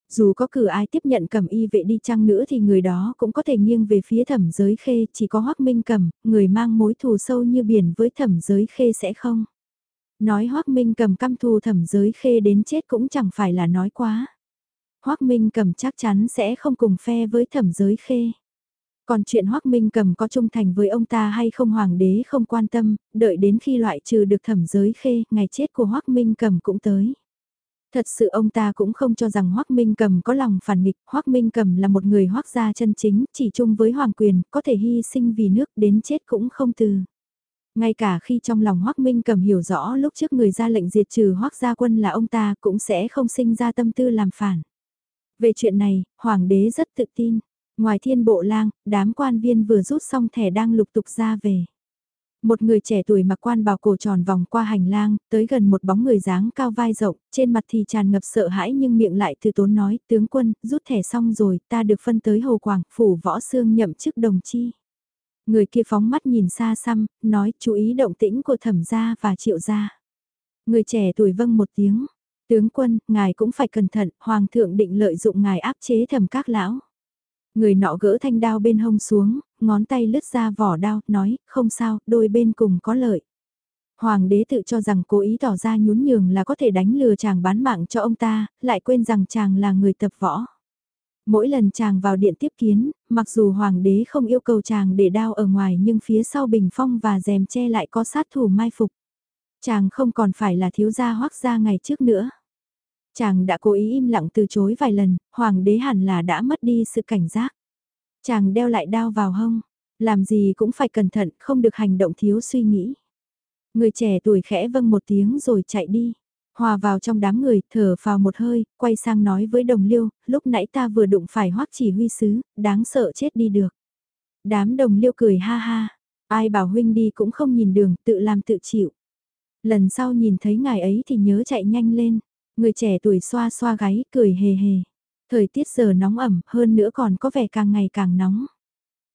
Dù có cử ai tiếp nhận cầm y vệ đi chăng nữa thì người đó cũng có thể nghiêng về phía thẩm giới khê, chỉ có hoắc minh cầm, người mang mối thù sâu như biển với thẩm giới khê sẽ không. Nói hoắc minh cầm căm thù thẩm giới khê đến chết cũng chẳng phải là nói quá hoắc minh cầm chắc chắn sẽ không cùng phe với thẩm giới khê. Còn chuyện Hoắc Minh cầm có trung thành với ông ta hay không hoàng đế không quan tâm, đợi đến khi loại trừ được thẩm giới khê, ngày chết của Hoắc Minh cầm cũng tới. Thật sự ông ta cũng không cho rằng Hoắc Minh Cầm có lòng phản nghịch, Hoắc Minh Cầm là một người Hoắc gia chân chính, chỉ chung với hoàng quyền, có thể hy sinh vì nước đến chết cũng không từ. Ngay cả khi trong lòng Hoắc Minh Cầm hiểu rõ lúc trước người ra lệnh diệt trừ Hoắc gia quân là ông ta cũng sẽ không sinh ra tâm tư làm phản. Về chuyện này, hoàng đế rất tự tin. Ngoài thiên bộ lang, đám quan viên vừa rút xong thẻ đang lục tục ra về. Một người trẻ tuổi mặc quan bào cổ tròn vòng qua hành lang, tới gần một bóng người dáng cao vai rộng, trên mặt thì tràn ngập sợ hãi nhưng miệng lại từ tốn nói, tướng quân, rút thẻ xong rồi, ta được phân tới Hồ Quảng, phủ võ xương nhậm chức đồng chi. Người kia phóng mắt nhìn xa xăm, nói chú ý động tĩnh của thẩm gia và triệu gia. Người trẻ tuổi vâng một tiếng, tướng quân, ngài cũng phải cẩn thận, hoàng thượng định lợi dụng ngài áp chế thẩm các lão. Người nọ gỡ thanh đao bên hông xuống, ngón tay lướt ra vỏ đao, nói, không sao, đôi bên cùng có lợi. Hoàng đế tự cho rằng cố ý tỏ ra nhún nhường là có thể đánh lừa chàng bán mạng cho ông ta, lại quên rằng chàng là người tập võ. Mỗi lần chàng vào điện tiếp kiến, mặc dù hoàng đế không yêu cầu chàng để đao ở ngoài nhưng phía sau bình phong và rèm che lại có sát thủ mai phục. Chàng không còn phải là thiếu gia hoác gia ngày trước nữa. Chàng đã cố ý im lặng từ chối vài lần, hoàng đế hẳn là đã mất đi sự cảnh giác. Chàng đeo lại đao vào hông, làm gì cũng phải cẩn thận, không được hành động thiếu suy nghĩ. Người trẻ tuổi khẽ vâng một tiếng rồi chạy đi. Hòa vào trong đám người, thở vào một hơi, quay sang nói với đồng liêu, lúc nãy ta vừa đụng phải hoắc chỉ huy sứ, đáng sợ chết đi được. Đám đồng liêu cười ha ha, ai bảo huynh đi cũng không nhìn đường, tự làm tự chịu. Lần sau nhìn thấy ngài ấy thì nhớ chạy nhanh lên. Người trẻ tuổi xoa xoa gáy, cười hề hề. Thời tiết giờ nóng ẩm, hơn nữa còn có vẻ càng ngày càng nóng.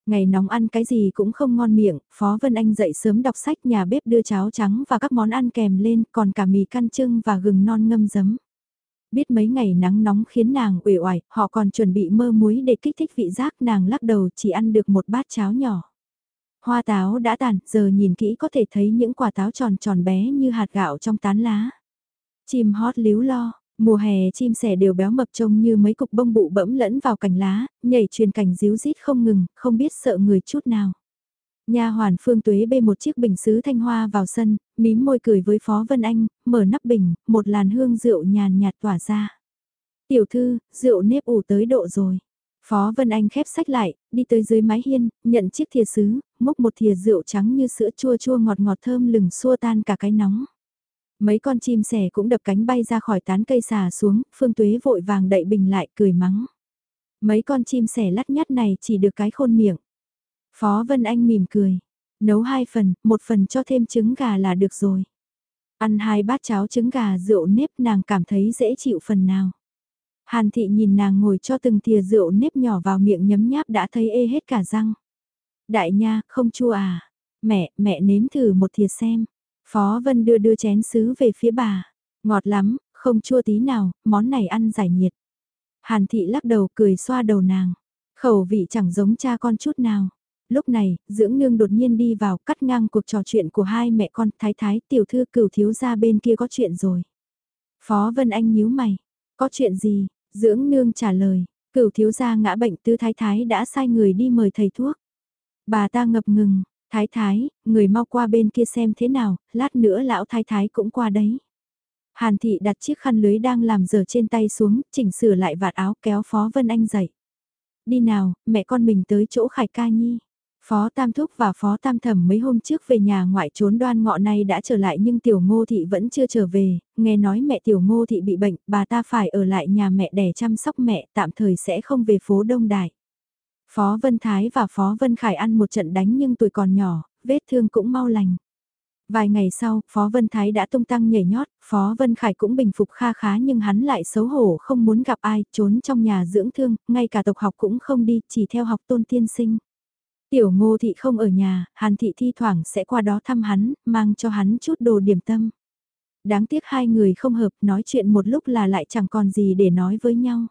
Ngày nóng ăn cái gì cũng không ngon miệng, Phó Vân Anh dậy sớm đọc sách nhà bếp đưa cháo trắng và các món ăn kèm lên, còn cả mì căn trưng và gừng non ngâm giấm. Biết mấy ngày nắng nóng khiến nàng uể oải, họ còn chuẩn bị mơ muối để kích thích vị giác nàng lắc đầu chỉ ăn được một bát cháo nhỏ. Hoa táo đã tàn, giờ nhìn kỹ có thể thấy những quả táo tròn tròn bé như hạt gạo trong tán lá. Chim hót líu lo, mùa hè chim sẻ đều béo mập trông như mấy cục bông bụ bẫm lẫn vào cành lá, nhảy truyền cảnh díu rít không ngừng, không biết sợ người chút nào. Nha hoàn Phương Tuế bê một chiếc bình sứ thanh hoa vào sân, mím môi cười với Phó Vân Anh, mở nắp bình, một làn hương rượu nhàn nhạt tỏa ra. Tiểu thư, rượu nếp ủ tới độ rồi. Phó Vân Anh khép sách lại, đi tới dưới mái hiên, nhận chiếc thìa sứ, múc một thìa rượu trắng như sữa chua chua ngọt ngọt thơm lừng xua tan cả cái nóng. Mấy con chim sẻ cũng đập cánh bay ra khỏi tán cây xà xuống, Phương Tuế vội vàng đậy bình lại cười mắng. Mấy con chim sẻ lắt nhắt này chỉ được cái khôn miệng. Phó Vân Anh mỉm cười. Nấu hai phần, một phần cho thêm trứng gà là được rồi. Ăn hai bát cháo trứng gà rượu nếp nàng cảm thấy dễ chịu phần nào. Hàn thị nhìn nàng ngồi cho từng thìa rượu nếp nhỏ vào miệng nhấm nháp đã thấy ê hết cả răng. Đại nha, không chua à? Mẹ, mẹ nếm thử một thìa xem. Phó Vân đưa đưa chén sứ về phía bà. Ngọt lắm, không chua tí nào, món này ăn giải nhiệt. Hàn thị lắc đầu cười xoa đầu nàng. Khẩu vị chẳng giống cha con chút nào. Lúc này, dưỡng nương đột nhiên đi vào cắt ngang cuộc trò chuyện của hai mẹ con thái thái tiểu thư cửu thiếu ra bên kia có chuyện rồi. Phó Vân Anh nhíu mày. Có chuyện gì? Dưỡng nương trả lời. Cửu thiếu gia ngã bệnh tư thái thái đã sai người đi mời thầy thuốc. Bà ta ngập ngừng, Thái thái, người mau qua bên kia xem thế nào, lát nữa lão thái thái cũng qua đấy. Hàn thị đặt chiếc khăn lưới đang làm dở trên tay xuống, chỉnh sửa lại vạt áo kéo Phó Vân Anh dậy. Đi nào, mẹ con mình tới chỗ Khải ca nhi. Phó Tam Thúc và Phó Tam Thẩm mấy hôm trước về nhà ngoại trốn đoan ngọ này đã trở lại nhưng Tiểu Ngô Thị vẫn chưa trở về, nghe nói mẹ Tiểu Ngô Thị bị bệnh, bà ta phải ở lại nhà mẹ đẻ chăm sóc mẹ, tạm thời sẽ không về phố Đông Đại. Phó Vân Thái và Phó Vân Khải ăn một trận đánh nhưng tuổi còn nhỏ, vết thương cũng mau lành. Vài ngày sau, Phó Vân Thái đã tung tăng nhảy nhót, Phó Vân Khải cũng bình phục kha khá nhưng hắn lại xấu hổ không muốn gặp ai, trốn trong nhà dưỡng thương, ngay cả tộc học cũng không đi, chỉ theo học tôn tiên sinh. Tiểu ngô thị không ở nhà, hàn thị thi thoảng sẽ qua đó thăm hắn, mang cho hắn chút đồ điểm tâm. Đáng tiếc hai người không hợp, nói chuyện một lúc là lại chẳng còn gì để nói với nhau.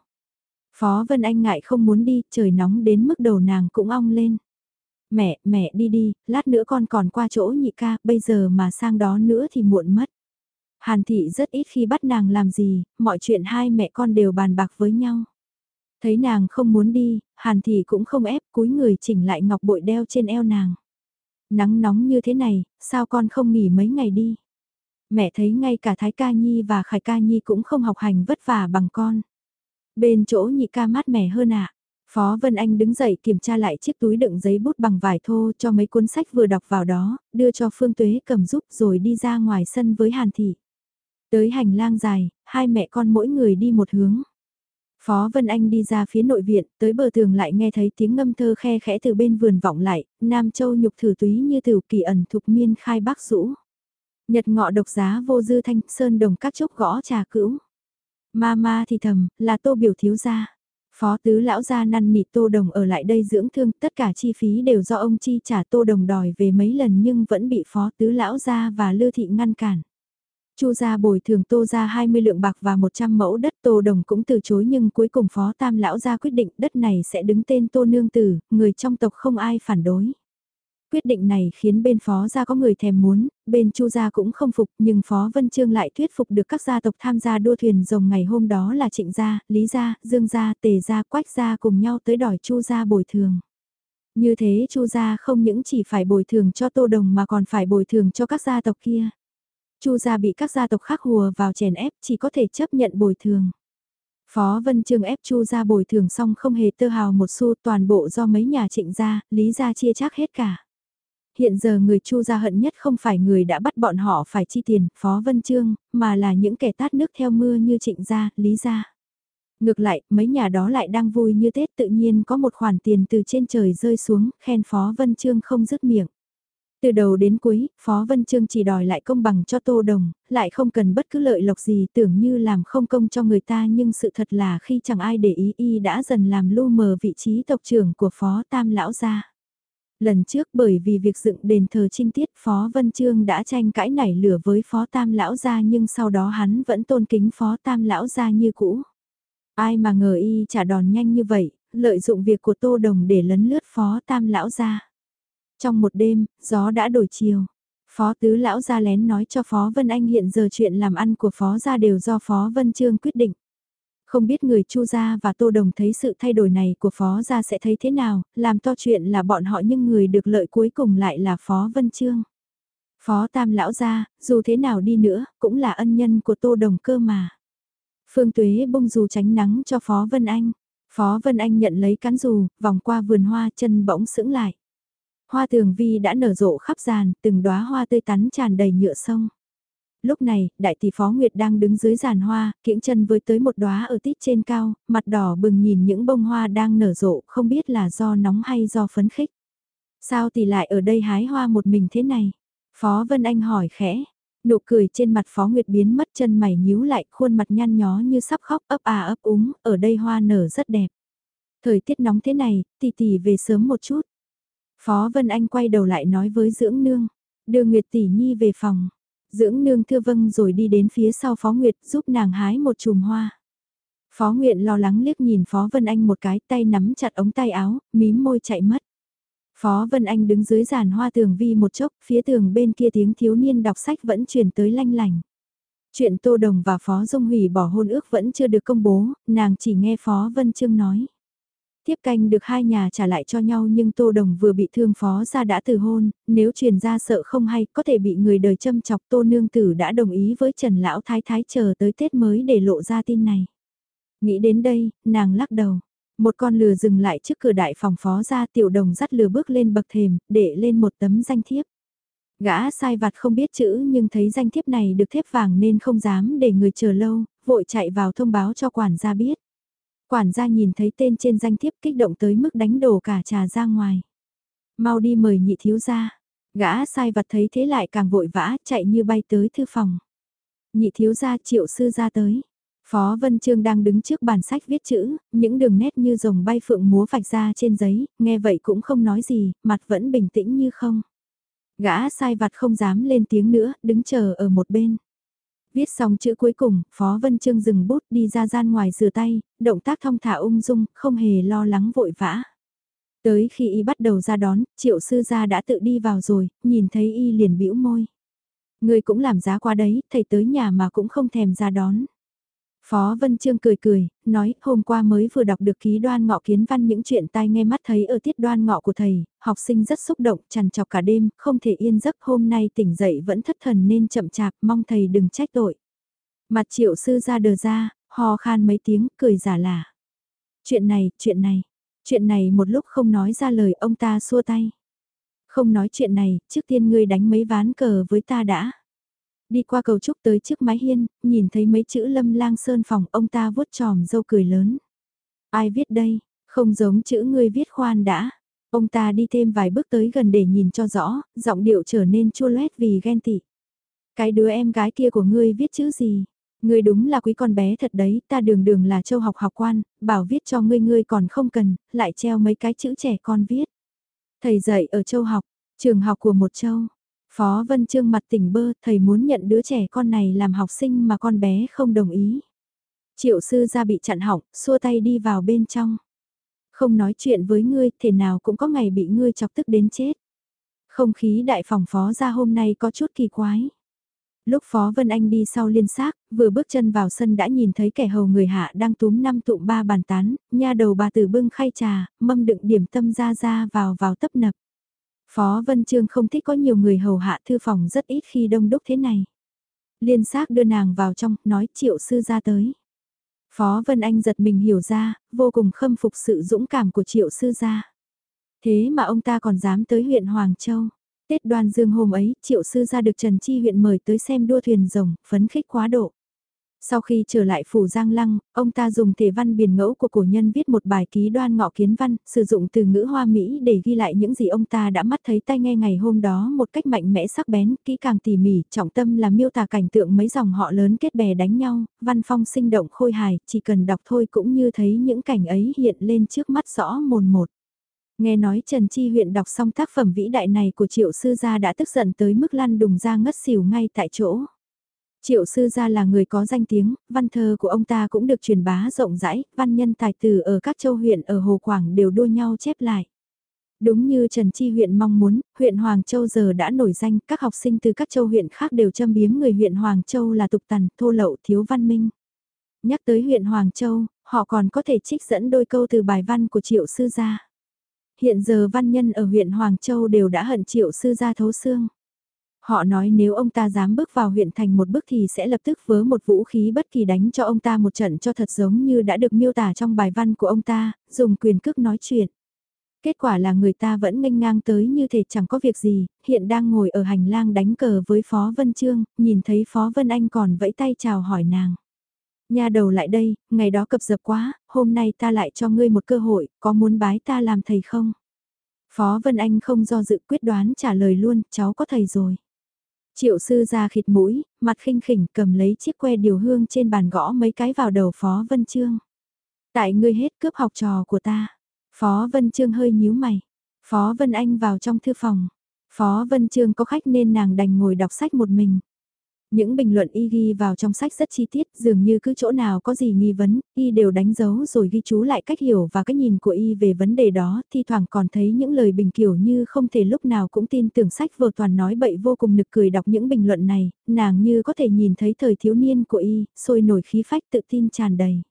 Phó Vân Anh ngại không muốn đi, trời nóng đến mức đầu nàng cũng ong lên. Mẹ, mẹ đi đi, lát nữa con còn qua chỗ nhị ca, bây giờ mà sang đó nữa thì muộn mất. Hàn thị rất ít khi bắt nàng làm gì, mọi chuyện hai mẹ con đều bàn bạc với nhau. Thấy nàng không muốn đi, Hàn Thị cũng không ép cúi người chỉnh lại ngọc bội đeo trên eo nàng. Nắng nóng như thế này, sao con không nghỉ mấy ngày đi? Mẹ thấy ngay cả Thái Ca Nhi và Khải Ca Nhi cũng không học hành vất vả bằng con. Bên chỗ nhị ca mát mẻ hơn ạ. Phó Vân Anh đứng dậy kiểm tra lại chiếc túi đựng giấy bút bằng vải thô cho mấy cuốn sách vừa đọc vào đó, đưa cho Phương Tuế cầm giúp rồi đi ra ngoài sân với Hàn Thị. Tới hành lang dài, hai mẹ con mỗi người đi một hướng. Phó Vân Anh đi ra phía nội viện, tới bờ tường lại nghe thấy tiếng ngâm thơ khe khẽ từ bên vườn vọng lại, Nam Châu nhục thử túy như tử kỳ ẩn thục miên khai bác rũ. Nhật ngọ độc giá vô dư thanh, sơn đồng các chốc gõ trà cữu. Ma ma thì thầm, là tô biểu thiếu gia. Phó tứ lão gia năn nỉ tô đồng ở lại đây dưỡng thương, tất cả chi phí đều do ông chi trả tô đồng đòi về mấy lần nhưng vẫn bị phó tứ lão gia và lưu thị ngăn cản. Chu gia bồi thường Tô gia 20 lượng bạc và 100 mẫu đất Tô Đồng cũng từ chối nhưng cuối cùng Phó Tam lão gia quyết định đất này sẽ đứng tên Tô Nương Tử, người trong tộc không ai phản đối. Quyết định này khiến bên Phó gia có người thèm muốn, bên Chu gia cũng không phục nhưng Phó Vân Trương lại thuyết phục được các gia tộc tham gia đua thuyền rồng ngày hôm đó là Trịnh gia, Lý gia, Dương gia, Tề gia, Quách gia cùng nhau tới đòi Chu gia bồi thường. Như thế Chu gia không những chỉ phải bồi thường cho Tô Đồng mà còn phải bồi thường cho các gia tộc kia. Chu gia bị các gia tộc khác hùa vào chèn ép chỉ có thể chấp nhận bồi thường. Phó Vân Trương ép Chu gia bồi thường xong không hề tơ hào một xu toàn bộ do mấy nhà trịnh gia, lý gia chia chác hết cả. Hiện giờ người Chu gia hận nhất không phải người đã bắt bọn họ phải chi tiền, Phó Vân Trương, mà là những kẻ tát nước theo mưa như trịnh gia, lý gia. Ngược lại, mấy nhà đó lại đang vui như Tết tự nhiên có một khoản tiền từ trên trời rơi xuống, khen Phó Vân Trương không dứt miệng. Từ đầu đến cuối, Phó Vân Trương chỉ đòi lại công bằng cho Tô Đồng, lại không cần bất cứ lợi lộc gì tưởng như làm không công cho người ta nhưng sự thật là khi chẳng ai để ý y đã dần làm lu mờ vị trí tộc trưởng của Phó Tam Lão gia. Lần trước bởi vì việc dựng đền thờ trinh tiết Phó Vân Trương đã tranh cãi nảy lửa với Phó Tam Lão gia nhưng sau đó hắn vẫn tôn kính Phó Tam Lão gia như cũ. Ai mà ngờ y trả đòn nhanh như vậy, lợi dụng việc của Tô Đồng để lấn lướt Phó Tam Lão gia. Trong một đêm, gió đã đổi chiều. Phó tứ lão gia lén nói cho Phó Vân Anh hiện giờ chuyện làm ăn của Phó gia đều do Phó Vân Trương quyết định. Không biết người Chu gia và Tô Đồng thấy sự thay đổi này của Phó gia sẽ thấy thế nào, làm to chuyện là bọn họ nhưng người được lợi cuối cùng lại là Phó Vân Trương. Phó Tam lão gia, dù thế nào đi nữa, cũng là ân nhân của Tô Đồng cơ mà. Phương Tuế bông dù tránh nắng cho Phó Vân Anh. Phó Vân Anh nhận lấy cán dù, vòng qua vườn hoa chân bỗng sững lại. Hoa tường vi đã nở rộ khắp giàn, từng đóa hoa tươi tắn tràn đầy nhựa sông. Lúc này, đại tỷ Phó Nguyệt đang đứng dưới giàn hoa, kiễng chân với tới một đóa ở tít trên cao, mặt đỏ bừng nhìn những bông hoa đang nở rộ, không biết là do nóng hay do phấn khích. Sao tỷ lại ở đây hái hoa một mình thế này? Phó Vân Anh hỏi khẽ. Nụ cười trên mặt Phó Nguyệt biến mất chân mày nhíu lại, khuôn mặt nhăn nhó như sắp khóc ấp à ấp úng, ở đây hoa nở rất đẹp. Thời tiết nóng thế này, tỷ tỷ về sớm một chút. Phó Vân Anh quay đầu lại nói với dưỡng nương, đưa Nguyệt tỷ nhi về phòng. Dưỡng nương thưa vâng rồi đi đến phía sau Phó Nguyệt giúp nàng hái một chùm hoa. Phó Nguyệt lo lắng liếc nhìn Phó Vân Anh một cái tay nắm chặt ống tay áo, mím môi chạy mất. Phó Vân Anh đứng dưới giàn hoa tường vi một chốc, phía tường bên kia tiếng thiếu niên đọc sách vẫn truyền tới lanh lành. Chuyện Tô Đồng và Phó Dung hủy bỏ hôn ước vẫn chưa được công bố, nàng chỉ nghe Phó Vân Trương nói. Tiếp canh được hai nhà trả lại cho nhau nhưng Tô Đồng vừa bị thương phó ra đã từ hôn, nếu truyền ra sợ không hay có thể bị người đời châm chọc Tô Nương Tử đã đồng ý với Trần Lão Thái Thái chờ tới Tết mới để lộ ra tin này. Nghĩ đến đây, nàng lắc đầu. Một con lừa dừng lại trước cửa đại phòng phó ra tiểu đồng dắt lừa bước lên bậc thềm, để lên một tấm danh thiếp. Gã sai vặt không biết chữ nhưng thấy danh thiếp này được thép vàng nên không dám để người chờ lâu, vội chạy vào thông báo cho quản gia biết. Quản gia nhìn thấy tên trên danh thiếp kích động tới mức đánh đổ cả trà ra ngoài. Mau đi mời nhị thiếu gia. Gã sai vặt thấy thế lại càng vội vã chạy như bay tới thư phòng. Nhị thiếu gia triệu sư ra tới. Phó Vân Trương đang đứng trước bàn sách viết chữ, những đường nét như rồng bay phượng múa vạch ra trên giấy, nghe vậy cũng không nói gì, mặt vẫn bình tĩnh như không. Gã sai vặt không dám lên tiếng nữa, đứng chờ ở một bên. Viết xong chữ cuối cùng, Phó Vân Trương dừng bút đi ra gian ngoài rửa tay, động tác thong thả ung dung, không hề lo lắng vội vã. Tới khi y bắt đầu ra đón, triệu sư gia đã tự đi vào rồi, nhìn thấy y liền bĩu môi. Người cũng làm giá qua đấy, thầy tới nhà mà cũng không thèm ra đón. Phó Vân Trương cười cười, nói hôm qua mới vừa đọc được ký đoan ngọ kiến văn những chuyện tai nghe mắt thấy ở tiết đoan ngọ của thầy, học sinh rất xúc động, chằn chọc cả đêm, không thể yên giấc hôm nay tỉnh dậy vẫn thất thần nên chậm chạp, mong thầy đừng trách tội. Mặt triệu sư ra đờ ra, hò khan mấy tiếng, cười giả lả. Chuyện này, chuyện này, chuyện này một lúc không nói ra lời ông ta xua tay. Không nói chuyện này, trước tiên ngươi đánh mấy ván cờ với ta đã. Đi qua cầu trúc tới trước mái hiên, nhìn thấy mấy chữ lâm lang sơn phòng ông ta vuốt tròm dâu cười lớn. Ai viết đây, không giống chữ ngươi viết khoan đã. Ông ta đi thêm vài bước tới gần để nhìn cho rõ, giọng điệu trở nên chua loét vì ghen tị. Cái đứa em gái kia của ngươi viết chữ gì? Ngươi đúng là quý con bé thật đấy, ta đường đường là châu học học quan, bảo viết cho ngươi ngươi còn không cần, lại treo mấy cái chữ trẻ con viết. Thầy dạy ở châu học, trường học của một châu, Phó Vân Trương mặt tỉnh bơ, thầy muốn nhận đứa trẻ con này làm học sinh mà con bé không đồng ý. Triệu sư ra bị chặn hỏng, xua tay đi vào bên trong. Không nói chuyện với ngươi, thể nào cũng có ngày bị ngươi chọc tức đến chết. Không khí đại phòng phó ra hôm nay có chút kỳ quái. Lúc Phó Vân Anh đi sau liên xác, vừa bước chân vào sân đã nhìn thấy kẻ hầu người hạ đang túm năm tụm ba bàn tán, nha đầu bà tử bưng khay trà, mâm đựng điểm tâm ra ra vào vào tấp nập. Phó Vân Trương không thích có nhiều người hầu hạ thư phòng rất ít khi đông đúc thế này. Liên xác đưa nàng vào trong, nói triệu sư ra tới. Phó Vân Anh giật mình hiểu ra, vô cùng khâm phục sự dũng cảm của triệu sư gia. Thế mà ông ta còn dám tới huyện Hoàng Châu. Tết đoan dương hôm ấy, triệu sư gia được Trần Chi huyện mời tới xem đua thuyền rồng, phấn khích quá độ. Sau khi trở lại phủ Giang Lăng, ông ta dùng thể văn biển ngẫu của cổ nhân viết một bài ký đoan ngọ kiến văn, sử dụng từ ngữ hoa Mỹ để ghi lại những gì ông ta đã mắt thấy tai nghe ngày hôm đó một cách mạnh mẽ sắc bén, kỹ càng tỉ mỉ, trọng tâm là miêu tả cảnh tượng mấy dòng họ lớn kết bè đánh nhau, văn phong sinh động khôi hài, chỉ cần đọc thôi cũng như thấy những cảnh ấy hiện lên trước mắt rõ mồn một. Nghe nói Trần Chi huyện đọc xong tác phẩm vĩ đại này của triệu sư gia đã tức giận tới mức lăn đùng ra ngất xỉu ngay tại chỗ. Triệu sư gia là người có danh tiếng, văn thơ của ông ta cũng được truyền bá rộng rãi, văn nhân tài tử ở các châu huyện ở Hồ Quảng đều đua nhau chép lại. Đúng như Trần Chi huyện mong muốn, huyện Hoàng Châu giờ đã nổi danh, các học sinh từ các châu huyện khác đều châm biếm người huyện Hoàng Châu là tục tằn, thô lậu, thiếu văn minh. Nhắc tới huyện Hoàng Châu, họ còn có thể trích dẫn đôi câu từ bài văn của Triệu Sư Gia. Hiện giờ văn nhân ở huyện Hoàng Châu đều đã hận Triệu Sư Gia thấu xương. Họ nói nếu ông ta dám bước vào huyện thành một bước thì sẽ lập tức vớ một vũ khí bất kỳ đánh cho ông ta một trận cho thật giống như đã được miêu tả trong bài văn của ông ta, dùng quyền cước nói chuyện. Kết quả là người ta vẫn nghênh ngang tới như thể chẳng có việc gì, hiện đang ngồi ở hành lang đánh cờ với Phó Vân Trương, nhìn thấy Phó Vân Anh còn vẫy tay chào hỏi nàng. Nhà đầu lại đây, ngày đó cập dập quá, hôm nay ta lại cho ngươi một cơ hội, có muốn bái ta làm thầy không? Phó Vân Anh không do dự quyết đoán trả lời luôn, cháu có thầy rồi. Triệu sư ra khịt mũi, mặt khinh khỉnh cầm lấy chiếc que điều hương trên bàn gõ mấy cái vào đầu Phó Vân Trương. Tại ngươi hết cướp học trò của ta. Phó Vân Trương hơi nhíu mày. Phó Vân Anh vào trong thư phòng. Phó Vân Trương có khách nên nàng đành ngồi đọc sách một mình. Những bình luận y ghi vào trong sách rất chi tiết, dường như cứ chỗ nào có gì nghi vấn, y đều đánh dấu rồi ghi chú lại cách hiểu và cách nhìn của y về vấn đề đó, thi thoảng còn thấy những lời bình kiểu như không thể lúc nào cũng tin tưởng sách vừa toàn nói bậy vô cùng nực cười đọc những bình luận này, nàng như có thể nhìn thấy thời thiếu niên của y, sôi nổi khí phách tự tin tràn đầy.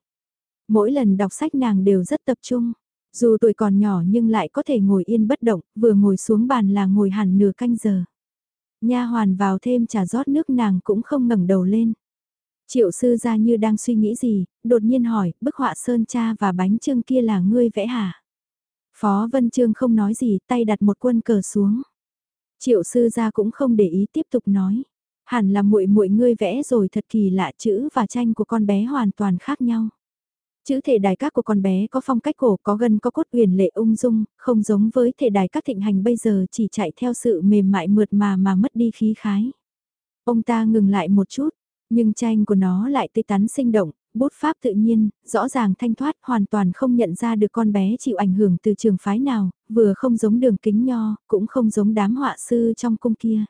Mỗi lần đọc sách nàng đều rất tập trung. Dù tuổi còn nhỏ nhưng lại có thể ngồi yên bất động, vừa ngồi xuống bàn là ngồi hẳn nửa canh giờ. Nha hoàn vào thêm trà rót nước nàng cũng không ngẩng đầu lên. Triệu sư ra như đang suy nghĩ gì, đột nhiên hỏi, bức họa sơn cha và bánh trưng kia là ngươi vẽ hả? Phó Vân Trương không nói gì, tay đặt một quân cờ xuống. Triệu sư gia cũng không để ý tiếp tục nói. Hẳn là muội muội ngươi vẽ rồi thật kỳ lạ chữ và tranh của con bé hoàn toàn khác nhau. Chữ thể đài các của con bé có phong cách cổ, có gân có cốt huyền lệ ung dung, không giống với thể đài các thịnh hành bây giờ chỉ chạy theo sự mềm mại mượt mà mà mất đi khí khái. Ông ta ngừng lại một chút, nhưng tranh của nó lại tươi tắn sinh động, bút pháp tự nhiên, rõ ràng thanh thoát, hoàn toàn không nhận ra được con bé chịu ảnh hưởng từ trường phái nào, vừa không giống đường kính nho, cũng không giống đám họa sư trong cung kia.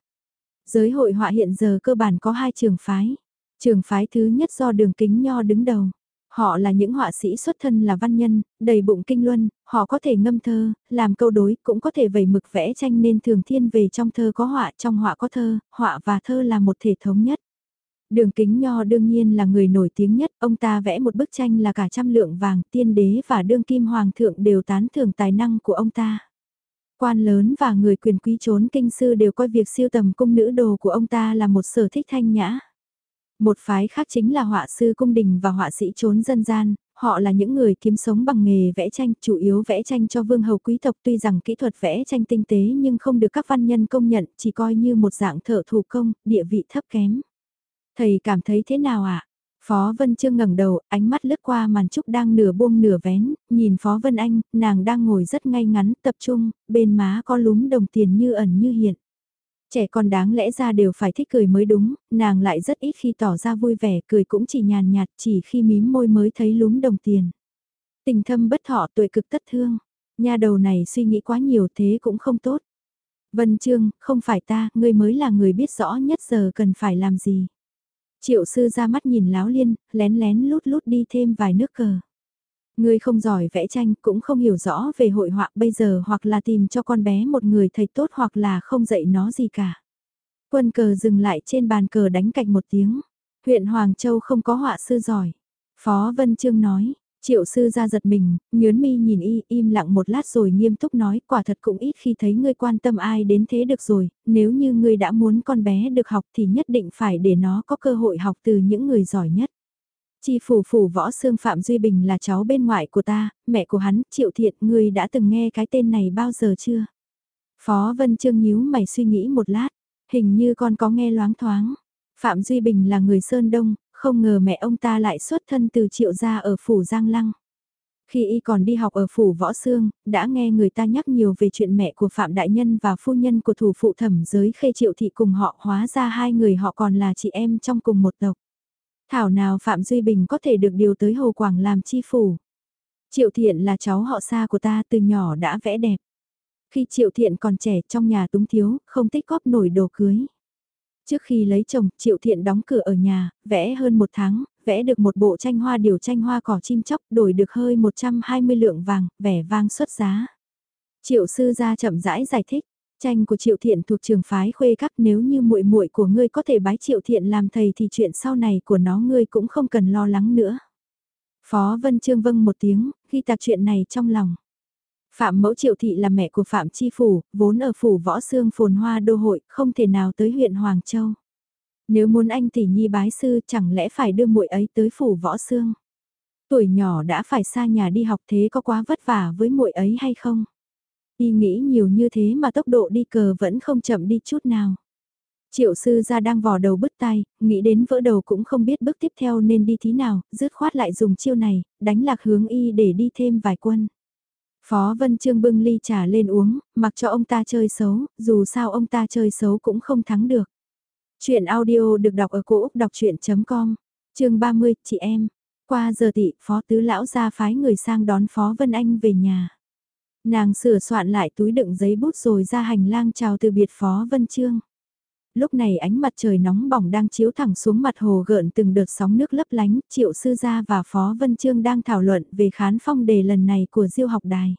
Giới hội họa hiện giờ cơ bản có hai trường phái. Trường phái thứ nhất do đường kính nho đứng đầu. Họ là những họa sĩ xuất thân là văn nhân, đầy bụng kinh luân, họ có thể ngâm thơ, làm câu đối, cũng có thể vẩy mực vẽ tranh nên thường thiên về trong thơ có họa, trong họa có thơ, họa và thơ là một thể thống nhất. Đường kính nho đương nhiên là người nổi tiếng nhất, ông ta vẽ một bức tranh là cả trăm lượng vàng, tiên đế và đương kim hoàng thượng đều tán thưởng tài năng của ông ta. Quan lớn và người quyền quý trốn kinh sư đều coi việc siêu tầm cung nữ đồ của ông ta là một sở thích thanh nhã. Một phái khác chính là họa sư cung đình và họa sĩ trốn dân gian, họ là những người kiếm sống bằng nghề vẽ tranh, chủ yếu vẽ tranh cho vương hầu quý tộc tuy rằng kỹ thuật vẽ tranh tinh tế nhưng không được các văn nhân công nhận, chỉ coi như một dạng thợ thủ công, địa vị thấp kém. Thầy cảm thấy thế nào ạ? À? Phó Vân Trương ngẩng đầu, ánh mắt lướt qua màn trúc đang nửa buông nửa vén, nhìn Phó Vân Anh, nàng đang ngồi rất ngay ngắn, tập trung, bên má có lúm đồng tiền như ẩn như hiện. Trẻ con đáng lẽ ra đều phải thích cười mới đúng, nàng lại rất ít khi tỏ ra vui vẻ, cười cũng chỉ nhàn nhạt, chỉ khi mím môi mới thấy lúm đồng tiền. Tình thâm bất thọ tuổi cực tất thương, nha đầu này suy nghĩ quá nhiều thế cũng không tốt. Vân Trương, không phải ta, ngươi mới là người biết rõ nhất giờ cần phải làm gì. Triệu sư ra mắt nhìn láo liên, lén lén lút lút đi thêm vài nước cờ. Ngươi không giỏi vẽ tranh cũng không hiểu rõ về hội họa bây giờ hoặc là tìm cho con bé một người thầy tốt hoặc là không dạy nó gì cả. Quân cờ dừng lại trên bàn cờ đánh cạch một tiếng. Huyện Hoàng Châu không có họa sư giỏi. Phó Vân Trương nói, Triệu sư ra giật mình, nhớn mi nhìn y, im lặng một lát rồi nghiêm túc nói, quả thật cũng ít khi thấy ngươi quan tâm ai đến thế được rồi, nếu như ngươi đã muốn con bé được học thì nhất định phải để nó có cơ hội học từ những người giỏi nhất. Chi phủ phủ võ xương Phạm Duy Bình là cháu bên ngoại của ta, mẹ của hắn, Triệu Thiện, ngươi đã từng nghe cái tên này bao giờ chưa? Phó Vân Trương nhíu mày suy nghĩ một lát, hình như con có nghe loáng thoáng. Phạm Duy Bình là người Sơn Đông, không ngờ mẹ ông ta lại xuất thân từ triệu gia ở phủ Giang Lăng. Khi y còn đi học ở phủ Võ Sương, đã nghe người ta nhắc nhiều về chuyện mẹ của Phạm Đại Nhân và phu nhân của thủ phụ thẩm giới khê triệu thị cùng họ hóa ra hai người họ còn là chị em trong cùng một tộc. Thảo nào Phạm Duy Bình có thể được điều tới Hồ Quảng làm chi phủ. Triệu Thiện là cháu họ xa của ta từ nhỏ đã vẽ đẹp. Khi Triệu Thiện còn trẻ trong nhà túng thiếu, không tích góp nổi đồ cưới. Trước khi lấy chồng, Triệu Thiện đóng cửa ở nhà, vẽ hơn một tháng, vẽ được một bộ tranh hoa điều tranh hoa cỏ chim chóc đổi được hơi 120 lượng vàng, vẻ vang xuất giá. Triệu sư gia chậm rãi giải thích, tranh của Triệu Thiện thuộc trường phái khuê các nếu như muội muội của ngươi có thể bái Triệu Thiện làm thầy thì chuyện sau này của nó ngươi cũng không cần lo lắng nữa. Phó Vân Trương vâng một tiếng, ghi tạc chuyện này trong lòng. Phạm Mẫu Triệu Thị là mẹ của Phạm Chi Phủ, vốn ở phủ võ xương phồn hoa đô hội, không thể nào tới huyện Hoàng Châu. Nếu muốn anh tỷ nhi bái sư chẳng lẽ phải đưa muội ấy tới phủ võ xương. Tuổi nhỏ đã phải xa nhà đi học thế có quá vất vả với muội ấy hay không? Y nghĩ nhiều như thế mà tốc độ đi cờ vẫn không chậm đi chút nào. Triệu sư ra đang vò đầu bứt tai, nghĩ đến vỡ đầu cũng không biết bước tiếp theo nên đi thế nào, dứt khoát lại dùng chiêu này, đánh lạc hướng y để đi thêm vài quân. Phó Vân Trương bưng ly trà lên uống, mặc cho ông ta chơi xấu, dù sao ông ta chơi xấu cũng không thắng được. Chuyện audio được đọc ở cổ Úc đọc chuyện.com, chương 30, chị em. Qua giờ tị, Phó Tứ Lão ra phái người sang đón Phó Vân Anh về nhà. Nàng sửa soạn lại túi đựng giấy bút rồi ra hành lang chào từ biệt Phó Vân Trương. Lúc này ánh mặt trời nóng bỏng đang chiếu thẳng xuống mặt hồ gợn từng đợt sóng nước lấp lánh, Triệu Sư Gia và Phó Vân Trương đang thảo luận về khán phong đề lần này của Diêu học đài.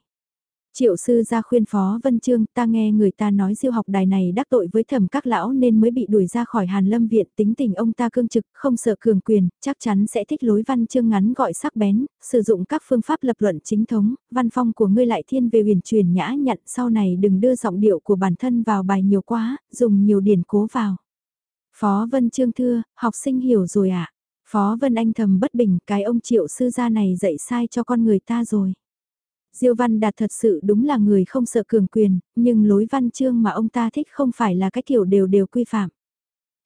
Triệu sư ra khuyên Phó Vân Trương, ta nghe người ta nói diêu học đài này đắc tội với thẩm các lão nên mới bị đuổi ra khỏi Hàn Lâm Viện, tính tình ông ta cương trực, không sợ cường quyền, chắc chắn sẽ thích lối văn chương ngắn gọi sắc bén, sử dụng các phương pháp lập luận chính thống, văn phong của ngươi lại thiên về huyền truyền nhã nhặn, sau này đừng đưa giọng điệu của bản thân vào bài nhiều quá, dùng nhiều điển cố vào. Phó Vân Trương thưa, học sinh hiểu rồi ạ. À? Phó Vân Anh thầm bất bình, cái ông triệu sư gia này dạy sai cho con người ta rồi. Diêu Văn Đạt thật sự đúng là người không sợ cường quyền, nhưng lối văn chương mà ông ta thích không phải là cái kiểu đều đều quy phạm.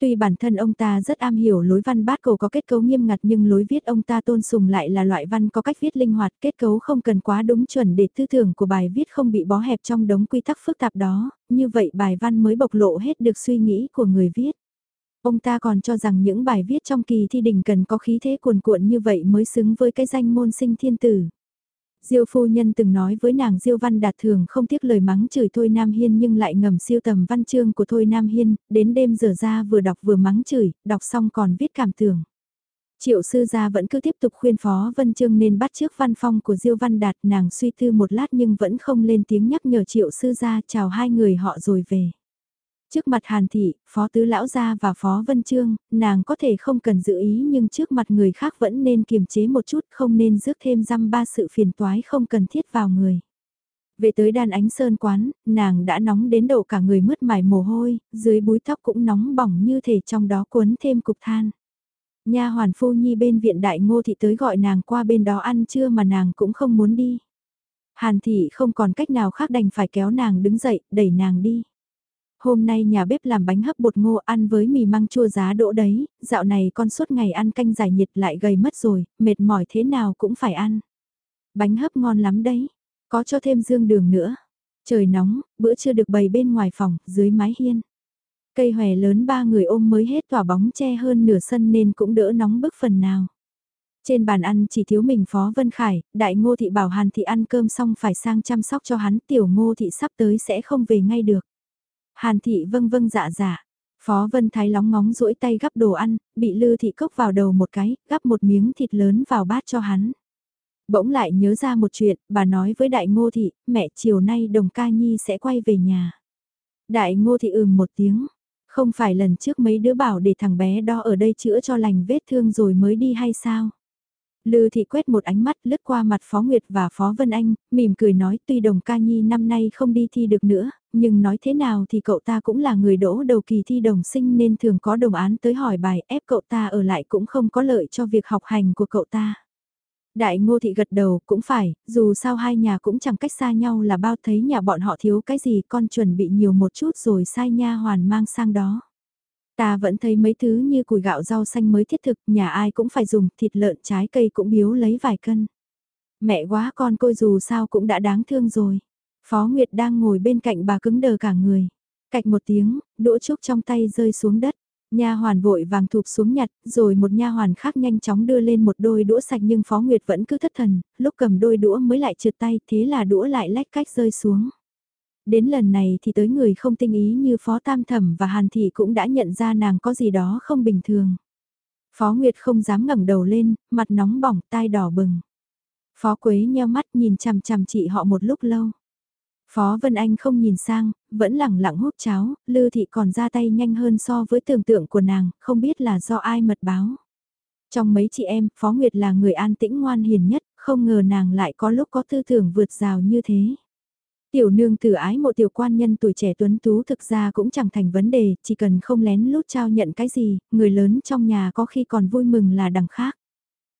Tuy bản thân ông ta rất am hiểu lối văn bát cầu có kết cấu nghiêm ngặt nhưng lối viết ông ta tôn sùng lại là loại văn có cách viết linh hoạt kết cấu không cần quá đúng chuẩn để tư tưởng của bài viết không bị bó hẹp trong đống quy tắc phức tạp đó, như vậy bài văn mới bộc lộ hết được suy nghĩ của người viết. Ông ta còn cho rằng những bài viết trong kỳ thi đình cần có khí thế cuồn cuộn như vậy mới xứng với cái danh môn sinh thiên tử. Diêu phu nhân từng nói với nàng Diêu Văn Đạt thường không tiếc lời mắng chửi Thôi Nam Hiên nhưng lại ngầm siêu tầm văn chương của Thôi Nam Hiên, đến đêm giờ ra vừa đọc vừa mắng chửi, đọc xong còn viết cảm tưởng. Triệu sư gia vẫn cứ tiếp tục khuyên Phó Vân Trương nên bắt trước văn phong của Diêu Văn Đạt nàng suy tư một lát nhưng vẫn không lên tiếng nhắc nhở Triệu sư gia chào hai người họ rồi về. Trước mặt Hàn Thị, Phó Tứ Lão Gia và Phó Vân Trương, nàng có thể không cần giữ ý nhưng trước mặt người khác vẫn nên kiềm chế một chút không nên rước thêm răm ba sự phiền toái không cần thiết vào người. Về tới đàn ánh sơn quán, nàng đã nóng đến độ cả người mướt mải mồ hôi, dưới búi tóc cũng nóng bỏng như thể trong đó cuốn thêm cục than. Nha hoàn phu nhi bên viện đại ngô thị tới gọi nàng qua bên đó ăn trưa mà nàng cũng không muốn đi. Hàn thị không còn cách nào khác đành phải kéo nàng đứng dậy, đẩy nàng đi. Hôm nay nhà bếp làm bánh hấp bột ngô ăn với mì măng chua giá đỗ đấy, dạo này con suốt ngày ăn canh giải nhiệt lại gầy mất rồi, mệt mỏi thế nào cũng phải ăn. Bánh hấp ngon lắm đấy, có cho thêm dương đường nữa. Trời nóng, bữa chưa được bày bên ngoài phòng, dưới mái hiên. Cây hòe lớn ba người ôm mới hết tỏa bóng che hơn nửa sân nên cũng đỡ nóng bức phần nào. Trên bàn ăn chỉ thiếu mình Phó Vân Khải, đại ngô thị bảo Hàn thị ăn cơm xong phải sang chăm sóc cho hắn, tiểu ngô thị sắp tới sẽ không về ngay được. Hàn thị vâng vâng dạ dạ. Phó Vân Thái lóng ngóng duỗi tay gắp đồ ăn, bị Lư thị cốc vào đầu một cái, gắp một miếng thịt lớn vào bát cho hắn. Bỗng lại nhớ ra một chuyện, bà nói với đại ngô thị, mẹ chiều nay đồng ca nhi sẽ quay về nhà. Đại ngô thị ừm một tiếng, không phải lần trước mấy đứa bảo để thằng bé đo ở đây chữa cho lành vết thương rồi mới đi hay sao? Lư thị quét một ánh mắt lướt qua mặt Phó Nguyệt và Phó Vân Anh, mỉm cười nói tuy đồng ca nhi năm nay không đi thi được nữa, nhưng nói thế nào thì cậu ta cũng là người đỗ đầu kỳ thi đồng sinh nên thường có đồng án tới hỏi bài ép cậu ta ở lại cũng không có lợi cho việc học hành của cậu ta. Đại ngô thị gật đầu cũng phải, dù sao hai nhà cũng chẳng cách xa nhau là bao thấy nhà bọn họ thiếu cái gì con chuẩn bị nhiều một chút rồi sai nha hoàn mang sang đó. Ta vẫn thấy mấy thứ như củi gạo rau xanh mới thiết thực, nhà ai cũng phải dùng, thịt lợn trái cây cũng biếu lấy vài cân. Mẹ quá con coi dù sao cũng đã đáng thương rồi. Phó Nguyệt đang ngồi bên cạnh bà cứng đờ cả người. Cạch một tiếng, đũa trúc trong tay rơi xuống đất. Nha hoàn vội vàng thụp xuống nhặt, rồi một nha hoàn khác nhanh chóng đưa lên một đôi đũa sạch nhưng Phó Nguyệt vẫn cứ thất thần, lúc cầm đôi đũa mới lại trượt tay, thế là đũa lại lách cách rơi xuống. Đến lần này thì tới người không tinh ý như Phó Tam Thẩm và Hàn Thị cũng đã nhận ra nàng có gì đó không bình thường. Phó Nguyệt không dám ngẩng đầu lên, mặt nóng bỏng, tai đỏ bừng. Phó Quế nheo mắt nhìn chằm chằm chị họ một lúc lâu. Phó Vân Anh không nhìn sang, vẫn lẳng lặng hút cháo, Lư Thị còn ra tay nhanh hơn so với tưởng tượng của nàng, không biết là do ai mật báo. Trong mấy chị em, Phó Nguyệt là người an tĩnh ngoan hiền nhất, không ngờ nàng lại có lúc có tư tưởng vượt rào như thế. Tiểu nương tử ái một tiểu quan nhân tuổi trẻ tuấn tú thực ra cũng chẳng thành vấn đề, chỉ cần không lén lút trao nhận cái gì, người lớn trong nhà có khi còn vui mừng là đằng khác.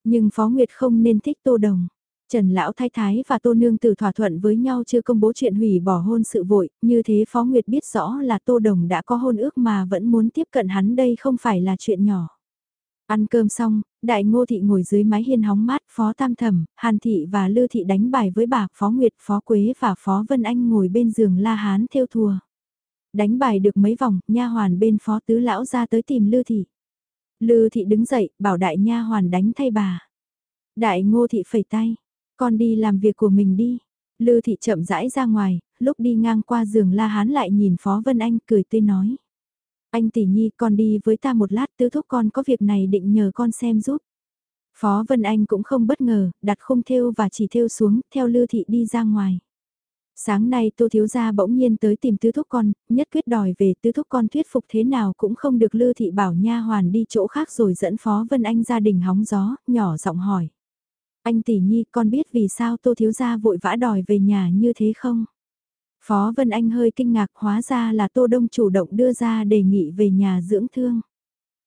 Nhưng Phó Nguyệt không nên thích Tô Đồng. Trần Lão Thái Thái và Tô Nương Tử thỏa thuận với nhau chưa công bố chuyện hủy bỏ hôn sự vội, như thế Phó Nguyệt biết rõ là Tô Đồng đã có hôn ước mà vẫn muốn tiếp cận hắn đây không phải là chuyện nhỏ. Ăn cơm xong, Đại Ngô Thị ngồi dưới mái hiên hóng mát, Phó Tam Thẩm, Hàn Thị và Lư Thị đánh bài với bà, Phó Nguyệt, Phó Quế và Phó Vân Anh ngồi bên giường La Hán theo thùa. Đánh bài được mấy vòng, nha hoàn bên Phó Tứ Lão ra tới tìm Lư Thị. Lư Thị đứng dậy, bảo đại nha hoàn đánh thay bà. Đại Ngô Thị phẩy tay, con đi làm việc của mình đi. Lư Thị chậm rãi ra ngoài, lúc đi ngang qua giường La Hán lại nhìn Phó Vân Anh cười tươi nói. Anh tỷ nhi con đi với ta một lát tứ thúc con có việc này định nhờ con xem giúp. Phó Vân Anh cũng không bất ngờ, đặt khung thêu và chỉ thêu xuống, theo Lư Thị đi ra ngoài. Sáng nay Tô Thiếu Gia bỗng nhiên tới tìm tứ thúc con, nhất quyết đòi về tứ thúc con thuyết phục thế nào cũng không được Lư Thị bảo nha hoàn đi chỗ khác rồi dẫn Phó Vân Anh gia đình hóng gió, nhỏ giọng hỏi. Anh tỷ nhi con biết vì sao Tô Thiếu Gia vội vã đòi về nhà như thế không? Phó Vân Anh hơi kinh ngạc hóa ra là Tô Đông chủ động đưa ra đề nghị về nhà dưỡng thương.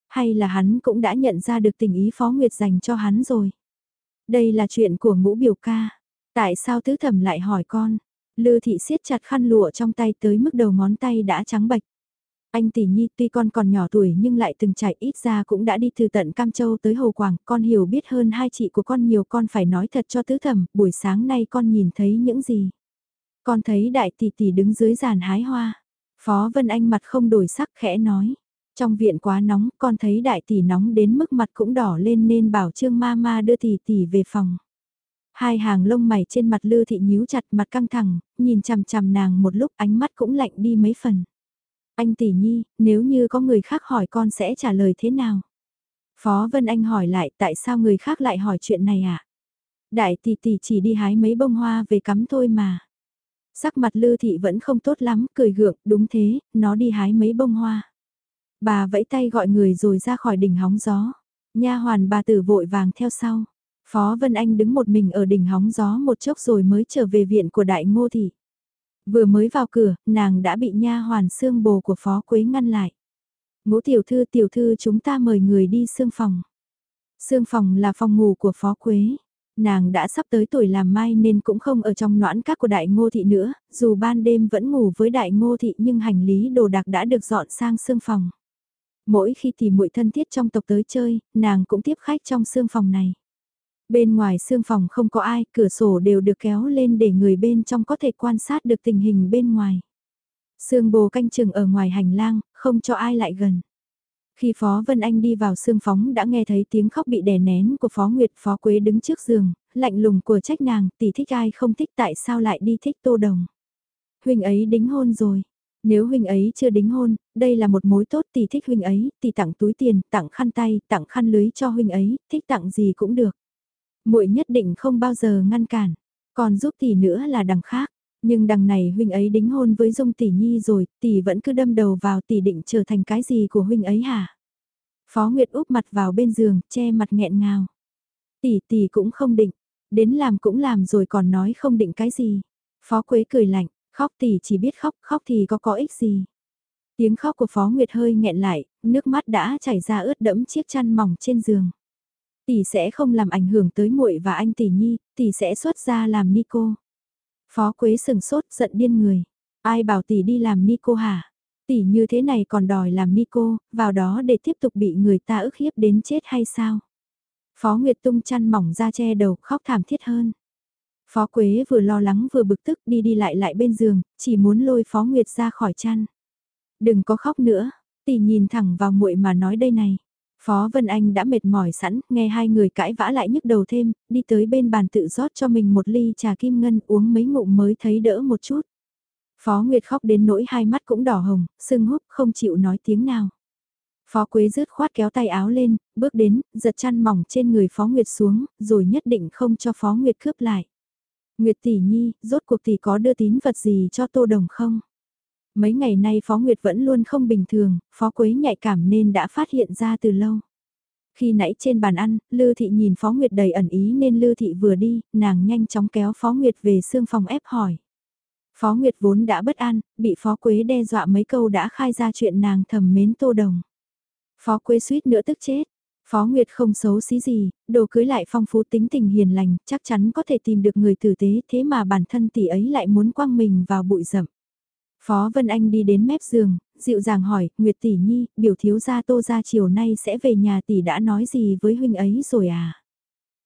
Hay là hắn cũng đã nhận ra được tình ý Phó Nguyệt dành cho hắn rồi. Đây là chuyện của ngũ biểu ca. Tại sao tứ thẩm lại hỏi con? Lư thị siết chặt khăn lụa trong tay tới mức đầu ngón tay đã trắng bạch. Anh tỷ nhi tuy con còn nhỏ tuổi nhưng lại từng trải ít ra cũng đã đi từ tận Cam Châu tới Hồ Quảng, con hiểu biết hơn hai chị của con nhiều con phải nói thật cho tứ thẩm, buổi sáng nay con nhìn thấy những gì. Con thấy đại tỷ tỷ đứng dưới giàn hái hoa. Phó Vân Anh mặt không đổi sắc khẽ nói. Trong viện quá nóng, con thấy đại tỷ nóng đến mức mặt cũng đỏ lên nên bảo Trương Ma Ma đưa tỷ tỷ về phòng. Hai hàng lông mày trên mặt Lư Thị nhíu chặt mặt căng thẳng, nhìn chằm chằm nàng một lúc ánh mắt cũng lạnh đi mấy phần. Anh tỷ nhi, nếu như có người khác hỏi con sẽ trả lời thế nào? Phó Vân Anh hỏi lại tại sao người khác lại hỏi chuyện này à? Đại tỷ tỷ chỉ đi hái mấy bông hoa về cắm thôi mà. Sắc mặt Lư Thị vẫn không tốt lắm, cười gượng, đúng thế, nó đi hái mấy bông hoa. Bà vẫy tay gọi người rồi ra khỏi đỉnh hóng gió. Nha hoàn bà tử vội vàng theo sau. Phó Vân Anh đứng một mình ở đỉnh hóng gió một chốc rồi mới trở về viện của đại ngô thị. Vừa mới vào cửa, nàng đã bị nha hoàn xương bồ của Phó Quế ngăn lại. Ngũ tiểu thư tiểu thư chúng ta mời người đi xương phòng. Xương phòng là phòng ngủ của Phó Quế. Nàng đã sắp tới tuổi làm mai nên cũng không ở trong noãn các của đại ngô thị nữa, dù ban đêm vẫn ngủ với đại ngô thị nhưng hành lý đồ đạc đã được dọn sang xương phòng. Mỗi khi thì muội thân thiết trong tộc tới chơi, nàng cũng tiếp khách trong xương phòng này. Bên ngoài xương phòng không có ai, cửa sổ đều được kéo lên để người bên trong có thể quan sát được tình hình bên ngoài. Sương bồ canh chừng ở ngoài hành lang, không cho ai lại gần. Khi Phó Vân Anh đi vào sương phóng đã nghe thấy tiếng khóc bị đè nén của Phó Nguyệt Phó Quế đứng trước giường, lạnh lùng của trách nàng, tỷ thích ai không thích tại sao lại đi thích Tô Đồng. Huynh ấy đính hôn rồi. Nếu huynh ấy chưa đính hôn, đây là một mối tốt tỷ thích huynh ấy, tỷ tặng túi tiền, tặng khăn tay, tặng khăn lưới cho huynh ấy, thích tặng gì cũng được muội nhất định không bao giờ ngăn cản, còn giúp tỷ nữa là đằng khác. Nhưng đằng này huynh ấy đính hôn với Dung tỷ nhi rồi, tỷ vẫn cứ đâm đầu vào tỷ định trở thành cái gì của huynh ấy hả? Phó Nguyệt úp mặt vào bên giường, che mặt nghẹn ngào. Tỷ tỷ cũng không định, đến làm cũng làm rồi còn nói không định cái gì. Phó Quế cười lạnh, khóc tỷ chỉ biết khóc, khóc thì có có ích gì. Tiếng khóc của Phó Nguyệt hơi nghẹn lại, nước mắt đã chảy ra ướt đẫm chiếc chăn mỏng trên giường. Tỷ sẽ không làm ảnh hưởng tới muội và anh tỷ nhi, tỷ sẽ xuất ra làm Nico. Phó Quế sừng sốt giận điên người. Ai bảo tỷ đi làm ni cô hả? Tỷ như thế này còn đòi làm ni cô vào đó để tiếp tục bị người ta ức hiếp đến chết hay sao? Phó Nguyệt tung chăn mỏng ra che đầu khóc thảm thiết hơn. Phó Quế vừa lo lắng vừa bực tức đi đi lại lại bên giường, chỉ muốn lôi Phó Nguyệt ra khỏi chăn. Đừng có khóc nữa, tỷ nhìn thẳng vào muội mà nói đây này. Phó Vân Anh đã mệt mỏi sẵn, nghe hai người cãi vã lại nhức đầu thêm, đi tới bên bàn tự rót cho mình một ly trà kim ngân uống mấy ngụm mới thấy đỡ một chút. Phó Nguyệt khóc đến nỗi hai mắt cũng đỏ hồng, sưng húp không chịu nói tiếng nào. Phó Quế rứt khoát kéo tay áo lên, bước đến, giật chăn mỏng trên người Phó Nguyệt xuống, rồi nhất định không cho Phó Nguyệt cướp lại. Nguyệt tỷ nhi, rốt cuộc tỷ có đưa tín vật gì cho Tô Đồng không? Mấy ngày nay Phó Nguyệt vẫn luôn không bình thường, Phó Quế nhạy cảm nên đã phát hiện ra từ lâu. Khi nãy trên bàn ăn, Lư Thị nhìn Phó Nguyệt đầy ẩn ý nên Lư Thị vừa đi, nàng nhanh chóng kéo Phó Nguyệt về xương phòng ép hỏi. Phó Nguyệt vốn đã bất an, bị Phó Quế đe dọa mấy câu đã khai ra chuyện nàng thầm mến Tô Đồng. Phó Quế suýt nữa tức chết. Phó Nguyệt không xấu xí gì, đồ cưới lại phong phú tính tình hiền lành, chắc chắn có thể tìm được người tử tế thế mà bản thân tỷ ấy lại muốn quăng mình vào bụi rậm. Phó Vân Anh đi đến mép giường, dịu dàng hỏi, Nguyệt tỷ nhi, biểu thiếu gia tô gia chiều nay sẽ về nhà tỷ đã nói gì với huynh ấy rồi à?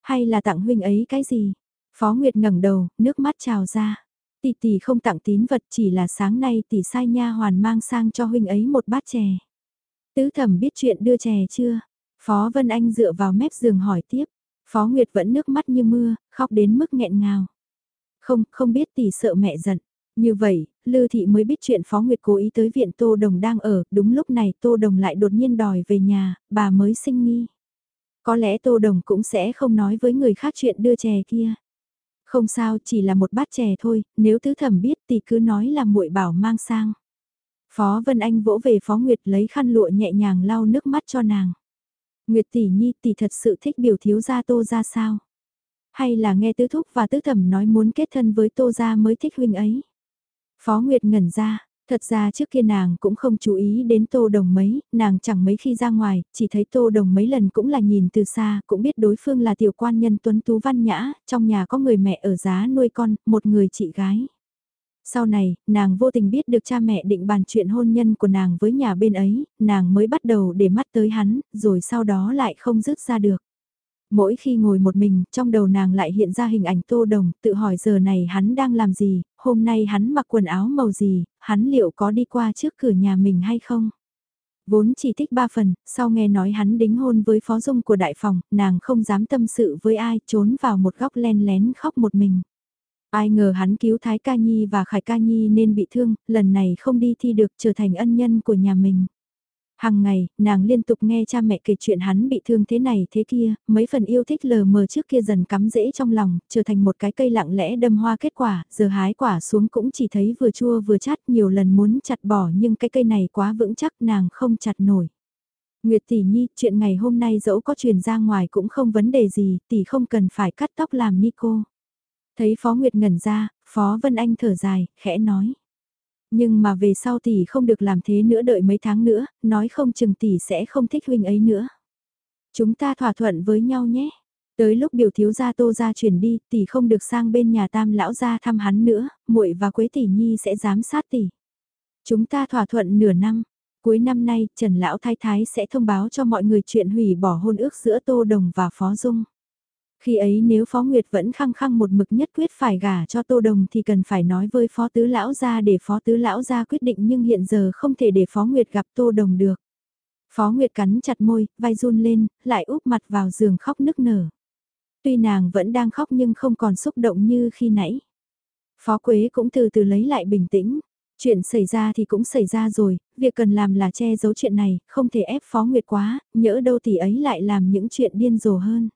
Hay là tặng huynh ấy cái gì? Phó Nguyệt ngẩng đầu, nước mắt trào ra. Tỷ tỷ không tặng tín vật chỉ là sáng nay tỷ sai nha hoàn mang sang cho huynh ấy một bát chè. Tứ thẩm biết chuyện đưa chè chưa? Phó Vân Anh dựa vào mép giường hỏi tiếp. Phó Nguyệt vẫn nước mắt như mưa, khóc đến mức nghẹn ngào. Không, không biết tỷ sợ mẹ giận. Như vậy, Lư Thị mới biết chuyện Phó Nguyệt cố ý tới viện Tô Đồng đang ở, đúng lúc này Tô Đồng lại đột nhiên đòi về nhà, bà mới sinh nghi. Có lẽ Tô Đồng cũng sẽ không nói với người khác chuyện đưa chè kia. Không sao, chỉ là một bát chè thôi, nếu tứ thẩm biết thì cứ nói là muội bảo mang sang. Phó Vân Anh vỗ về Phó Nguyệt lấy khăn lụa nhẹ nhàng lau nước mắt cho nàng. Nguyệt tỷ nhi tỷ thật sự thích biểu thiếu gia Tô ra sao? Hay là nghe tứ thúc và tứ thẩm nói muốn kết thân với Tô gia mới thích huynh ấy? Phó Nguyệt ngẩn ra, Thật ra trước kia nàng cũng không chú ý đến tô đồng mấy, nàng chẳng mấy khi ra ngoài, chỉ thấy tô đồng mấy lần cũng là nhìn từ xa, cũng biết đối phương là tiểu quan nhân tuấn tú văn nhã, trong nhà có người mẹ ở giá nuôi con, một người chị gái. Sau này, nàng vô tình biết được cha mẹ định bàn chuyện hôn nhân của nàng với nhà bên ấy, nàng mới bắt đầu để mắt tới hắn, rồi sau đó lại không dứt ra được. Mỗi khi ngồi một mình, trong đầu nàng lại hiện ra hình ảnh tô đồng, tự hỏi giờ này hắn đang làm gì, hôm nay hắn mặc quần áo màu gì, hắn liệu có đi qua trước cửa nhà mình hay không? Vốn chỉ thích ba phần, sau nghe nói hắn đính hôn với phó dung của đại phòng, nàng không dám tâm sự với ai, trốn vào một góc len lén khóc một mình. Ai ngờ hắn cứu Thái Ca Nhi và Khải Ca Nhi nên bị thương, lần này không đi thi được trở thành ân nhân của nhà mình. Hằng ngày, nàng liên tục nghe cha mẹ kể chuyện hắn bị thương thế này thế kia, mấy phần yêu thích lờ mờ trước kia dần cắm rễ trong lòng, trở thành một cái cây lặng lẽ đâm hoa kết quả, giờ hái quả xuống cũng chỉ thấy vừa chua vừa chát nhiều lần muốn chặt bỏ nhưng cái cây này quá vững chắc nàng không chặt nổi. Nguyệt tỷ nhi, chuyện ngày hôm nay dẫu có truyền ra ngoài cũng không vấn đề gì, tỷ không cần phải cắt tóc làm ni cô. Thấy Phó Nguyệt ngẩn ra, Phó Vân Anh thở dài, khẽ nói. Nhưng mà về sau tỷ không được làm thế nữa đợi mấy tháng nữa, nói không chừng tỷ sẽ không thích huynh ấy nữa. Chúng ta thỏa thuận với nhau nhé. Tới lúc biểu thiếu gia tô gia chuyển đi, tỷ không được sang bên nhà tam lão gia thăm hắn nữa, muội và Quế tỷ nhi sẽ giám sát tỷ. Chúng ta thỏa thuận nửa năm, cuối năm nay Trần lão thái thái sẽ thông báo cho mọi người chuyện hủy bỏ hôn ước giữa Tô Đồng và Phó Dung. Khi ấy nếu Phó Nguyệt vẫn khăng khăng một mực nhất quyết phải gả cho Tô Đồng thì cần phải nói với Phó Tứ Lão gia để Phó Tứ Lão gia quyết định nhưng hiện giờ không thể để Phó Nguyệt gặp Tô Đồng được. Phó Nguyệt cắn chặt môi, vai run lên, lại úp mặt vào giường khóc nức nở. Tuy nàng vẫn đang khóc nhưng không còn xúc động như khi nãy. Phó Quế cũng từ từ lấy lại bình tĩnh. Chuyện xảy ra thì cũng xảy ra rồi, việc cần làm là che giấu chuyện này, không thể ép Phó Nguyệt quá, nhỡ đâu tỷ ấy lại làm những chuyện điên rồ hơn.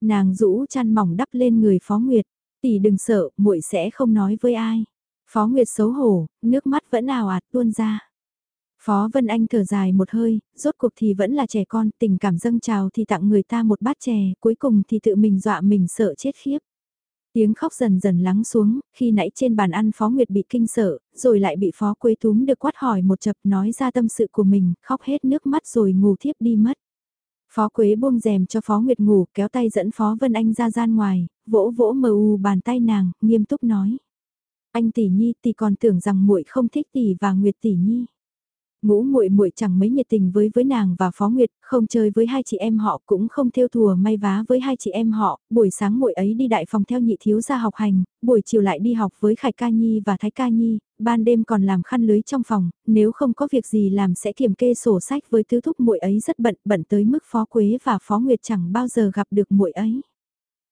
Nàng rũ chăn mỏng đắp lên người Phó Nguyệt, tỷ đừng sợ, muội sẽ không nói với ai. Phó Nguyệt xấu hổ, nước mắt vẫn ào ạt tuôn ra. Phó Vân Anh thở dài một hơi, rốt cuộc thì vẫn là trẻ con, tình cảm dâng trào thì tặng người ta một bát chè, cuối cùng thì tự mình dọa mình sợ chết khiếp. Tiếng khóc dần dần lắng xuống, khi nãy trên bàn ăn Phó Nguyệt bị kinh sợ, rồi lại bị Phó Quế túm được quát hỏi một chập nói ra tâm sự của mình, khóc hết nước mắt rồi ngủ thiếp đi mất. Phó Quế buông rèm cho Phó Nguyệt ngủ, kéo tay dẫn Phó Vân Anh ra gian ngoài, vỗ vỗ mờ u bàn tay nàng, nghiêm túc nói. Anh tỷ nhi tỷ còn tưởng rằng muội không thích tỷ và Nguyệt tỷ nhi. Ngũ muội muội chẳng mấy nhiệt tình với với nàng và Phó Nguyệt, không chơi với hai chị em họ cũng không theo thùa may vá với hai chị em họ, buổi sáng muội ấy đi đại phòng theo nhị thiếu gia học hành, buổi chiều lại đi học với Khải Ca Nhi và Thái Ca Nhi, ban đêm còn làm khăn lưới trong phòng, nếu không có việc gì làm sẽ kiểm kê sổ sách với tứ thúc muội ấy rất bận, bận tới mức Phó Quế và Phó Nguyệt chẳng bao giờ gặp được muội ấy.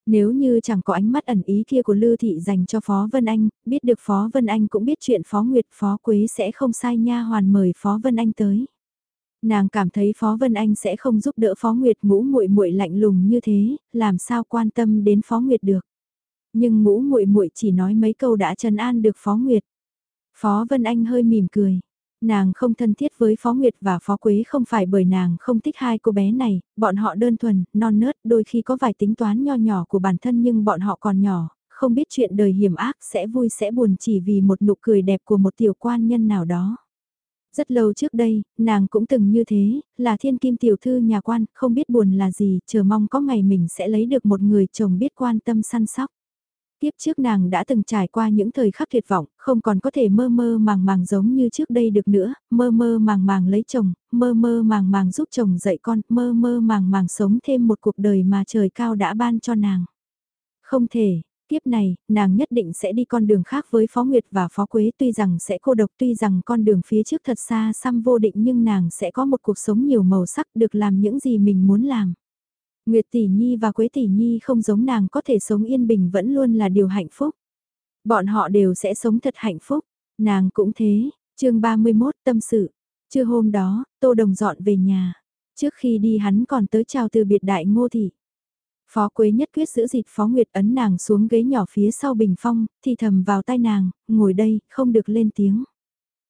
Nếu như chẳng có ánh mắt ẩn ý kia của Lư Thị dành cho Phó Vân Anh, biết được Phó Vân Anh cũng biết chuyện Phó Nguyệt Phó Quế sẽ không sai nha hoàn mời Phó Vân Anh tới. Nàng cảm thấy Phó Vân Anh sẽ không giúp đỡ Phó Nguyệt ngũ muội muội lạnh lùng như thế, làm sao quan tâm đến Phó Nguyệt được. Nhưng ngũ muội muội chỉ nói mấy câu đã trấn an được Phó Nguyệt. Phó Vân Anh hơi mỉm cười. Nàng không thân thiết với Phó Nguyệt và Phó Quế không phải bởi nàng không thích hai cô bé này, bọn họ đơn thuần, non nớt, đôi khi có vài tính toán nho nhỏ của bản thân nhưng bọn họ còn nhỏ, không biết chuyện đời hiểm ác sẽ vui sẽ buồn chỉ vì một nụ cười đẹp của một tiểu quan nhân nào đó. Rất lâu trước đây, nàng cũng từng như thế, là thiên kim tiểu thư nhà quan, không biết buồn là gì, chờ mong có ngày mình sẽ lấy được một người chồng biết quan tâm săn sóc. Tiếp trước nàng đã từng trải qua những thời khắc tuyệt vọng, không còn có thể mơ mơ màng màng giống như trước đây được nữa, mơ mơ màng màng lấy chồng, mơ mơ màng màng giúp chồng dạy con, mơ mơ màng màng sống thêm một cuộc đời mà trời cao đã ban cho nàng. Không thể, tiếp này, nàng nhất định sẽ đi con đường khác với Phó Nguyệt và Phó Quế tuy rằng sẽ cô độc tuy rằng con đường phía trước thật xa xăm vô định nhưng nàng sẽ có một cuộc sống nhiều màu sắc được làm những gì mình muốn làm. Nguyệt Tỷ Nhi và Quế Tỷ Nhi không giống nàng có thể sống yên bình vẫn luôn là điều hạnh phúc. Bọn họ đều sẽ sống thật hạnh phúc, nàng cũng thế, chương 31 tâm sự. Trưa hôm đó, Tô Đồng dọn về nhà. Trước khi đi hắn còn tới chào từ biệt đại ngô thị. Phó Quế nhất quyết giữ dịt Phó Nguyệt ấn nàng xuống ghế nhỏ phía sau bình phong, thì thầm vào tai nàng, ngồi đây, không được lên tiếng.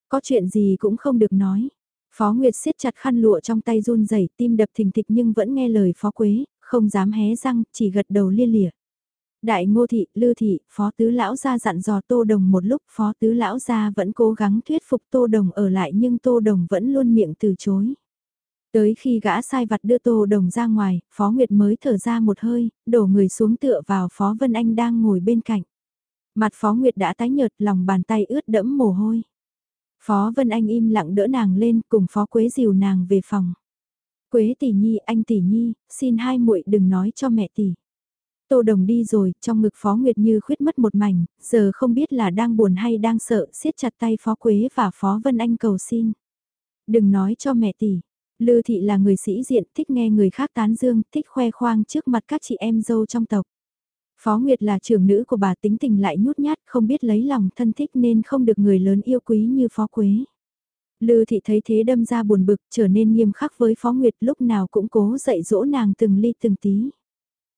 Có chuyện gì cũng không được nói. Phó Nguyệt siết chặt khăn lụa trong tay run rẩy, tim đập thình thịch nhưng vẫn nghe lời Phó Quế, không dám hé răng, chỉ gật đầu lia lịa. Đại ngô thị, lư thị, phó tứ lão gia dặn dò tô đồng một lúc phó tứ lão gia vẫn cố gắng thuyết phục tô đồng ở lại nhưng tô đồng vẫn luôn miệng từ chối. Tới khi gã sai vặt đưa tô đồng ra ngoài, phó nguyệt mới thở ra một hơi, đổ người xuống tựa vào phó vân anh đang ngồi bên cạnh. Mặt phó nguyệt đã tái nhợt lòng bàn tay ướt đẫm mồ hôi. Phó vân anh im lặng đỡ nàng lên cùng phó quế dìu nàng về phòng. Quế tỷ nhi, anh tỷ nhi, xin hai muội đừng nói cho mẹ tỷ. Tô Đồng đi rồi, trong ngực Phó Nguyệt Như khuyết mất một mảnh, giờ không biết là đang buồn hay đang sợ, siết chặt tay Phó Quế và Phó Vân Anh cầu xin. Đừng nói cho mẹ tỷ. Lư Thị là người sĩ diện, thích nghe người khác tán dương, thích khoe khoang trước mặt các chị em dâu trong tộc. Phó Nguyệt là trưởng nữ của bà tính tình lại nhút nhát, không biết lấy lòng thân thích nên không được người lớn yêu quý như Phó Quế. Lư thị thấy thế đâm ra buồn bực, trở nên nghiêm khắc với Phó Nguyệt lúc nào cũng cố dạy dỗ nàng từng ly từng tí.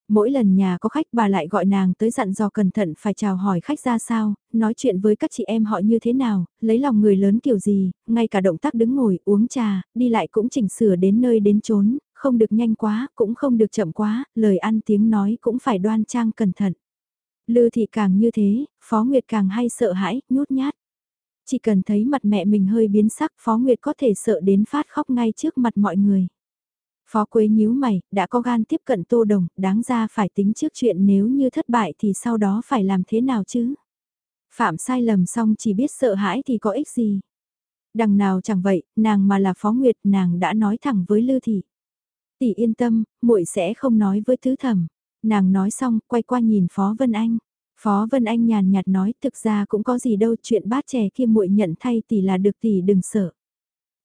Mỗi lần nhà có khách bà lại gọi nàng tới dặn dò cẩn thận phải chào hỏi khách ra sao, nói chuyện với các chị em họ như thế nào, lấy lòng người lớn kiểu gì, ngay cả động tác đứng ngồi, uống trà, đi lại cũng chỉnh sửa đến nơi đến chốn, không được nhanh quá, cũng không được chậm quá, lời ăn tiếng nói cũng phải đoan trang cẩn thận. Lư thị càng như thế, Phó Nguyệt càng hay sợ hãi, nhút nhát. Chỉ cần thấy mặt mẹ mình hơi biến sắc Phó Nguyệt có thể sợ đến phát khóc ngay trước mặt mọi người. Phó Quế nhíu mày, đã có gan tiếp cận Tô Đồng, đáng ra phải tính trước chuyện nếu như thất bại thì sau đó phải làm thế nào chứ? Phạm sai lầm xong chỉ biết sợ hãi thì có ích gì? Đằng nào chẳng vậy, nàng mà là Phó Nguyệt, nàng đã nói thẳng với Lư Thị. Tỷ yên tâm, muội sẽ không nói với thứ thẩm. Nàng nói xong, quay qua nhìn Phó Vân Anh. Phó Vân Anh nhàn nhạt nói, thực ra cũng có gì đâu, chuyện bát chè kia muội nhận thay tỷ là được tỷ đừng sợ.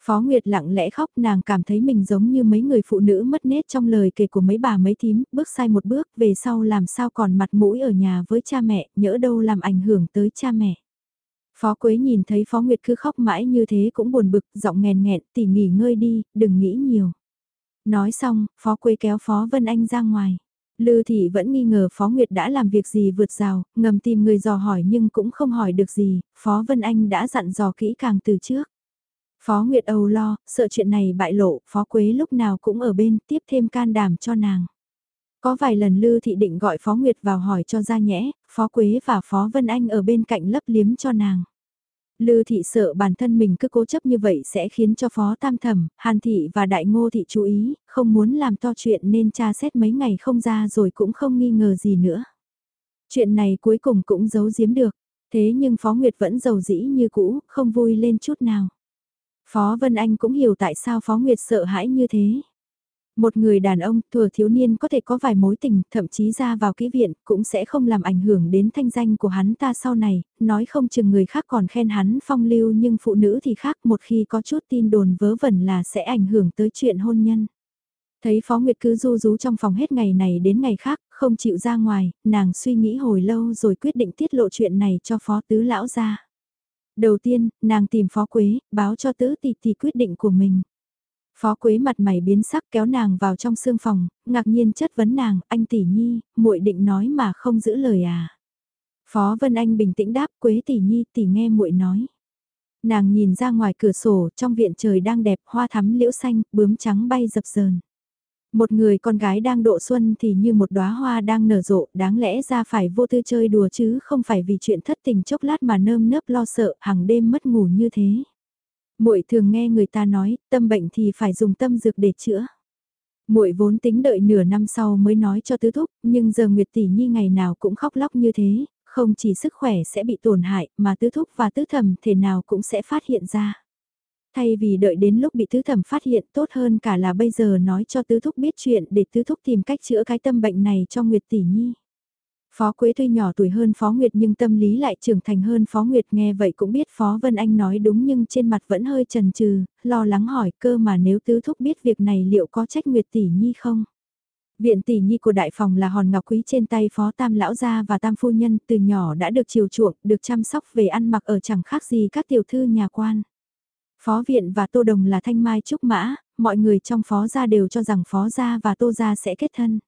Phó Nguyệt lặng lẽ khóc nàng cảm thấy mình giống như mấy người phụ nữ mất nết trong lời kể của mấy bà mấy thím, bước sai một bước về sau làm sao còn mặt mũi ở nhà với cha mẹ, nhỡ đâu làm ảnh hưởng tới cha mẹ. Phó Quế nhìn thấy Phó Nguyệt cứ khóc mãi như thế cũng buồn bực, giọng nghèn nghẹn, tỷ nghỉ ngơi đi, đừng nghĩ nhiều. Nói xong, Phó Quế kéo Phó Vân Anh ra ngoài. Lư Thị vẫn nghi ngờ Phó Nguyệt đã làm việc gì vượt rào, ngầm tìm người dò hỏi nhưng cũng không hỏi được gì, Phó Vân Anh đã dặn dò kỹ càng từ trước. Phó Nguyệt Âu lo, sợ chuyện này bại lộ, Phó Quế lúc nào cũng ở bên, tiếp thêm can đảm cho nàng. Có vài lần Lư Thị định gọi Phó Nguyệt vào hỏi cho ra nhẽ, Phó Quế và Phó Vân Anh ở bên cạnh lấp liếm cho nàng. Lư Thị sợ bản thân mình cứ cố chấp như vậy sẽ khiến cho Phó Tam Thẩm, Hàn Thị và Đại Ngô Thị chú ý, không muốn làm to chuyện nên tra xét mấy ngày không ra rồi cũng không nghi ngờ gì nữa. Chuyện này cuối cùng cũng giấu giếm được, thế nhưng Phó Nguyệt vẫn giàu dĩ như cũ, không vui lên chút nào. Phó Vân Anh cũng hiểu tại sao Phó Nguyệt sợ hãi như thế. Một người đàn ông thừa thiếu niên có thể có vài mối tình, thậm chí ra vào kỹ viện, cũng sẽ không làm ảnh hưởng đến thanh danh của hắn ta sau này, nói không chừng người khác còn khen hắn phong lưu nhưng phụ nữ thì khác một khi có chút tin đồn vớ vẩn là sẽ ảnh hưởng tới chuyện hôn nhân. Thấy Phó Nguyệt cứ du rú trong phòng hết ngày này đến ngày khác, không chịu ra ngoài, nàng suy nghĩ hồi lâu rồi quyết định tiết lộ chuyện này cho Phó Tứ Lão ra. Đầu tiên, nàng tìm Phó Quế, báo cho tứ tỷ tỷ quyết định của mình. Phó Quế mặt mày biến sắc kéo nàng vào trong sương phòng, ngạc nhiên chất vấn nàng, anh tỷ nhi, muội định nói mà không giữ lời à. Phó Vân Anh bình tĩnh đáp Quế tỷ nhi tỷ nghe muội nói. Nàng nhìn ra ngoài cửa sổ, trong viện trời đang đẹp, hoa thắm liễu xanh, bướm trắng bay dập dờn. Một người con gái đang độ xuân thì như một đóa hoa đang nở rộ, đáng lẽ ra phải vô tư chơi đùa chứ không phải vì chuyện thất tình chốc lát mà nơm nớp lo sợ, hàng đêm mất ngủ như thế. Muội thường nghe người ta nói, tâm bệnh thì phải dùng tâm dược để chữa. Muội vốn tính đợi nửa năm sau mới nói cho tứ thúc, nhưng giờ Nguyệt tỷ nhi ngày nào cũng khóc lóc như thế, không chỉ sức khỏe sẽ bị tổn hại, mà tứ thúc và tứ thẩm thể nào cũng sẽ phát hiện ra. Thay vì đợi đến lúc bị tứ thẩm phát hiện tốt hơn cả là bây giờ nói cho tứ thúc biết chuyện để tứ thúc tìm cách chữa cái tâm bệnh này cho Nguyệt tỷ nhi. Phó Quế tuy nhỏ tuổi hơn Phó Nguyệt nhưng tâm lý lại trưởng thành hơn Phó Nguyệt nghe vậy cũng biết Phó Vân Anh nói đúng nhưng trên mặt vẫn hơi chần chừ lo lắng hỏi cơ mà nếu tứ thúc biết việc này liệu có trách Nguyệt tỷ nhi không? Viện tỷ nhi của đại phòng là hòn ngọc quý trên tay phó tam lão gia và tam phu nhân từ nhỏ đã được chiều chuộng, được chăm sóc về ăn mặc ở chẳng khác gì các tiểu thư nhà quan. Phó viện và Tô Đồng là thanh mai trúc mã, mọi người trong phó gia đều cho rằng phó gia và Tô gia sẽ kết thân.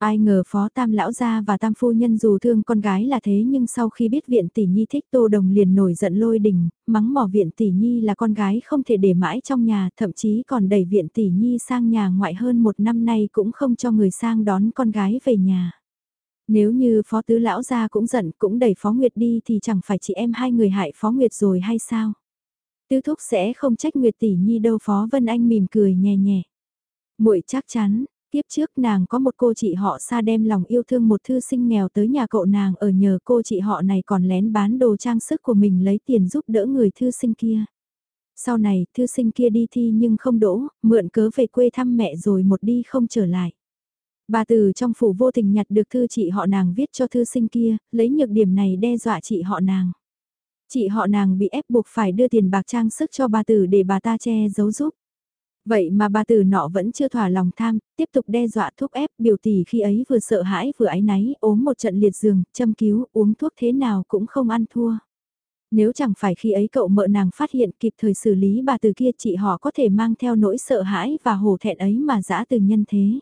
Ai ngờ phó tam lão gia và tam phu nhân dù thương con gái là thế nhưng sau khi biết viện tỷ nhi thích Tô Đồng liền nổi giận lôi đình, mắng mỏ viện tỷ nhi là con gái không thể để mãi trong nhà, thậm chí còn đẩy viện tỷ nhi sang nhà ngoại hơn một năm nay cũng không cho người sang đón con gái về nhà. Nếu như phó tứ lão gia cũng giận cũng đẩy phó Nguyệt đi thì chẳng phải chị em hai người hại phó Nguyệt rồi hay sao? Tứ thúc sẽ không trách Nguyệt tỷ nhi đâu phó Vân Anh mỉm cười nhẹ nhẹ. muội chắc chắn, Tiếp trước nàng có một cô chị họ xa đem lòng yêu thương một thư sinh nghèo tới nhà cậu nàng ở nhờ cô chị họ này còn lén bán đồ trang sức của mình lấy tiền giúp đỡ người thư sinh kia. Sau này, thư sinh kia đi thi nhưng không đỗ, mượn cớ về quê thăm mẹ rồi một đi không trở lại. Bà từ trong phủ vô tình nhặt được thư chị họ nàng viết cho thư sinh kia, lấy nhược điểm này đe dọa chị họ nàng. Chị họ nàng bị ép buộc phải đưa tiền bạc trang sức cho bà tử để bà ta che giấu giúp. Vậy mà bà tử nọ vẫn chưa thỏa lòng tham, tiếp tục đe dọa thuốc ép biểu tỷ khi ấy vừa sợ hãi vừa ái náy ốm một trận liệt giường, châm cứu, uống thuốc thế nào cũng không ăn thua. Nếu chẳng phải khi ấy cậu mợ nàng phát hiện kịp thời xử lý bà từ kia chị họ có thể mang theo nỗi sợ hãi và hổ thẹn ấy mà dã từ nhân thế.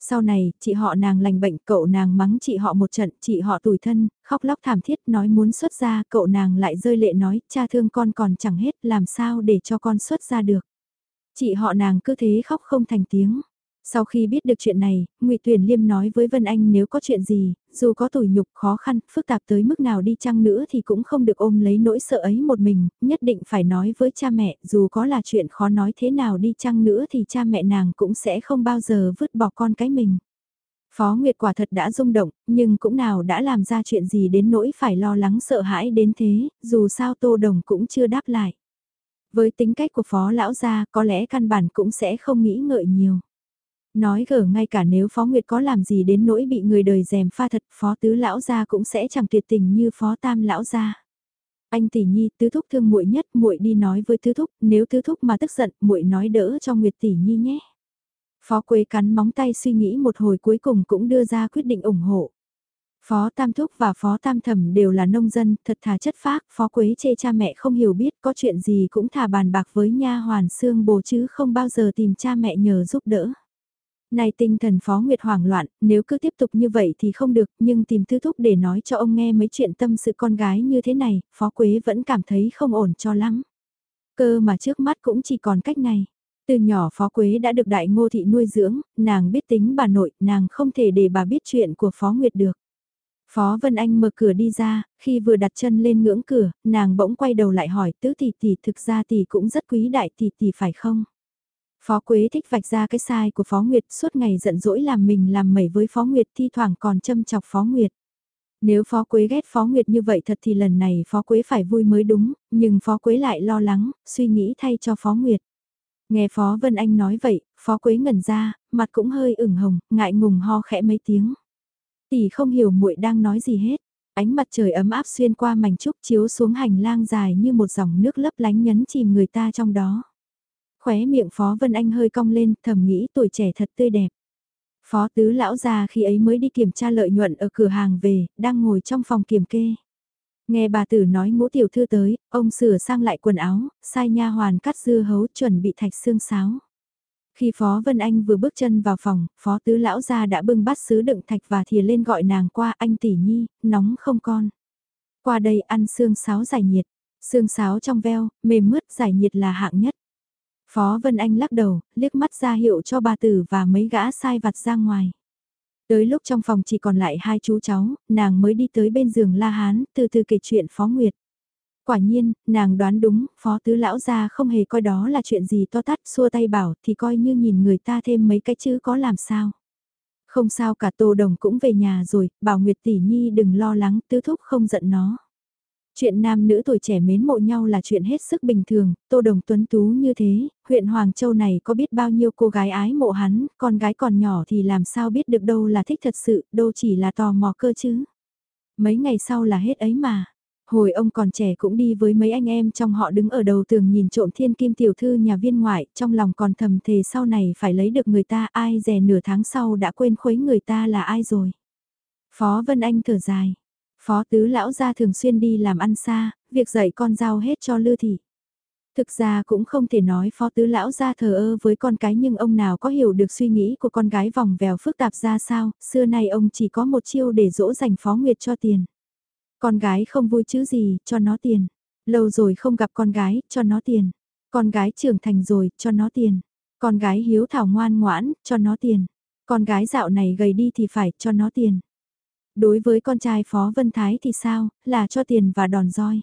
Sau này, chị họ nàng lành bệnh, cậu nàng mắng chị họ một trận, chị họ tủi thân, khóc lóc thảm thiết nói muốn xuất ra, cậu nàng lại rơi lệ nói, cha thương con còn chẳng hết, làm sao để cho con xuất ra được. Chị họ nàng cứ thế khóc không thành tiếng. Sau khi biết được chuyện này, Ngụy Tuyền Liêm nói với Vân Anh nếu có chuyện gì, dù có tủi nhục khó khăn, phức tạp tới mức nào đi chăng nữa thì cũng không được ôm lấy nỗi sợ ấy một mình, nhất định phải nói với cha mẹ, dù có là chuyện khó nói thế nào đi chăng nữa thì cha mẹ nàng cũng sẽ không bao giờ vứt bỏ con cái mình. Phó Nguyệt quả thật đã rung động, nhưng cũng nào đã làm ra chuyện gì đến nỗi phải lo lắng sợ hãi đến thế, dù sao Tô Đồng cũng chưa đáp lại. Với tính cách của phó lão gia, có lẽ căn bản cũng sẽ không nghĩ ngợi nhiều. Nói gở ngay cả nếu phó nguyệt có làm gì đến nỗi bị người đời dèm pha thật, phó tứ lão gia cũng sẽ chẳng tuyệt tình như phó tam lão gia. Anh tỷ nhi, tứ thúc thương muội nhất, muội đi nói với tứ thúc, nếu tứ thúc mà tức giận, muội nói đỡ cho nguyệt tỷ nhi nhé. Phó Quế cắn móng tay suy nghĩ một hồi cuối cùng cũng đưa ra quyết định ủng hộ. Phó Tam Thúc và Phó Tam Thẩm đều là nông dân, thật thà chất phác, Phó Quế chê cha mẹ không hiểu biết có chuyện gì cũng thà bàn bạc với nha hoàn xương bồ chứ không bao giờ tìm cha mẹ nhờ giúp đỡ. Này tinh thần Phó Nguyệt hoảng loạn, nếu cứ tiếp tục như vậy thì không được, nhưng tìm thư Thúc để nói cho ông nghe mấy chuyện tâm sự con gái như thế này, Phó Quế vẫn cảm thấy không ổn cho lắm. Cơ mà trước mắt cũng chỉ còn cách này. Từ nhỏ Phó Quế đã được đại ngô thị nuôi dưỡng, nàng biết tính bà nội, nàng không thể để bà biết chuyện của Phó Nguyệt được. Phó Vân Anh mở cửa đi ra, khi vừa đặt chân lên ngưỡng cửa, nàng bỗng quay đầu lại hỏi tứ tỷ tỷ thực ra tỷ cũng rất quý đại tỷ tỷ phải không? Phó Quế thích vạch ra cái sai của Phó Nguyệt suốt ngày giận dỗi làm mình làm mẩy với Phó Nguyệt thi thoảng còn châm chọc Phó Nguyệt. Nếu Phó Quế ghét Phó Nguyệt như vậy thật thì lần này Phó Quế phải vui mới đúng, nhưng Phó Quế lại lo lắng, suy nghĩ thay cho Phó Nguyệt. Nghe Phó Vân Anh nói vậy, Phó Quế ngẩn ra, mặt cũng hơi ửng hồng, ngại ngùng ho khẽ mấy tiếng. Tỷ không hiểu muội đang nói gì hết. Ánh mặt trời ấm áp xuyên qua mảnh trúc chiếu xuống hành lang dài như một dòng nước lấp lánh nhấn chìm người ta trong đó. Khóe miệng Phó Vân Anh hơi cong lên, thầm nghĩ tuổi trẻ thật tươi đẹp. Phó tứ lão già khi ấy mới đi kiểm tra lợi nhuận ở cửa hàng về, đang ngồi trong phòng kiểm kê. Nghe bà tử nói ngũ tiểu thư tới, ông sửa sang lại quần áo, sai nha hoàn cắt dưa hấu chuẩn bị thạch xương sáo. Khi Phó Vân Anh vừa bước chân vào phòng, Phó Tứ Lão gia đã bưng bát sứ đựng thạch và thìa lên gọi nàng qua anh tỷ nhi, nóng không con. Qua đây ăn xương sáo giải nhiệt, xương sáo trong veo, mềm mướt giải nhiệt là hạng nhất. Phó Vân Anh lắc đầu, liếc mắt ra hiệu cho bà tử và mấy gã sai vặt ra ngoài. Tới lúc trong phòng chỉ còn lại hai chú cháu, nàng mới đi tới bên giường La Hán, từ từ kể chuyện Phó Nguyệt. Quả nhiên, nàng đoán đúng, phó tứ lão gia không hề coi đó là chuyện gì to tát, xua tay bảo thì coi như nhìn người ta thêm mấy cái chứ có làm sao. Không sao cả Tô Đồng cũng về nhà rồi, bảo Nguyệt Tỷ Nhi đừng lo lắng, tứ thúc không giận nó. Chuyện nam nữ tuổi trẻ mến mộ nhau là chuyện hết sức bình thường, Tô Đồng tuấn tú như thế, huyện Hoàng Châu này có biết bao nhiêu cô gái ái mộ hắn, con gái còn nhỏ thì làm sao biết được đâu là thích thật sự, đâu chỉ là tò mò cơ chứ. Mấy ngày sau là hết ấy mà. Hồi ông còn trẻ cũng đi với mấy anh em trong họ đứng ở đầu tường nhìn trộm thiên kim tiểu thư nhà viên ngoại, trong lòng còn thầm thề sau này phải lấy được người ta ai rẻ nửa tháng sau đã quên khuấy người ta là ai rồi. Phó Vân Anh thở dài. Phó tứ lão gia thường xuyên đi làm ăn xa, việc dạy con giao hết cho Lư Thị. Thực ra cũng không thể nói phó tứ lão gia thờ ơ với con cái nhưng ông nào có hiểu được suy nghĩ của con gái vòng vèo phức tạp ra sao, xưa nay ông chỉ có một chiêu để dỗ dành phó nguyệt cho tiền. Con gái không vui chứ gì, cho nó tiền. Lâu rồi không gặp con gái, cho nó tiền. Con gái trưởng thành rồi, cho nó tiền. Con gái hiếu thảo ngoan ngoãn, cho nó tiền. Con gái dạo này gầy đi thì phải, cho nó tiền. Đối với con trai Phó Vân Thái thì sao, là cho tiền và đòn roi.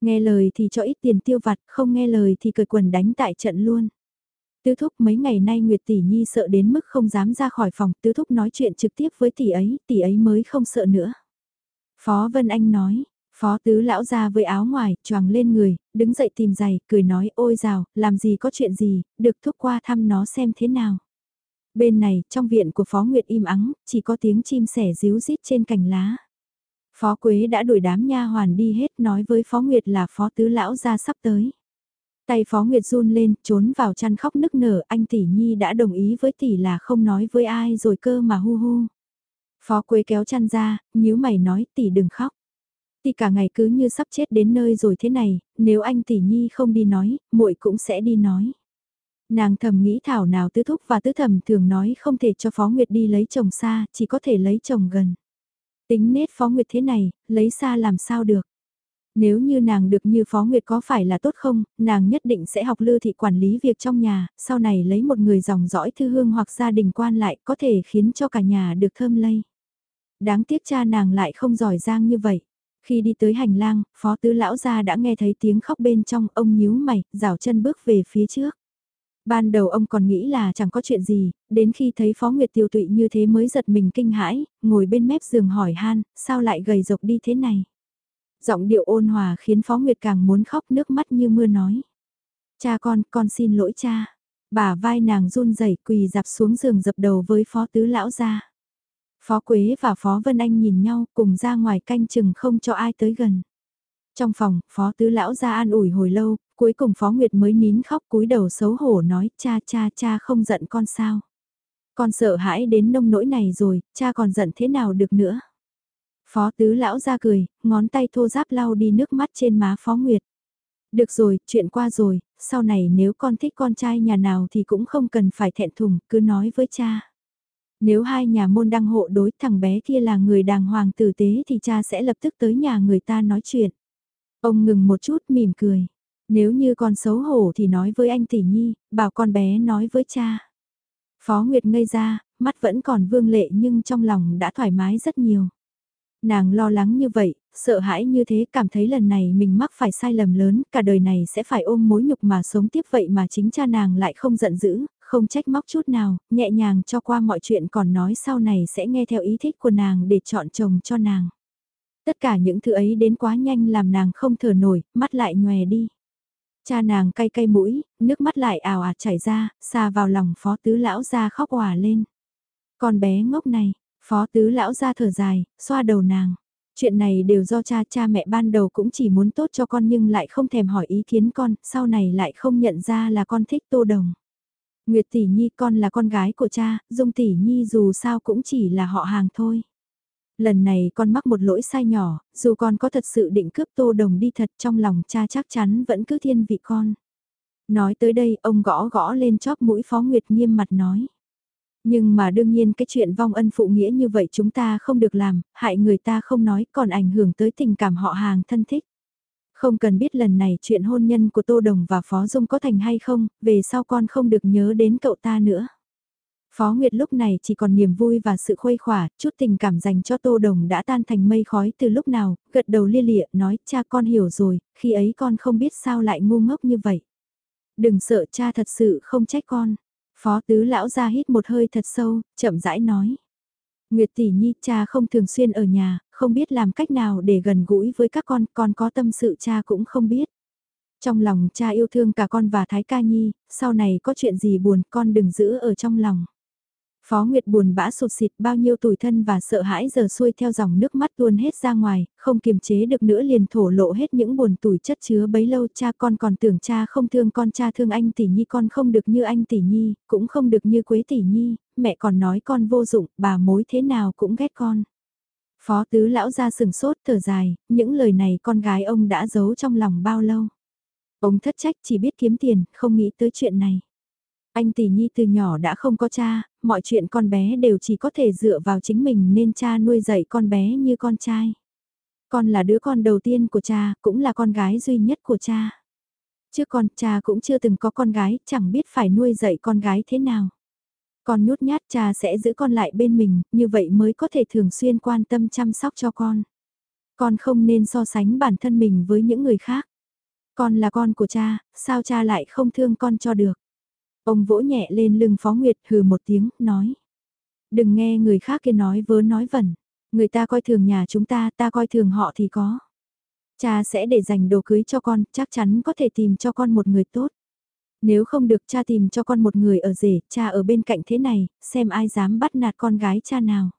Nghe lời thì cho ít tiền tiêu vặt, không nghe lời thì cởi quần đánh tại trận luôn. Tứ thúc mấy ngày nay Nguyệt tỷ nhi sợ đến mức không dám ra khỏi phòng, tứ thúc nói chuyện trực tiếp với tỷ ấy, tỷ ấy mới không sợ nữa. Phó Vân Anh nói, Phó tứ lão ra với áo ngoài, choàng lên người, đứng dậy tìm giày, cười nói ôi rào, làm gì có chuyện gì, được thúc qua thăm nó xem thế nào. Bên này, trong viện của Phó Nguyệt im ắng, chỉ có tiếng chim sẻ ríu rít trên cành lá. Phó Quế đã đuổi đám nha hoàn đi hết nói với Phó Nguyệt là Phó Tứ Lão ra sắp tới. Tay Phó Nguyệt run lên, trốn vào chăn khóc nức nở, anh tỷ nhi đã đồng ý với tỷ là không nói với ai rồi cơ mà hu hu. Phó Quế kéo chăn ra, nhíu mày nói tỷ đừng khóc. Tỷ cả ngày cứ như sắp chết đến nơi rồi thế này, nếu anh tỷ nhi không đi nói, muội cũng sẽ đi nói. Nàng thầm nghĩ thảo nào tứ thúc và tứ thầm thường nói không thể cho Phó Nguyệt đi lấy chồng xa, chỉ có thể lấy chồng gần. Tính nết Phó Nguyệt thế này, lấy xa làm sao được. Nếu như nàng được như Phó Nguyệt có phải là tốt không, nàng nhất định sẽ học lư thị quản lý việc trong nhà, sau này lấy một người dòng dõi thư hương hoặc gia đình quan lại có thể khiến cho cả nhà được thơm lây. Đáng tiếc cha nàng lại không giỏi giang như vậy. Khi đi tới hành lang, Phó Tứ Lão gia đã nghe thấy tiếng khóc bên trong, ông nhíu mày, rảo chân bước về phía trước. Ban đầu ông còn nghĩ là chẳng có chuyện gì, đến khi thấy Phó Nguyệt tiêu tụy như thế mới giật mình kinh hãi, ngồi bên mép giường hỏi han, sao lại gầy rộc đi thế này. Giọng điệu ôn hòa khiến Phó Nguyệt càng muốn khóc nước mắt như mưa nói. Cha con, con xin lỗi cha. Bà vai nàng run rẩy quỳ dạp xuống giường dập đầu với Phó Tứ Lão ra. Phó Quế và Phó Vân Anh nhìn nhau cùng ra ngoài canh chừng không cho ai tới gần. Trong phòng, Phó Tứ Lão ra an ủi hồi lâu, cuối cùng Phó Nguyệt mới nín khóc cúi đầu xấu hổ nói cha cha cha không giận con sao. Con sợ hãi đến nông nỗi này rồi, cha còn giận thế nào được nữa. Phó Tứ Lão ra cười, ngón tay thô giáp lau đi nước mắt trên má Phó Nguyệt. Được rồi, chuyện qua rồi, sau này nếu con thích con trai nhà nào thì cũng không cần phải thẹn thùng, cứ nói với cha. Nếu hai nhà môn đăng hộ đối thằng bé kia là người đàng hoàng tử tế thì cha sẽ lập tức tới nhà người ta nói chuyện. Ông ngừng một chút mỉm cười. Nếu như con xấu hổ thì nói với anh tỷ nhi, bảo con bé nói với cha. Phó Nguyệt ngây ra, mắt vẫn còn vương lệ nhưng trong lòng đã thoải mái rất nhiều. Nàng lo lắng như vậy, sợ hãi như thế cảm thấy lần này mình mắc phải sai lầm lớn, cả đời này sẽ phải ôm mối nhục mà sống tiếp vậy mà chính cha nàng lại không giận dữ, không trách móc chút nào, nhẹ nhàng cho qua mọi chuyện còn nói sau này sẽ nghe theo ý thích của nàng để chọn chồng cho nàng. Tất cả những thứ ấy đến quá nhanh làm nàng không thở nổi, mắt lại nhòe đi. Cha nàng cay cay mũi, nước mắt lại ào ạt chảy ra, xa vào lòng phó tứ lão ra khóc hòa lên. Con bé ngốc này, phó tứ lão ra thở dài, xoa đầu nàng. Chuyện này đều do cha cha mẹ ban đầu cũng chỉ muốn tốt cho con nhưng lại không thèm hỏi ý kiến con, sau này lại không nhận ra là con thích tô đồng. Nguyệt tỷ nhi con là con gái của cha, Dung tỷ nhi dù sao cũng chỉ là họ hàng thôi. Lần này con mắc một lỗi sai nhỏ, dù con có thật sự định cướp tô đồng đi thật trong lòng cha chắc chắn vẫn cứ thiên vị con. Nói tới đây ông gõ gõ lên chóp mũi Phó Nguyệt nghiêm mặt nói. Nhưng mà đương nhiên cái chuyện vong ân phụ nghĩa như vậy chúng ta không được làm, hại người ta không nói còn ảnh hưởng tới tình cảm họ hàng thân thích. Không cần biết lần này chuyện hôn nhân của Tô Đồng và Phó Dung có thành hay không, về sau con không được nhớ đến cậu ta nữa. Phó Nguyệt lúc này chỉ còn niềm vui và sự khuây khỏa, chút tình cảm dành cho Tô Đồng đã tan thành mây khói từ lúc nào, gật đầu lia lịa nói cha con hiểu rồi, khi ấy con không biết sao lại ngu ngốc như vậy. Đừng sợ cha thật sự không trách con. Phó tứ lão ra hít một hơi thật sâu, chậm rãi nói. Nguyệt tỷ nhi cha không thường xuyên ở nhà, không biết làm cách nào để gần gũi với các con, con có tâm sự cha cũng không biết. Trong lòng cha yêu thương cả con và Thái Ca Nhi, sau này có chuyện gì buồn con đừng giữ ở trong lòng. Phó Nguyệt buồn bã sụt xịt bao nhiêu tủi thân và sợ hãi giờ xuôi theo dòng nước mắt tuôn hết ra ngoài, không kiềm chế được nữa liền thổ lộ hết những buồn tủi chất chứa bấy lâu cha con còn tưởng cha không thương con cha thương anh tỷ nhi con không được như anh tỷ nhi, cũng không được như quế tỷ nhi, mẹ còn nói con vô dụng, bà mối thế nào cũng ghét con. Phó tứ lão ra sừng sốt thở dài, những lời này con gái ông đã giấu trong lòng bao lâu. Ông thất trách chỉ biết kiếm tiền, không nghĩ tới chuyện này. Anh tỷ nhi từ nhỏ đã không có cha, mọi chuyện con bé đều chỉ có thể dựa vào chính mình nên cha nuôi dạy con bé như con trai. Con là đứa con đầu tiên của cha, cũng là con gái duy nhất của cha. Trước con, cha cũng chưa từng có con gái, chẳng biết phải nuôi dạy con gái thế nào. Con nhút nhát cha sẽ giữ con lại bên mình, như vậy mới có thể thường xuyên quan tâm chăm sóc cho con. Con không nên so sánh bản thân mình với những người khác. Con là con của cha, sao cha lại không thương con cho được. Ông vỗ nhẹ lên lưng Phó Nguyệt hừ một tiếng, nói. Đừng nghe người khác kia nói vớ nói vẩn. Người ta coi thường nhà chúng ta, ta coi thường họ thì có. Cha sẽ để dành đồ cưới cho con, chắc chắn có thể tìm cho con một người tốt. Nếu không được cha tìm cho con một người ở rể, cha ở bên cạnh thế này, xem ai dám bắt nạt con gái cha nào.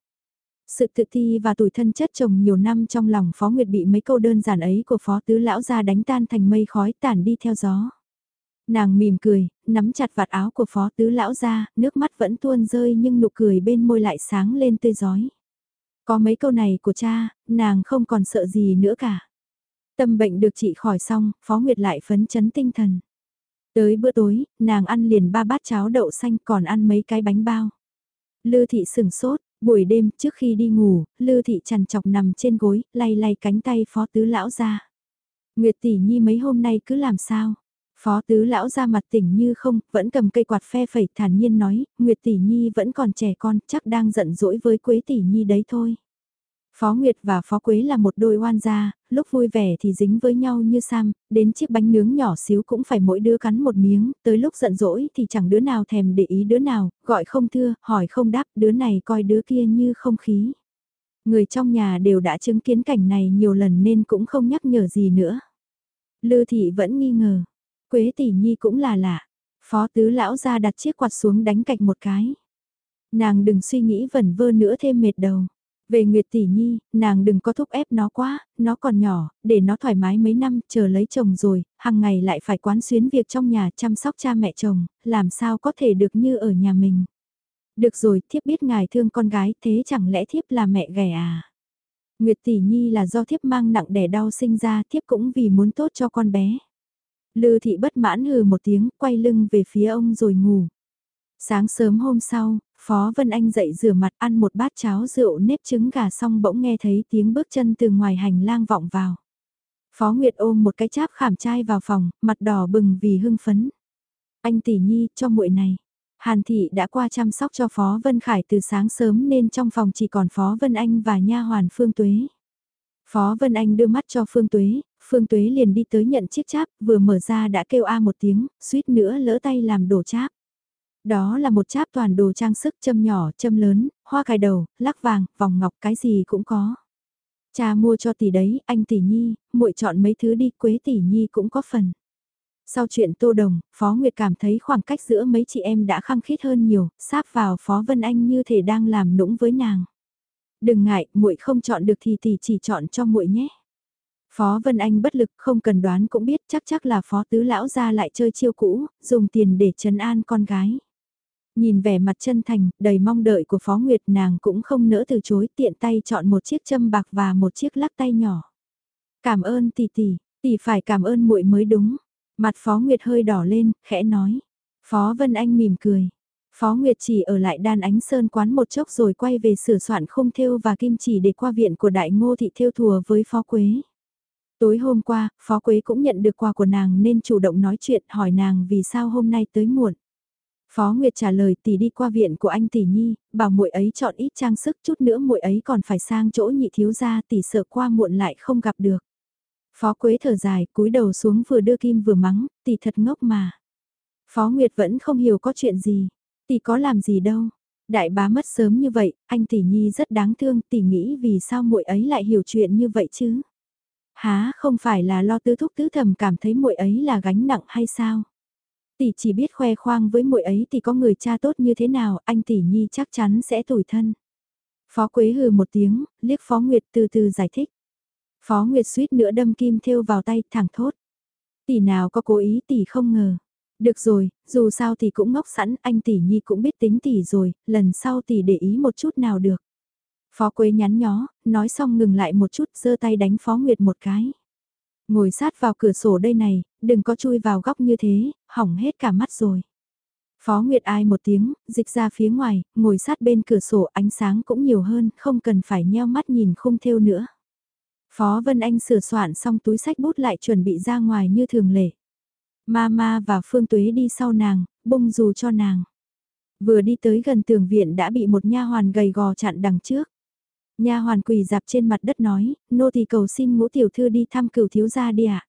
Sự tự ti và tủi thân chất chồng nhiều năm trong lòng Phó Nguyệt bị mấy câu đơn giản ấy của Phó Tứ Lão ra đánh tan thành mây khói tản đi theo gió. Nàng mỉm cười, nắm chặt vạt áo của Phó Tứ Lão ra, nước mắt vẫn tuôn rơi nhưng nụ cười bên môi lại sáng lên tươi giói. Có mấy câu này của cha, nàng không còn sợ gì nữa cả. Tâm bệnh được trị khỏi xong, Phó Nguyệt lại phấn chấn tinh thần. Tới bữa tối, nàng ăn liền ba bát cháo đậu xanh còn ăn mấy cái bánh bao. Lư thị sừng sốt, buổi đêm trước khi đi ngủ, Lư thị chằn chọc nằm trên gối, lay lay cánh tay phó tứ lão ra. Nguyệt tỷ nhi mấy hôm nay cứ làm sao? Phó tứ lão ra mặt tỉnh như không, vẫn cầm cây quạt phe phẩy thản nhiên nói, Nguyệt tỷ nhi vẫn còn trẻ con, chắc đang giận dỗi với Quế tỷ nhi đấy thôi. Phó Nguyệt và Phó Quế là một đôi oan gia, lúc vui vẻ thì dính với nhau như Sam, đến chiếc bánh nướng nhỏ xíu cũng phải mỗi đứa cắn một miếng, tới lúc giận dỗi thì chẳng đứa nào thèm để ý đứa nào, gọi không thưa, hỏi không đáp, đứa này coi đứa kia như không khí. Người trong nhà đều đã chứng kiến cảnh này nhiều lần nên cũng không nhắc nhở gì nữa. Lư thị vẫn nghi ngờ, Quế tỷ nhi cũng là lạ. Phó tứ lão ra đặt chiếc quạt xuống đánh cạch một cái. Nàng đừng suy nghĩ vẩn vơ nữa thêm mệt đầu. Về Nguyệt Tỷ Nhi, nàng đừng có thúc ép nó quá, nó còn nhỏ, để nó thoải mái mấy năm, chờ lấy chồng rồi, hàng ngày lại phải quán xuyến việc trong nhà chăm sóc cha mẹ chồng, làm sao có thể được như ở nhà mình. Được rồi, thiếp biết ngài thương con gái, thế chẳng lẽ thiếp là mẹ ghẻ à? Nguyệt Tỷ Nhi là do thiếp mang nặng đẻ đau sinh ra, thiếp cũng vì muốn tốt cho con bé. Lư thị bất mãn hừ một tiếng, quay lưng về phía ông rồi ngủ. Sáng sớm hôm sau, Phó Vân Anh dậy rửa mặt ăn một bát cháo rượu nếp trứng gà xong bỗng nghe thấy tiếng bước chân từ ngoài hành lang vọng vào. Phó Nguyệt ôm một cái cháp khảm trai vào phòng, mặt đỏ bừng vì hưng phấn. Anh tỷ nhi cho muội này. Hàn thị đã qua chăm sóc cho Phó Vân Khải từ sáng sớm nên trong phòng chỉ còn Phó Vân Anh và nha hoàn Phương Tuế. Phó Vân Anh đưa mắt cho Phương Tuế, Phương Tuế liền đi tới nhận chiếc cháp, vừa mở ra đã kêu a một tiếng, suýt nữa lỡ tay làm đổ cháp. Đó là một cháp toàn đồ trang sức châm nhỏ, châm lớn, hoa cài đầu, lắc vàng, vòng ngọc cái gì cũng có. Cha mua cho tỷ đấy, anh tỷ nhi, muội chọn mấy thứ đi, quế tỷ nhi cũng có phần. Sau chuyện Tô Đồng, Phó Nguyệt cảm thấy khoảng cách giữa mấy chị em đã khăng khít hơn nhiều, sáp vào Phó Vân Anh như thể đang làm nũng với nàng. Đừng ngại, muội không chọn được thì tỷ chỉ chọn cho muội nhé. Phó Vân Anh bất lực không cần đoán cũng biết chắc chắc là Phó Tứ Lão ra lại chơi chiêu cũ, dùng tiền để trấn an con gái. Nhìn vẻ mặt chân thành, đầy mong đợi của Phó Nguyệt nàng cũng không nỡ từ chối tiện tay chọn một chiếc châm bạc và một chiếc lắc tay nhỏ. Cảm ơn tỷ tỷ, tỷ phải cảm ơn muội mới đúng. Mặt Phó Nguyệt hơi đỏ lên, khẽ nói. Phó Vân Anh mỉm cười. Phó Nguyệt chỉ ở lại đan ánh sơn quán một chốc rồi quay về sửa soạn không thêu và kim chỉ để qua viện của đại ngô thị thêu thùa với Phó Quế. Tối hôm qua, Phó Quế cũng nhận được quà của nàng nên chủ động nói chuyện hỏi nàng vì sao hôm nay tới muộn. Phó Nguyệt trả lời tỷ đi qua viện của anh tỷ nhi, bảo muội ấy chọn ít trang sức chút nữa muội ấy còn phải sang chỗ nhị thiếu gia tỷ sợ qua muộn lại không gặp được. Phó Quế thở dài, cúi đầu xuống vừa đưa kim vừa mắng, tỷ thật ngốc mà. Phó Nguyệt vẫn không hiểu có chuyện gì, tỷ có làm gì đâu. Đại bá mất sớm như vậy, anh tỷ nhi rất đáng thương, tỷ nghĩ vì sao muội ấy lại hiểu chuyện như vậy chứ? Há, không phải là lo tứ thúc tứ thầm cảm thấy muội ấy là gánh nặng hay sao? Tỷ chỉ biết khoe khoang với muội ấy thì có người cha tốt như thế nào, anh tỷ nhi chắc chắn sẽ tủi thân. Phó Quế hừ một tiếng, liếc Phó Nguyệt từ từ giải thích. Phó Nguyệt suýt nữa đâm kim thêu vào tay, thẳng thốt. Tỷ nào có cố ý tỷ không ngờ. Được rồi, dù sao thì cũng ngốc sẵn, anh tỷ nhi cũng biết tính tỷ rồi, lần sau tỷ để ý một chút nào được. Phó Quế nhắn nhó, nói xong ngừng lại một chút giơ tay đánh Phó Nguyệt một cái. Ngồi sát vào cửa sổ đây này, đừng có chui vào góc như thế, hỏng hết cả mắt rồi. Phó Nguyệt ai một tiếng, dịch ra phía ngoài, ngồi sát bên cửa sổ ánh sáng cũng nhiều hơn, không cần phải nheo mắt nhìn khung thêu nữa. Phó Vân Anh sửa soạn xong túi sách bút lại chuẩn bị ra ngoài như thường lệ. Mama và Phương Tuế đi sau nàng, bung dù cho nàng. Vừa đi tới gần tường viện đã bị một nha hoàn gầy gò chặn đằng trước. Nha hoàn quỳ dạp trên mặt đất nói, nô thì cầu xin ngũ tiểu thư đi thăm cửu thiếu gia đi ạ.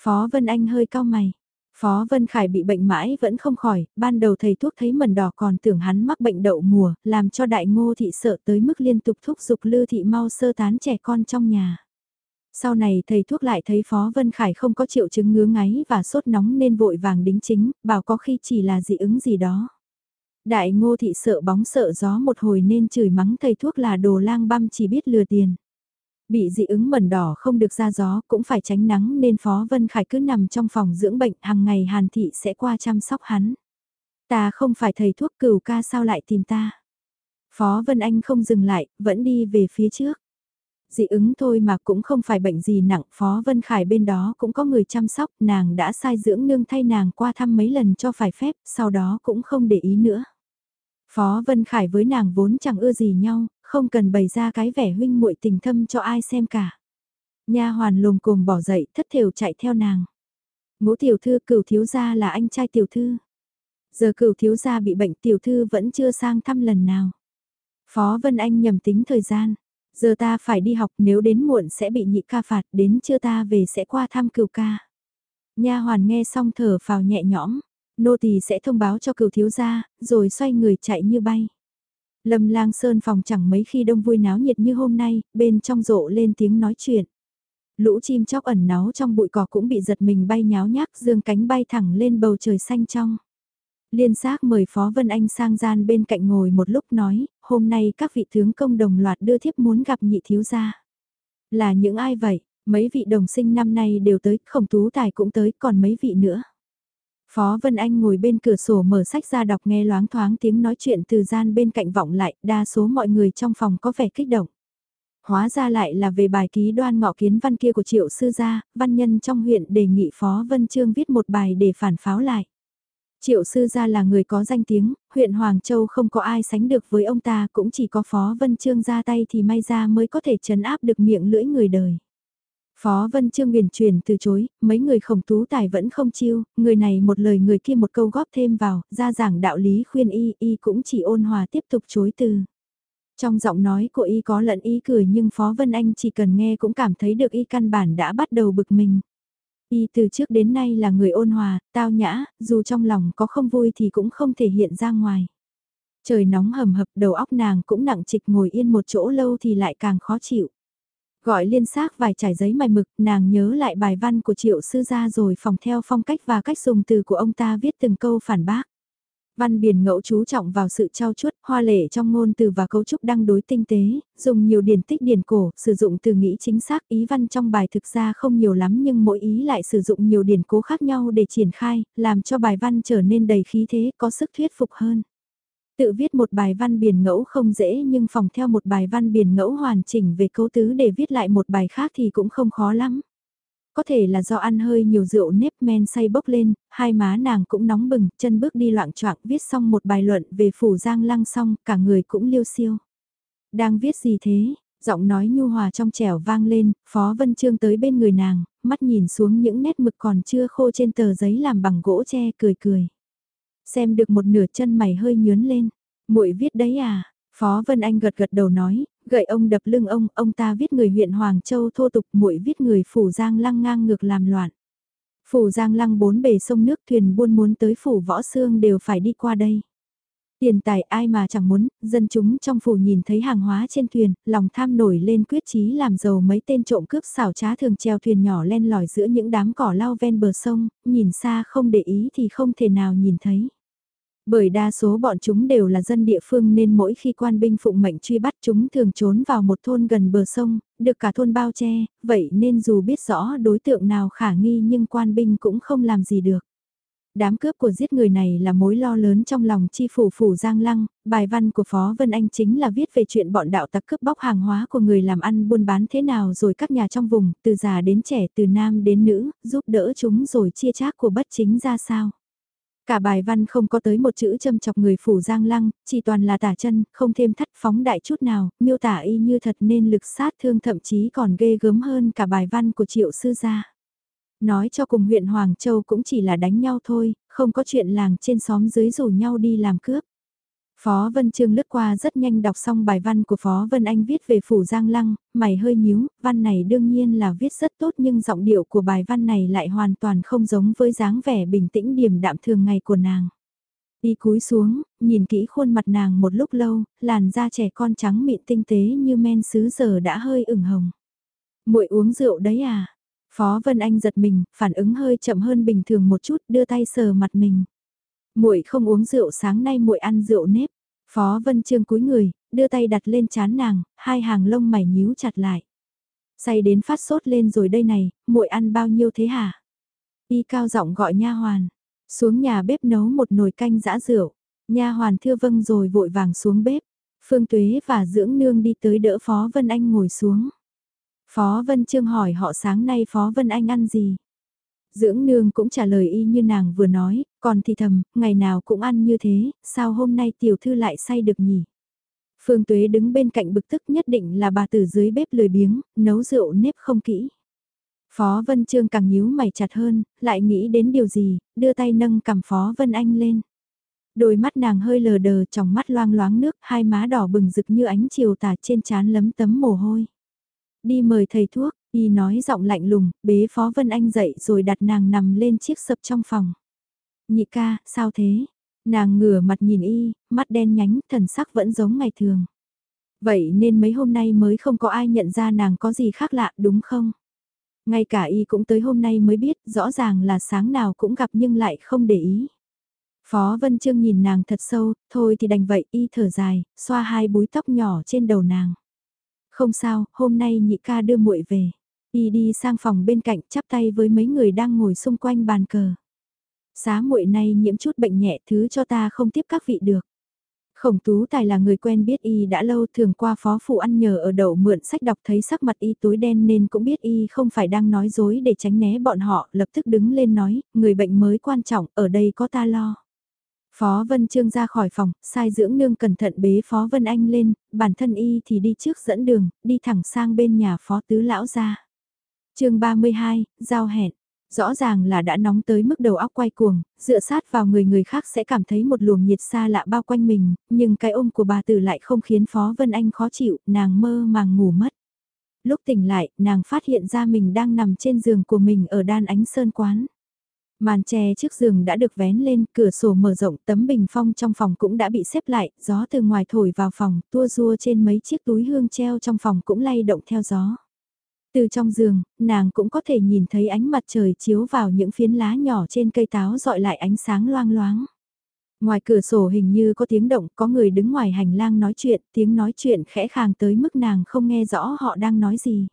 Phó Vân Anh hơi cao mày. Phó Vân Khải bị bệnh mãi vẫn không khỏi, ban đầu thầy thuốc thấy mần đỏ còn tưởng hắn mắc bệnh đậu mùa, làm cho đại ngô thị sợ tới mức liên tục thúc giục lư thị mau sơ tán trẻ con trong nhà. Sau này thầy thuốc lại thấy Phó Vân Khải không có triệu chứng ngứa ngáy và sốt nóng nên vội vàng đính chính, bảo có khi chỉ là dị ứng gì đó. Đại ngô thị sợ bóng sợ gió một hồi nên chửi mắng thầy thuốc là đồ lang băm chỉ biết lừa tiền. Bị dị ứng mẩn đỏ không được ra gió cũng phải tránh nắng nên Phó Vân Khải cứ nằm trong phòng dưỡng bệnh hàng ngày Hàn Thị sẽ qua chăm sóc hắn. Ta không phải thầy thuốc cửu ca sao lại tìm ta. Phó Vân Anh không dừng lại, vẫn đi về phía trước. Dị ứng thôi mà cũng không phải bệnh gì nặng, Phó Vân Khải bên đó cũng có người chăm sóc, nàng đã sai dưỡng nương thay nàng qua thăm mấy lần cho phải phép, sau đó cũng không để ý nữa. Phó Vân Khải với nàng vốn chẳng ưa gì nhau, không cần bày ra cái vẻ huynh muội tình thâm cho ai xem cả. Nha hoàn lồm cồm bỏ dậy, thất thểu chạy theo nàng. Ngũ tiểu thư cửu thiếu gia là anh trai tiểu thư. Giờ cửu thiếu gia bị bệnh tiểu thư vẫn chưa sang thăm lần nào. Phó Vân Anh nhầm tính thời gian. Giờ ta phải đi học nếu đến muộn sẽ bị nhị ca phạt, đến chưa ta về sẽ qua thăm cửu ca. Nha hoàn nghe xong thở phào nhẹ nhõm, nô tỳ sẽ thông báo cho cửu thiếu gia, rồi xoay người chạy như bay. Lâm lang sơn phòng chẳng mấy khi đông vui náo nhiệt như hôm nay, bên trong rộ lên tiếng nói chuyện. Lũ chim chóc ẩn náu trong bụi cỏ cũng bị giật mình bay nháo nhác dương cánh bay thẳng lên bầu trời xanh trong. Liên xác mời Phó Vân Anh sang gian bên cạnh ngồi một lúc nói, hôm nay các vị tướng công đồng loạt đưa thiếp muốn gặp nhị thiếu gia. Là những ai vậy? Mấy vị đồng sinh năm nay đều tới, khổng tú tài cũng tới, còn mấy vị nữa. Phó Vân Anh ngồi bên cửa sổ mở sách ra đọc nghe loáng thoáng tiếng nói chuyện từ gian bên cạnh vọng lại, đa số mọi người trong phòng có vẻ kích động. Hóa ra lại là về bài ký đoan ngọ kiến văn kia của triệu sư gia, văn nhân trong huyện đề nghị Phó Vân Trương viết một bài để phản pháo lại. Triệu sư gia là người có danh tiếng, huyện Hoàng Châu không có ai sánh được với ông ta cũng chỉ có Phó Vân Trương ra tay thì may ra mới có thể chấn áp được miệng lưỡi người đời. Phó Vân Trương biển truyền từ chối, mấy người khổng tú tài vẫn không chiêu, người này một lời người kia một câu góp thêm vào, ra giảng đạo lý khuyên y, y cũng chỉ ôn hòa tiếp tục chối từ. Trong giọng nói của y có lẫn ý cười nhưng Phó Vân Anh chỉ cần nghe cũng cảm thấy được y căn bản đã bắt đầu bực mình. Y từ trước đến nay là người ôn hòa, tao nhã, dù trong lòng có không vui thì cũng không thể hiện ra ngoài. Trời nóng hầm hập đầu óc nàng cũng nặng trịch ngồi yên một chỗ lâu thì lại càng khó chịu. Gọi liên xác vài trải giấy mài mực, nàng nhớ lại bài văn của triệu sư gia rồi phòng theo phong cách và cách dùng từ của ông ta viết từng câu phản bác. Văn biển ngẫu chú trọng vào sự trao chuốt, hoa lệ trong ngôn từ và cấu trúc đăng đối tinh tế, dùng nhiều điển tích điển cổ, sử dụng từ nghĩ chính xác ý văn trong bài thực ra không nhiều lắm nhưng mỗi ý lại sử dụng nhiều điển cố khác nhau để triển khai, làm cho bài văn trở nên đầy khí thế, có sức thuyết phục hơn. Tự viết một bài văn biển ngẫu không dễ nhưng phòng theo một bài văn biển ngẫu hoàn chỉnh về cấu tứ để viết lại một bài khác thì cũng không khó lắm. Có thể là do ăn hơi nhiều rượu nếp men say bốc lên, hai má nàng cũng nóng bừng, chân bước đi loạn choạng viết xong một bài luận về phủ giang lăng xong, cả người cũng liêu siêu. Đang viết gì thế? Giọng nói nhu hòa trong trẻo vang lên, Phó Vân Trương tới bên người nàng, mắt nhìn xuống những nét mực còn chưa khô trên tờ giấy làm bằng gỗ tre cười cười. Xem được một nửa chân mày hơi nhướn lên. muội viết đấy à? Phó Vân Anh gật gật đầu nói, gậy ông đập lưng ông, ông ta viết người huyện Hoàng Châu thô tục muội viết người phủ Giang Lăng ngang ngược làm loạn. Phủ Giang Lăng bốn bề sông nước thuyền buôn muốn tới phủ Võ Sương đều phải đi qua đây. Tiền tài ai mà chẳng muốn, dân chúng trong phủ nhìn thấy hàng hóa trên thuyền, lòng tham nổi lên quyết chí làm giàu mấy tên trộm cướp xảo trá thường treo thuyền nhỏ len lỏi giữa những đám cỏ lau ven bờ sông, nhìn xa không để ý thì không thể nào nhìn thấy. Bởi đa số bọn chúng đều là dân địa phương nên mỗi khi quan binh phụng mệnh truy bắt chúng thường trốn vào một thôn gần bờ sông, được cả thôn bao che, vậy nên dù biết rõ đối tượng nào khả nghi nhưng quan binh cũng không làm gì được. Đám cướp của giết người này là mối lo lớn trong lòng chi phủ phủ Giang Lăng, bài văn của Phó Vân Anh chính là viết về chuyện bọn đạo tặc cướp bóc hàng hóa của người làm ăn buôn bán thế nào rồi các nhà trong vùng, từ già đến trẻ, từ nam đến nữ, giúp đỡ chúng rồi chia chác của bất chính ra sao. Cả bài văn không có tới một chữ châm chọc người phủ giang lăng, chỉ toàn là tả chân, không thêm thắt phóng đại chút nào, miêu tả y như thật nên lực sát thương thậm chí còn ghê gớm hơn cả bài văn của triệu sư gia. Nói cho cùng huyện Hoàng Châu cũng chỉ là đánh nhau thôi, không có chuyện làng trên xóm dưới rủ nhau đi làm cướp. Phó Vân Trương lướt qua rất nhanh đọc xong bài văn của Phó Vân Anh viết về Phủ Giang Lăng, mày hơi nhíu, văn này đương nhiên là viết rất tốt nhưng giọng điệu của bài văn này lại hoàn toàn không giống với dáng vẻ bình tĩnh điềm đạm thường ngày của nàng. Y cúi xuống, nhìn kỹ khuôn mặt nàng một lúc lâu, làn da trẻ con trắng mịn tinh tế như men sứ giờ đã hơi ửng hồng. muội uống rượu đấy à? Phó Vân Anh giật mình, phản ứng hơi chậm hơn bình thường một chút, đưa tay sờ mặt mình. Muội không uống rượu sáng nay muội ăn rượu nếp. Phó Vân Trương cúi người, đưa tay đặt lên chán nàng, hai hàng lông mày nhíu chặt lại. Say đến phát sốt lên rồi đây này, muội ăn bao nhiêu thế hả? Y cao giọng gọi nha hoàn, xuống nhà bếp nấu một nồi canh giã rượu. Nha hoàn thưa vâng rồi vội vàng xuống bếp. Phương Tuế và Dưỡng Nương đi tới đỡ Phó Vân Anh ngồi xuống. Phó Vân Trương hỏi họ sáng nay Phó Vân Anh ăn gì? Dưỡng nương cũng trả lời y như nàng vừa nói, còn thì thầm, ngày nào cũng ăn như thế, sao hôm nay tiểu thư lại say được nhỉ? Phương Tuế đứng bên cạnh bực tức nhất định là bà từ dưới bếp lười biếng, nấu rượu nếp không kỹ. Phó Vân Trương càng nhíu mày chặt hơn, lại nghĩ đến điều gì, đưa tay nâng cầm Phó Vân Anh lên. Đôi mắt nàng hơi lờ đờ trong mắt loang loáng nước, hai má đỏ bừng rực như ánh chiều tà trên trán lấm tấm mồ hôi. Đi mời thầy thuốc, y nói giọng lạnh lùng, bế Phó Vân Anh dậy rồi đặt nàng nằm lên chiếc sập trong phòng. Nhị ca, sao thế? Nàng ngửa mặt nhìn y, mắt đen nhánh, thần sắc vẫn giống ngày thường. Vậy nên mấy hôm nay mới không có ai nhận ra nàng có gì khác lạ đúng không? Ngay cả y cũng tới hôm nay mới biết, rõ ràng là sáng nào cũng gặp nhưng lại không để ý. Phó Vân Trương nhìn nàng thật sâu, thôi thì đành vậy y thở dài, xoa hai búi tóc nhỏ trên đầu nàng. Không sao, hôm nay nhị ca đưa muội về. Y đi sang phòng bên cạnh chắp tay với mấy người đang ngồi xung quanh bàn cờ. Xá muội này nhiễm chút bệnh nhẹ thứ cho ta không tiếp các vị được. Khổng tú tài là người quen biết y đã lâu thường qua phó phụ ăn nhờ ở đậu mượn sách đọc thấy sắc mặt y tối đen nên cũng biết y không phải đang nói dối để tránh né bọn họ lập tức đứng lên nói, người bệnh mới quan trọng, ở đây có ta lo. Phó Vân Trương ra khỏi phòng, sai dưỡng nương cẩn thận bế Phó Vân Anh lên, bản thân y thì đi trước dẫn đường, đi thẳng sang bên nhà Phó Tứ Lão ra. chương 32, giao hẹn. Rõ ràng là đã nóng tới mức đầu óc quay cuồng, dựa sát vào người người khác sẽ cảm thấy một luồng nhiệt xa lạ bao quanh mình, nhưng cái ôm của bà tử lại không khiến Phó Vân Anh khó chịu, nàng mơ màng ngủ mất. Lúc tỉnh lại, nàng phát hiện ra mình đang nằm trên giường của mình ở đan ánh sơn quán. Màn tre trước giường đã được vén lên, cửa sổ mở rộng, tấm bình phong trong phòng cũng đã bị xếp lại, gió từ ngoài thổi vào phòng, tua rua trên mấy chiếc túi hương treo trong phòng cũng lay động theo gió. Từ trong giường, nàng cũng có thể nhìn thấy ánh mặt trời chiếu vào những phiến lá nhỏ trên cây táo dọi lại ánh sáng loang loáng. Ngoài cửa sổ hình như có tiếng động, có người đứng ngoài hành lang nói chuyện, tiếng nói chuyện khẽ khàng tới mức nàng không nghe rõ họ đang nói gì.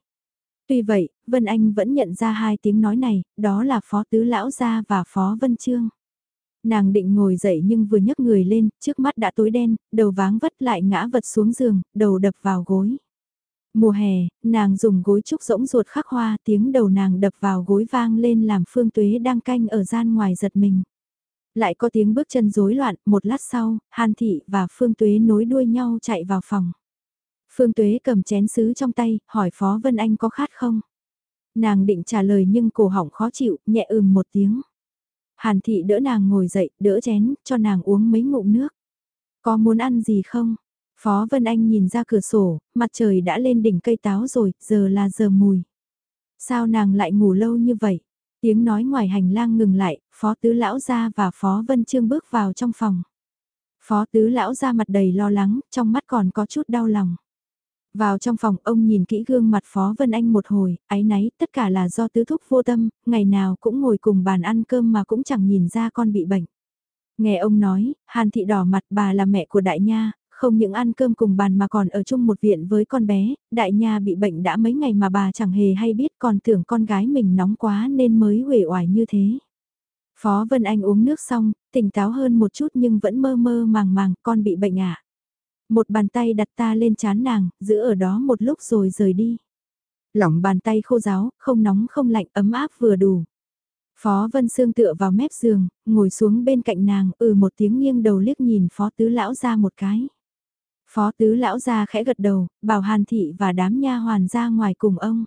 Tuy vậy, Vân Anh vẫn nhận ra hai tiếng nói này, đó là Phó Tứ Lão Gia và Phó Vân Trương. Nàng định ngồi dậy nhưng vừa nhấc người lên, trước mắt đã tối đen, đầu váng vất lại ngã vật xuống giường, đầu đập vào gối. Mùa hè, nàng dùng gối trúc rỗng ruột khắc hoa, tiếng đầu nàng đập vào gối vang lên làm Phương Tuế đang canh ở gian ngoài giật mình. Lại có tiếng bước chân rối loạn, một lát sau, Hàn Thị và Phương Tuế nối đuôi nhau chạy vào phòng. Phương Tuế cầm chén sứ trong tay, hỏi Phó Vân Anh có khát không? Nàng định trả lời nhưng cổ họng khó chịu, nhẹ ừm một tiếng. Hàn thị đỡ nàng ngồi dậy, đỡ chén, cho nàng uống mấy ngụm nước. Có muốn ăn gì không? Phó Vân Anh nhìn ra cửa sổ, mặt trời đã lên đỉnh cây táo rồi, giờ là giờ mùi. Sao nàng lại ngủ lâu như vậy? Tiếng nói ngoài hành lang ngừng lại, Phó Tứ Lão ra và Phó Vân Trương bước vào trong phòng. Phó Tứ Lão ra mặt đầy lo lắng, trong mắt còn có chút đau lòng. Vào trong phòng ông nhìn kỹ gương mặt Phó Vân Anh một hồi, ái náy, tất cả là do tứ thúc vô tâm, ngày nào cũng ngồi cùng bàn ăn cơm mà cũng chẳng nhìn ra con bị bệnh. Nghe ông nói, Hàn Thị đỏ mặt bà là mẹ của Đại Nha, không những ăn cơm cùng bàn mà còn ở chung một viện với con bé, Đại Nha bị bệnh đã mấy ngày mà bà chẳng hề hay biết còn tưởng con gái mình nóng quá nên mới uể oải như thế. Phó Vân Anh uống nước xong, tỉnh táo hơn một chút nhưng vẫn mơ mơ màng màng, con bị bệnh ạ. À? Một bàn tay đặt ta lên chán nàng, giữ ở đó một lúc rồi rời đi. Lỏng bàn tay khô ráo, không nóng không lạnh ấm áp vừa đủ. Phó Vân Sương tựa vào mép giường, ngồi xuống bên cạnh nàng, ừ một tiếng nghiêng đầu liếc nhìn Phó Tứ Lão ra một cái. Phó Tứ Lão ra khẽ gật đầu, bảo Hàn Thị và đám nha hoàn ra ngoài cùng ông.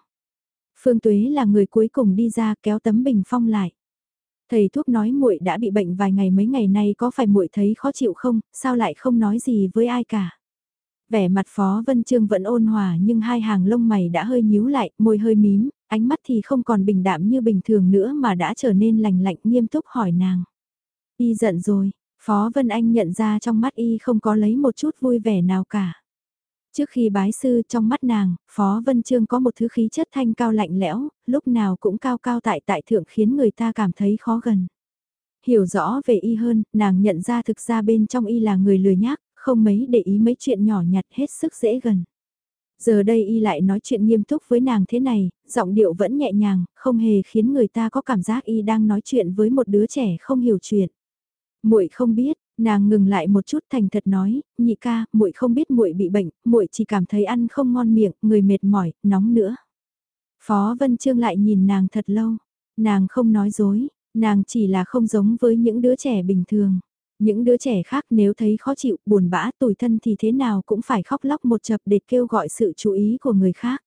Phương Tuế là người cuối cùng đi ra kéo tấm bình phong lại. Thầy thuốc nói muội đã bị bệnh vài ngày mấy ngày nay có phải muội thấy khó chịu không, sao lại không nói gì với ai cả. Vẻ mặt Phó Vân Trương vẫn ôn hòa nhưng hai hàng lông mày đã hơi nhíu lại, môi hơi mím, ánh mắt thì không còn bình đạm như bình thường nữa mà đã trở nên lành lạnh nghiêm túc hỏi nàng. Y giận rồi, Phó Vân Anh nhận ra trong mắt Y không có lấy một chút vui vẻ nào cả. Trước khi bái sư trong mắt nàng, Phó Vân Trương có một thứ khí chất thanh cao lạnh lẽo, lúc nào cũng cao cao tại tại thượng khiến người ta cảm thấy khó gần. Hiểu rõ về y hơn, nàng nhận ra thực ra bên trong y là người lười nhác, không mấy để ý mấy chuyện nhỏ nhặt hết sức dễ gần. Giờ đây y lại nói chuyện nghiêm túc với nàng thế này, giọng điệu vẫn nhẹ nhàng, không hề khiến người ta có cảm giác y đang nói chuyện với một đứa trẻ không hiểu chuyện. Muội không biết, nàng ngừng lại một chút thành thật nói, nhị ca, muội không biết muội bị bệnh, muội chỉ cảm thấy ăn không ngon miệng, người mệt mỏi, nóng nữa. Phó Vân Trương lại nhìn nàng thật lâu, nàng không nói dối, nàng chỉ là không giống với những đứa trẻ bình thường. Những đứa trẻ khác nếu thấy khó chịu, buồn bã, tủi thân thì thế nào cũng phải khóc lóc một chập để kêu gọi sự chú ý của người khác.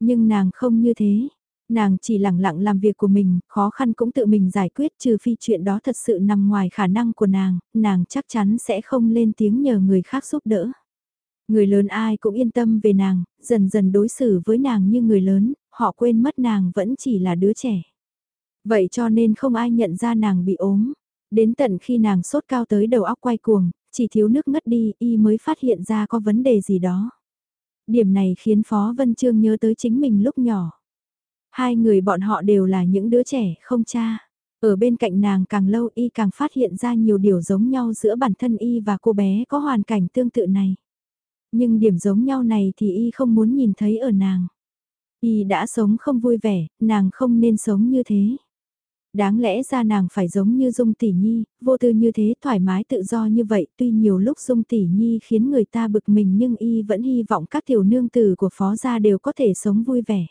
Nhưng nàng không như thế. Nàng chỉ lặng lặng làm việc của mình, khó khăn cũng tự mình giải quyết trừ phi chuyện đó thật sự nằm ngoài khả năng của nàng, nàng chắc chắn sẽ không lên tiếng nhờ người khác giúp đỡ. Người lớn ai cũng yên tâm về nàng, dần dần đối xử với nàng như người lớn, họ quên mất nàng vẫn chỉ là đứa trẻ. Vậy cho nên không ai nhận ra nàng bị ốm. Đến tận khi nàng sốt cao tới đầu óc quay cuồng, chỉ thiếu nước ngất đi, y mới phát hiện ra có vấn đề gì đó. Điểm này khiến Phó Vân Trương nhớ tới chính mình lúc nhỏ. Hai người bọn họ đều là những đứa trẻ không cha. Ở bên cạnh nàng càng lâu y càng phát hiện ra nhiều điều giống nhau giữa bản thân y và cô bé có hoàn cảnh tương tự này. Nhưng điểm giống nhau này thì y không muốn nhìn thấy ở nàng. Y đã sống không vui vẻ, nàng không nên sống như thế. Đáng lẽ ra nàng phải giống như Dung Tỷ Nhi, vô tư như thế thoải mái tự do như vậy tuy nhiều lúc Dung Tỷ Nhi khiến người ta bực mình nhưng y vẫn hy vọng các tiểu nương tử của phó gia đều có thể sống vui vẻ.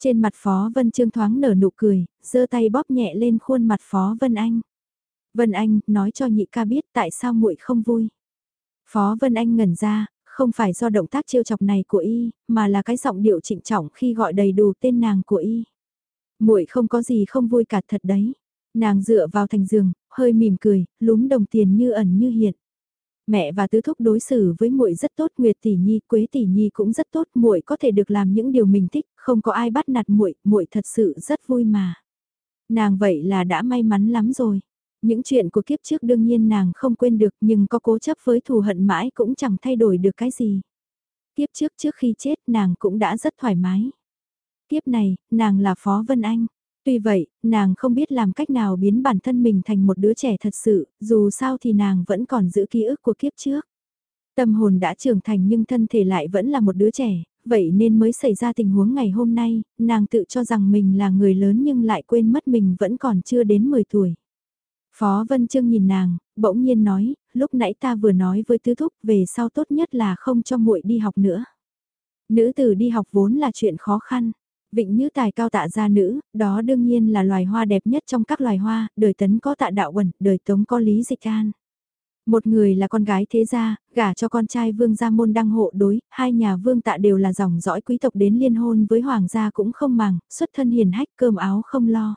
Trên mặt Phó Vân Trương thoáng nở nụ cười, giơ tay bóp nhẹ lên khuôn mặt Phó Vân Anh. Vân Anh, nói cho nhị ca biết tại sao muội không vui. Phó Vân Anh ngẩn ra, không phải do động tác trêu chọc này của y, mà là cái giọng điệu trịnh trọng khi gọi đầy đủ tên nàng của y. Muội không có gì không vui cả thật đấy. Nàng dựa vào thành giường, hơi mỉm cười, lúm đồng tiền như ẩn như hiện. Mẹ và tứ thúc đối xử với muội rất tốt, Nguyệt tỷ nhi, Quế tỷ nhi cũng rất tốt, muội có thể được làm những điều mình thích, không có ai bắt nạt muội, muội thật sự rất vui mà. Nàng vậy là đã may mắn lắm rồi. Những chuyện của kiếp trước đương nhiên nàng không quên được nhưng có cố chấp với thù hận mãi cũng chẳng thay đổi được cái gì. Kiếp trước trước khi chết nàng cũng đã rất thoải mái. Kiếp này, nàng là Phó Vân Anh. Tuy vậy, nàng không biết làm cách nào biến bản thân mình thành một đứa trẻ thật sự, dù sao thì nàng vẫn còn giữ ký ức của kiếp trước. Tâm hồn đã trưởng thành nhưng thân thể lại vẫn là một đứa trẻ, vậy nên mới xảy ra tình huống ngày hôm nay, nàng tự cho rằng mình là người lớn nhưng lại quên mất mình vẫn còn chưa đến 10 tuổi. Phó Vân Trương nhìn nàng, bỗng nhiên nói, lúc nãy ta vừa nói với tứ thúc về sau tốt nhất là không cho muội đi học nữa. Nữ tử đi học vốn là chuyện khó khăn. Vịnh như tài cao tạ gia nữ, đó đương nhiên là loài hoa đẹp nhất trong các loài hoa, đời tấn có tạ đạo quẩn, đời tống có lý dịch an. Một người là con gái thế gia, gả cho con trai vương gia môn đăng hộ đối, hai nhà vương tạ đều là dòng dõi quý tộc đến liên hôn với hoàng gia cũng không màng, xuất thân hiền hách cơm áo không lo.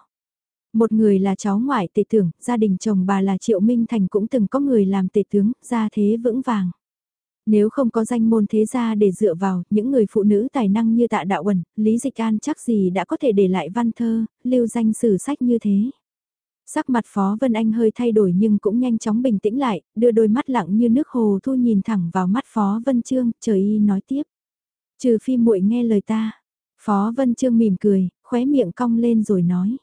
Một người là cháu ngoại tể tưởng, gia đình chồng bà là Triệu Minh Thành cũng từng có người làm tể tướng, gia thế vững vàng. Nếu không có danh môn thế gia để dựa vào, những người phụ nữ tài năng như tạ đạo ẩn, Lý Dịch An chắc gì đã có thể để lại văn thơ, lưu danh sử sách như thế. Sắc mặt Phó Vân Anh hơi thay đổi nhưng cũng nhanh chóng bình tĩnh lại, đưa đôi mắt lặng như nước hồ thu nhìn thẳng vào mắt Phó Vân Trương, trời y nói tiếp. Trừ phi muội nghe lời ta. Phó Vân Trương mỉm cười, khóe miệng cong lên rồi nói.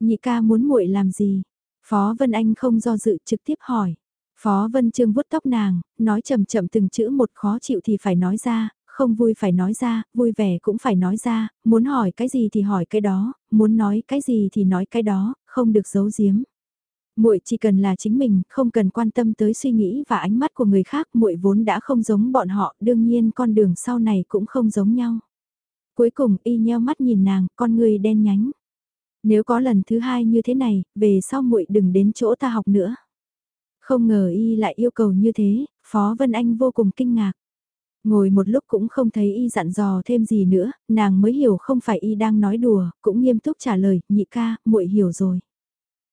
Nhị ca muốn muội làm gì? Phó Vân Anh không do dự trực tiếp hỏi. Phó Vân Trương vuốt tóc nàng, nói chậm chậm từng chữ một khó chịu thì phải nói ra, không vui phải nói ra, vui vẻ cũng phải nói ra, muốn hỏi cái gì thì hỏi cái đó, muốn nói cái gì thì nói cái đó, không được giấu giếm. Muội chỉ cần là chính mình, không cần quan tâm tới suy nghĩ và ánh mắt của người khác, muội vốn đã không giống bọn họ, đương nhiên con đường sau này cũng không giống nhau. Cuối cùng y nheo mắt nhìn nàng, con người đen nhánh. Nếu có lần thứ hai như thế này, về sau muội đừng đến chỗ ta học nữa. Không ngờ y lại yêu cầu như thế, Phó Vân Anh vô cùng kinh ngạc. Ngồi một lúc cũng không thấy y dặn dò thêm gì nữa, nàng mới hiểu không phải y đang nói đùa, cũng nghiêm túc trả lời, nhị ca, muội hiểu rồi.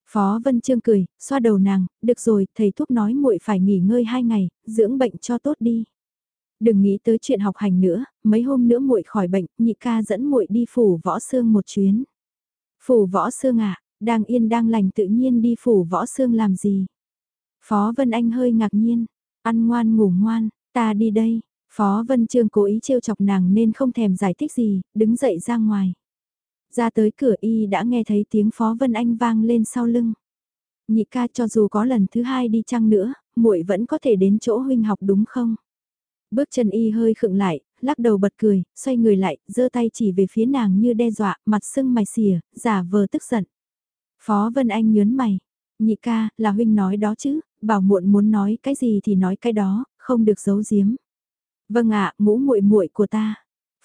Phó Vân Trương cười, xoa đầu nàng, được rồi, thầy thuốc nói muội phải nghỉ ngơi hai ngày, dưỡng bệnh cho tốt đi. Đừng nghĩ tới chuyện học hành nữa, mấy hôm nữa muội khỏi bệnh, nhị ca dẫn muội đi phủ võ xương một chuyến. Phủ võ xương à, đang yên đang lành tự nhiên đi phủ võ xương làm gì? Phó Vân Anh hơi ngạc nhiên, ăn ngoan ngủ ngoan, ta đi đây. Phó Vân Trương cố ý trêu chọc nàng nên không thèm giải thích gì, đứng dậy ra ngoài. Ra tới cửa y đã nghe thấy tiếng Phó Vân Anh vang lên sau lưng. Nhị ca cho dù có lần thứ hai đi chăng nữa, muội vẫn có thể đến chỗ huynh học đúng không? Bước chân y hơi khựng lại, lắc đầu bật cười, xoay người lại, giơ tay chỉ về phía nàng như đe dọa, mặt sưng mày xỉa, giả vờ tức giận. Phó Vân Anh nhớn mày, nhị ca, là huynh nói đó chứ, bảo muộn muốn nói cái gì thì nói cái đó, không được giấu giếm. Vâng ạ, ngũ muội muội của ta.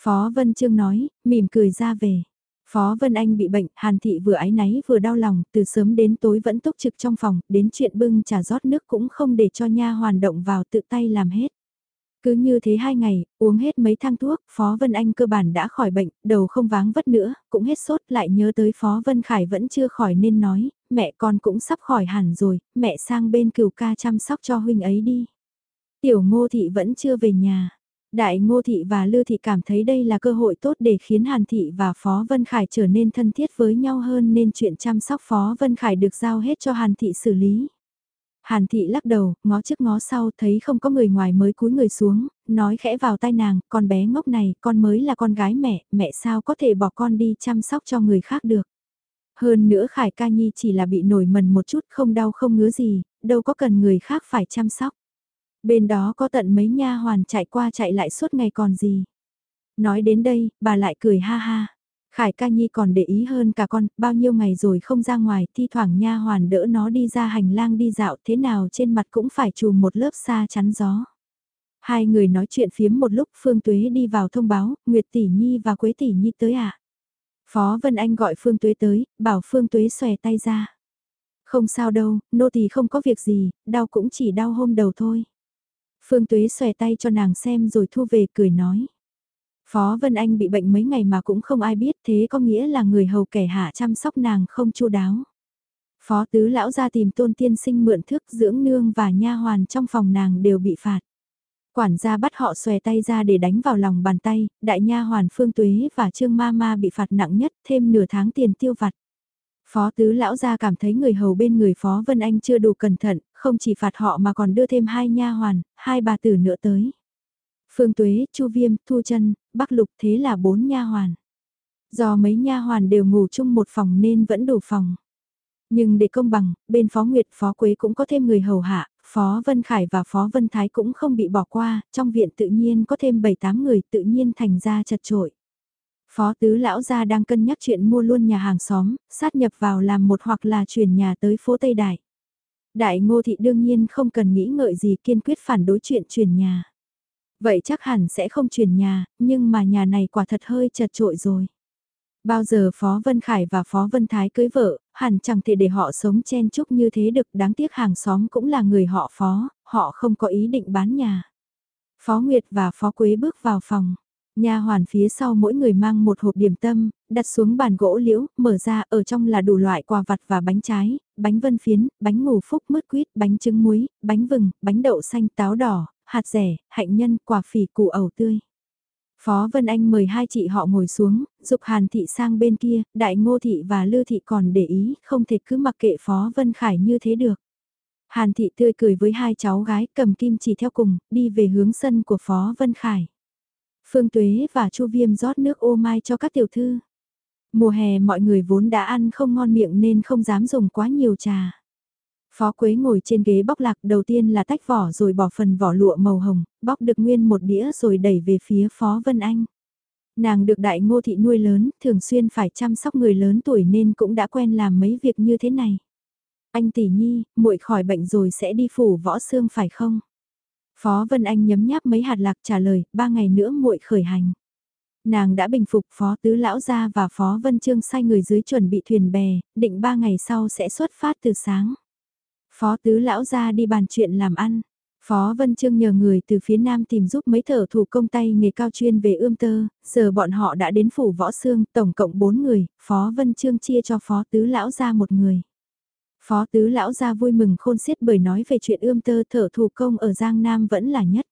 Phó Vân Trương nói, mỉm cười ra về. Phó Vân Anh bị bệnh, Hàn Thị vừa ái náy vừa đau lòng, từ sớm đến tối vẫn túc trực trong phòng, đến chuyện bưng trà rót nước cũng không để cho nha hoàn động vào tự tay làm hết. Cứ như thế hai ngày, uống hết mấy thang thuốc, Phó Vân Anh cơ bản đã khỏi bệnh, đầu không váng vất nữa, cũng hết sốt lại nhớ tới Phó Vân Khải vẫn chưa khỏi nên nói, mẹ con cũng sắp khỏi hẳn rồi, mẹ sang bên cửu ca chăm sóc cho huynh ấy đi. Tiểu ngô thị vẫn chưa về nhà. Đại ngô thị và Lư thị cảm thấy đây là cơ hội tốt để khiến Hàn thị và Phó Vân Khải trở nên thân thiết với nhau hơn nên chuyện chăm sóc Phó Vân Khải được giao hết cho Hàn thị xử lý. Hàn thị lắc đầu, ngó trước ngó sau thấy không có người ngoài mới cúi người xuống, nói khẽ vào tai nàng, con bé ngốc này, con mới là con gái mẹ, mẹ sao có thể bỏ con đi chăm sóc cho người khác được. Hơn nữa Khải ca nhi chỉ là bị nổi mần một chút không đau không ngứa gì, đâu có cần người khác phải chăm sóc. Bên đó có tận mấy nha hoàn chạy qua chạy lại suốt ngày còn gì. Nói đến đây, bà lại cười ha ha. Khải ca nhi còn để ý hơn cả con, bao nhiêu ngày rồi không ra ngoài, thi thoảng nha hoàn đỡ nó đi ra hành lang đi dạo thế nào trên mặt cũng phải chùm một lớp xa chắn gió. Hai người nói chuyện phiếm một lúc Phương Tuế đi vào thông báo, Nguyệt Tỷ Nhi và Quế Tỷ Nhi tới ạ. À? Phó Vân Anh gọi Phương Tuế tới, bảo Phương Tuế xòe tay ra. Không sao đâu, nô tỳ không có việc gì, đau cũng chỉ đau hôm đầu thôi. Phương Tuế xòe tay cho nàng xem rồi thu về cười nói. Phó Vân Anh bị bệnh mấy ngày mà cũng không ai biết thế có nghĩa là người hầu kẻ hạ chăm sóc nàng không chu đáo. Phó tứ lão ra tìm tôn tiên sinh mượn thức dưỡng nương và nha hoàn trong phòng nàng đều bị phạt. Quản gia bắt họ xòe tay ra để đánh vào lòng bàn tay, đại nha hoàn phương tuế và trương ma ma bị phạt nặng nhất thêm nửa tháng tiền tiêu vặt. Phó tứ lão gia cảm thấy người hầu bên người Phó Vân Anh chưa đủ cẩn thận, không chỉ phạt họ mà còn đưa thêm hai nha hoàn, hai bà tử nữa tới. Phương Tuế, Chu Viêm, Thu Chân, Bắc Lục thế là bốn nha hoàn. Do mấy nha hoàn đều ngủ chung một phòng nên vẫn đủ phòng. Nhưng để công bằng, bên Phó Nguyệt, Phó Quế cũng có thêm người hầu hạ, Phó Vân Khải và Phó Vân Thái cũng không bị bỏ qua, trong viện tự nhiên có thêm 7-8 người tự nhiên thành ra chật trội. Phó tứ lão gia đang cân nhắc chuyện mua luôn nhà hàng xóm, sát nhập vào làm một hoặc là chuyển nhà tới phố Tây Đại. Đại ngô thị đương nhiên không cần nghĩ ngợi gì kiên quyết phản đối chuyện chuyển nhà. Vậy chắc hẳn sẽ không chuyển nhà, nhưng mà nhà này quả thật hơi chật trội rồi. Bao giờ Phó Vân Khải và Phó Vân Thái cưới vợ, hẳn chẳng thể để họ sống chen chúc như thế được, đáng tiếc hàng xóm cũng là người họ Phó, họ không có ý định bán nhà. Phó Nguyệt và Phó Quế bước vào phòng. Nhà hoàn phía sau mỗi người mang một hộp điểm tâm, đặt xuống bàn gỗ liễu, mở ra ở trong là đủ loại quà vặt và bánh trái, bánh vân phiến, bánh ngủ phúc mứt quýt, bánh trứng muối, bánh vừng, bánh đậu xanh táo đỏ, hạt rẻ, hạnh nhân, quả phỉ củ ẩu tươi. Phó Vân Anh mời hai chị họ ngồi xuống, dục Hàn Thị sang bên kia, Đại Ngô Thị và Lư Thị còn để ý, không thể cứ mặc kệ Phó Vân Khải như thế được. Hàn Thị tươi cười với hai cháu gái cầm kim chỉ theo cùng, đi về hướng sân của Phó Vân Khải. Phương Tuế và Chu Viêm rót nước ô mai cho các tiểu thư. Mùa hè mọi người vốn đã ăn không ngon miệng nên không dám dùng quá nhiều trà. Phó Quế ngồi trên ghế bóc lạc đầu tiên là tách vỏ rồi bỏ phần vỏ lụa màu hồng, bóc được nguyên một đĩa rồi đẩy về phía Phó Vân Anh. Nàng được đại ngô thị nuôi lớn, thường xuyên phải chăm sóc người lớn tuổi nên cũng đã quen làm mấy việc như thế này. Anh tỷ nhi, muội khỏi bệnh rồi sẽ đi phủ võ xương phải không? Phó Vân Anh nhấm nháp mấy hạt lạc trả lời, ba ngày nữa muội khởi hành. Nàng đã bình phục Phó Tứ Lão Gia và Phó Vân Trương sai người dưới chuẩn bị thuyền bè, định ba ngày sau sẽ xuất phát từ sáng. Phó Tứ Lão ra đi bàn chuyện làm ăn. Phó Vân Trương nhờ người từ phía nam tìm giúp mấy thợ thủ công tay nghề cao chuyên về ươm tơ, giờ bọn họ đã đến phủ võ xương, tổng cộng 4 người, Phó Vân Trương chia cho Phó Tứ Lão ra một người. Phó tứ lão ra vui mừng khôn xiết bởi nói về chuyện ươm tơ thở thủ công ở Giang Nam vẫn là nhất.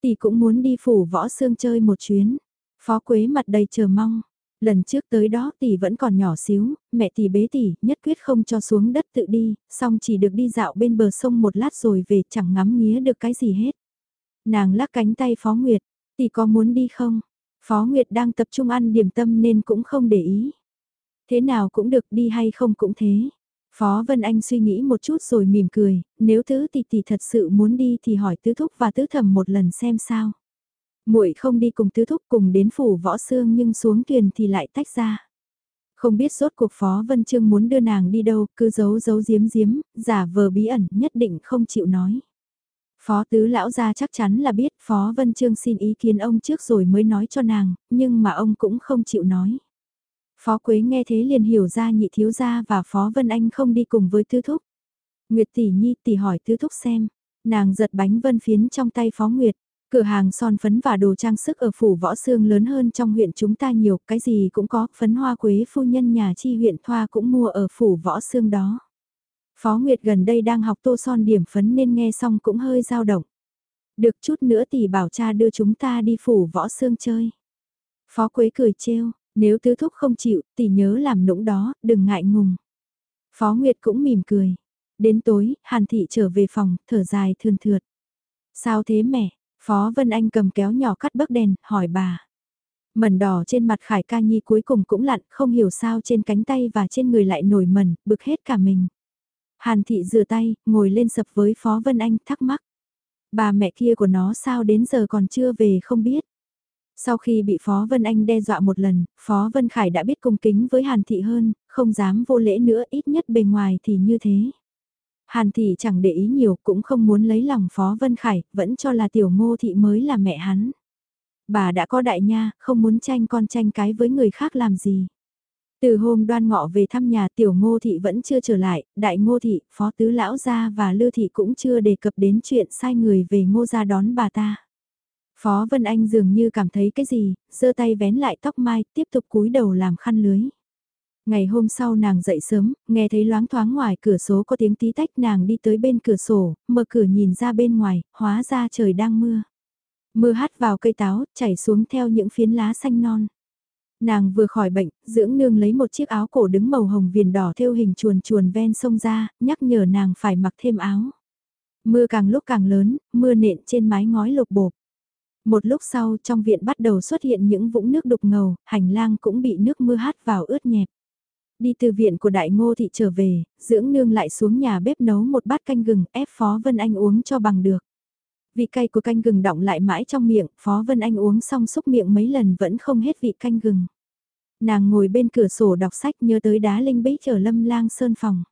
Tỷ cũng muốn đi phủ võ xương chơi một chuyến. Phó Quế mặt đầy chờ mong. Lần trước tới đó tỷ vẫn còn nhỏ xíu, mẹ tỷ bế tỷ, nhất quyết không cho xuống đất tự đi, xong chỉ được đi dạo bên bờ sông một lát rồi về chẳng ngắm nghía được cái gì hết. Nàng lắc cánh tay Phó Nguyệt, tỷ có muốn đi không? Phó Nguyệt đang tập trung ăn điểm tâm nên cũng không để ý. Thế nào cũng được đi hay không cũng thế. Phó Vân Anh suy nghĩ một chút rồi mỉm cười, nếu tứ tỷ tỷ thật sự muốn đi thì hỏi tứ thúc và tứ thẩm một lần xem sao muội không đi cùng tứ thúc cùng đến phủ võ xương nhưng xuống thuyền thì lại tách ra. Không biết rốt cuộc Phó Vân Trương muốn đưa nàng đi đâu, cứ giấu giấu giếm giếm, giả vờ bí ẩn, nhất định không chịu nói. Phó tứ lão gia chắc chắn là biết Phó Vân Trương xin ý kiến ông trước rồi mới nói cho nàng, nhưng mà ông cũng không chịu nói. Phó Quế nghe thế liền hiểu ra nhị thiếu gia và Phó Vân Anh không đi cùng với Tứ Thúc. Nguyệt tỷ nhi tỷ hỏi Tứ Thúc xem, nàng giật bánh vân phiến trong tay Phó Nguyệt. Cửa hàng son phấn và đồ trang sức ở phủ võ xương lớn hơn trong huyện chúng ta nhiều, cái gì cũng có, phấn hoa quế phu nhân nhà chi huyện Thoa cũng mua ở phủ võ xương đó. Phó Nguyệt gần đây đang học tô son điểm phấn nên nghe xong cũng hơi dao động. Được chút nữa tỷ bảo cha đưa chúng ta đi phủ võ xương chơi. Phó Quế cười trêu, nếu tứ thúc không chịu, tỷ nhớ làm nũng đó, đừng ngại ngùng. Phó Nguyệt cũng mỉm cười. Đến tối, Hàn Thị trở về phòng, thở dài thườn thượt. Sao thế mẹ? Phó Vân Anh cầm kéo nhỏ cắt bấc đèn, hỏi bà. Mẩn đỏ trên mặt Khải ca nhi cuối cùng cũng lặn, không hiểu sao trên cánh tay và trên người lại nổi mẩn, bực hết cả mình. Hàn Thị rửa tay, ngồi lên sập với Phó Vân Anh, thắc mắc. Bà mẹ kia của nó sao đến giờ còn chưa về không biết. Sau khi bị Phó Vân Anh đe dọa một lần, Phó Vân Khải đã biết cung kính với Hàn Thị hơn, không dám vô lễ nữa ít nhất bề ngoài thì như thế. Hàn Thị chẳng để ý nhiều cũng không muốn lấy lòng Phó Vân Khải, vẫn cho là tiểu ngô thị mới là mẹ hắn. Bà đã có đại nha, không muốn tranh con tranh cái với người khác làm gì. Từ hôm đoan ngọ về thăm nhà tiểu ngô thị vẫn chưa trở lại, đại ngô thị, phó tứ lão gia và lưu thị cũng chưa đề cập đến chuyện sai người về ngô gia đón bà ta. Phó Vân Anh dường như cảm thấy cái gì, giơ tay vén lại tóc mai, tiếp tục cúi đầu làm khăn lưới. Ngày hôm sau nàng dậy sớm, nghe thấy loáng thoáng ngoài cửa sổ có tiếng tí tách nàng đi tới bên cửa sổ, mở cửa nhìn ra bên ngoài, hóa ra trời đang mưa. Mưa hát vào cây táo, chảy xuống theo những phiến lá xanh non. Nàng vừa khỏi bệnh, dưỡng nương lấy một chiếc áo cổ đứng màu hồng viền đỏ theo hình chuồn chuồn ven sông ra, nhắc nhở nàng phải mặc thêm áo. Mưa càng lúc càng lớn, mưa nện trên mái ngói lục bộp. Một lúc sau trong viện bắt đầu xuất hiện những vũng nước đục ngầu, hành lang cũng bị nước mưa hát vào ướt nhẹp. Đi từ viện của đại ngô thị trở về, dưỡng nương lại xuống nhà bếp nấu một bát canh gừng ép Phó Vân Anh uống cho bằng được. Vị cay của canh gừng đọng lại mãi trong miệng, Phó Vân Anh uống xong xúc miệng mấy lần vẫn không hết vị canh gừng. Nàng ngồi bên cửa sổ đọc sách nhớ tới đá linh bích ở lâm lang sơn phòng.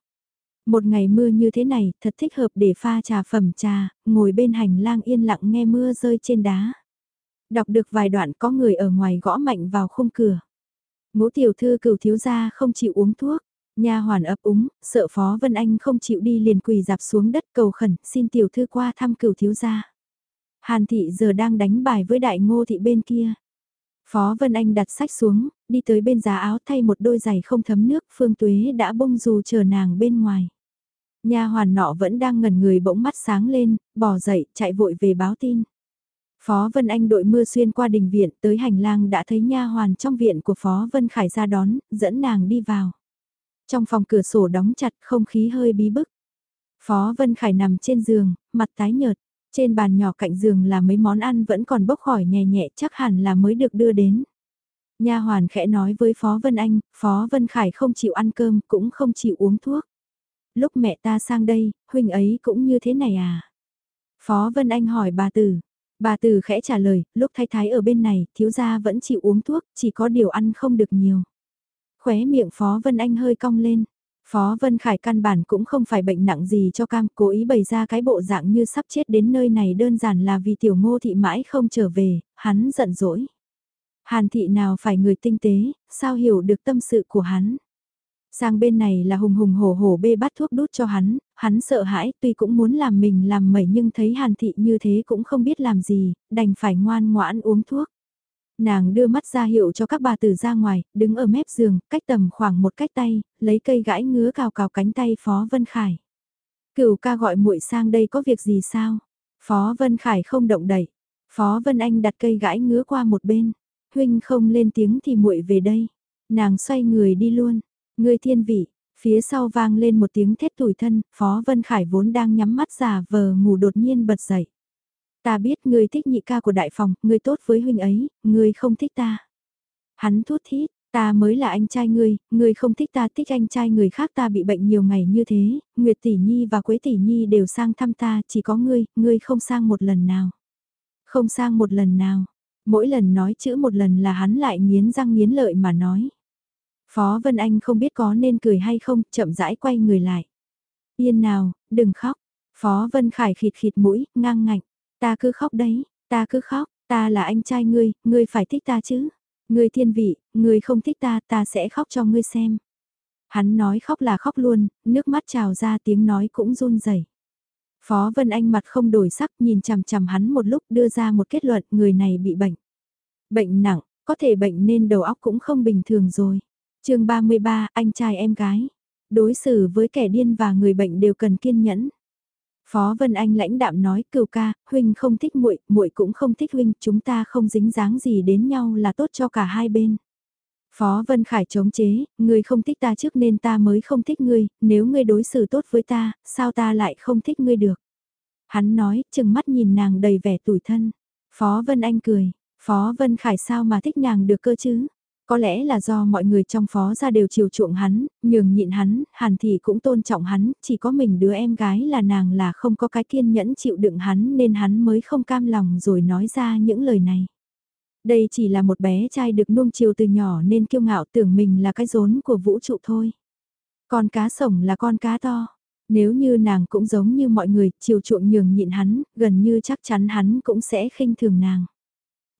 Một ngày mưa như thế này thật thích hợp để pha trà phẩm trà, ngồi bên hành lang yên lặng nghe mưa rơi trên đá. Đọc được vài đoạn có người ở ngoài gõ mạnh vào khung cửa. Ngũ tiểu thư cửu thiếu gia không chịu uống thuốc. Nha hoàn ấp úng, sợ Phó Vân Anh không chịu đi liền quỳ dạp xuống đất cầu khẩn, xin tiểu thư qua thăm cửu thiếu gia. Hàn thị giờ đang đánh bài với đại ngô thị bên kia. Phó Vân Anh đặt sách xuống, đi tới bên giá áo thay một đôi giày không thấm nước, Phương Tuế đã bông dù chờ nàng bên ngoài. Nha hoàn nọ vẫn đang ngẩn người bỗng mắt sáng lên, bỏ dậy, chạy vội về báo tin. Phó Vân Anh đội mưa xuyên qua đình viện tới hành lang đã thấy nha hoàn trong viện của Phó Vân Khải ra đón, dẫn nàng đi vào. Trong phòng cửa sổ đóng chặt không khí hơi bí bức. Phó Vân Khải nằm trên giường, mặt tái nhợt. Trên bàn nhỏ cạnh giường là mấy món ăn vẫn còn bốc khỏi nhẹ nhẹ chắc hẳn là mới được đưa đến. Nha hoàn khẽ nói với Phó Vân Anh, Phó Vân Khải không chịu ăn cơm cũng không chịu uống thuốc. Lúc mẹ ta sang đây, huynh ấy cũng như thế này à? Phó Vân Anh hỏi bà Tử, Bà từ khẽ trả lời, lúc thái thái ở bên này, thiếu gia vẫn chịu uống thuốc, chỉ có điều ăn không được nhiều. Khóe miệng Phó Vân Anh hơi cong lên. Phó Vân Khải căn bản cũng không phải bệnh nặng gì cho cam, cố ý bày ra cái bộ dạng như sắp chết đến nơi này đơn giản là vì tiểu ngô thị mãi không trở về, hắn giận dỗi. Hàn thị nào phải người tinh tế, sao hiểu được tâm sự của hắn. Sang bên này là hùng hùng hổ hổ bê bắt thuốc đút cho hắn, hắn sợ hãi tuy cũng muốn làm mình làm mẩy nhưng thấy hàn thị như thế cũng không biết làm gì, đành phải ngoan ngoãn uống thuốc. Nàng đưa mắt ra hiệu cho các bà tử ra ngoài, đứng ở mép giường, cách tầm khoảng một cách tay, lấy cây gãi ngứa cào cào cánh tay Phó Vân Khải. Cửu ca gọi muội sang đây có việc gì sao? Phó Vân Khải không động đẩy. Phó Vân Anh đặt cây gãi ngứa qua một bên. Huynh không lên tiếng thì muội về đây. Nàng xoay người đi luôn. Người thiên vị, phía sau vang lên một tiếng thét tủi thân, Phó Vân Khải vốn đang nhắm mắt giả vờ ngủ đột nhiên bật dậy. Ta biết ngươi thích nhị ca của đại phòng, ngươi tốt với huynh ấy, ngươi không thích ta. Hắn thút thít, ta mới là anh trai ngươi, ngươi không thích ta thích anh trai người khác ta bị bệnh nhiều ngày như thế, Nguyệt Tỷ Nhi và Quế Tỷ Nhi đều sang thăm ta, chỉ có ngươi, ngươi không sang một lần nào. Không sang một lần nào, mỗi lần nói chữ một lần là hắn lại nghiến răng nghiến lợi mà nói. Phó Vân Anh không biết có nên cười hay không, chậm rãi quay người lại. Yên nào, đừng khóc. Phó Vân Khải khịt khịt mũi, ngang ngạnh. Ta cứ khóc đấy, ta cứ khóc, ta là anh trai ngươi, ngươi phải thích ta chứ. Ngươi thiên vị, ngươi không thích ta, ta sẽ khóc cho ngươi xem. Hắn nói khóc là khóc luôn, nước mắt trào ra tiếng nói cũng run rẩy. Phó Vân Anh mặt không đổi sắc nhìn chằm chằm hắn một lúc đưa ra một kết luận người này bị bệnh. Bệnh nặng, có thể bệnh nên đầu óc cũng không bình thường rồi chương 33, anh trai em gái. Đối xử với kẻ điên và người bệnh đều cần kiên nhẫn. Phó Vân Anh lãnh đạm nói, cừu ca, huynh không thích muội, muội cũng không thích huynh, chúng ta không dính dáng gì đến nhau là tốt cho cả hai bên." Phó Vân Khải chống chế, "Ngươi không thích ta trước nên ta mới không thích ngươi, nếu ngươi đối xử tốt với ta, sao ta lại không thích ngươi được?" Hắn nói, chừng mắt nhìn nàng đầy vẻ tủi thân. Phó Vân Anh cười, "Phó Vân Khải sao mà thích nàng được cơ chứ?" Có lẽ là do mọi người trong phó ra đều chiều chuộng hắn, nhường nhịn hắn, hàn thì cũng tôn trọng hắn, chỉ có mình đứa em gái là nàng là không có cái kiên nhẫn chịu đựng hắn nên hắn mới không cam lòng rồi nói ra những lời này. Đây chỉ là một bé trai được nuông chiều từ nhỏ nên kiêu ngạo tưởng mình là cái rốn của vũ trụ thôi. Con cá sổng là con cá to. Nếu như nàng cũng giống như mọi người, chiều chuộng nhường nhịn hắn, gần như chắc chắn hắn cũng sẽ khinh thường nàng.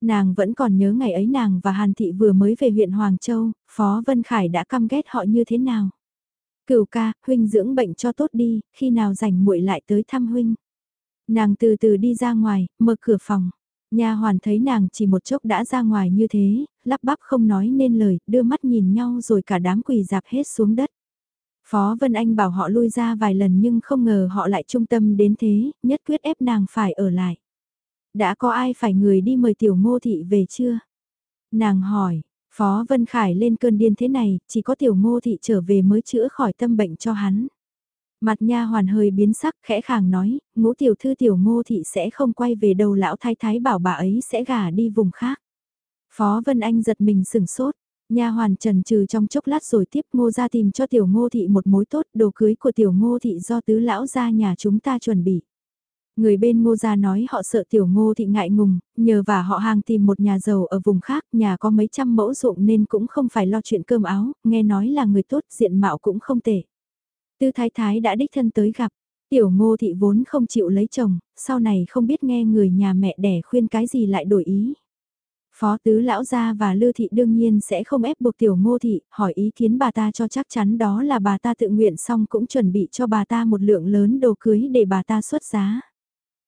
Nàng vẫn còn nhớ ngày ấy nàng và Hàn Thị vừa mới về huyện Hoàng Châu, Phó Vân Khải đã căm ghét họ như thế nào. Cửu ca, huynh dưỡng bệnh cho tốt đi, khi nào rảnh muội lại tới thăm huynh. Nàng từ từ đi ra ngoài, mở cửa phòng. Nhà hoàn thấy nàng chỉ một chốc đã ra ngoài như thế, lắp bắp không nói nên lời, đưa mắt nhìn nhau rồi cả đám quỳ dạp hết xuống đất. Phó Vân Anh bảo họ lui ra vài lần nhưng không ngờ họ lại trung tâm đến thế, nhất quyết ép nàng phải ở lại. Đã có ai phải người đi mời tiểu ngô thị về chưa? Nàng hỏi, Phó Vân Khải lên cơn điên thế này, chỉ có tiểu ngô thị trở về mới chữa khỏi tâm bệnh cho hắn. Mặt nha hoàn hơi biến sắc khẽ khàng nói, ngũ tiểu thư tiểu ngô thị sẽ không quay về đầu lão thái thái bảo bà ấy sẽ gả đi vùng khác. Phó Vân Anh giật mình sừng sốt, nha hoàn trần trừ trong chốc lát rồi tiếp ngô ra tìm cho tiểu ngô thị một mối tốt đồ cưới của tiểu ngô thị do tứ lão ra nhà chúng ta chuẩn bị. Người bên ngô gia nói họ sợ tiểu ngô thị ngại ngùng, nhờ và họ hàng tìm một nhà giàu ở vùng khác, nhà có mấy trăm mẫu ruộng nên cũng không phải lo chuyện cơm áo, nghe nói là người tốt, diện mạo cũng không tệ. Tư thái thái đã đích thân tới gặp, tiểu ngô thị vốn không chịu lấy chồng, sau này không biết nghe người nhà mẹ đẻ khuyên cái gì lại đổi ý. Phó tứ lão gia và Lư thị đương nhiên sẽ không ép buộc tiểu ngô thị, hỏi ý kiến bà ta cho chắc chắn đó là bà ta tự nguyện xong cũng chuẩn bị cho bà ta một lượng lớn đồ cưới để bà ta xuất giá.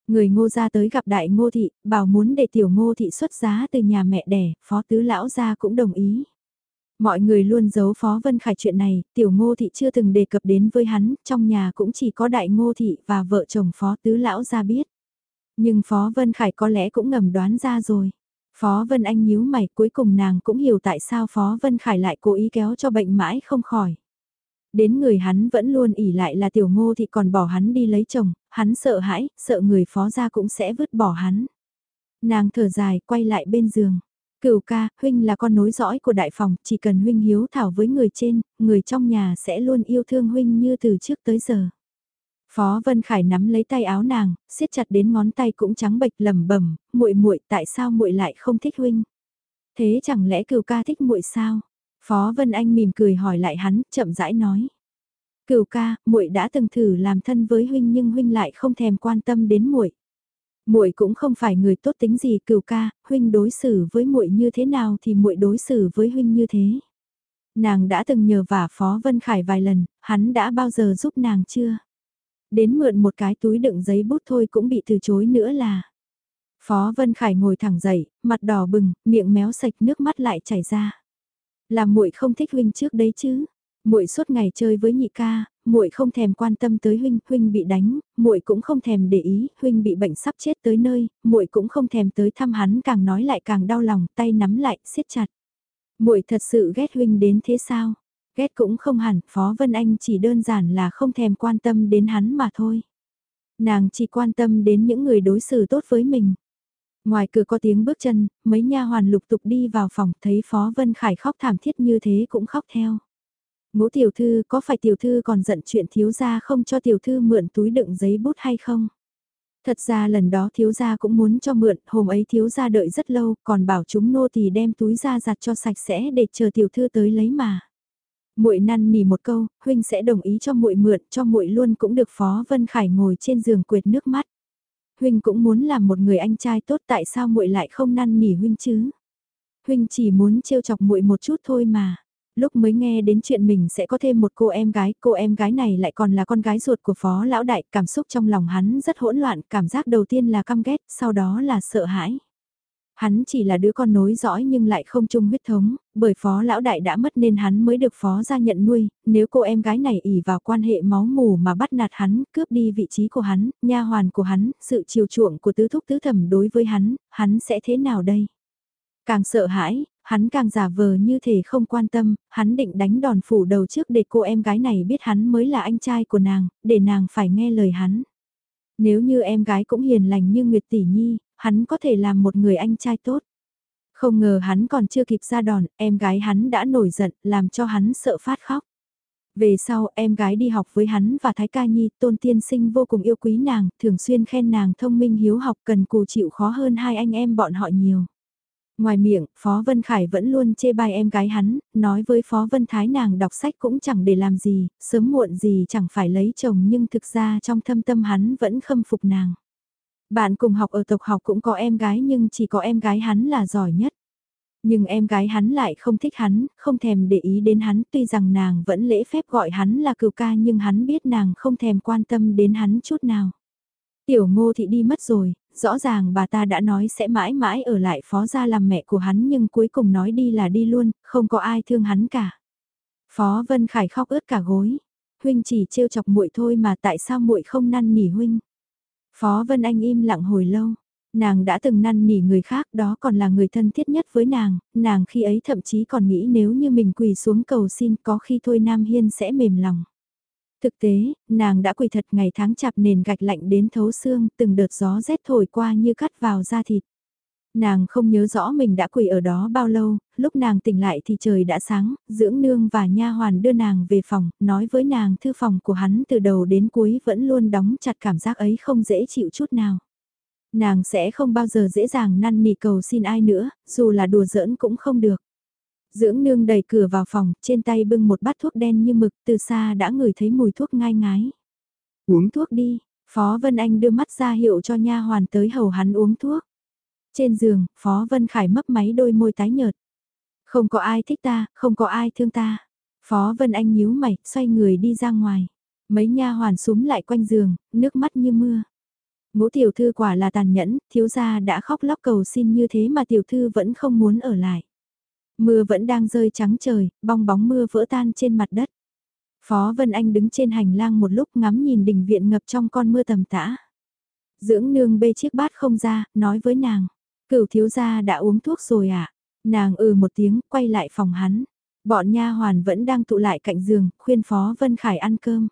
Người ngô gia tới gặp đại ngô thị, bảo muốn để tiểu ngô thị xuất giá từ nhà mẹ đẻ, phó tứ lão gia cũng đồng ý. Mọi người luôn giấu phó Vân Khải chuyện này, tiểu ngô thị chưa từng đề cập đến với hắn, trong nhà cũng chỉ có đại ngô thị và vợ chồng phó tứ lão gia biết. Nhưng phó Vân Khải có lẽ cũng ngầm đoán ra rồi. Phó Vân Anh nhíu mày cuối cùng nàng cũng hiểu tại sao Phó Vân Khải lại cố ý kéo cho bệnh mãi không khỏi. Đến người hắn vẫn luôn ỉ lại là tiểu ngô thì còn bỏ hắn đi lấy chồng, hắn sợ hãi, sợ người phó gia cũng sẽ vứt bỏ hắn. Nàng thở dài, quay lại bên giường. Cửu ca, huynh là con nối dõi của đại phòng, chỉ cần huynh hiếu thảo với người trên, người trong nhà sẽ luôn yêu thương huynh như từ trước tới giờ. Phó Vân Khải nắm lấy tay áo nàng, siết chặt đến ngón tay cũng trắng bệch lẩm bẩm, muội muội, tại sao muội lại không thích huynh? Thế chẳng lẽ Cửu ca thích muội sao? Phó Vân Anh mỉm cười hỏi lại hắn, chậm rãi nói. Cửu ca, muội đã từng thử làm thân với huynh nhưng huynh lại không thèm quan tâm đến muội. Muội cũng không phải người tốt tính gì, Cửu ca, huynh đối xử với muội như thế nào thì muội đối xử với huynh như thế. Nàng đã từng nhờ vả Phó Vân Khải vài lần, hắn đã bao giờ giúp nàng chưa? Đến mượn một cái túi đựng giấy bút thôi cũng bị từ chối nữa là. Phó Vân Khải ngồi thẳng dậy, mặt đỏ bừng, miệng méo sạch nước mắt lại chảy ra. Làm muội không thích huynh trước đấy chứ? Muội suốt ngày chơi với nhị ca, muội không thèm quan tâm tới huynh, huynh bị đánh, muội cũng không thèm để ý, huynh bị bệnh sắp chết tới nơi, muội cũng không thèm tới thăm hắn, càng nói lại càng đau lòng, tay nắm lại, siết chặt. Muội thật sự ghét huynh đến thế sao? Ghét cũng không hẳn, Phó Vân Anh chỉ đơn giản là không thèm quan tâm đến hắn mà thôi. Nàng chỉ quan tâm đến những người đối xử tốt với mình. Ngoài cửa có tiếng bước chân, mấy nha hoàn lục tục đi vào phòng, thấy Phó Vân Khải khóc thảm thiết như thế cũng khóc theo. Ngũ tiểu thư có phải tiểu thư còn giận chuyện thiếu gia không cho tiểu thư mượn túi đựng giấy bút hay không? Thật ra lần đó thiếu gia cũng muốn cho mượn, hôm ấy thiếu gia đợi rất lâu, còn bảo chúng nô tỳ đem túi ra giặt cho sạch sẽ để chờ tiểu thư tới lấy mà. Muội năn nỉ một câu, huynh sẽ đồng ý cho muội mượn, cho muội luôn cũng được Phó Vân Khải ngồi trên giường quệt nước mắt. Huynh cũng muốn làm một người anh trai tốt tại sao muội lại không năn nỉ huynh chứ? Huynh chỉ muốn trêu chọc muội một chút thôi mà. Lúc mới nghe đến chuyện mình sẽ có thêm một cô em gái, cô em gái này lại còn là con gái ruột của phó lão đại, cảm xúc trong lòng hắn rất hỗn loạn, cảm giác đầu tiên là căm ghét, sau đó là sợ hãi. Hắn chỉ là đứa con nối dõi nhưng lại không chung huyết thống, bởi phó lão đại đã mất nên hắn mới được phó gia nhận nuôi, nếu cô em gái này ỉ vào quan hệ máu mù mà bắt nạt hắn, cướp đi vị trí của hắn, nha hoàn của hắn, sự chiều chuộng của tứ thúc tứ thẩm đối với hắn, hắn sẽ thế nào đây? Càng sợ hãi, hắn càng giả vờ như thể không quan tâm, hắn định đánh đòn phủ đầu trước để cô em gái này biết hắn mới là anh trai của nàng, để nàng phải nghe lời hắn. Nếu như em gái cũng hiền lành như Nguyệt Tỷ Nhi, hắn có thể làm một người anh trai tốt. Không ngờ hắn còn chưa kịp ra đòn, em gái hắn đã nổi giận, làm cho hắn sợ phát khóc. Về sau, em gái đi học với hắn và Thái Ca Nhi, Tôn Tiên Sinh vô cùng yêu quý nàng, thường xuyên khen nàng thông minh hiếu học cần cù chịu khó hơn hai anh em bọn họ nhiều. Ngoài miệng, Phó Vân Khải vẫn luôn chê bai em gái hắn, nói với Phó Vân Thái nàng đọc sách cũng chẳng để làm gì, sớm muộn gì chẳng phải lấy chồng nhưng thực ra trong thâm tâm hắn vẫn khâm phục nàng. Bạn cùng học ở tộc học cũng có em gái nhưng chỉ có em gái hắn là giỏi nhất. Nhưng em gái hắn lại không thích hắn, không thèm để ý đến hắn tuy rằng nàng vẫn lễ phép gọi hắn là cừu ca nhưng hắn biết nàng không thèm quan tâm đến hắn chút nào. Tiểu ngô thị đi mất rồi, rõ ràng bà ta đã nói sẽ mãi mãi ở lại phó gia làm mẹ của hắn nhưng cuối cùng nói đi là đi luôn, không có ai thương hắn cả. Phó Vân Khải khóc ướt cả gối. Huynh chỉ trêu chọc muội thôi mà tại sao muội không năn nỉ huynh? Phó Vân Anh im lặng hồi lâu. Nàng đã từng năn nỉ người khác đó còn là người thân thiết nhất với nàng, nàng khi ấy thậm chí còn nghĩ nếu như mình quỳ xuống cầu xin có khi thôi Nam Hiên sẽ mềm lòng. Thực tế, nàng đã quỳ thật ngày tháng chạp nền gạch lạnh đến thấu xương, từng đợt gió rét thổi qua như cắt vào da thịt. Nàng không nhớ rõ mình đã quỳ ở đó bao lâu, lúc nàng tỉnh lại thì trời đã sáng, dưỡng nương và nha hoàn đưa nàng về phòng, nói với nàng thư phòng của hắn từ đầu đến cuối vẫn luôn đóng chặt cảm giác ấy không dễ chịu chút nào. Nàng sẽ không bao giờ dễ dàng năn nỉ cầu xin ai nữa, dù là đùa giỡn cũng không được. Dưỡng nương đẩy cửa vào phòng, trên tay bưng một bát thuốc đen như mực, từ xa đã ngửi thấy mùi thuốc ngai ngái. Uống thuốc đi, Phó Vân Anh đưa mắt ra hiệu cho nha hoàn tới hầu hắn uống thuốc. Trên giường, Phó Vân Khải mấp máy đôi môi tái nhợt. Không có ai thích ta, không có ai thương ta. Phó Vân Anh nhíu mày, xoay người đi ra ngoài. Mấy nha hoàn súng lại quanh giường, nước mắt như mưa. Ngũ tiểu thư quả là tàn nhẫn, thiếu gia đã khóc lóc cầu xin như thế mà tiểu thư vẫn không muốn ở lại. Mưa vẫn đang rơi trắng trời, bong bóng mưa vỡ tan trên mặt đất. Phó Vân Anh đứng trên hành lang một lúc ngắm nhìn đình viện ngập trong con mưa tầm tã. Dưỡng nương bê chiếc bát không ra, nói với nàng. Cửu thiếu gia đã uống thuốc rồi à? Nàng ừ một tiếng, quay lại phòng hắn. Bọn nha hoàn vẫn đang tụ lại cạnh giường, khuyên Phó Vân Khải ăn cơm.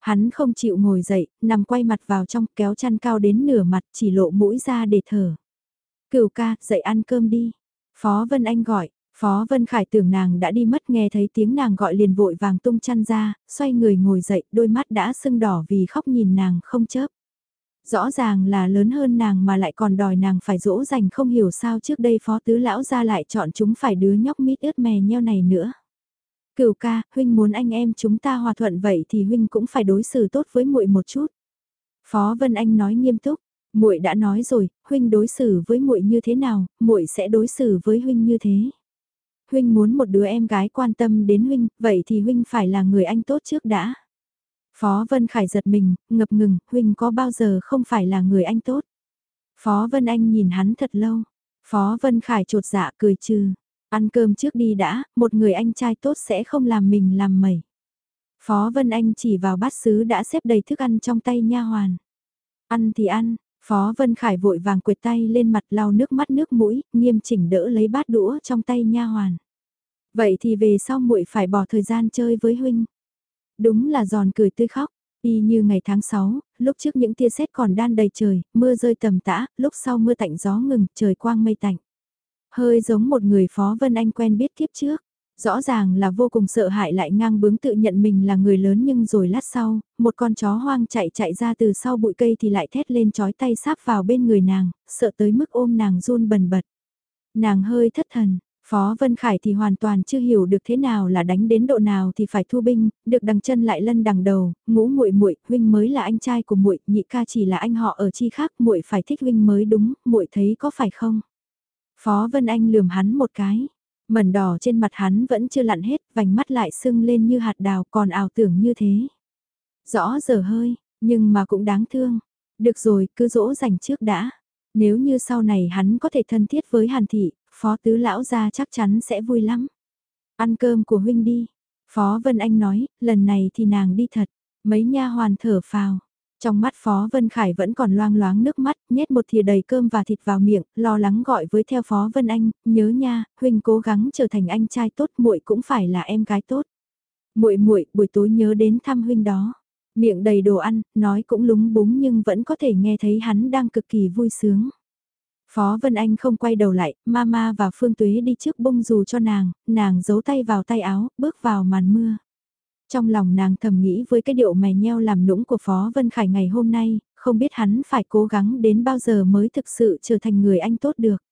Hắn không chịu ngồi dậy, nằm quay mặt vào trong kéo chăn cao đến nửa mặt chỉ lộ mũi ra để thở. Cửu ca, dậy ăn cơm đi. Phó Vân Anh gọi, Phó Vân Khải tưởng nàng đã đi mất nghe thấy tiếng nàng gọi liền vội vàng tung chăn ra, xoay người ngồi dậy, đôi mắt đã sưng đỏ vì khóc nhìn nàng không chớp. Rõ ràng là lớn hơn nàng mà lại còn đòi nàng phải dỗ dành không hiểu sao trước đây phó tứ lão ra lại chọn chúng phải đứa nhóc mít ướt mè nheo này nữa. Cửu ca, huynh muốn anh em chúng ta hòa thuận vậy thì huynh cũng phải đối xử tốt với muội một chút. Phó Vân Anh nói nghiêm túc, muội đã nói rồi, huynh đối xử với muội như thế nào, muội sẽ đối xử với huynh như thế huynh muốn một đứa em gái quan tâm đến huynh, vậy thì huynh phải là người anh tốt trước đã. Phó Vân Khải giật mình, ngập ngừng, huynh có bao giờ không phải là người anh tốt. Phó Vân Anh nhìn hắn thật lâu. Phó Vân Khải trột dạ cười trừ. Ăn cơm trước đi đã, một người anh trai tốt sẽ không làm mình làm mẩy. Phó Vân Anh chỉ vào bát sứ đã xếp đầy thức ăn trong tay nha hoàn. Ăn thì ăn, Phó Vân Khải vội vàng quệt tay lên mặt lau nước mắt nước mũi, nghiêm chỉnh đỡ lấy bát đũa trong tay nha hoàn. Vậy thì về sau muội phải bỏ thời gian chơi với huynh. Đúng là giòn cười tươi khóc, y như ngày tháng 6, lúc trước những tia sét còn đan đầy trời, mưa rơi tầm tã, lúc sau mưa tạnh gió ngừng, trời quang mây tạnh. Hơi giống một người Phó Vân Anh quen biết kiếp trước. Rõ ràng là vô cùng sợ hãi lại ngang bướng tự nhận mình là người lớn nhưng rồi lát sau, một con chó hoang chạy chạy ra từ sau bụi cây thì lại thét lên chói tay sáp vào bên người nàng, sợ tới mức ôm nàng run bần bật. Nàng hơi thất thần, Phó Vân Khải thì hoàn toàn chưa hiểu được thế nào là đánh đến độ nào thì phải thu binh, được đằng chân lại lân đằng đầu, ngũ muội muội, huynh mới là anh trai của muội, nhị ca chỉ là anh họ ở chi khác, muội phải thích huynh mới đúng, muội thấy có phải không? Phó Vân Anh lườm hắn một cái, mẩn đỏ trên mặt hắn vẫn chưa lặn hết, vành mắt lại sưng lên như hạt đào còn ảo tưởng như thế. Rõ giờ hơi, nhưng mà cũng đáng thương. Được rồi, cứ dỗ dành trước đã. Nếu như sau này hắn có thể thân thiết với Hàn Thị, Phó Tứ Lão ra chắc chắn sẽ vui lắm. Ăn cơm của huynh đi. Phó Vân Anh nói, lần này thì nàng đi thật. Mấy nha hoàn thở phào. Trong mắt Phó Vân Khải vẫn còn loang loáng nước mắt, nhét một thìa đầy cơm và thịt vào miệng, lo lắng gọi với theo Phó Vân Anh, nhớ nha, huynh cố gắng trở thành anh trai tốt, muội cũng phải là em gái tốt. Muội muội, buổi tối nhớ đến thăm huynh đó. Miệng đầy đồ ăn, nói cũng lúng búng nhưng vẫn có thể nghe thấy hắn đang cực kỳ vui sướng. Phó Vân Anh không quay đầu lại, Mama và Phương Tuế đi trước bông dù cho nàng, nàng giấu tay vào tay áo, bước vào màn mưa. Trong lòng nàng thầm nghĩ với cái điệu mè nheo làm nũng của Phó Vân Khải ngày hôm nay, không biết hắn phải cố gắng đến bao giờ mới thực sự trở thành người anh tốt được.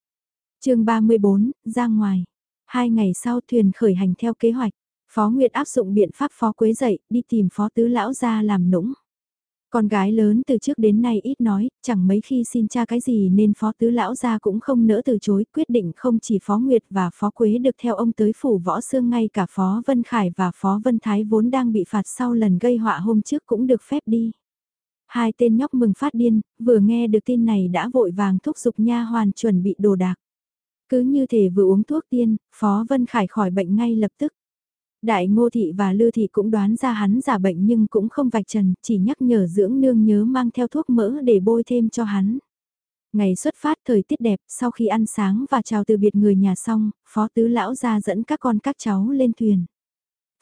chương 34, ra ngoài. Hai ngày sau thuyền khởi hành theo kế hoạch, Phó Nguyệt áp dụng biện pháp Phó Quế dậy, đi tìm Phó Tứ Lão ra làm nũng. Con gái lớn từ trước đến nay ít nói, chẳng mấy khi xin cha cái gì nên phó tứ lão gia cũng không nỡ từ chối, quyết định không chỉ phó Nguyệt và phó Quế được theo ông tới phủ võ xương ngay cả phó Vân Khải và phó Vân Thái vốn đang bị phạt sau lần gây họa hôm trước cũng được phép đi. Hai tên nhóc mừng phát điên, vừa nghe được tin này đã vội vàng thúc giục nha hoàn chuẩn bị đồ đạc. Cứ như thể vừa uống thuốc tiên, phó Vân Khải khỏi bệnh ngay lập tức. Đại ngô thị và lư thị cũng đoán ra hắn giả bệnh nhưng cũng không vạch trần, chỉ nhắc nhở dưỡng nương nhớ mang theo thuốc mỡ để bôi thêm cho hắn. Ngày xuất phát thời tiết đẹp, sau khi ăn sáng và chào từ biệt người nhà xong, phó tứ lão ra dẫn các con các cháu lên thuyền.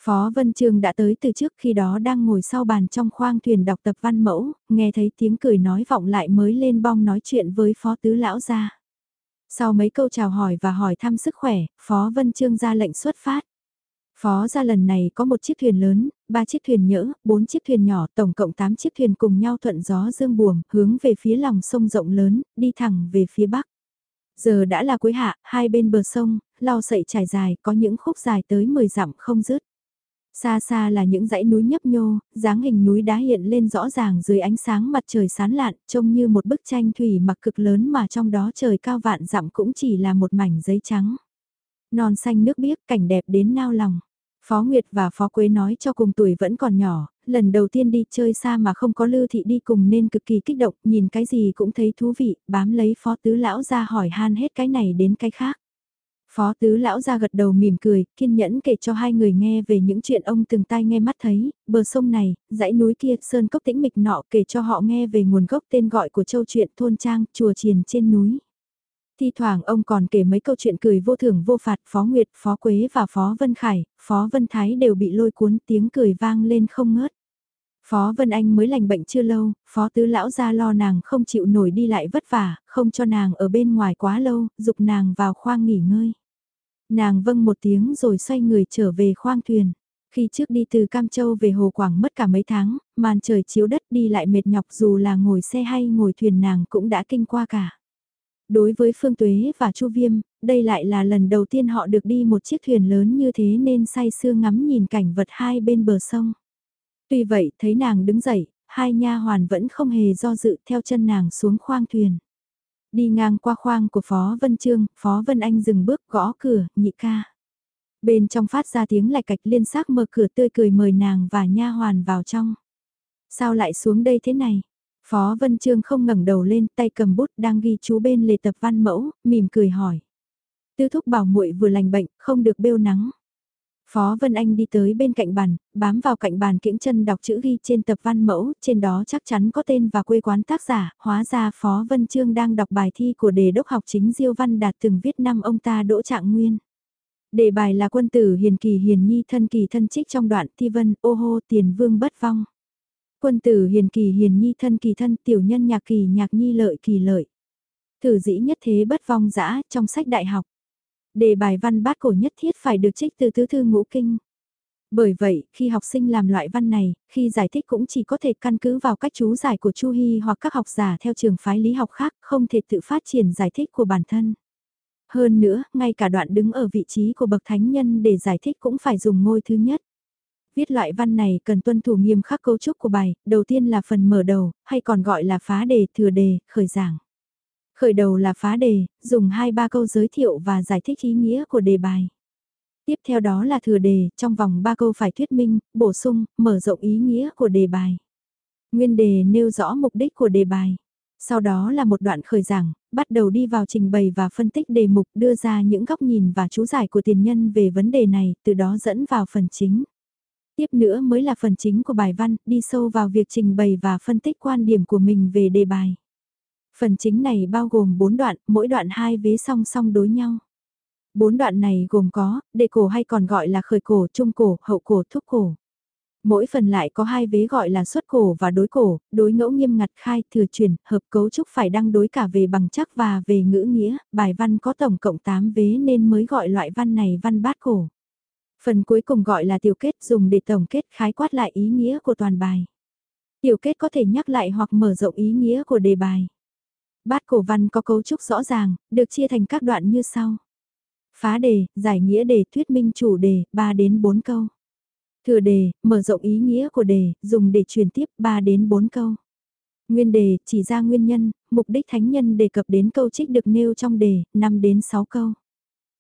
Phó Vân Trường đã tới từ trước khi đó đang ngồi sau bàn trong khoang thuyền đọc tập văn mẫu, nghe thấy tiếng cười nói vọng lại mới lên bong nói chuyện với phó tứ lão ra. Sau mấy câu chào hỏi và hỏi thăm sức khỏe, Phó Vân Trương ra lệnh xuất phát. Phó ra lần này có một chiếc thuyền lớn, ba chiếc thuyền nhỡ, bốn chiếc thuyền nhỏ, tổng cộng 8 chiếc thuyền cùng nhau thuận gió dương buồm, hướng về phía lòng sông rộng lớn, đi thẳng về phía bắc. Giờ đã là cuối hạ, hai bên bờ sông, lau sậy trải dài, có những khúc dài tới 10 dặm không dứt. Xa xa là những dãy núi nhấp nhô, dáng hình núi đá hiện lên rõ ràng dưới ánh sáng mặt trời sán lạn, trông như một bức tranh thủy mặc cực lớn mà trong đó trời cao vạn dặm cũng chỉ là một mảnh giấy trắng. Non xanh nước biếc cảnh đẹp đến nao lòng. Phó Nguyệt và Phó Quế nói cho cùng tuổi vẫn còn nhỏ, lần đầu tiên đi chơi xa mà không có Lư Thị đi cùng nên cực kỳ kích động, nhìn cái gì cũng thấy thú vị, bám lấy Phó Tứ Lão ra hỏi han hết cái này đến cái khác. Phó Tứ Lão ra gật đầu mỉm cười, kiên nhẫn kể cho hai người nghe về những chuyện ông từng tai nghe mắt thấy, bờ sông này, dãy núi kia, sơn cốc tĩnh mịch nọ kể cho họ nghe về nguồn gốc tên gọi của châu truyện thôn trang, chùa triền trên núi. Thi thoảng ông còn kể mấy câu chuyện cười vô thưởng vô phạt Phó Nguyệt, Phó Quế và Phó Vân Khải, Phó Vân Thái đều bị lôi cuốn tiếng cười vang lên không ngớt. Phó Vân Anh mới lành bệnh chưa lâu, Phó Tứ Lão ra lo nàng không chịu nổi đi lại vất vả, không cho nàng ở bên ngoài quá lâu, dục nàng vào khoang nghỉ ngơi. Nàng vâng một tiếng rồi xoay người trở về khoang thuyền. Khi trước đi từ Cam Châu về Hồ Quảng mất cả mấy tháng, màn trời chiếu đất đi lại mệt nhọc dù là ngồi xe hay ngồi thuyền nàng cũng đã kinh qua cả. Đối với Phương Tuế và Chu Viêm, đây lại là lần đầu tiên họ được đi một chiếc thuyền lớn như thế nên say sưa ngắm nhìn cảnh vật hai bên bờ sông. Tuy vậy, thấy nàng đứng dậy, hai nha hoàn vẫn không hề do dự theo chân nàng xuống khoang thuyền. Đi ngang qua khoang của Phó Vân Trương, Phó Vân Anh dừng bước gõ cửa, nhị ca. Bên trong phát ra tiếng lạch cạch liên xác mở cửa tươi cười mời nàng và nha hoàn vào trong. Sao lại xuống đây thế này? Phó Vân Trương không ngẩng đầu lên, tay cầm bút đang ghi chú bên lề tập văn mẫu, mỉm cười hỏi. Tư thúc bảo muội vừa lành bệnh, không được bêu nắng. Phó Vân Anh đi tới bên cạnh bàn, bám vào cạnh bàn kiễng chân đọc chữ ghi trên tập văn mẫu, trên đó chắc chắn có tên và quê quán tác giả, hóa ra Phó Vân Trương đang đọc bài thi của đề đốc học chính Diêu Văn Đạt từng viết năm ông ta đỗ trạng nguyên. Đề bài là quân tử hiền kỳ hiền nhi thân kỳ thân trích trong đoạn thi vân ô hô tiền vương bất vong. Quân tử hiền kỳ hiền nhi thân kỳ thân tiểu nhân nhạc kỳ nhạc nhi lợi kỳ lợi. Thử dĩ nhất thế bất vong dã trong sách đại học. Đề bài văn bát cổ nhất thiết phải được trích từ tứ thư ngũ kinh. Bởi vậy, khi học sinh làm loại văn này, khi giải thích cũng chỉ có thể căn cứ vào cách chú giải của Chu Hy hoặc các học giả theo trường phái lý học khác, không thể tự phát triển giải thích của bản thân. Hơn nữa, ngay cả đoạn đứng ở vị trí của bậc thánh nhân để giải thích cũng phải dùng ngôi thứ nhất. Viết loại văn này cần tuân thủ nghiêm khắc cấu trúc của bài, đầu tiên là phần mở đầu, hay còn gọi là phá đề, thừa đề, khởi giảng. Khởi đầu là phá đề, dùng hai ba câu giới thiệu và giải thích ý nghĩa của đề bài. Tiếp theo đó là thừa đề, trong vòng ba câu phải thuyết minh, bổ sung, mở rộng ý nghĩa của đề bài. Nguyên đề nêu rõ mục đích của đề bài. Sau đó là một đoạn khởi giảng, bắt đầu đi vào trình bày và phân tích đề mục đưa ra những góc nhìn và chú giải của tiền nhân về vấn đề này, từ đó dẫn vào phần chính. Tiếp nữa mới là phần chính của bài văn, đi sâu vào việc trình bày và phân tích quan điểm của mình về đề bài. Phần chính này bao gồm 4 đoạn, mỗi đoạn hai vế song song đối nhau. Bốn đoạn này gồm có, đề cổ hay còn gọi là khởi cổ, trung cổ, hậu cổ, thúc cổ. Mỗi phần lại có hai vế gọi là xuất cổ và đối cổ, đối ngẫu nghiêm ngặt khai, thừa truyền, hợp cấu trúc phải đăng đối cả về bằng chắc và về ngữ nghĩa, bài văn có tổng cộng 8 vế nên mới gọi loại văn này văn bát cổ. Phần cuối cùng gọi là tiểu kết dùng để tổng kết khái quát lại ý nghĩa của toàn bài. Tiểu kết có thể nhắc lại hoặc mở rộng ý nghĩa của đề bài. Bát cổ văn có cấu trúc rõ ràng, được chia thành các đoạn như sau. Phá đề, giải nghĩa đề, thuyết minh chủ đề, 3 đến 4 câu. Thừa đề, mở rộng ý nghĩa của đề, dùng để truyền tiếp 3 đến 4 câu. Nguyên đề, chỉ ra nguyên nhân, mục đích thánh nhân đề cập đến câu trích được nêu trong đề, 5 đến 6 câu.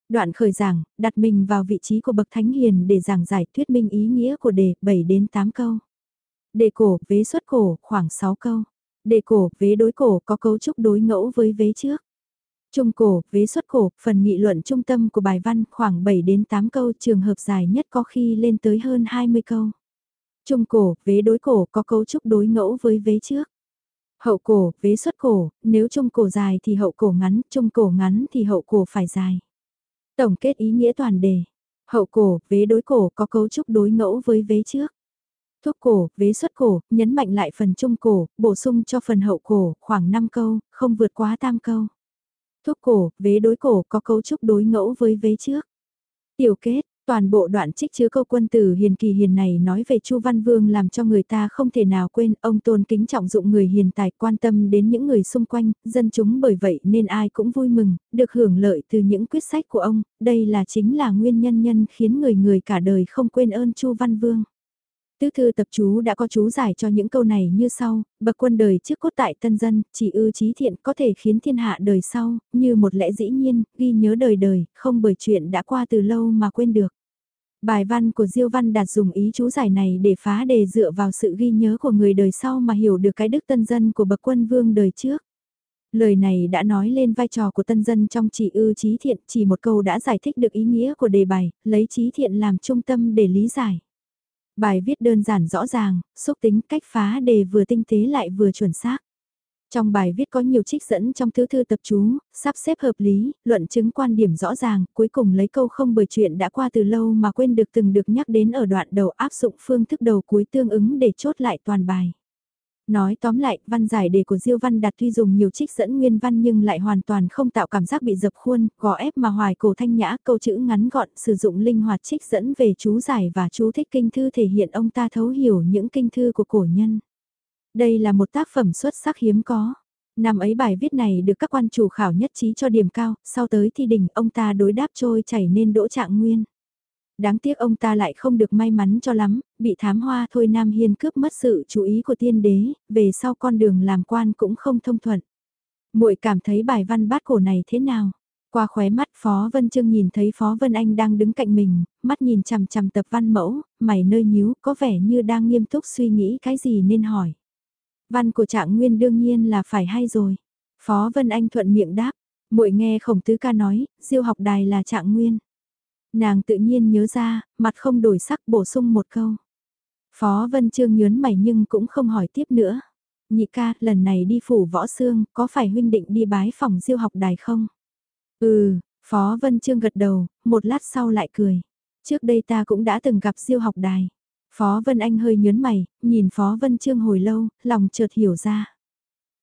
Đoạn khởi giảng, đặt mình vào vị trí của bậc thánh hiền để giảng giải thuyết minh ý nghĩa của đề, 7 đến 8 câu. Đề cổ, vế xuất cổ, khoảng 6 câu. Đề cổ, vế đối cổ có cấu trúc đối ngẫu với vế trước. Trung cổ, vế xuất cổ, phần nghị luận trung tâm của bài văn khoảng 7 đến 8 câu trường hợp dài nhất có khi lên tới hơn 20 câu. Trung cổ, vế đối cổ có cấu trúc đối ngẫu với vế trước. Hậu cổ, vế xuất cổ, nếu trung cổ dài thì hậu cổ ngắn, trung cổ ngắn thì hậu cổ phải dài. Tổng kết ý nghĩa toàn đề. Hậu cổ, vế đối cổ có cấu trúc đối ngẫu với vế trước. Thuốc cổ, vế xuất cổ, nhấn mạnh lại phần trung cổ, bổ sung cho phần hậu cổ, khoảng 5 câu, không vượt quá tam câu. Thuốc cổ, vế đối cổ có cấu trúc đối ngẫu với vế trước. Tiểu kết, toàn bộ đoạn trích chứa câu quân tử hiền kỳ hiền này nói về Chu Văn Vương làm cho người ta không thể nào quên, ông tôn kính trọng dụng người hiền tài quan tâm đến những người xung quanh, dân chúng bởi vậy nên ai cũng vui mừng, được hưởng lợi từ những quyết sách của ông, đây là chính là nguyên nhân nhân khiến người người cả đời không quên ơn Chu Văn Vương. Tứ thư tập chú đã có chú giải cho những câu này như sau, bậc quân đời trước cốt tại tân dân, chỉ ư trí thiện có thể khiến thiên hạ đời sau, như một lẽ dĩ nhiên, ghi nhớ đời đời, không bởi chuyện đã qua từ lâu mà quên được. Bài văn của Diêu Văn Đạt dùng ý chú giải này để phá đề dựa vào sự ghi nhớ của người đời sau mà hiểu được cái đức tân dân của bậc quân vương đời trước. Lời này đã nói lên vai trò của tân dân trong chỉ ư trí thiện, chỉ một câu đã giải thích được ý nghĩa của đề bài, lấy trí thiện làm trung tâm để lý giải. Bài viết đơn giản rõ ràng, xúc tính cách phá đề vừa tinh tế lại vừa chuẩn xác. Trong bài viết có nhiều trích dẫn trong thứ thư tập chú, sắp xếp hợp lý, luận chứng quan điểm rõ ràng, cuối cùng lấy câu không bởi chuyện đã qua từ lâu mà quên được từng được nhắc đến ở đoạn đầu áp dụng phương thức đầu cuối tương ứng để chốt lại toàn bài. Nói tóm lại, văn giải đề của Diêu Văn Đạt tuy dùng nhiều trích dẫn nguyên văn nhưng lại hoàn toàn không tạo cảm giác bị dập khuôn, gò ép mà hoài cổ thanh nhã câu chữ ngắn gọn sử dụng linh hoạt trích dẫn về chú giải và chú thích kinh thư thể hiện ông ta thấu hiểu những kinh thư của cổ nhân. Đây là một tác phẩm xuất sắc hiếm có. Năm ấy bài viết này được các quan chủ khảo nhất trí cho điểm cao, sau tới thi đỉnh ông ta đối đáp trôi chảy nên đỗ trạng nguyên đáng tiếc ông ta lại không được may mắn cho lắm, bị thám hoa thôi Nam Hiên cướp mất sự chú ý của tiên đế, về sau con đường làm quan cũng không thông thuận. muội cảm thấy bài văn bát cổ này thế nào? Qua khóe mắt Phó Vân Trương nhìn thấy Phó Vân Anh đang đứng cạnh mình, mắt nhìn chằm chằm tập văn mẫu, mày nơi nhíu có vẻ như đang nghiêm túc suy nghĩ cái gì nên hỏi. Văn của trạng nguyên đương nhiên là phải hay rồi. Phó Vân Anh thuận miệng đáp, muội nghe khổng tứ ca nói, diêu học đài là trạng nguyên. Nàng tự nhiên nhớ ra, mặt không đổi sắc bổ sung một câu. Phó Vân Trương nhớn mày nhưng cũng không hỏi tiếp nữa. Nhị ca, lần này đi phủ võ xương, có phải huynh định đi bái phòng diêu học đài không? Ừ, Phó Vân Trương gật đầu, một lát sau lại cười. Trước đây ta cũng đã từng gặp diêu học đài. Phó Vân Anh hơi nhớn mày, nhìn Phó Vân Trương hồi lâu, lòng chợt hiểu ra.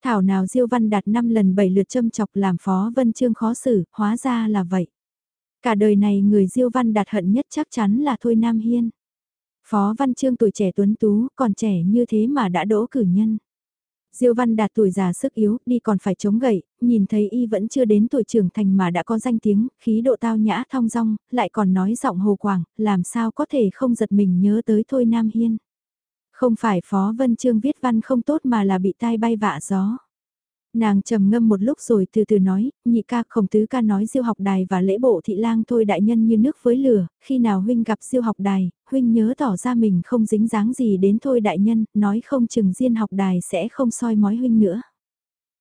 Thảo nào Diêu Văn đạt 5 lần 7 lượt châm chọc làm Phó Vân Trương khó xử, hóa ra là vậy. Cả đời này người Diêu Văn đạt hận nhất chắc chắn là Thôi Nam Hiên. Phó Văn Trương tuổi trẻ tuấn tú, còn trẻ như thế mà đã đỗ cử nhân. Diêu Văn đạt tuổi già sức yếu, đi còn phải chống gậy, nhìn thấy y vẫn chưa đến tuổi trưởng thành mà đã có danh tiếng, khí độ tao nhã thong dong, lại còn nói giọng hồ quảng, làm sao có thể không giật mình nhớ tới Thôi Nam Hiên. Không phải Phó Vân Trương viết văn không tốt mà là bị tai bay vạ gió. Nàng trầm ngâm một lúc rồi từ từ nói, nhị ca khổng tứ ca nói diêu học đài và lễ bộ thị lang thôi đại nhân như nước với lửa, khi nào huynh gặp diêu học đài, huynh nhớ tỏ ra mình không dính dáng gì đến thôi đại nhân, nói không chừng diên học đài sẽ không soi mói huynh nữa.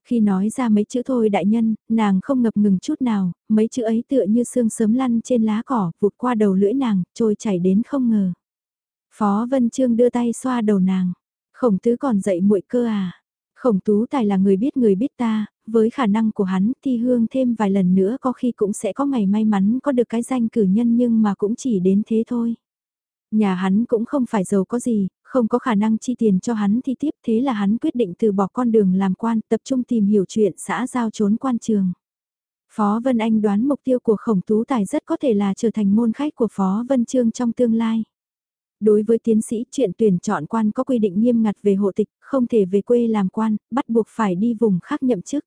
Khi nói ra mấy chữ thôi đại nhân, nàng không ngập ngừng chút nào, mấy chữ ấy tựa như sương sớm lăn trên lá cỏ, vụt qua đầu lưỡi nàng, trôi chảy đến không ngờ. Phó Vân Trương đưa tay xoa đầu nàng, khổng tứ còn dậy muội cơ à. Khổng tú tài là người biết người biết ta, với khả năng của hắn thi hương thêm vài lần nữa có khi cũng sẽ có ngày may mắn có được cái danh cử nhân nhưng mà cũng chỉ đến thế thôi. Nhà hắn cũng không phải giàu có gì, không có khả năng chi tiền cho hắn thi tiếp thế là hắn quyết định từ bỏ con đường làm quan tập trung tìm hiểu chuyện xã giao trốn quan trường. Phó Vân Anh đoán mục tiêu của khổng tú tài rất có thể là trở thành môn khách của Phó Vân Trương trong tương lai. Đối với tiến sĩ, chuyện tuyển chọn quan có quy định nghiêm ngặt về hộ tịch, không thể về quê làm quan, bắt buộc phải đi vùng khác nhậm chức.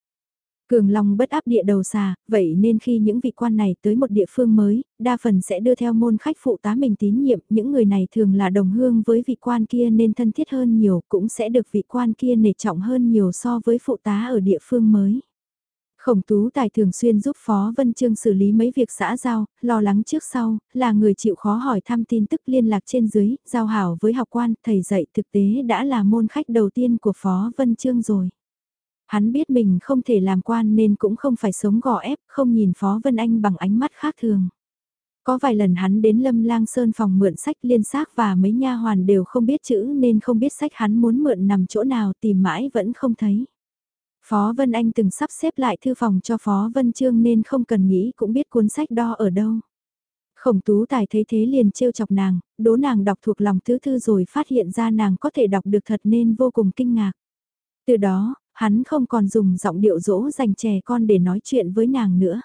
Cường Long bất áp địa đầu xà, vậy nên khi những vị quan này tới một địa phương mới, đa phần sẽ đưa theo môn khách phụ tá mình tín nhiệm, những người này thường là đồng hương với vị quan kia nên thân thiết hơn nhiều, cũng sẽ được vị quan kia nể trọng hơn nhiều so với phụ tá ở địa phương mới. Khổng Tú Tài thường xuyên giúp Phó Vân Trương xử lý mấy việc xã giao, lo lắng trước sau, là người chịu khó hỏi thăm tin tức liên lạc trên dưới, giao hảo với học quan, thầy dạy thực tế đã là môn khách đầu tiên của Phó Vân Trương rồi. Hắn biết mình không thể làm quan nên cũng không phải sống gò ép, không nhìn Phó Vân Anh bằng ánh mắt khác thường. Có vài lần hắn đến Lâm Lang Sơn phòng mượn sách liên xác và mấy nha hoàn đều không biết chữ nên không biết sách hắn muốn mượn nằm chỗ nào tìm mãi vẫn không thấy. Phó Vân Anh từng sắp xếp lại thư phòng cho Phó Vân Trương nên không cần nghĩ cũng biết cuốn sách đo ở đâu. Khổng tú tài thấy thế liền trêu chọc nàng, đố nàng đọc thuộc lòng tứ thư rồi phát hiện ra nàng có thể đọc được thật nên vô cùng kinh ngạc. Từ đó, hắn không còn dùng giọng điệu dỗ dành trẻ con để nói chuyện với nàng nữa.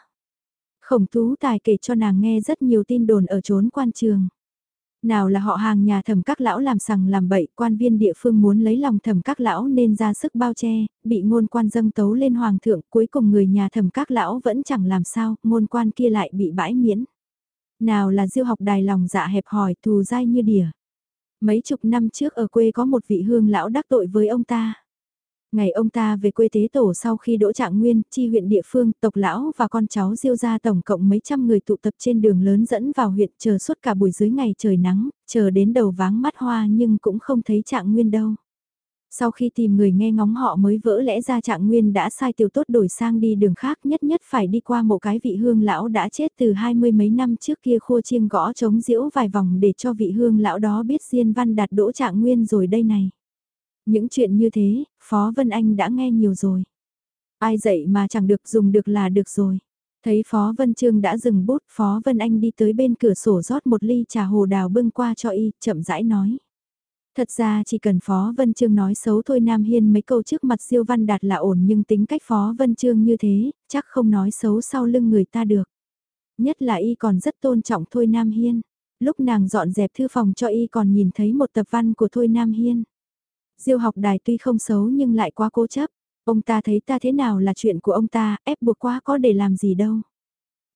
Khổng tú tài kể cho nàng nghe rất nhiều tin đồn ở trốn quan trường. Nào là họ hàng nhà thẩm các lão làm sằng làm bậy, quan viên địa phương muốn lấy lòng thẩm các lão nên ra sức bao che, bị ngôn quan dâng tấu lên hoàng thượng, cuối cùng người nhà thẩm các lão vẫn chẳng làm sao, ngôn quan kia lại bị bãi miễn. Nào là diêu học đài lòng dạ hẹp hòi, thù dai như đỉa. Mấy chục năm trước ở quê có một vị hương lão đắc tội với ông ta. Ngày ông ta về quê tế tổ sau khi đỗ trạng nguyên, chi huyện địa phương, tộc lão và con cháu diêu ra tổng cộng mấy trăm người tụ tập trên đường lớn dẫn vào huyện chờ suốt cả buổi dưới ngày trời nắng, chờ đến đầu váng mắt hoa nhưng cũng không thấy trạng nguyên đâu. Sau khi tìm người nghe ngóng họ mới vỡ lẽ ra trạng nguyên đã sai tiểu tốt đổi sang đi đường khác nhất nhất phải đi qua một cái vị hương lão đã chết từ hai mươi mấy năm trước kia khua chiêng gõ trống diễu vài vòng để cho vị hương lão đó biết diên văn đạt đỗ trạng nguyên rồi đây này. Những chuyện như thế, Phó Vân Anh đã nghe nhiều rồi. Ai dạy mà chẳng được dùng được là được rồi. Thấy Phó Vân Trương đã dừng bút, Phó Vân Anh đi tới bên cửa sổ rót một ly trà hồ đào bưng qua cho y, chậm rãi nói. Thật ra chỉ cần Phó Vân Trương nói xấu thôi Nam Hiên mấy câu trước mặt siêu văn đạt là ổn nhưng tính cách Phó Vân Trương như thế, chắc không nói xấu sau lưng người ta được. Nhất là y còn rất tôn trọng Thôi Nam Hiên. Lúc nàng dọn dẹp thư phòng cho y còn nhìn thấy một tập văn của Thôi Nam Hiên. Diêu học đài tuy không xấu nhưng lại quá cố chấp. Ông ta thấy ta thế nào là chuyện của ông ta, ép buộc quá có để làm gì đâu.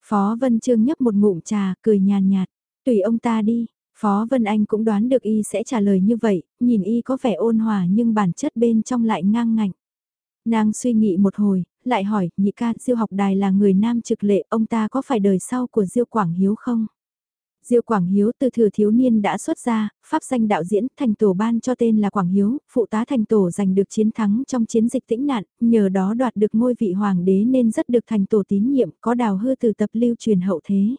Phó Vân Trương nhấp một ngụm trà, cười nhàn nhạt, tùy ông ta đi. Phó Vân Anh cũng đoán được y sẽ trả lời như vậy, nhìn y có vẻ ôn hòa nhưng bản chất bên trong lại ngang ngạnh. Nàng suy nghĩ một hồi, lại hỏi, nhị ca, Diêu học đài là người nam trực lệ, ông ta có phải đời sau của Diêu Quảng Hiếu không? Diêu Quảng Hiếu từ thừa thiếu niên đã xuất ra, pháp danh đạo diễn, thành tổ ban cho tên là Quảng Hiếu, phụ tá thành tổ giành được chiến thắng trong chiến dịch tĩnh nạn, nhờ đó đoạt được ngôi vị hoàng đế nên rất được thành tổ tín nhiệm, có đào hư từ tập lưu truyền hậu thế.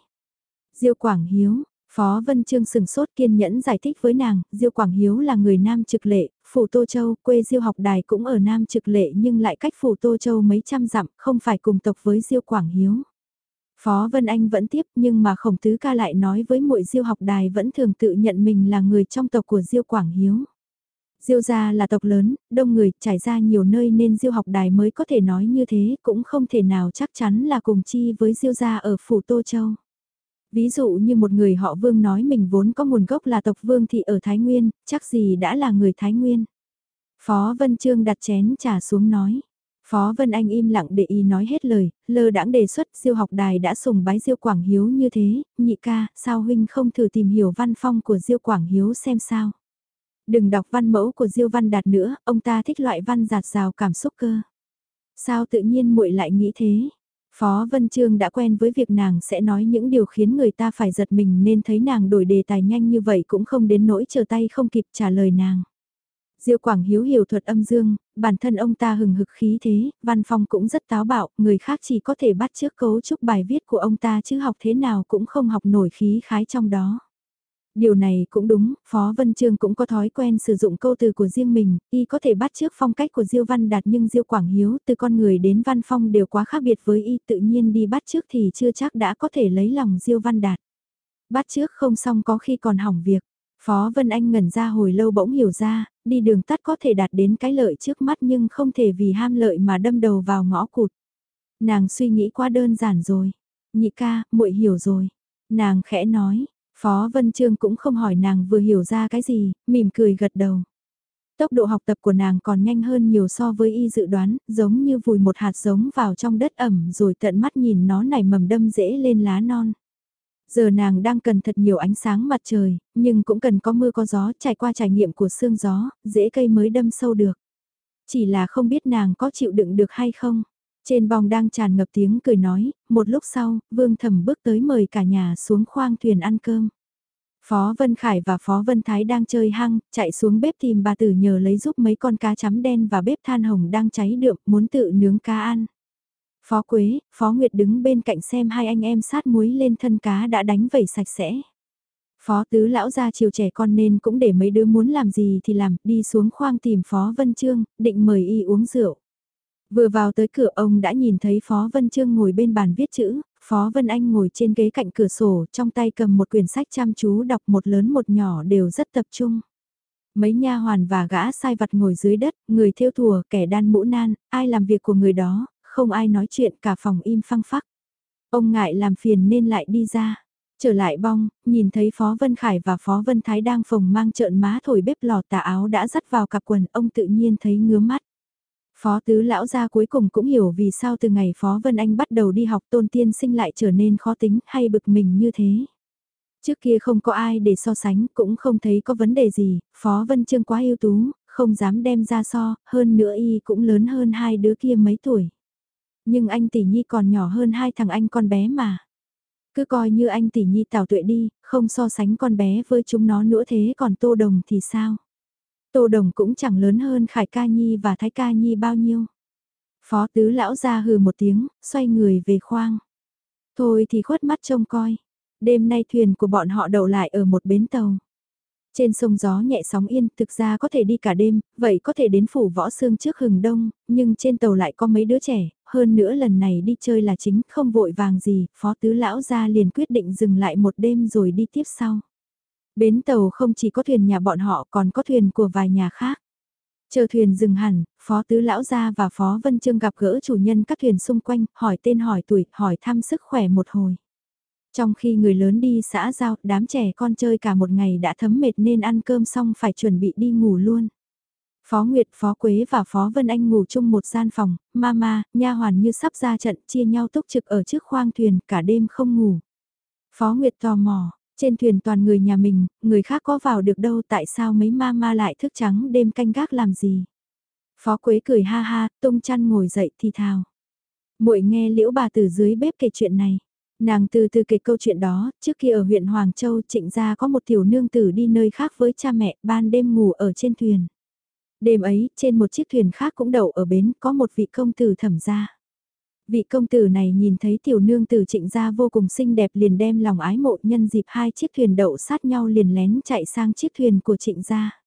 Diêu Quảng Hiếu, Phó Vân Trương sừng sốt kiên nhẫn giải thích với nàng, Diêu Quảng Hiếu là người Nam Trực Lệ, phủ Tô Châu, quê Diêu học đài cũng ở Nam Trực Lệ nhưng lại cách phủ Tô Châu mấy trăm dặm, không phải cùng tộc với Diêu Quảng Hiếu. Phó Vân Anh vẫn tiếp nhưng mà khổng tứ ca lại nói với muội Diêu học đài vẫn thường tự nhận mình là người trong tộc của Diêu Quảng Hiếu. Diêu gia là tộc lớn, đông người, trải ra nhiều nơi nên Diêu học đài mới có thể nói như thế, cũng không thể nào chắc chắn là cùng chi với Diêu gia ở phủ Tô Châu. Ví dụ như một người họ Vương nói mình vốn có nguồn gốc là tộc Vương thị ở Thái Nguyên, chắc gì đã là người Thái Nguyên. Phó Vân Trương đặt chén trà xuống nói. Phó Vân Anh im lặng để ý nói hết lời, lơ đãng đề xuất diêu học đài đã sùng bái diêu Quảng Hiếu như thế, nhị ca, sao huynh không thử tìm hiểu văn phong của diêu Quảng Hiếu xem sao. Đừng đọc văn mẫu của diêu văn đạt nữa, ông ta thích loại văn giạt rào cảm xúc cơ. Sao tự nhiên muội lại nghĩ thế? Phó Vân Trương đã quen với việc nàng sẽ nói những điều khiến người ta phải giật mình nên thấy nàng đổi đề tài nhanh như vậy cũng không đến nỗi chờ tay không kịp trả lời nàng. Diêu Quảng Hiếu hiểu thuật âm dương, bản thân ông ta hừng hực khí thế, văn phong cũng rất táo bạo, người khác chỉ có thể bắt trước cấu trúc bài viết của ông ta chứ học thế nào cũng không học nổi khí khái trong đó. Điều này cũng đúng, Phó Vân Trương cũng có thói quen sử dụng câu từ của riêng mình, y có thể bắt trước phong cách của Diêu Văn Đạt nhưng Diêu Quảng Hiếu từ con người đến văn phong đều quá khác biệt với y tự nhiên đi bắt trước thì chưa chắc đã có thể lấy lòng Diêu Văn Đạt. Bắt trước không xong có khi còn hỏng việc. Phó Vân Anh ngẩn ra hồi lâu bỗng hiểu ra, đi đường tắt có thể đạt đến cái lợi trước mắt nhưng không thể vì ham lợi mà đâm đầu vào ngõ cụt. Nàng suy nghĩ quá đơn giản rồi. Nhị ca, muội hiểu rồi. Nàng khẽ nói, Phó Vân Trương cũng không hỏi nàng vừa hiểu ra cái gì, mỉm cười gật đầu. Tốc độ học tập của nàng còn nhanh hơn nhiều so với y dự đoán, giống như vùi một hạt giống vào trong đất ẩm rồi tận mắt nhìn nó nảy mầm đâm dễ lên lá non. Giờ nàng đang cần thật nhiều ánh sáng mặt trời, nhưng cũng cần có mưa có gió trải qua trải nghiệm của sương gió, dễ cây mới đâm sâu được. Chỉ là không biết nàng có chịu đựng được hay không. Trên bong đang tràn ngập tiếng cười nói, một lúc sau, vương thẩm bước tới mời cả nhà xuống khoang thuyền ăn cơm. Phó Vân Khải và Phó Vân Thái đang chơi hăng, chạy xuống bếp tìm bà tử nhờ lấy giúp mấy con cá chấm đen và bếp than hồng đang cháy đượm, muốn tự nướng cá ăn. Phó Quế, Phó Nguyệt đứng bên cạnh xem hai anh em sát muối lên thân cá đã đánh vẩy sạch sẽ. Phó tứ lão ra chiều trẻ con nên cũng để mấy đứa muốn làm gì thì làm, đi xuống khoang tìm Phó Vân Trương, định mời y uống rượu. Vừa vào tới cửa ông đã nhìn thấy Phó Vân Trương ngồi bên bàn viết chữ, Phó Vân Anh ngồi trên ghế cạnh cửa sổ, trong tay cầm một quyển sách chăm chú đọc một lớn một nhỏ đều rất tập trung. Mấy nha hoàn và gã sai vặt ngồi dưới đất, người theo thùa, kẻ đan mũ nan, ai làm việc của người đó, không ai nói chuyện cả phòng im phăng phắc. Ông ngại làm phiền nên lại đi ra. Trở lại bong, nhìn thấy Phó Vân Khải và Phó Vân Thái đang phồng mang trợn má thổi bếp lò tà áo đã dắt vào cặp quần, ông tự nhiên thấy ngứa mắt. Phó tứ lão gia cuối cùng cũng hiểu vì sao từ ngày Phó Vân Anh bắt đầu đi học tôn tiên sinh lại trở nên khó tính hay bực mình như thế. Trước kia không có ai để so sánh cũng không thấy có vấn đề gì, Phó Vân Trương quá ưu tú, không dám đem ra so, hơn nữa y cũng lớn hơn hai đứa kia mấy tuổi. Nhưng anh tỷ nhi còn nhỏ hơn hai thằng anh con bé mà. Cứ coi như anh tỷ nhi tào tuệ đi, không so sánh con bé với chúng nó nữa thế còn tô đồng thì sao? Tô đồng cũng chẳng lớn hơn Khải ca nhi và Thái ca nhi bao nhiêu. Phó tứ lão ra hừ một tiếng, xoay người về khoang. Thôi thì khuất mắt trông coi. Đêm nay thuyền của bọn họ đậu lại ở một bến tàu. Trên sông gió nhẹ sóng yên, thực ra có thể đi cả đêm, vậy có thể đến phủ võ sương trước hừng đông, nhưng trên tàu lại có mấy đứa trẻ, hơn nữa lần này đi chơi là chính, không vội vàng gì, phó tứ lão ra liền quyết định dừng lại một đêm rồi đi tiếp sau. Bến tàu không chỉ có thuyền nhà bọn họ còn có thuyền của vài nhà khác. Chờ thuyền dừng hẳn, Phó Tứ Lão Gia và Phó Vân Trương gặp gỡ chủ nhân các thuyền xung quanh, hỏi tên hỏi tuổi, hỏi thăm sức khỏe một hồi. Trong khi người lớn đi xã giao, đám trẻ con chơi cả một ngày đã thấm mệt nên ăn cơm xong phải chuẩn bị đi ngủ luôn. Phó Nguyệt, Phó Quế và Phó Vân Anh ngủ chung một gian phòng, mama, nha hoàn như sắp ra trận chia nhau túc trực ở trước khoang thuyền cả đêm không ngủ. Phó Nguyệt tò mò, trên thuyền toàn người nhà mình, người khác có vào được đâu tại sao mấy mama lại thức trắng đêm canh gác làm gì. Phó Quế cười ha ha, tung chăn ngồi dậy thì thào. muội nghe liễu bà từ dưới bếp kể chuyện này. Nàng từ từ kể câu chuyện đó, trước kia ở huyện Hoàng Châu trịnh gia có một tiểu nương tử đi nơi khác với cha mẹ, ban đêm ngủ ở trên thuyền. Đêm ấy, trên một chiếc thuyền khác cũng đậu ở bến, có một vị công tử thẩm gia. Vị công tử này nhìn thấy tiểu nương tử trịnh gia vô cùng xinh đẹp liền đem lòng ái mộ nhân dịp hai chiếc thuyền đậu sát nhau liền lén chạy sang chiếc thuyền của trịnh gia.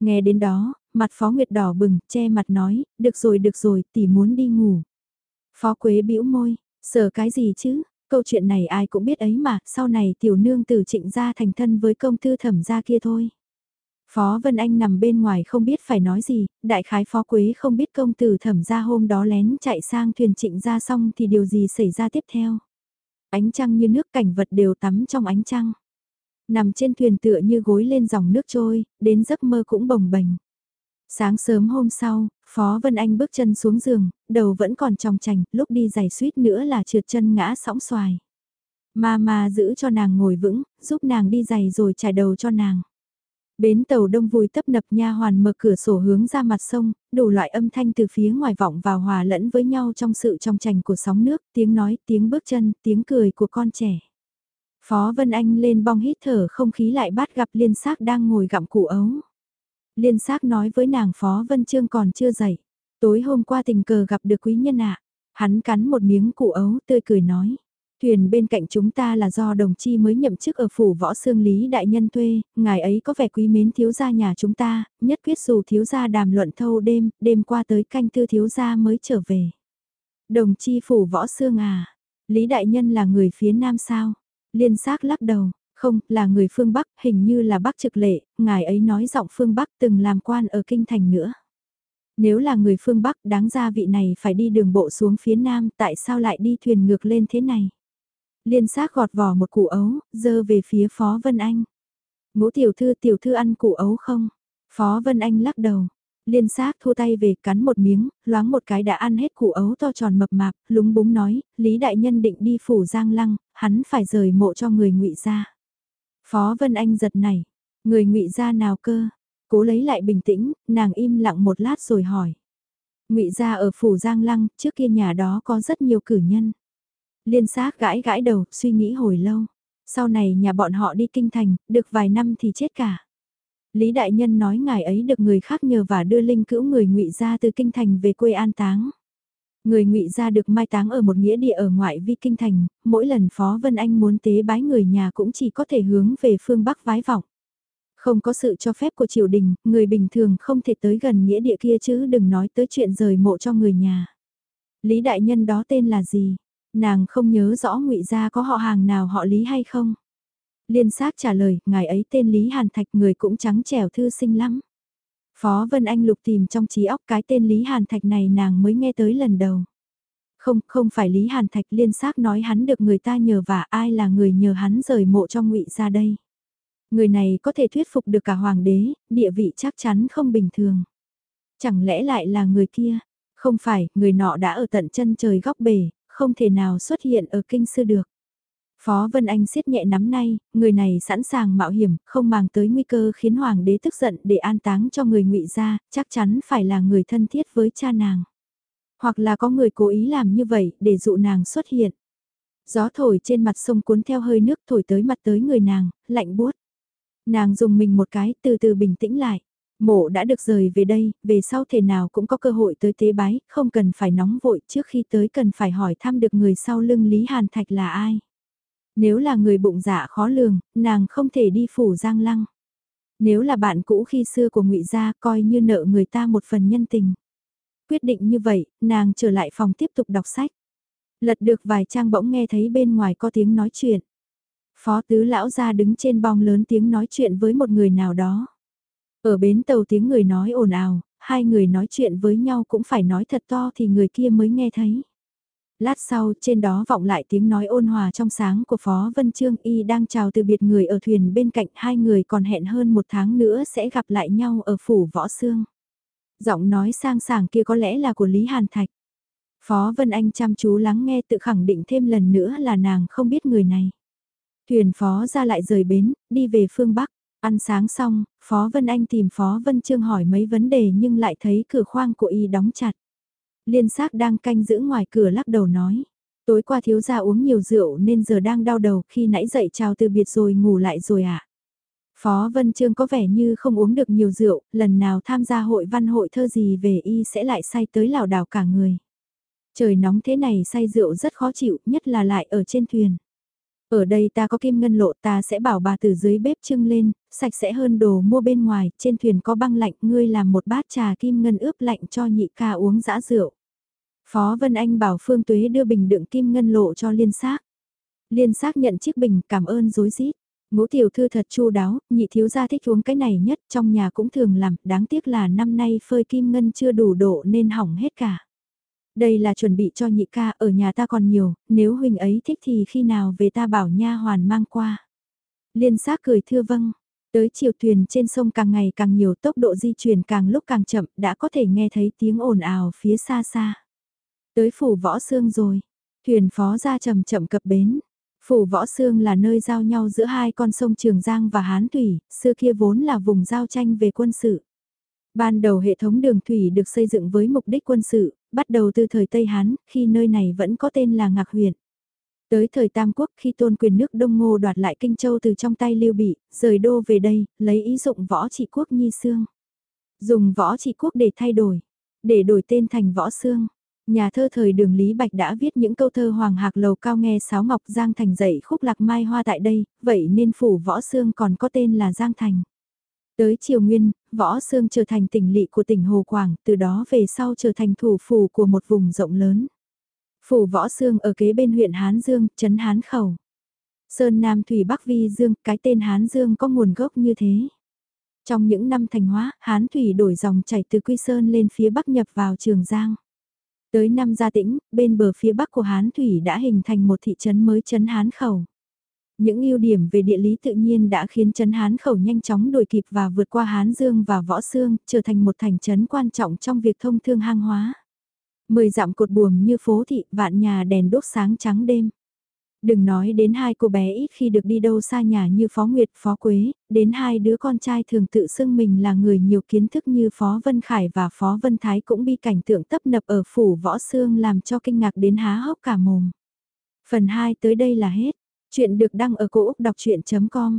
Nghe đến đó, mặt Phó Nguyệt đỏ bừng, che mặt nói, được rồi được rồi, tỷ muốn đi ngủ. Phó Quế bĩu môi, sợ cái gì chứ, câu chuyện này ai cũng biết ấy mà, sau này tiểu nương tử trịnh gia thành thân với công tư thẩm gia kia thôi. Phó Vân Anh nằm bên ngoài không biết phải nói gì, đại khái Phó Quế không biết công tử thẩm gia hôm đó lén chạy sang thuyền trịnh ra xong thì điều gì xảy ra tiếp theo. Ánh trăng như nước cảnh vật đều tắm trong ánh trăng. Nằm trên thuyền tựa như gối lên dòng nước trôi, đến giấc mơ cũng bồng bềnh. Sáng sớm hôm sau, Phó Vân Anh bước chân xuống giường, đầu vẫn còn trong chành, lúc đi giày suýt nữa là trượt chân ngã sóng xoài. Ma giữ cho nàng ngồi vững, giúp nàng đi giày rồi trải đầu cho nàng. Bến tàu đông vui tấp nập nha hoàn mở cửa sổ hướng ra mặt sông, đủ loại âm thanh từ phía ngoài vọng vào hòa lẫn với nhau trong sự trong trành của sóng nước, tiếng nói, tiếng bước chân, tiếng cười của con trẻ. Phó Vân Anh lên bong hít thở không khí lại bắt gặp liên xác đang ngồi gặm củ ấu. Liên xác nói với nàng Phó Vân Trương còn chưa dậy. Tối hôm qua tình cờ gặp được quý nhân ạ. Hắn cắn một miếng củ ấu tươi cười nói. Thuyền bên cạnh chúng ta là do đồng chi mới nhậm chức ở phủ võ xương lý đại nhân thuê, ngài ấy có vẻ quý mến thiếu gia nhà chúng ta, nhất quyết dù thiếu gia đàm luận thâu đêm, đêm qua tới canh tư thiếu gia mới trở về. Đồng chi phủ võ xương à, lý đại nhân là người phía nam sao? Liên xác lắc đầu, không, là người phương Bắc, hình như là Bắc trực lệ, ngài ấy nói giọng phương Bắc từng làm quan ở kinh thành nữa. Nếu là người phương Bắc đáng ra vị này phải đi đường bộ xuống phía Nam, tại sao lại đi thuyền ngược lên thế này? Liên xác gọt vỏ một củ ấu, dơ về phía Phó Vân Anh. Ngũ tiểu thư tiểu thư ăn củ ấu không? Phó Vân Anh lắc đầu. Liên xác thu tay về cắn một miếng, loáng một cái đã ăn hết củ ấu to tròn mập mạp, lúng búng nói, Lý Đại Nhân định đi phủ Giang Lăng, hắn phải rời mộ cho người ngụy ra. Phó Vân Anh giật này, người ngụy ra nào cơ? Cố lấy lại bình tĩnh, nàng im lặng một lát rồi hỏi. Ngụy gia ở phủ Giang Lăng, trước kia nhà đó có rất nhiều cử nhân. Liên xác gãi gãi đầu, suy nghĩ hồi lâu. Sau này nhà bọn họ đi kinh thành, được vài năm thì chết cả. Lý Đại Nhân nói ngài ấy được người khác nhờ và đưa linh cữu người ngụy ra từ kinh thành về quê an táng. Người ngụy ra được mai táng ở một nghĩa địa ở ngoại vi kinh thành, mỗi lần Phó Vân Anh muốn tế bái người nhà cũng chỉ có thể hướng về phương Bắc vái vọng. Không có sự cho phép của triều đình, người bình thường không thể tới gần nghĩa địa kia chứ đừng nói tới chuyện rời mộ cho người nhà. Lý Đại Nhân đó tên là gì? Nàng không nhớ rõ ngụy gia có họ hàng nào họ Lý hay không? Liên xác trả lời, ngài ấy tên Lý Hàn Thạch người cũng trắng trẻo thư sinh lắm. Phó Vân Anh lục tìm trong trí óc cái tên Lý Hàn Thạch này nàng mới nghe tới lần đầu. Không, không phải Lý Hàn Thạch liên xác nói hắn được người ta nhờ và ai là người nhờ hắn rời mộ cho ngụy ra đây. Người này có thể thuyết phục được cả hoàng đế, địa vị chắc chắn không bình thường. Chẳng lẽ lại là người kia? Không phải, người nọ đã ở tận chân trời góc bể, không thể nào xuất hiện ở kinh sư được. Phó Vân Anh siết nhẹ nắm nay, người này sẵn sàng mạo hiểm, không mang tới nguy cơ khiến hoàng đế tức giận để an táng cho người ngụy gia, chắc chắn phải là người thân thiết với cha nàng. Hoặc là có người cố ý làm như vậy để dụ nàng xuất hiện. Gió thổi trên mặt sông cuốn theo hơi nước thổi tới mặt tới người nàng, lạnh buốt. Nàng dùng mình một cái từ từ bình tĩnh lại. Mộ đã được rời về đây, về sau thể nào cũng có cơ hội tới tế bái, không cần phải nóng vội trước khi tới cần phải hỏi thăm được người sau lưng Lý Hàn Thạch là ai. Nếu là người bụng dạ khó lường, nàng không thể đi phủ giang lăng. Nếu là bạn cũ khi xưa của ngụy Gia coi như nợ người ta một phần nhân tình. Quyết định như vậy, nàng trở lại phòng tiếp tục đọc sách. Lật được vài trang bỗng nghe thấy bên ngoài có tiếng nói chuyện. Phó tứ lão ra đứng trên bong lớn tiếng nói chuyện với một người nào đó. Ở bến tàu tiếng người nói ồn ào, hai người nói chuyện với nhau cũng phải nói thật to thì người kia mới nghe thấy. Lát sau trên đó vọng lại tiếng nói ôn hòa trong sáng của Phó Vân Trương Y đang chào từ biệt người ở thuyền bên cạnh hai người còn hẹn hơn một tháng nữa sẽ gặp lại nhau ở phủ võ xương. Giọng nói sang sảng kia có lẽ là của Lý Hàn Thạch. Phó Vân Anh chăm chú lắng nghe tự khẳng định thêm lần nữa là nàng không biết người này. Thuyền phó ra lại rời bến, đi về phương Bắc. Ăn sáng xong, Phó Vân Anh tìm Phó Vân Trương hỏi mấy vấn đề nhưng lại thấy cửa khoang của y đóng chặt. Liên xác đang canh giữ ngoài cửa lắc đầu nói. Tối qua thiếu gia uống nhiều rượu nên giờ đang đau đầu khi nãy dậy chào từ biệt rồi ngủ lại rồi ạ. À? Phó Vân Trương có vẻ như không uống được nhiều rượu, lần nào tham gia hội văn hội thơ gì về y sẽ lại say tới lảo đảo cả người. Trời nóng thế này say rượu rất khó chịu, nhất là lại ở trên thuyền. Ở đây ta có kim ngân lộ ta sẽ bảo bà từ dưới bếp trưng lên, sạch sẽ hơn đồ mua bên ngoài, trên thuyền có băng lạnh, ngươi làm một bát trà kim ngân ướp lạnh cho nhị ca uống dã rượu. Phó Vân Anh bảo Phương Tuế đưa bình đựng kim ngân lộ cho liên xác. Liên xác nhận chiếc bình cảm ơn dối rít Ngũ tiểu thư thật chu đáo, nhị thiếu gia thích uống cái này nhất, trong nhà cũng thường làm, đáng tiếc là năm nay phơi kim ngân chưa đủ độ nên hỏng hết cả. Đây là chuẩn bị cho nhị ca, ở nhà ta còn nhiều, nếu huynh ấy thích thì khi nào về ta bảo nha hoàn mang qua. Liên xác cười thưa vâng, tới chiều thuyền trên sông càng ngày càng nhiều tốc độ di chuyển càng lúc càng chậm, đã có thể nghe thấy tiếng ồn ào phía xa xa. Tới phủ võ xương rồi, thuyền phó ra chậm chậm cập bến. Phủ Võ Sương là nơi giao nhau giữa hai con sông Trường Giang và Hán Thủy, xưa kia vốn là vùng giao tranh về quân sự. Ban đầu hệ thống đường thủy được xây dựng với mục đích quân sự, bắt đầu từ thời Tây Hán, khi nơi này vẫn có tên là Ngạc huyện. Tới thời Tam Quốc khi tôn quyền nước Đông Ngô đoạt lại Kinh Châu từ trong tay Lưu Bị, rời đô về đây, lấy ý dụng võ trị quốc nhi Sương Dùng võ trị quốc để thay đổi, để đổi tên thành võ xương. Nhà thơ thời đường Lý Bạch đã viết những câu thơ Hoàng Hạc Lầu Cao nghe Sáo Ngọc Giang Thành dậy khúc lạc mai hoa tại đây, vậy nên phủ võ xương còn có tên là Giang Thành. Tới triều nguyên, võ xương trở thành tỉnh lỵ của tỉnh Hồ Quảng, từ đó về sau trở thành thủ phủ của một vùng rộng lớn. Phủ võ xương ở kế bên huyện Hán Dương, trấn Hán Khẩu. Sơn Nam Thủy Bắc Vi Dương, cái tên Hán Dương có nguồn gốc như thế. Trong những năm thành hóa, Hán Thủy đổi dòng chảy từ Quy Sơn lên phía Bắc nhập vào Trường Giang. Tới năm Gia Tĩnh, bên bờ phía bắc của Hán Thủy đã hình thành một thị trấn mới trấn Hán Khẩu. Những ưu điểm về địa lý tự nhiên đã khiến trấn Hán Khẩu nhanh chóng đuổi kịp và vượt qua Hán Dương và Võ Sương, trở thành một thành trấn quan trọng trong việc thông thương hàng hóa. Mười dặm cột buồm như phố thị, vạn nhà đèn đốt sáng trắng đêm. Đừng nói đến hai cô bé ít khi được đi đâu xa nhà như Phó Nguyệt, Phó Quế, đến hai đứa con trai thường tự xưng mình là người nhiều kiến thức như Phó Vân Khải và Phó Vân Thái cũng bị cảnh tượng tấp nập ở phủ võ xương làm cho kinh ngạc đến há hốc cả mồm. Phần 2 tới đây là hết. Chuyện được đăng ở cổ Úc đọc chuyện.com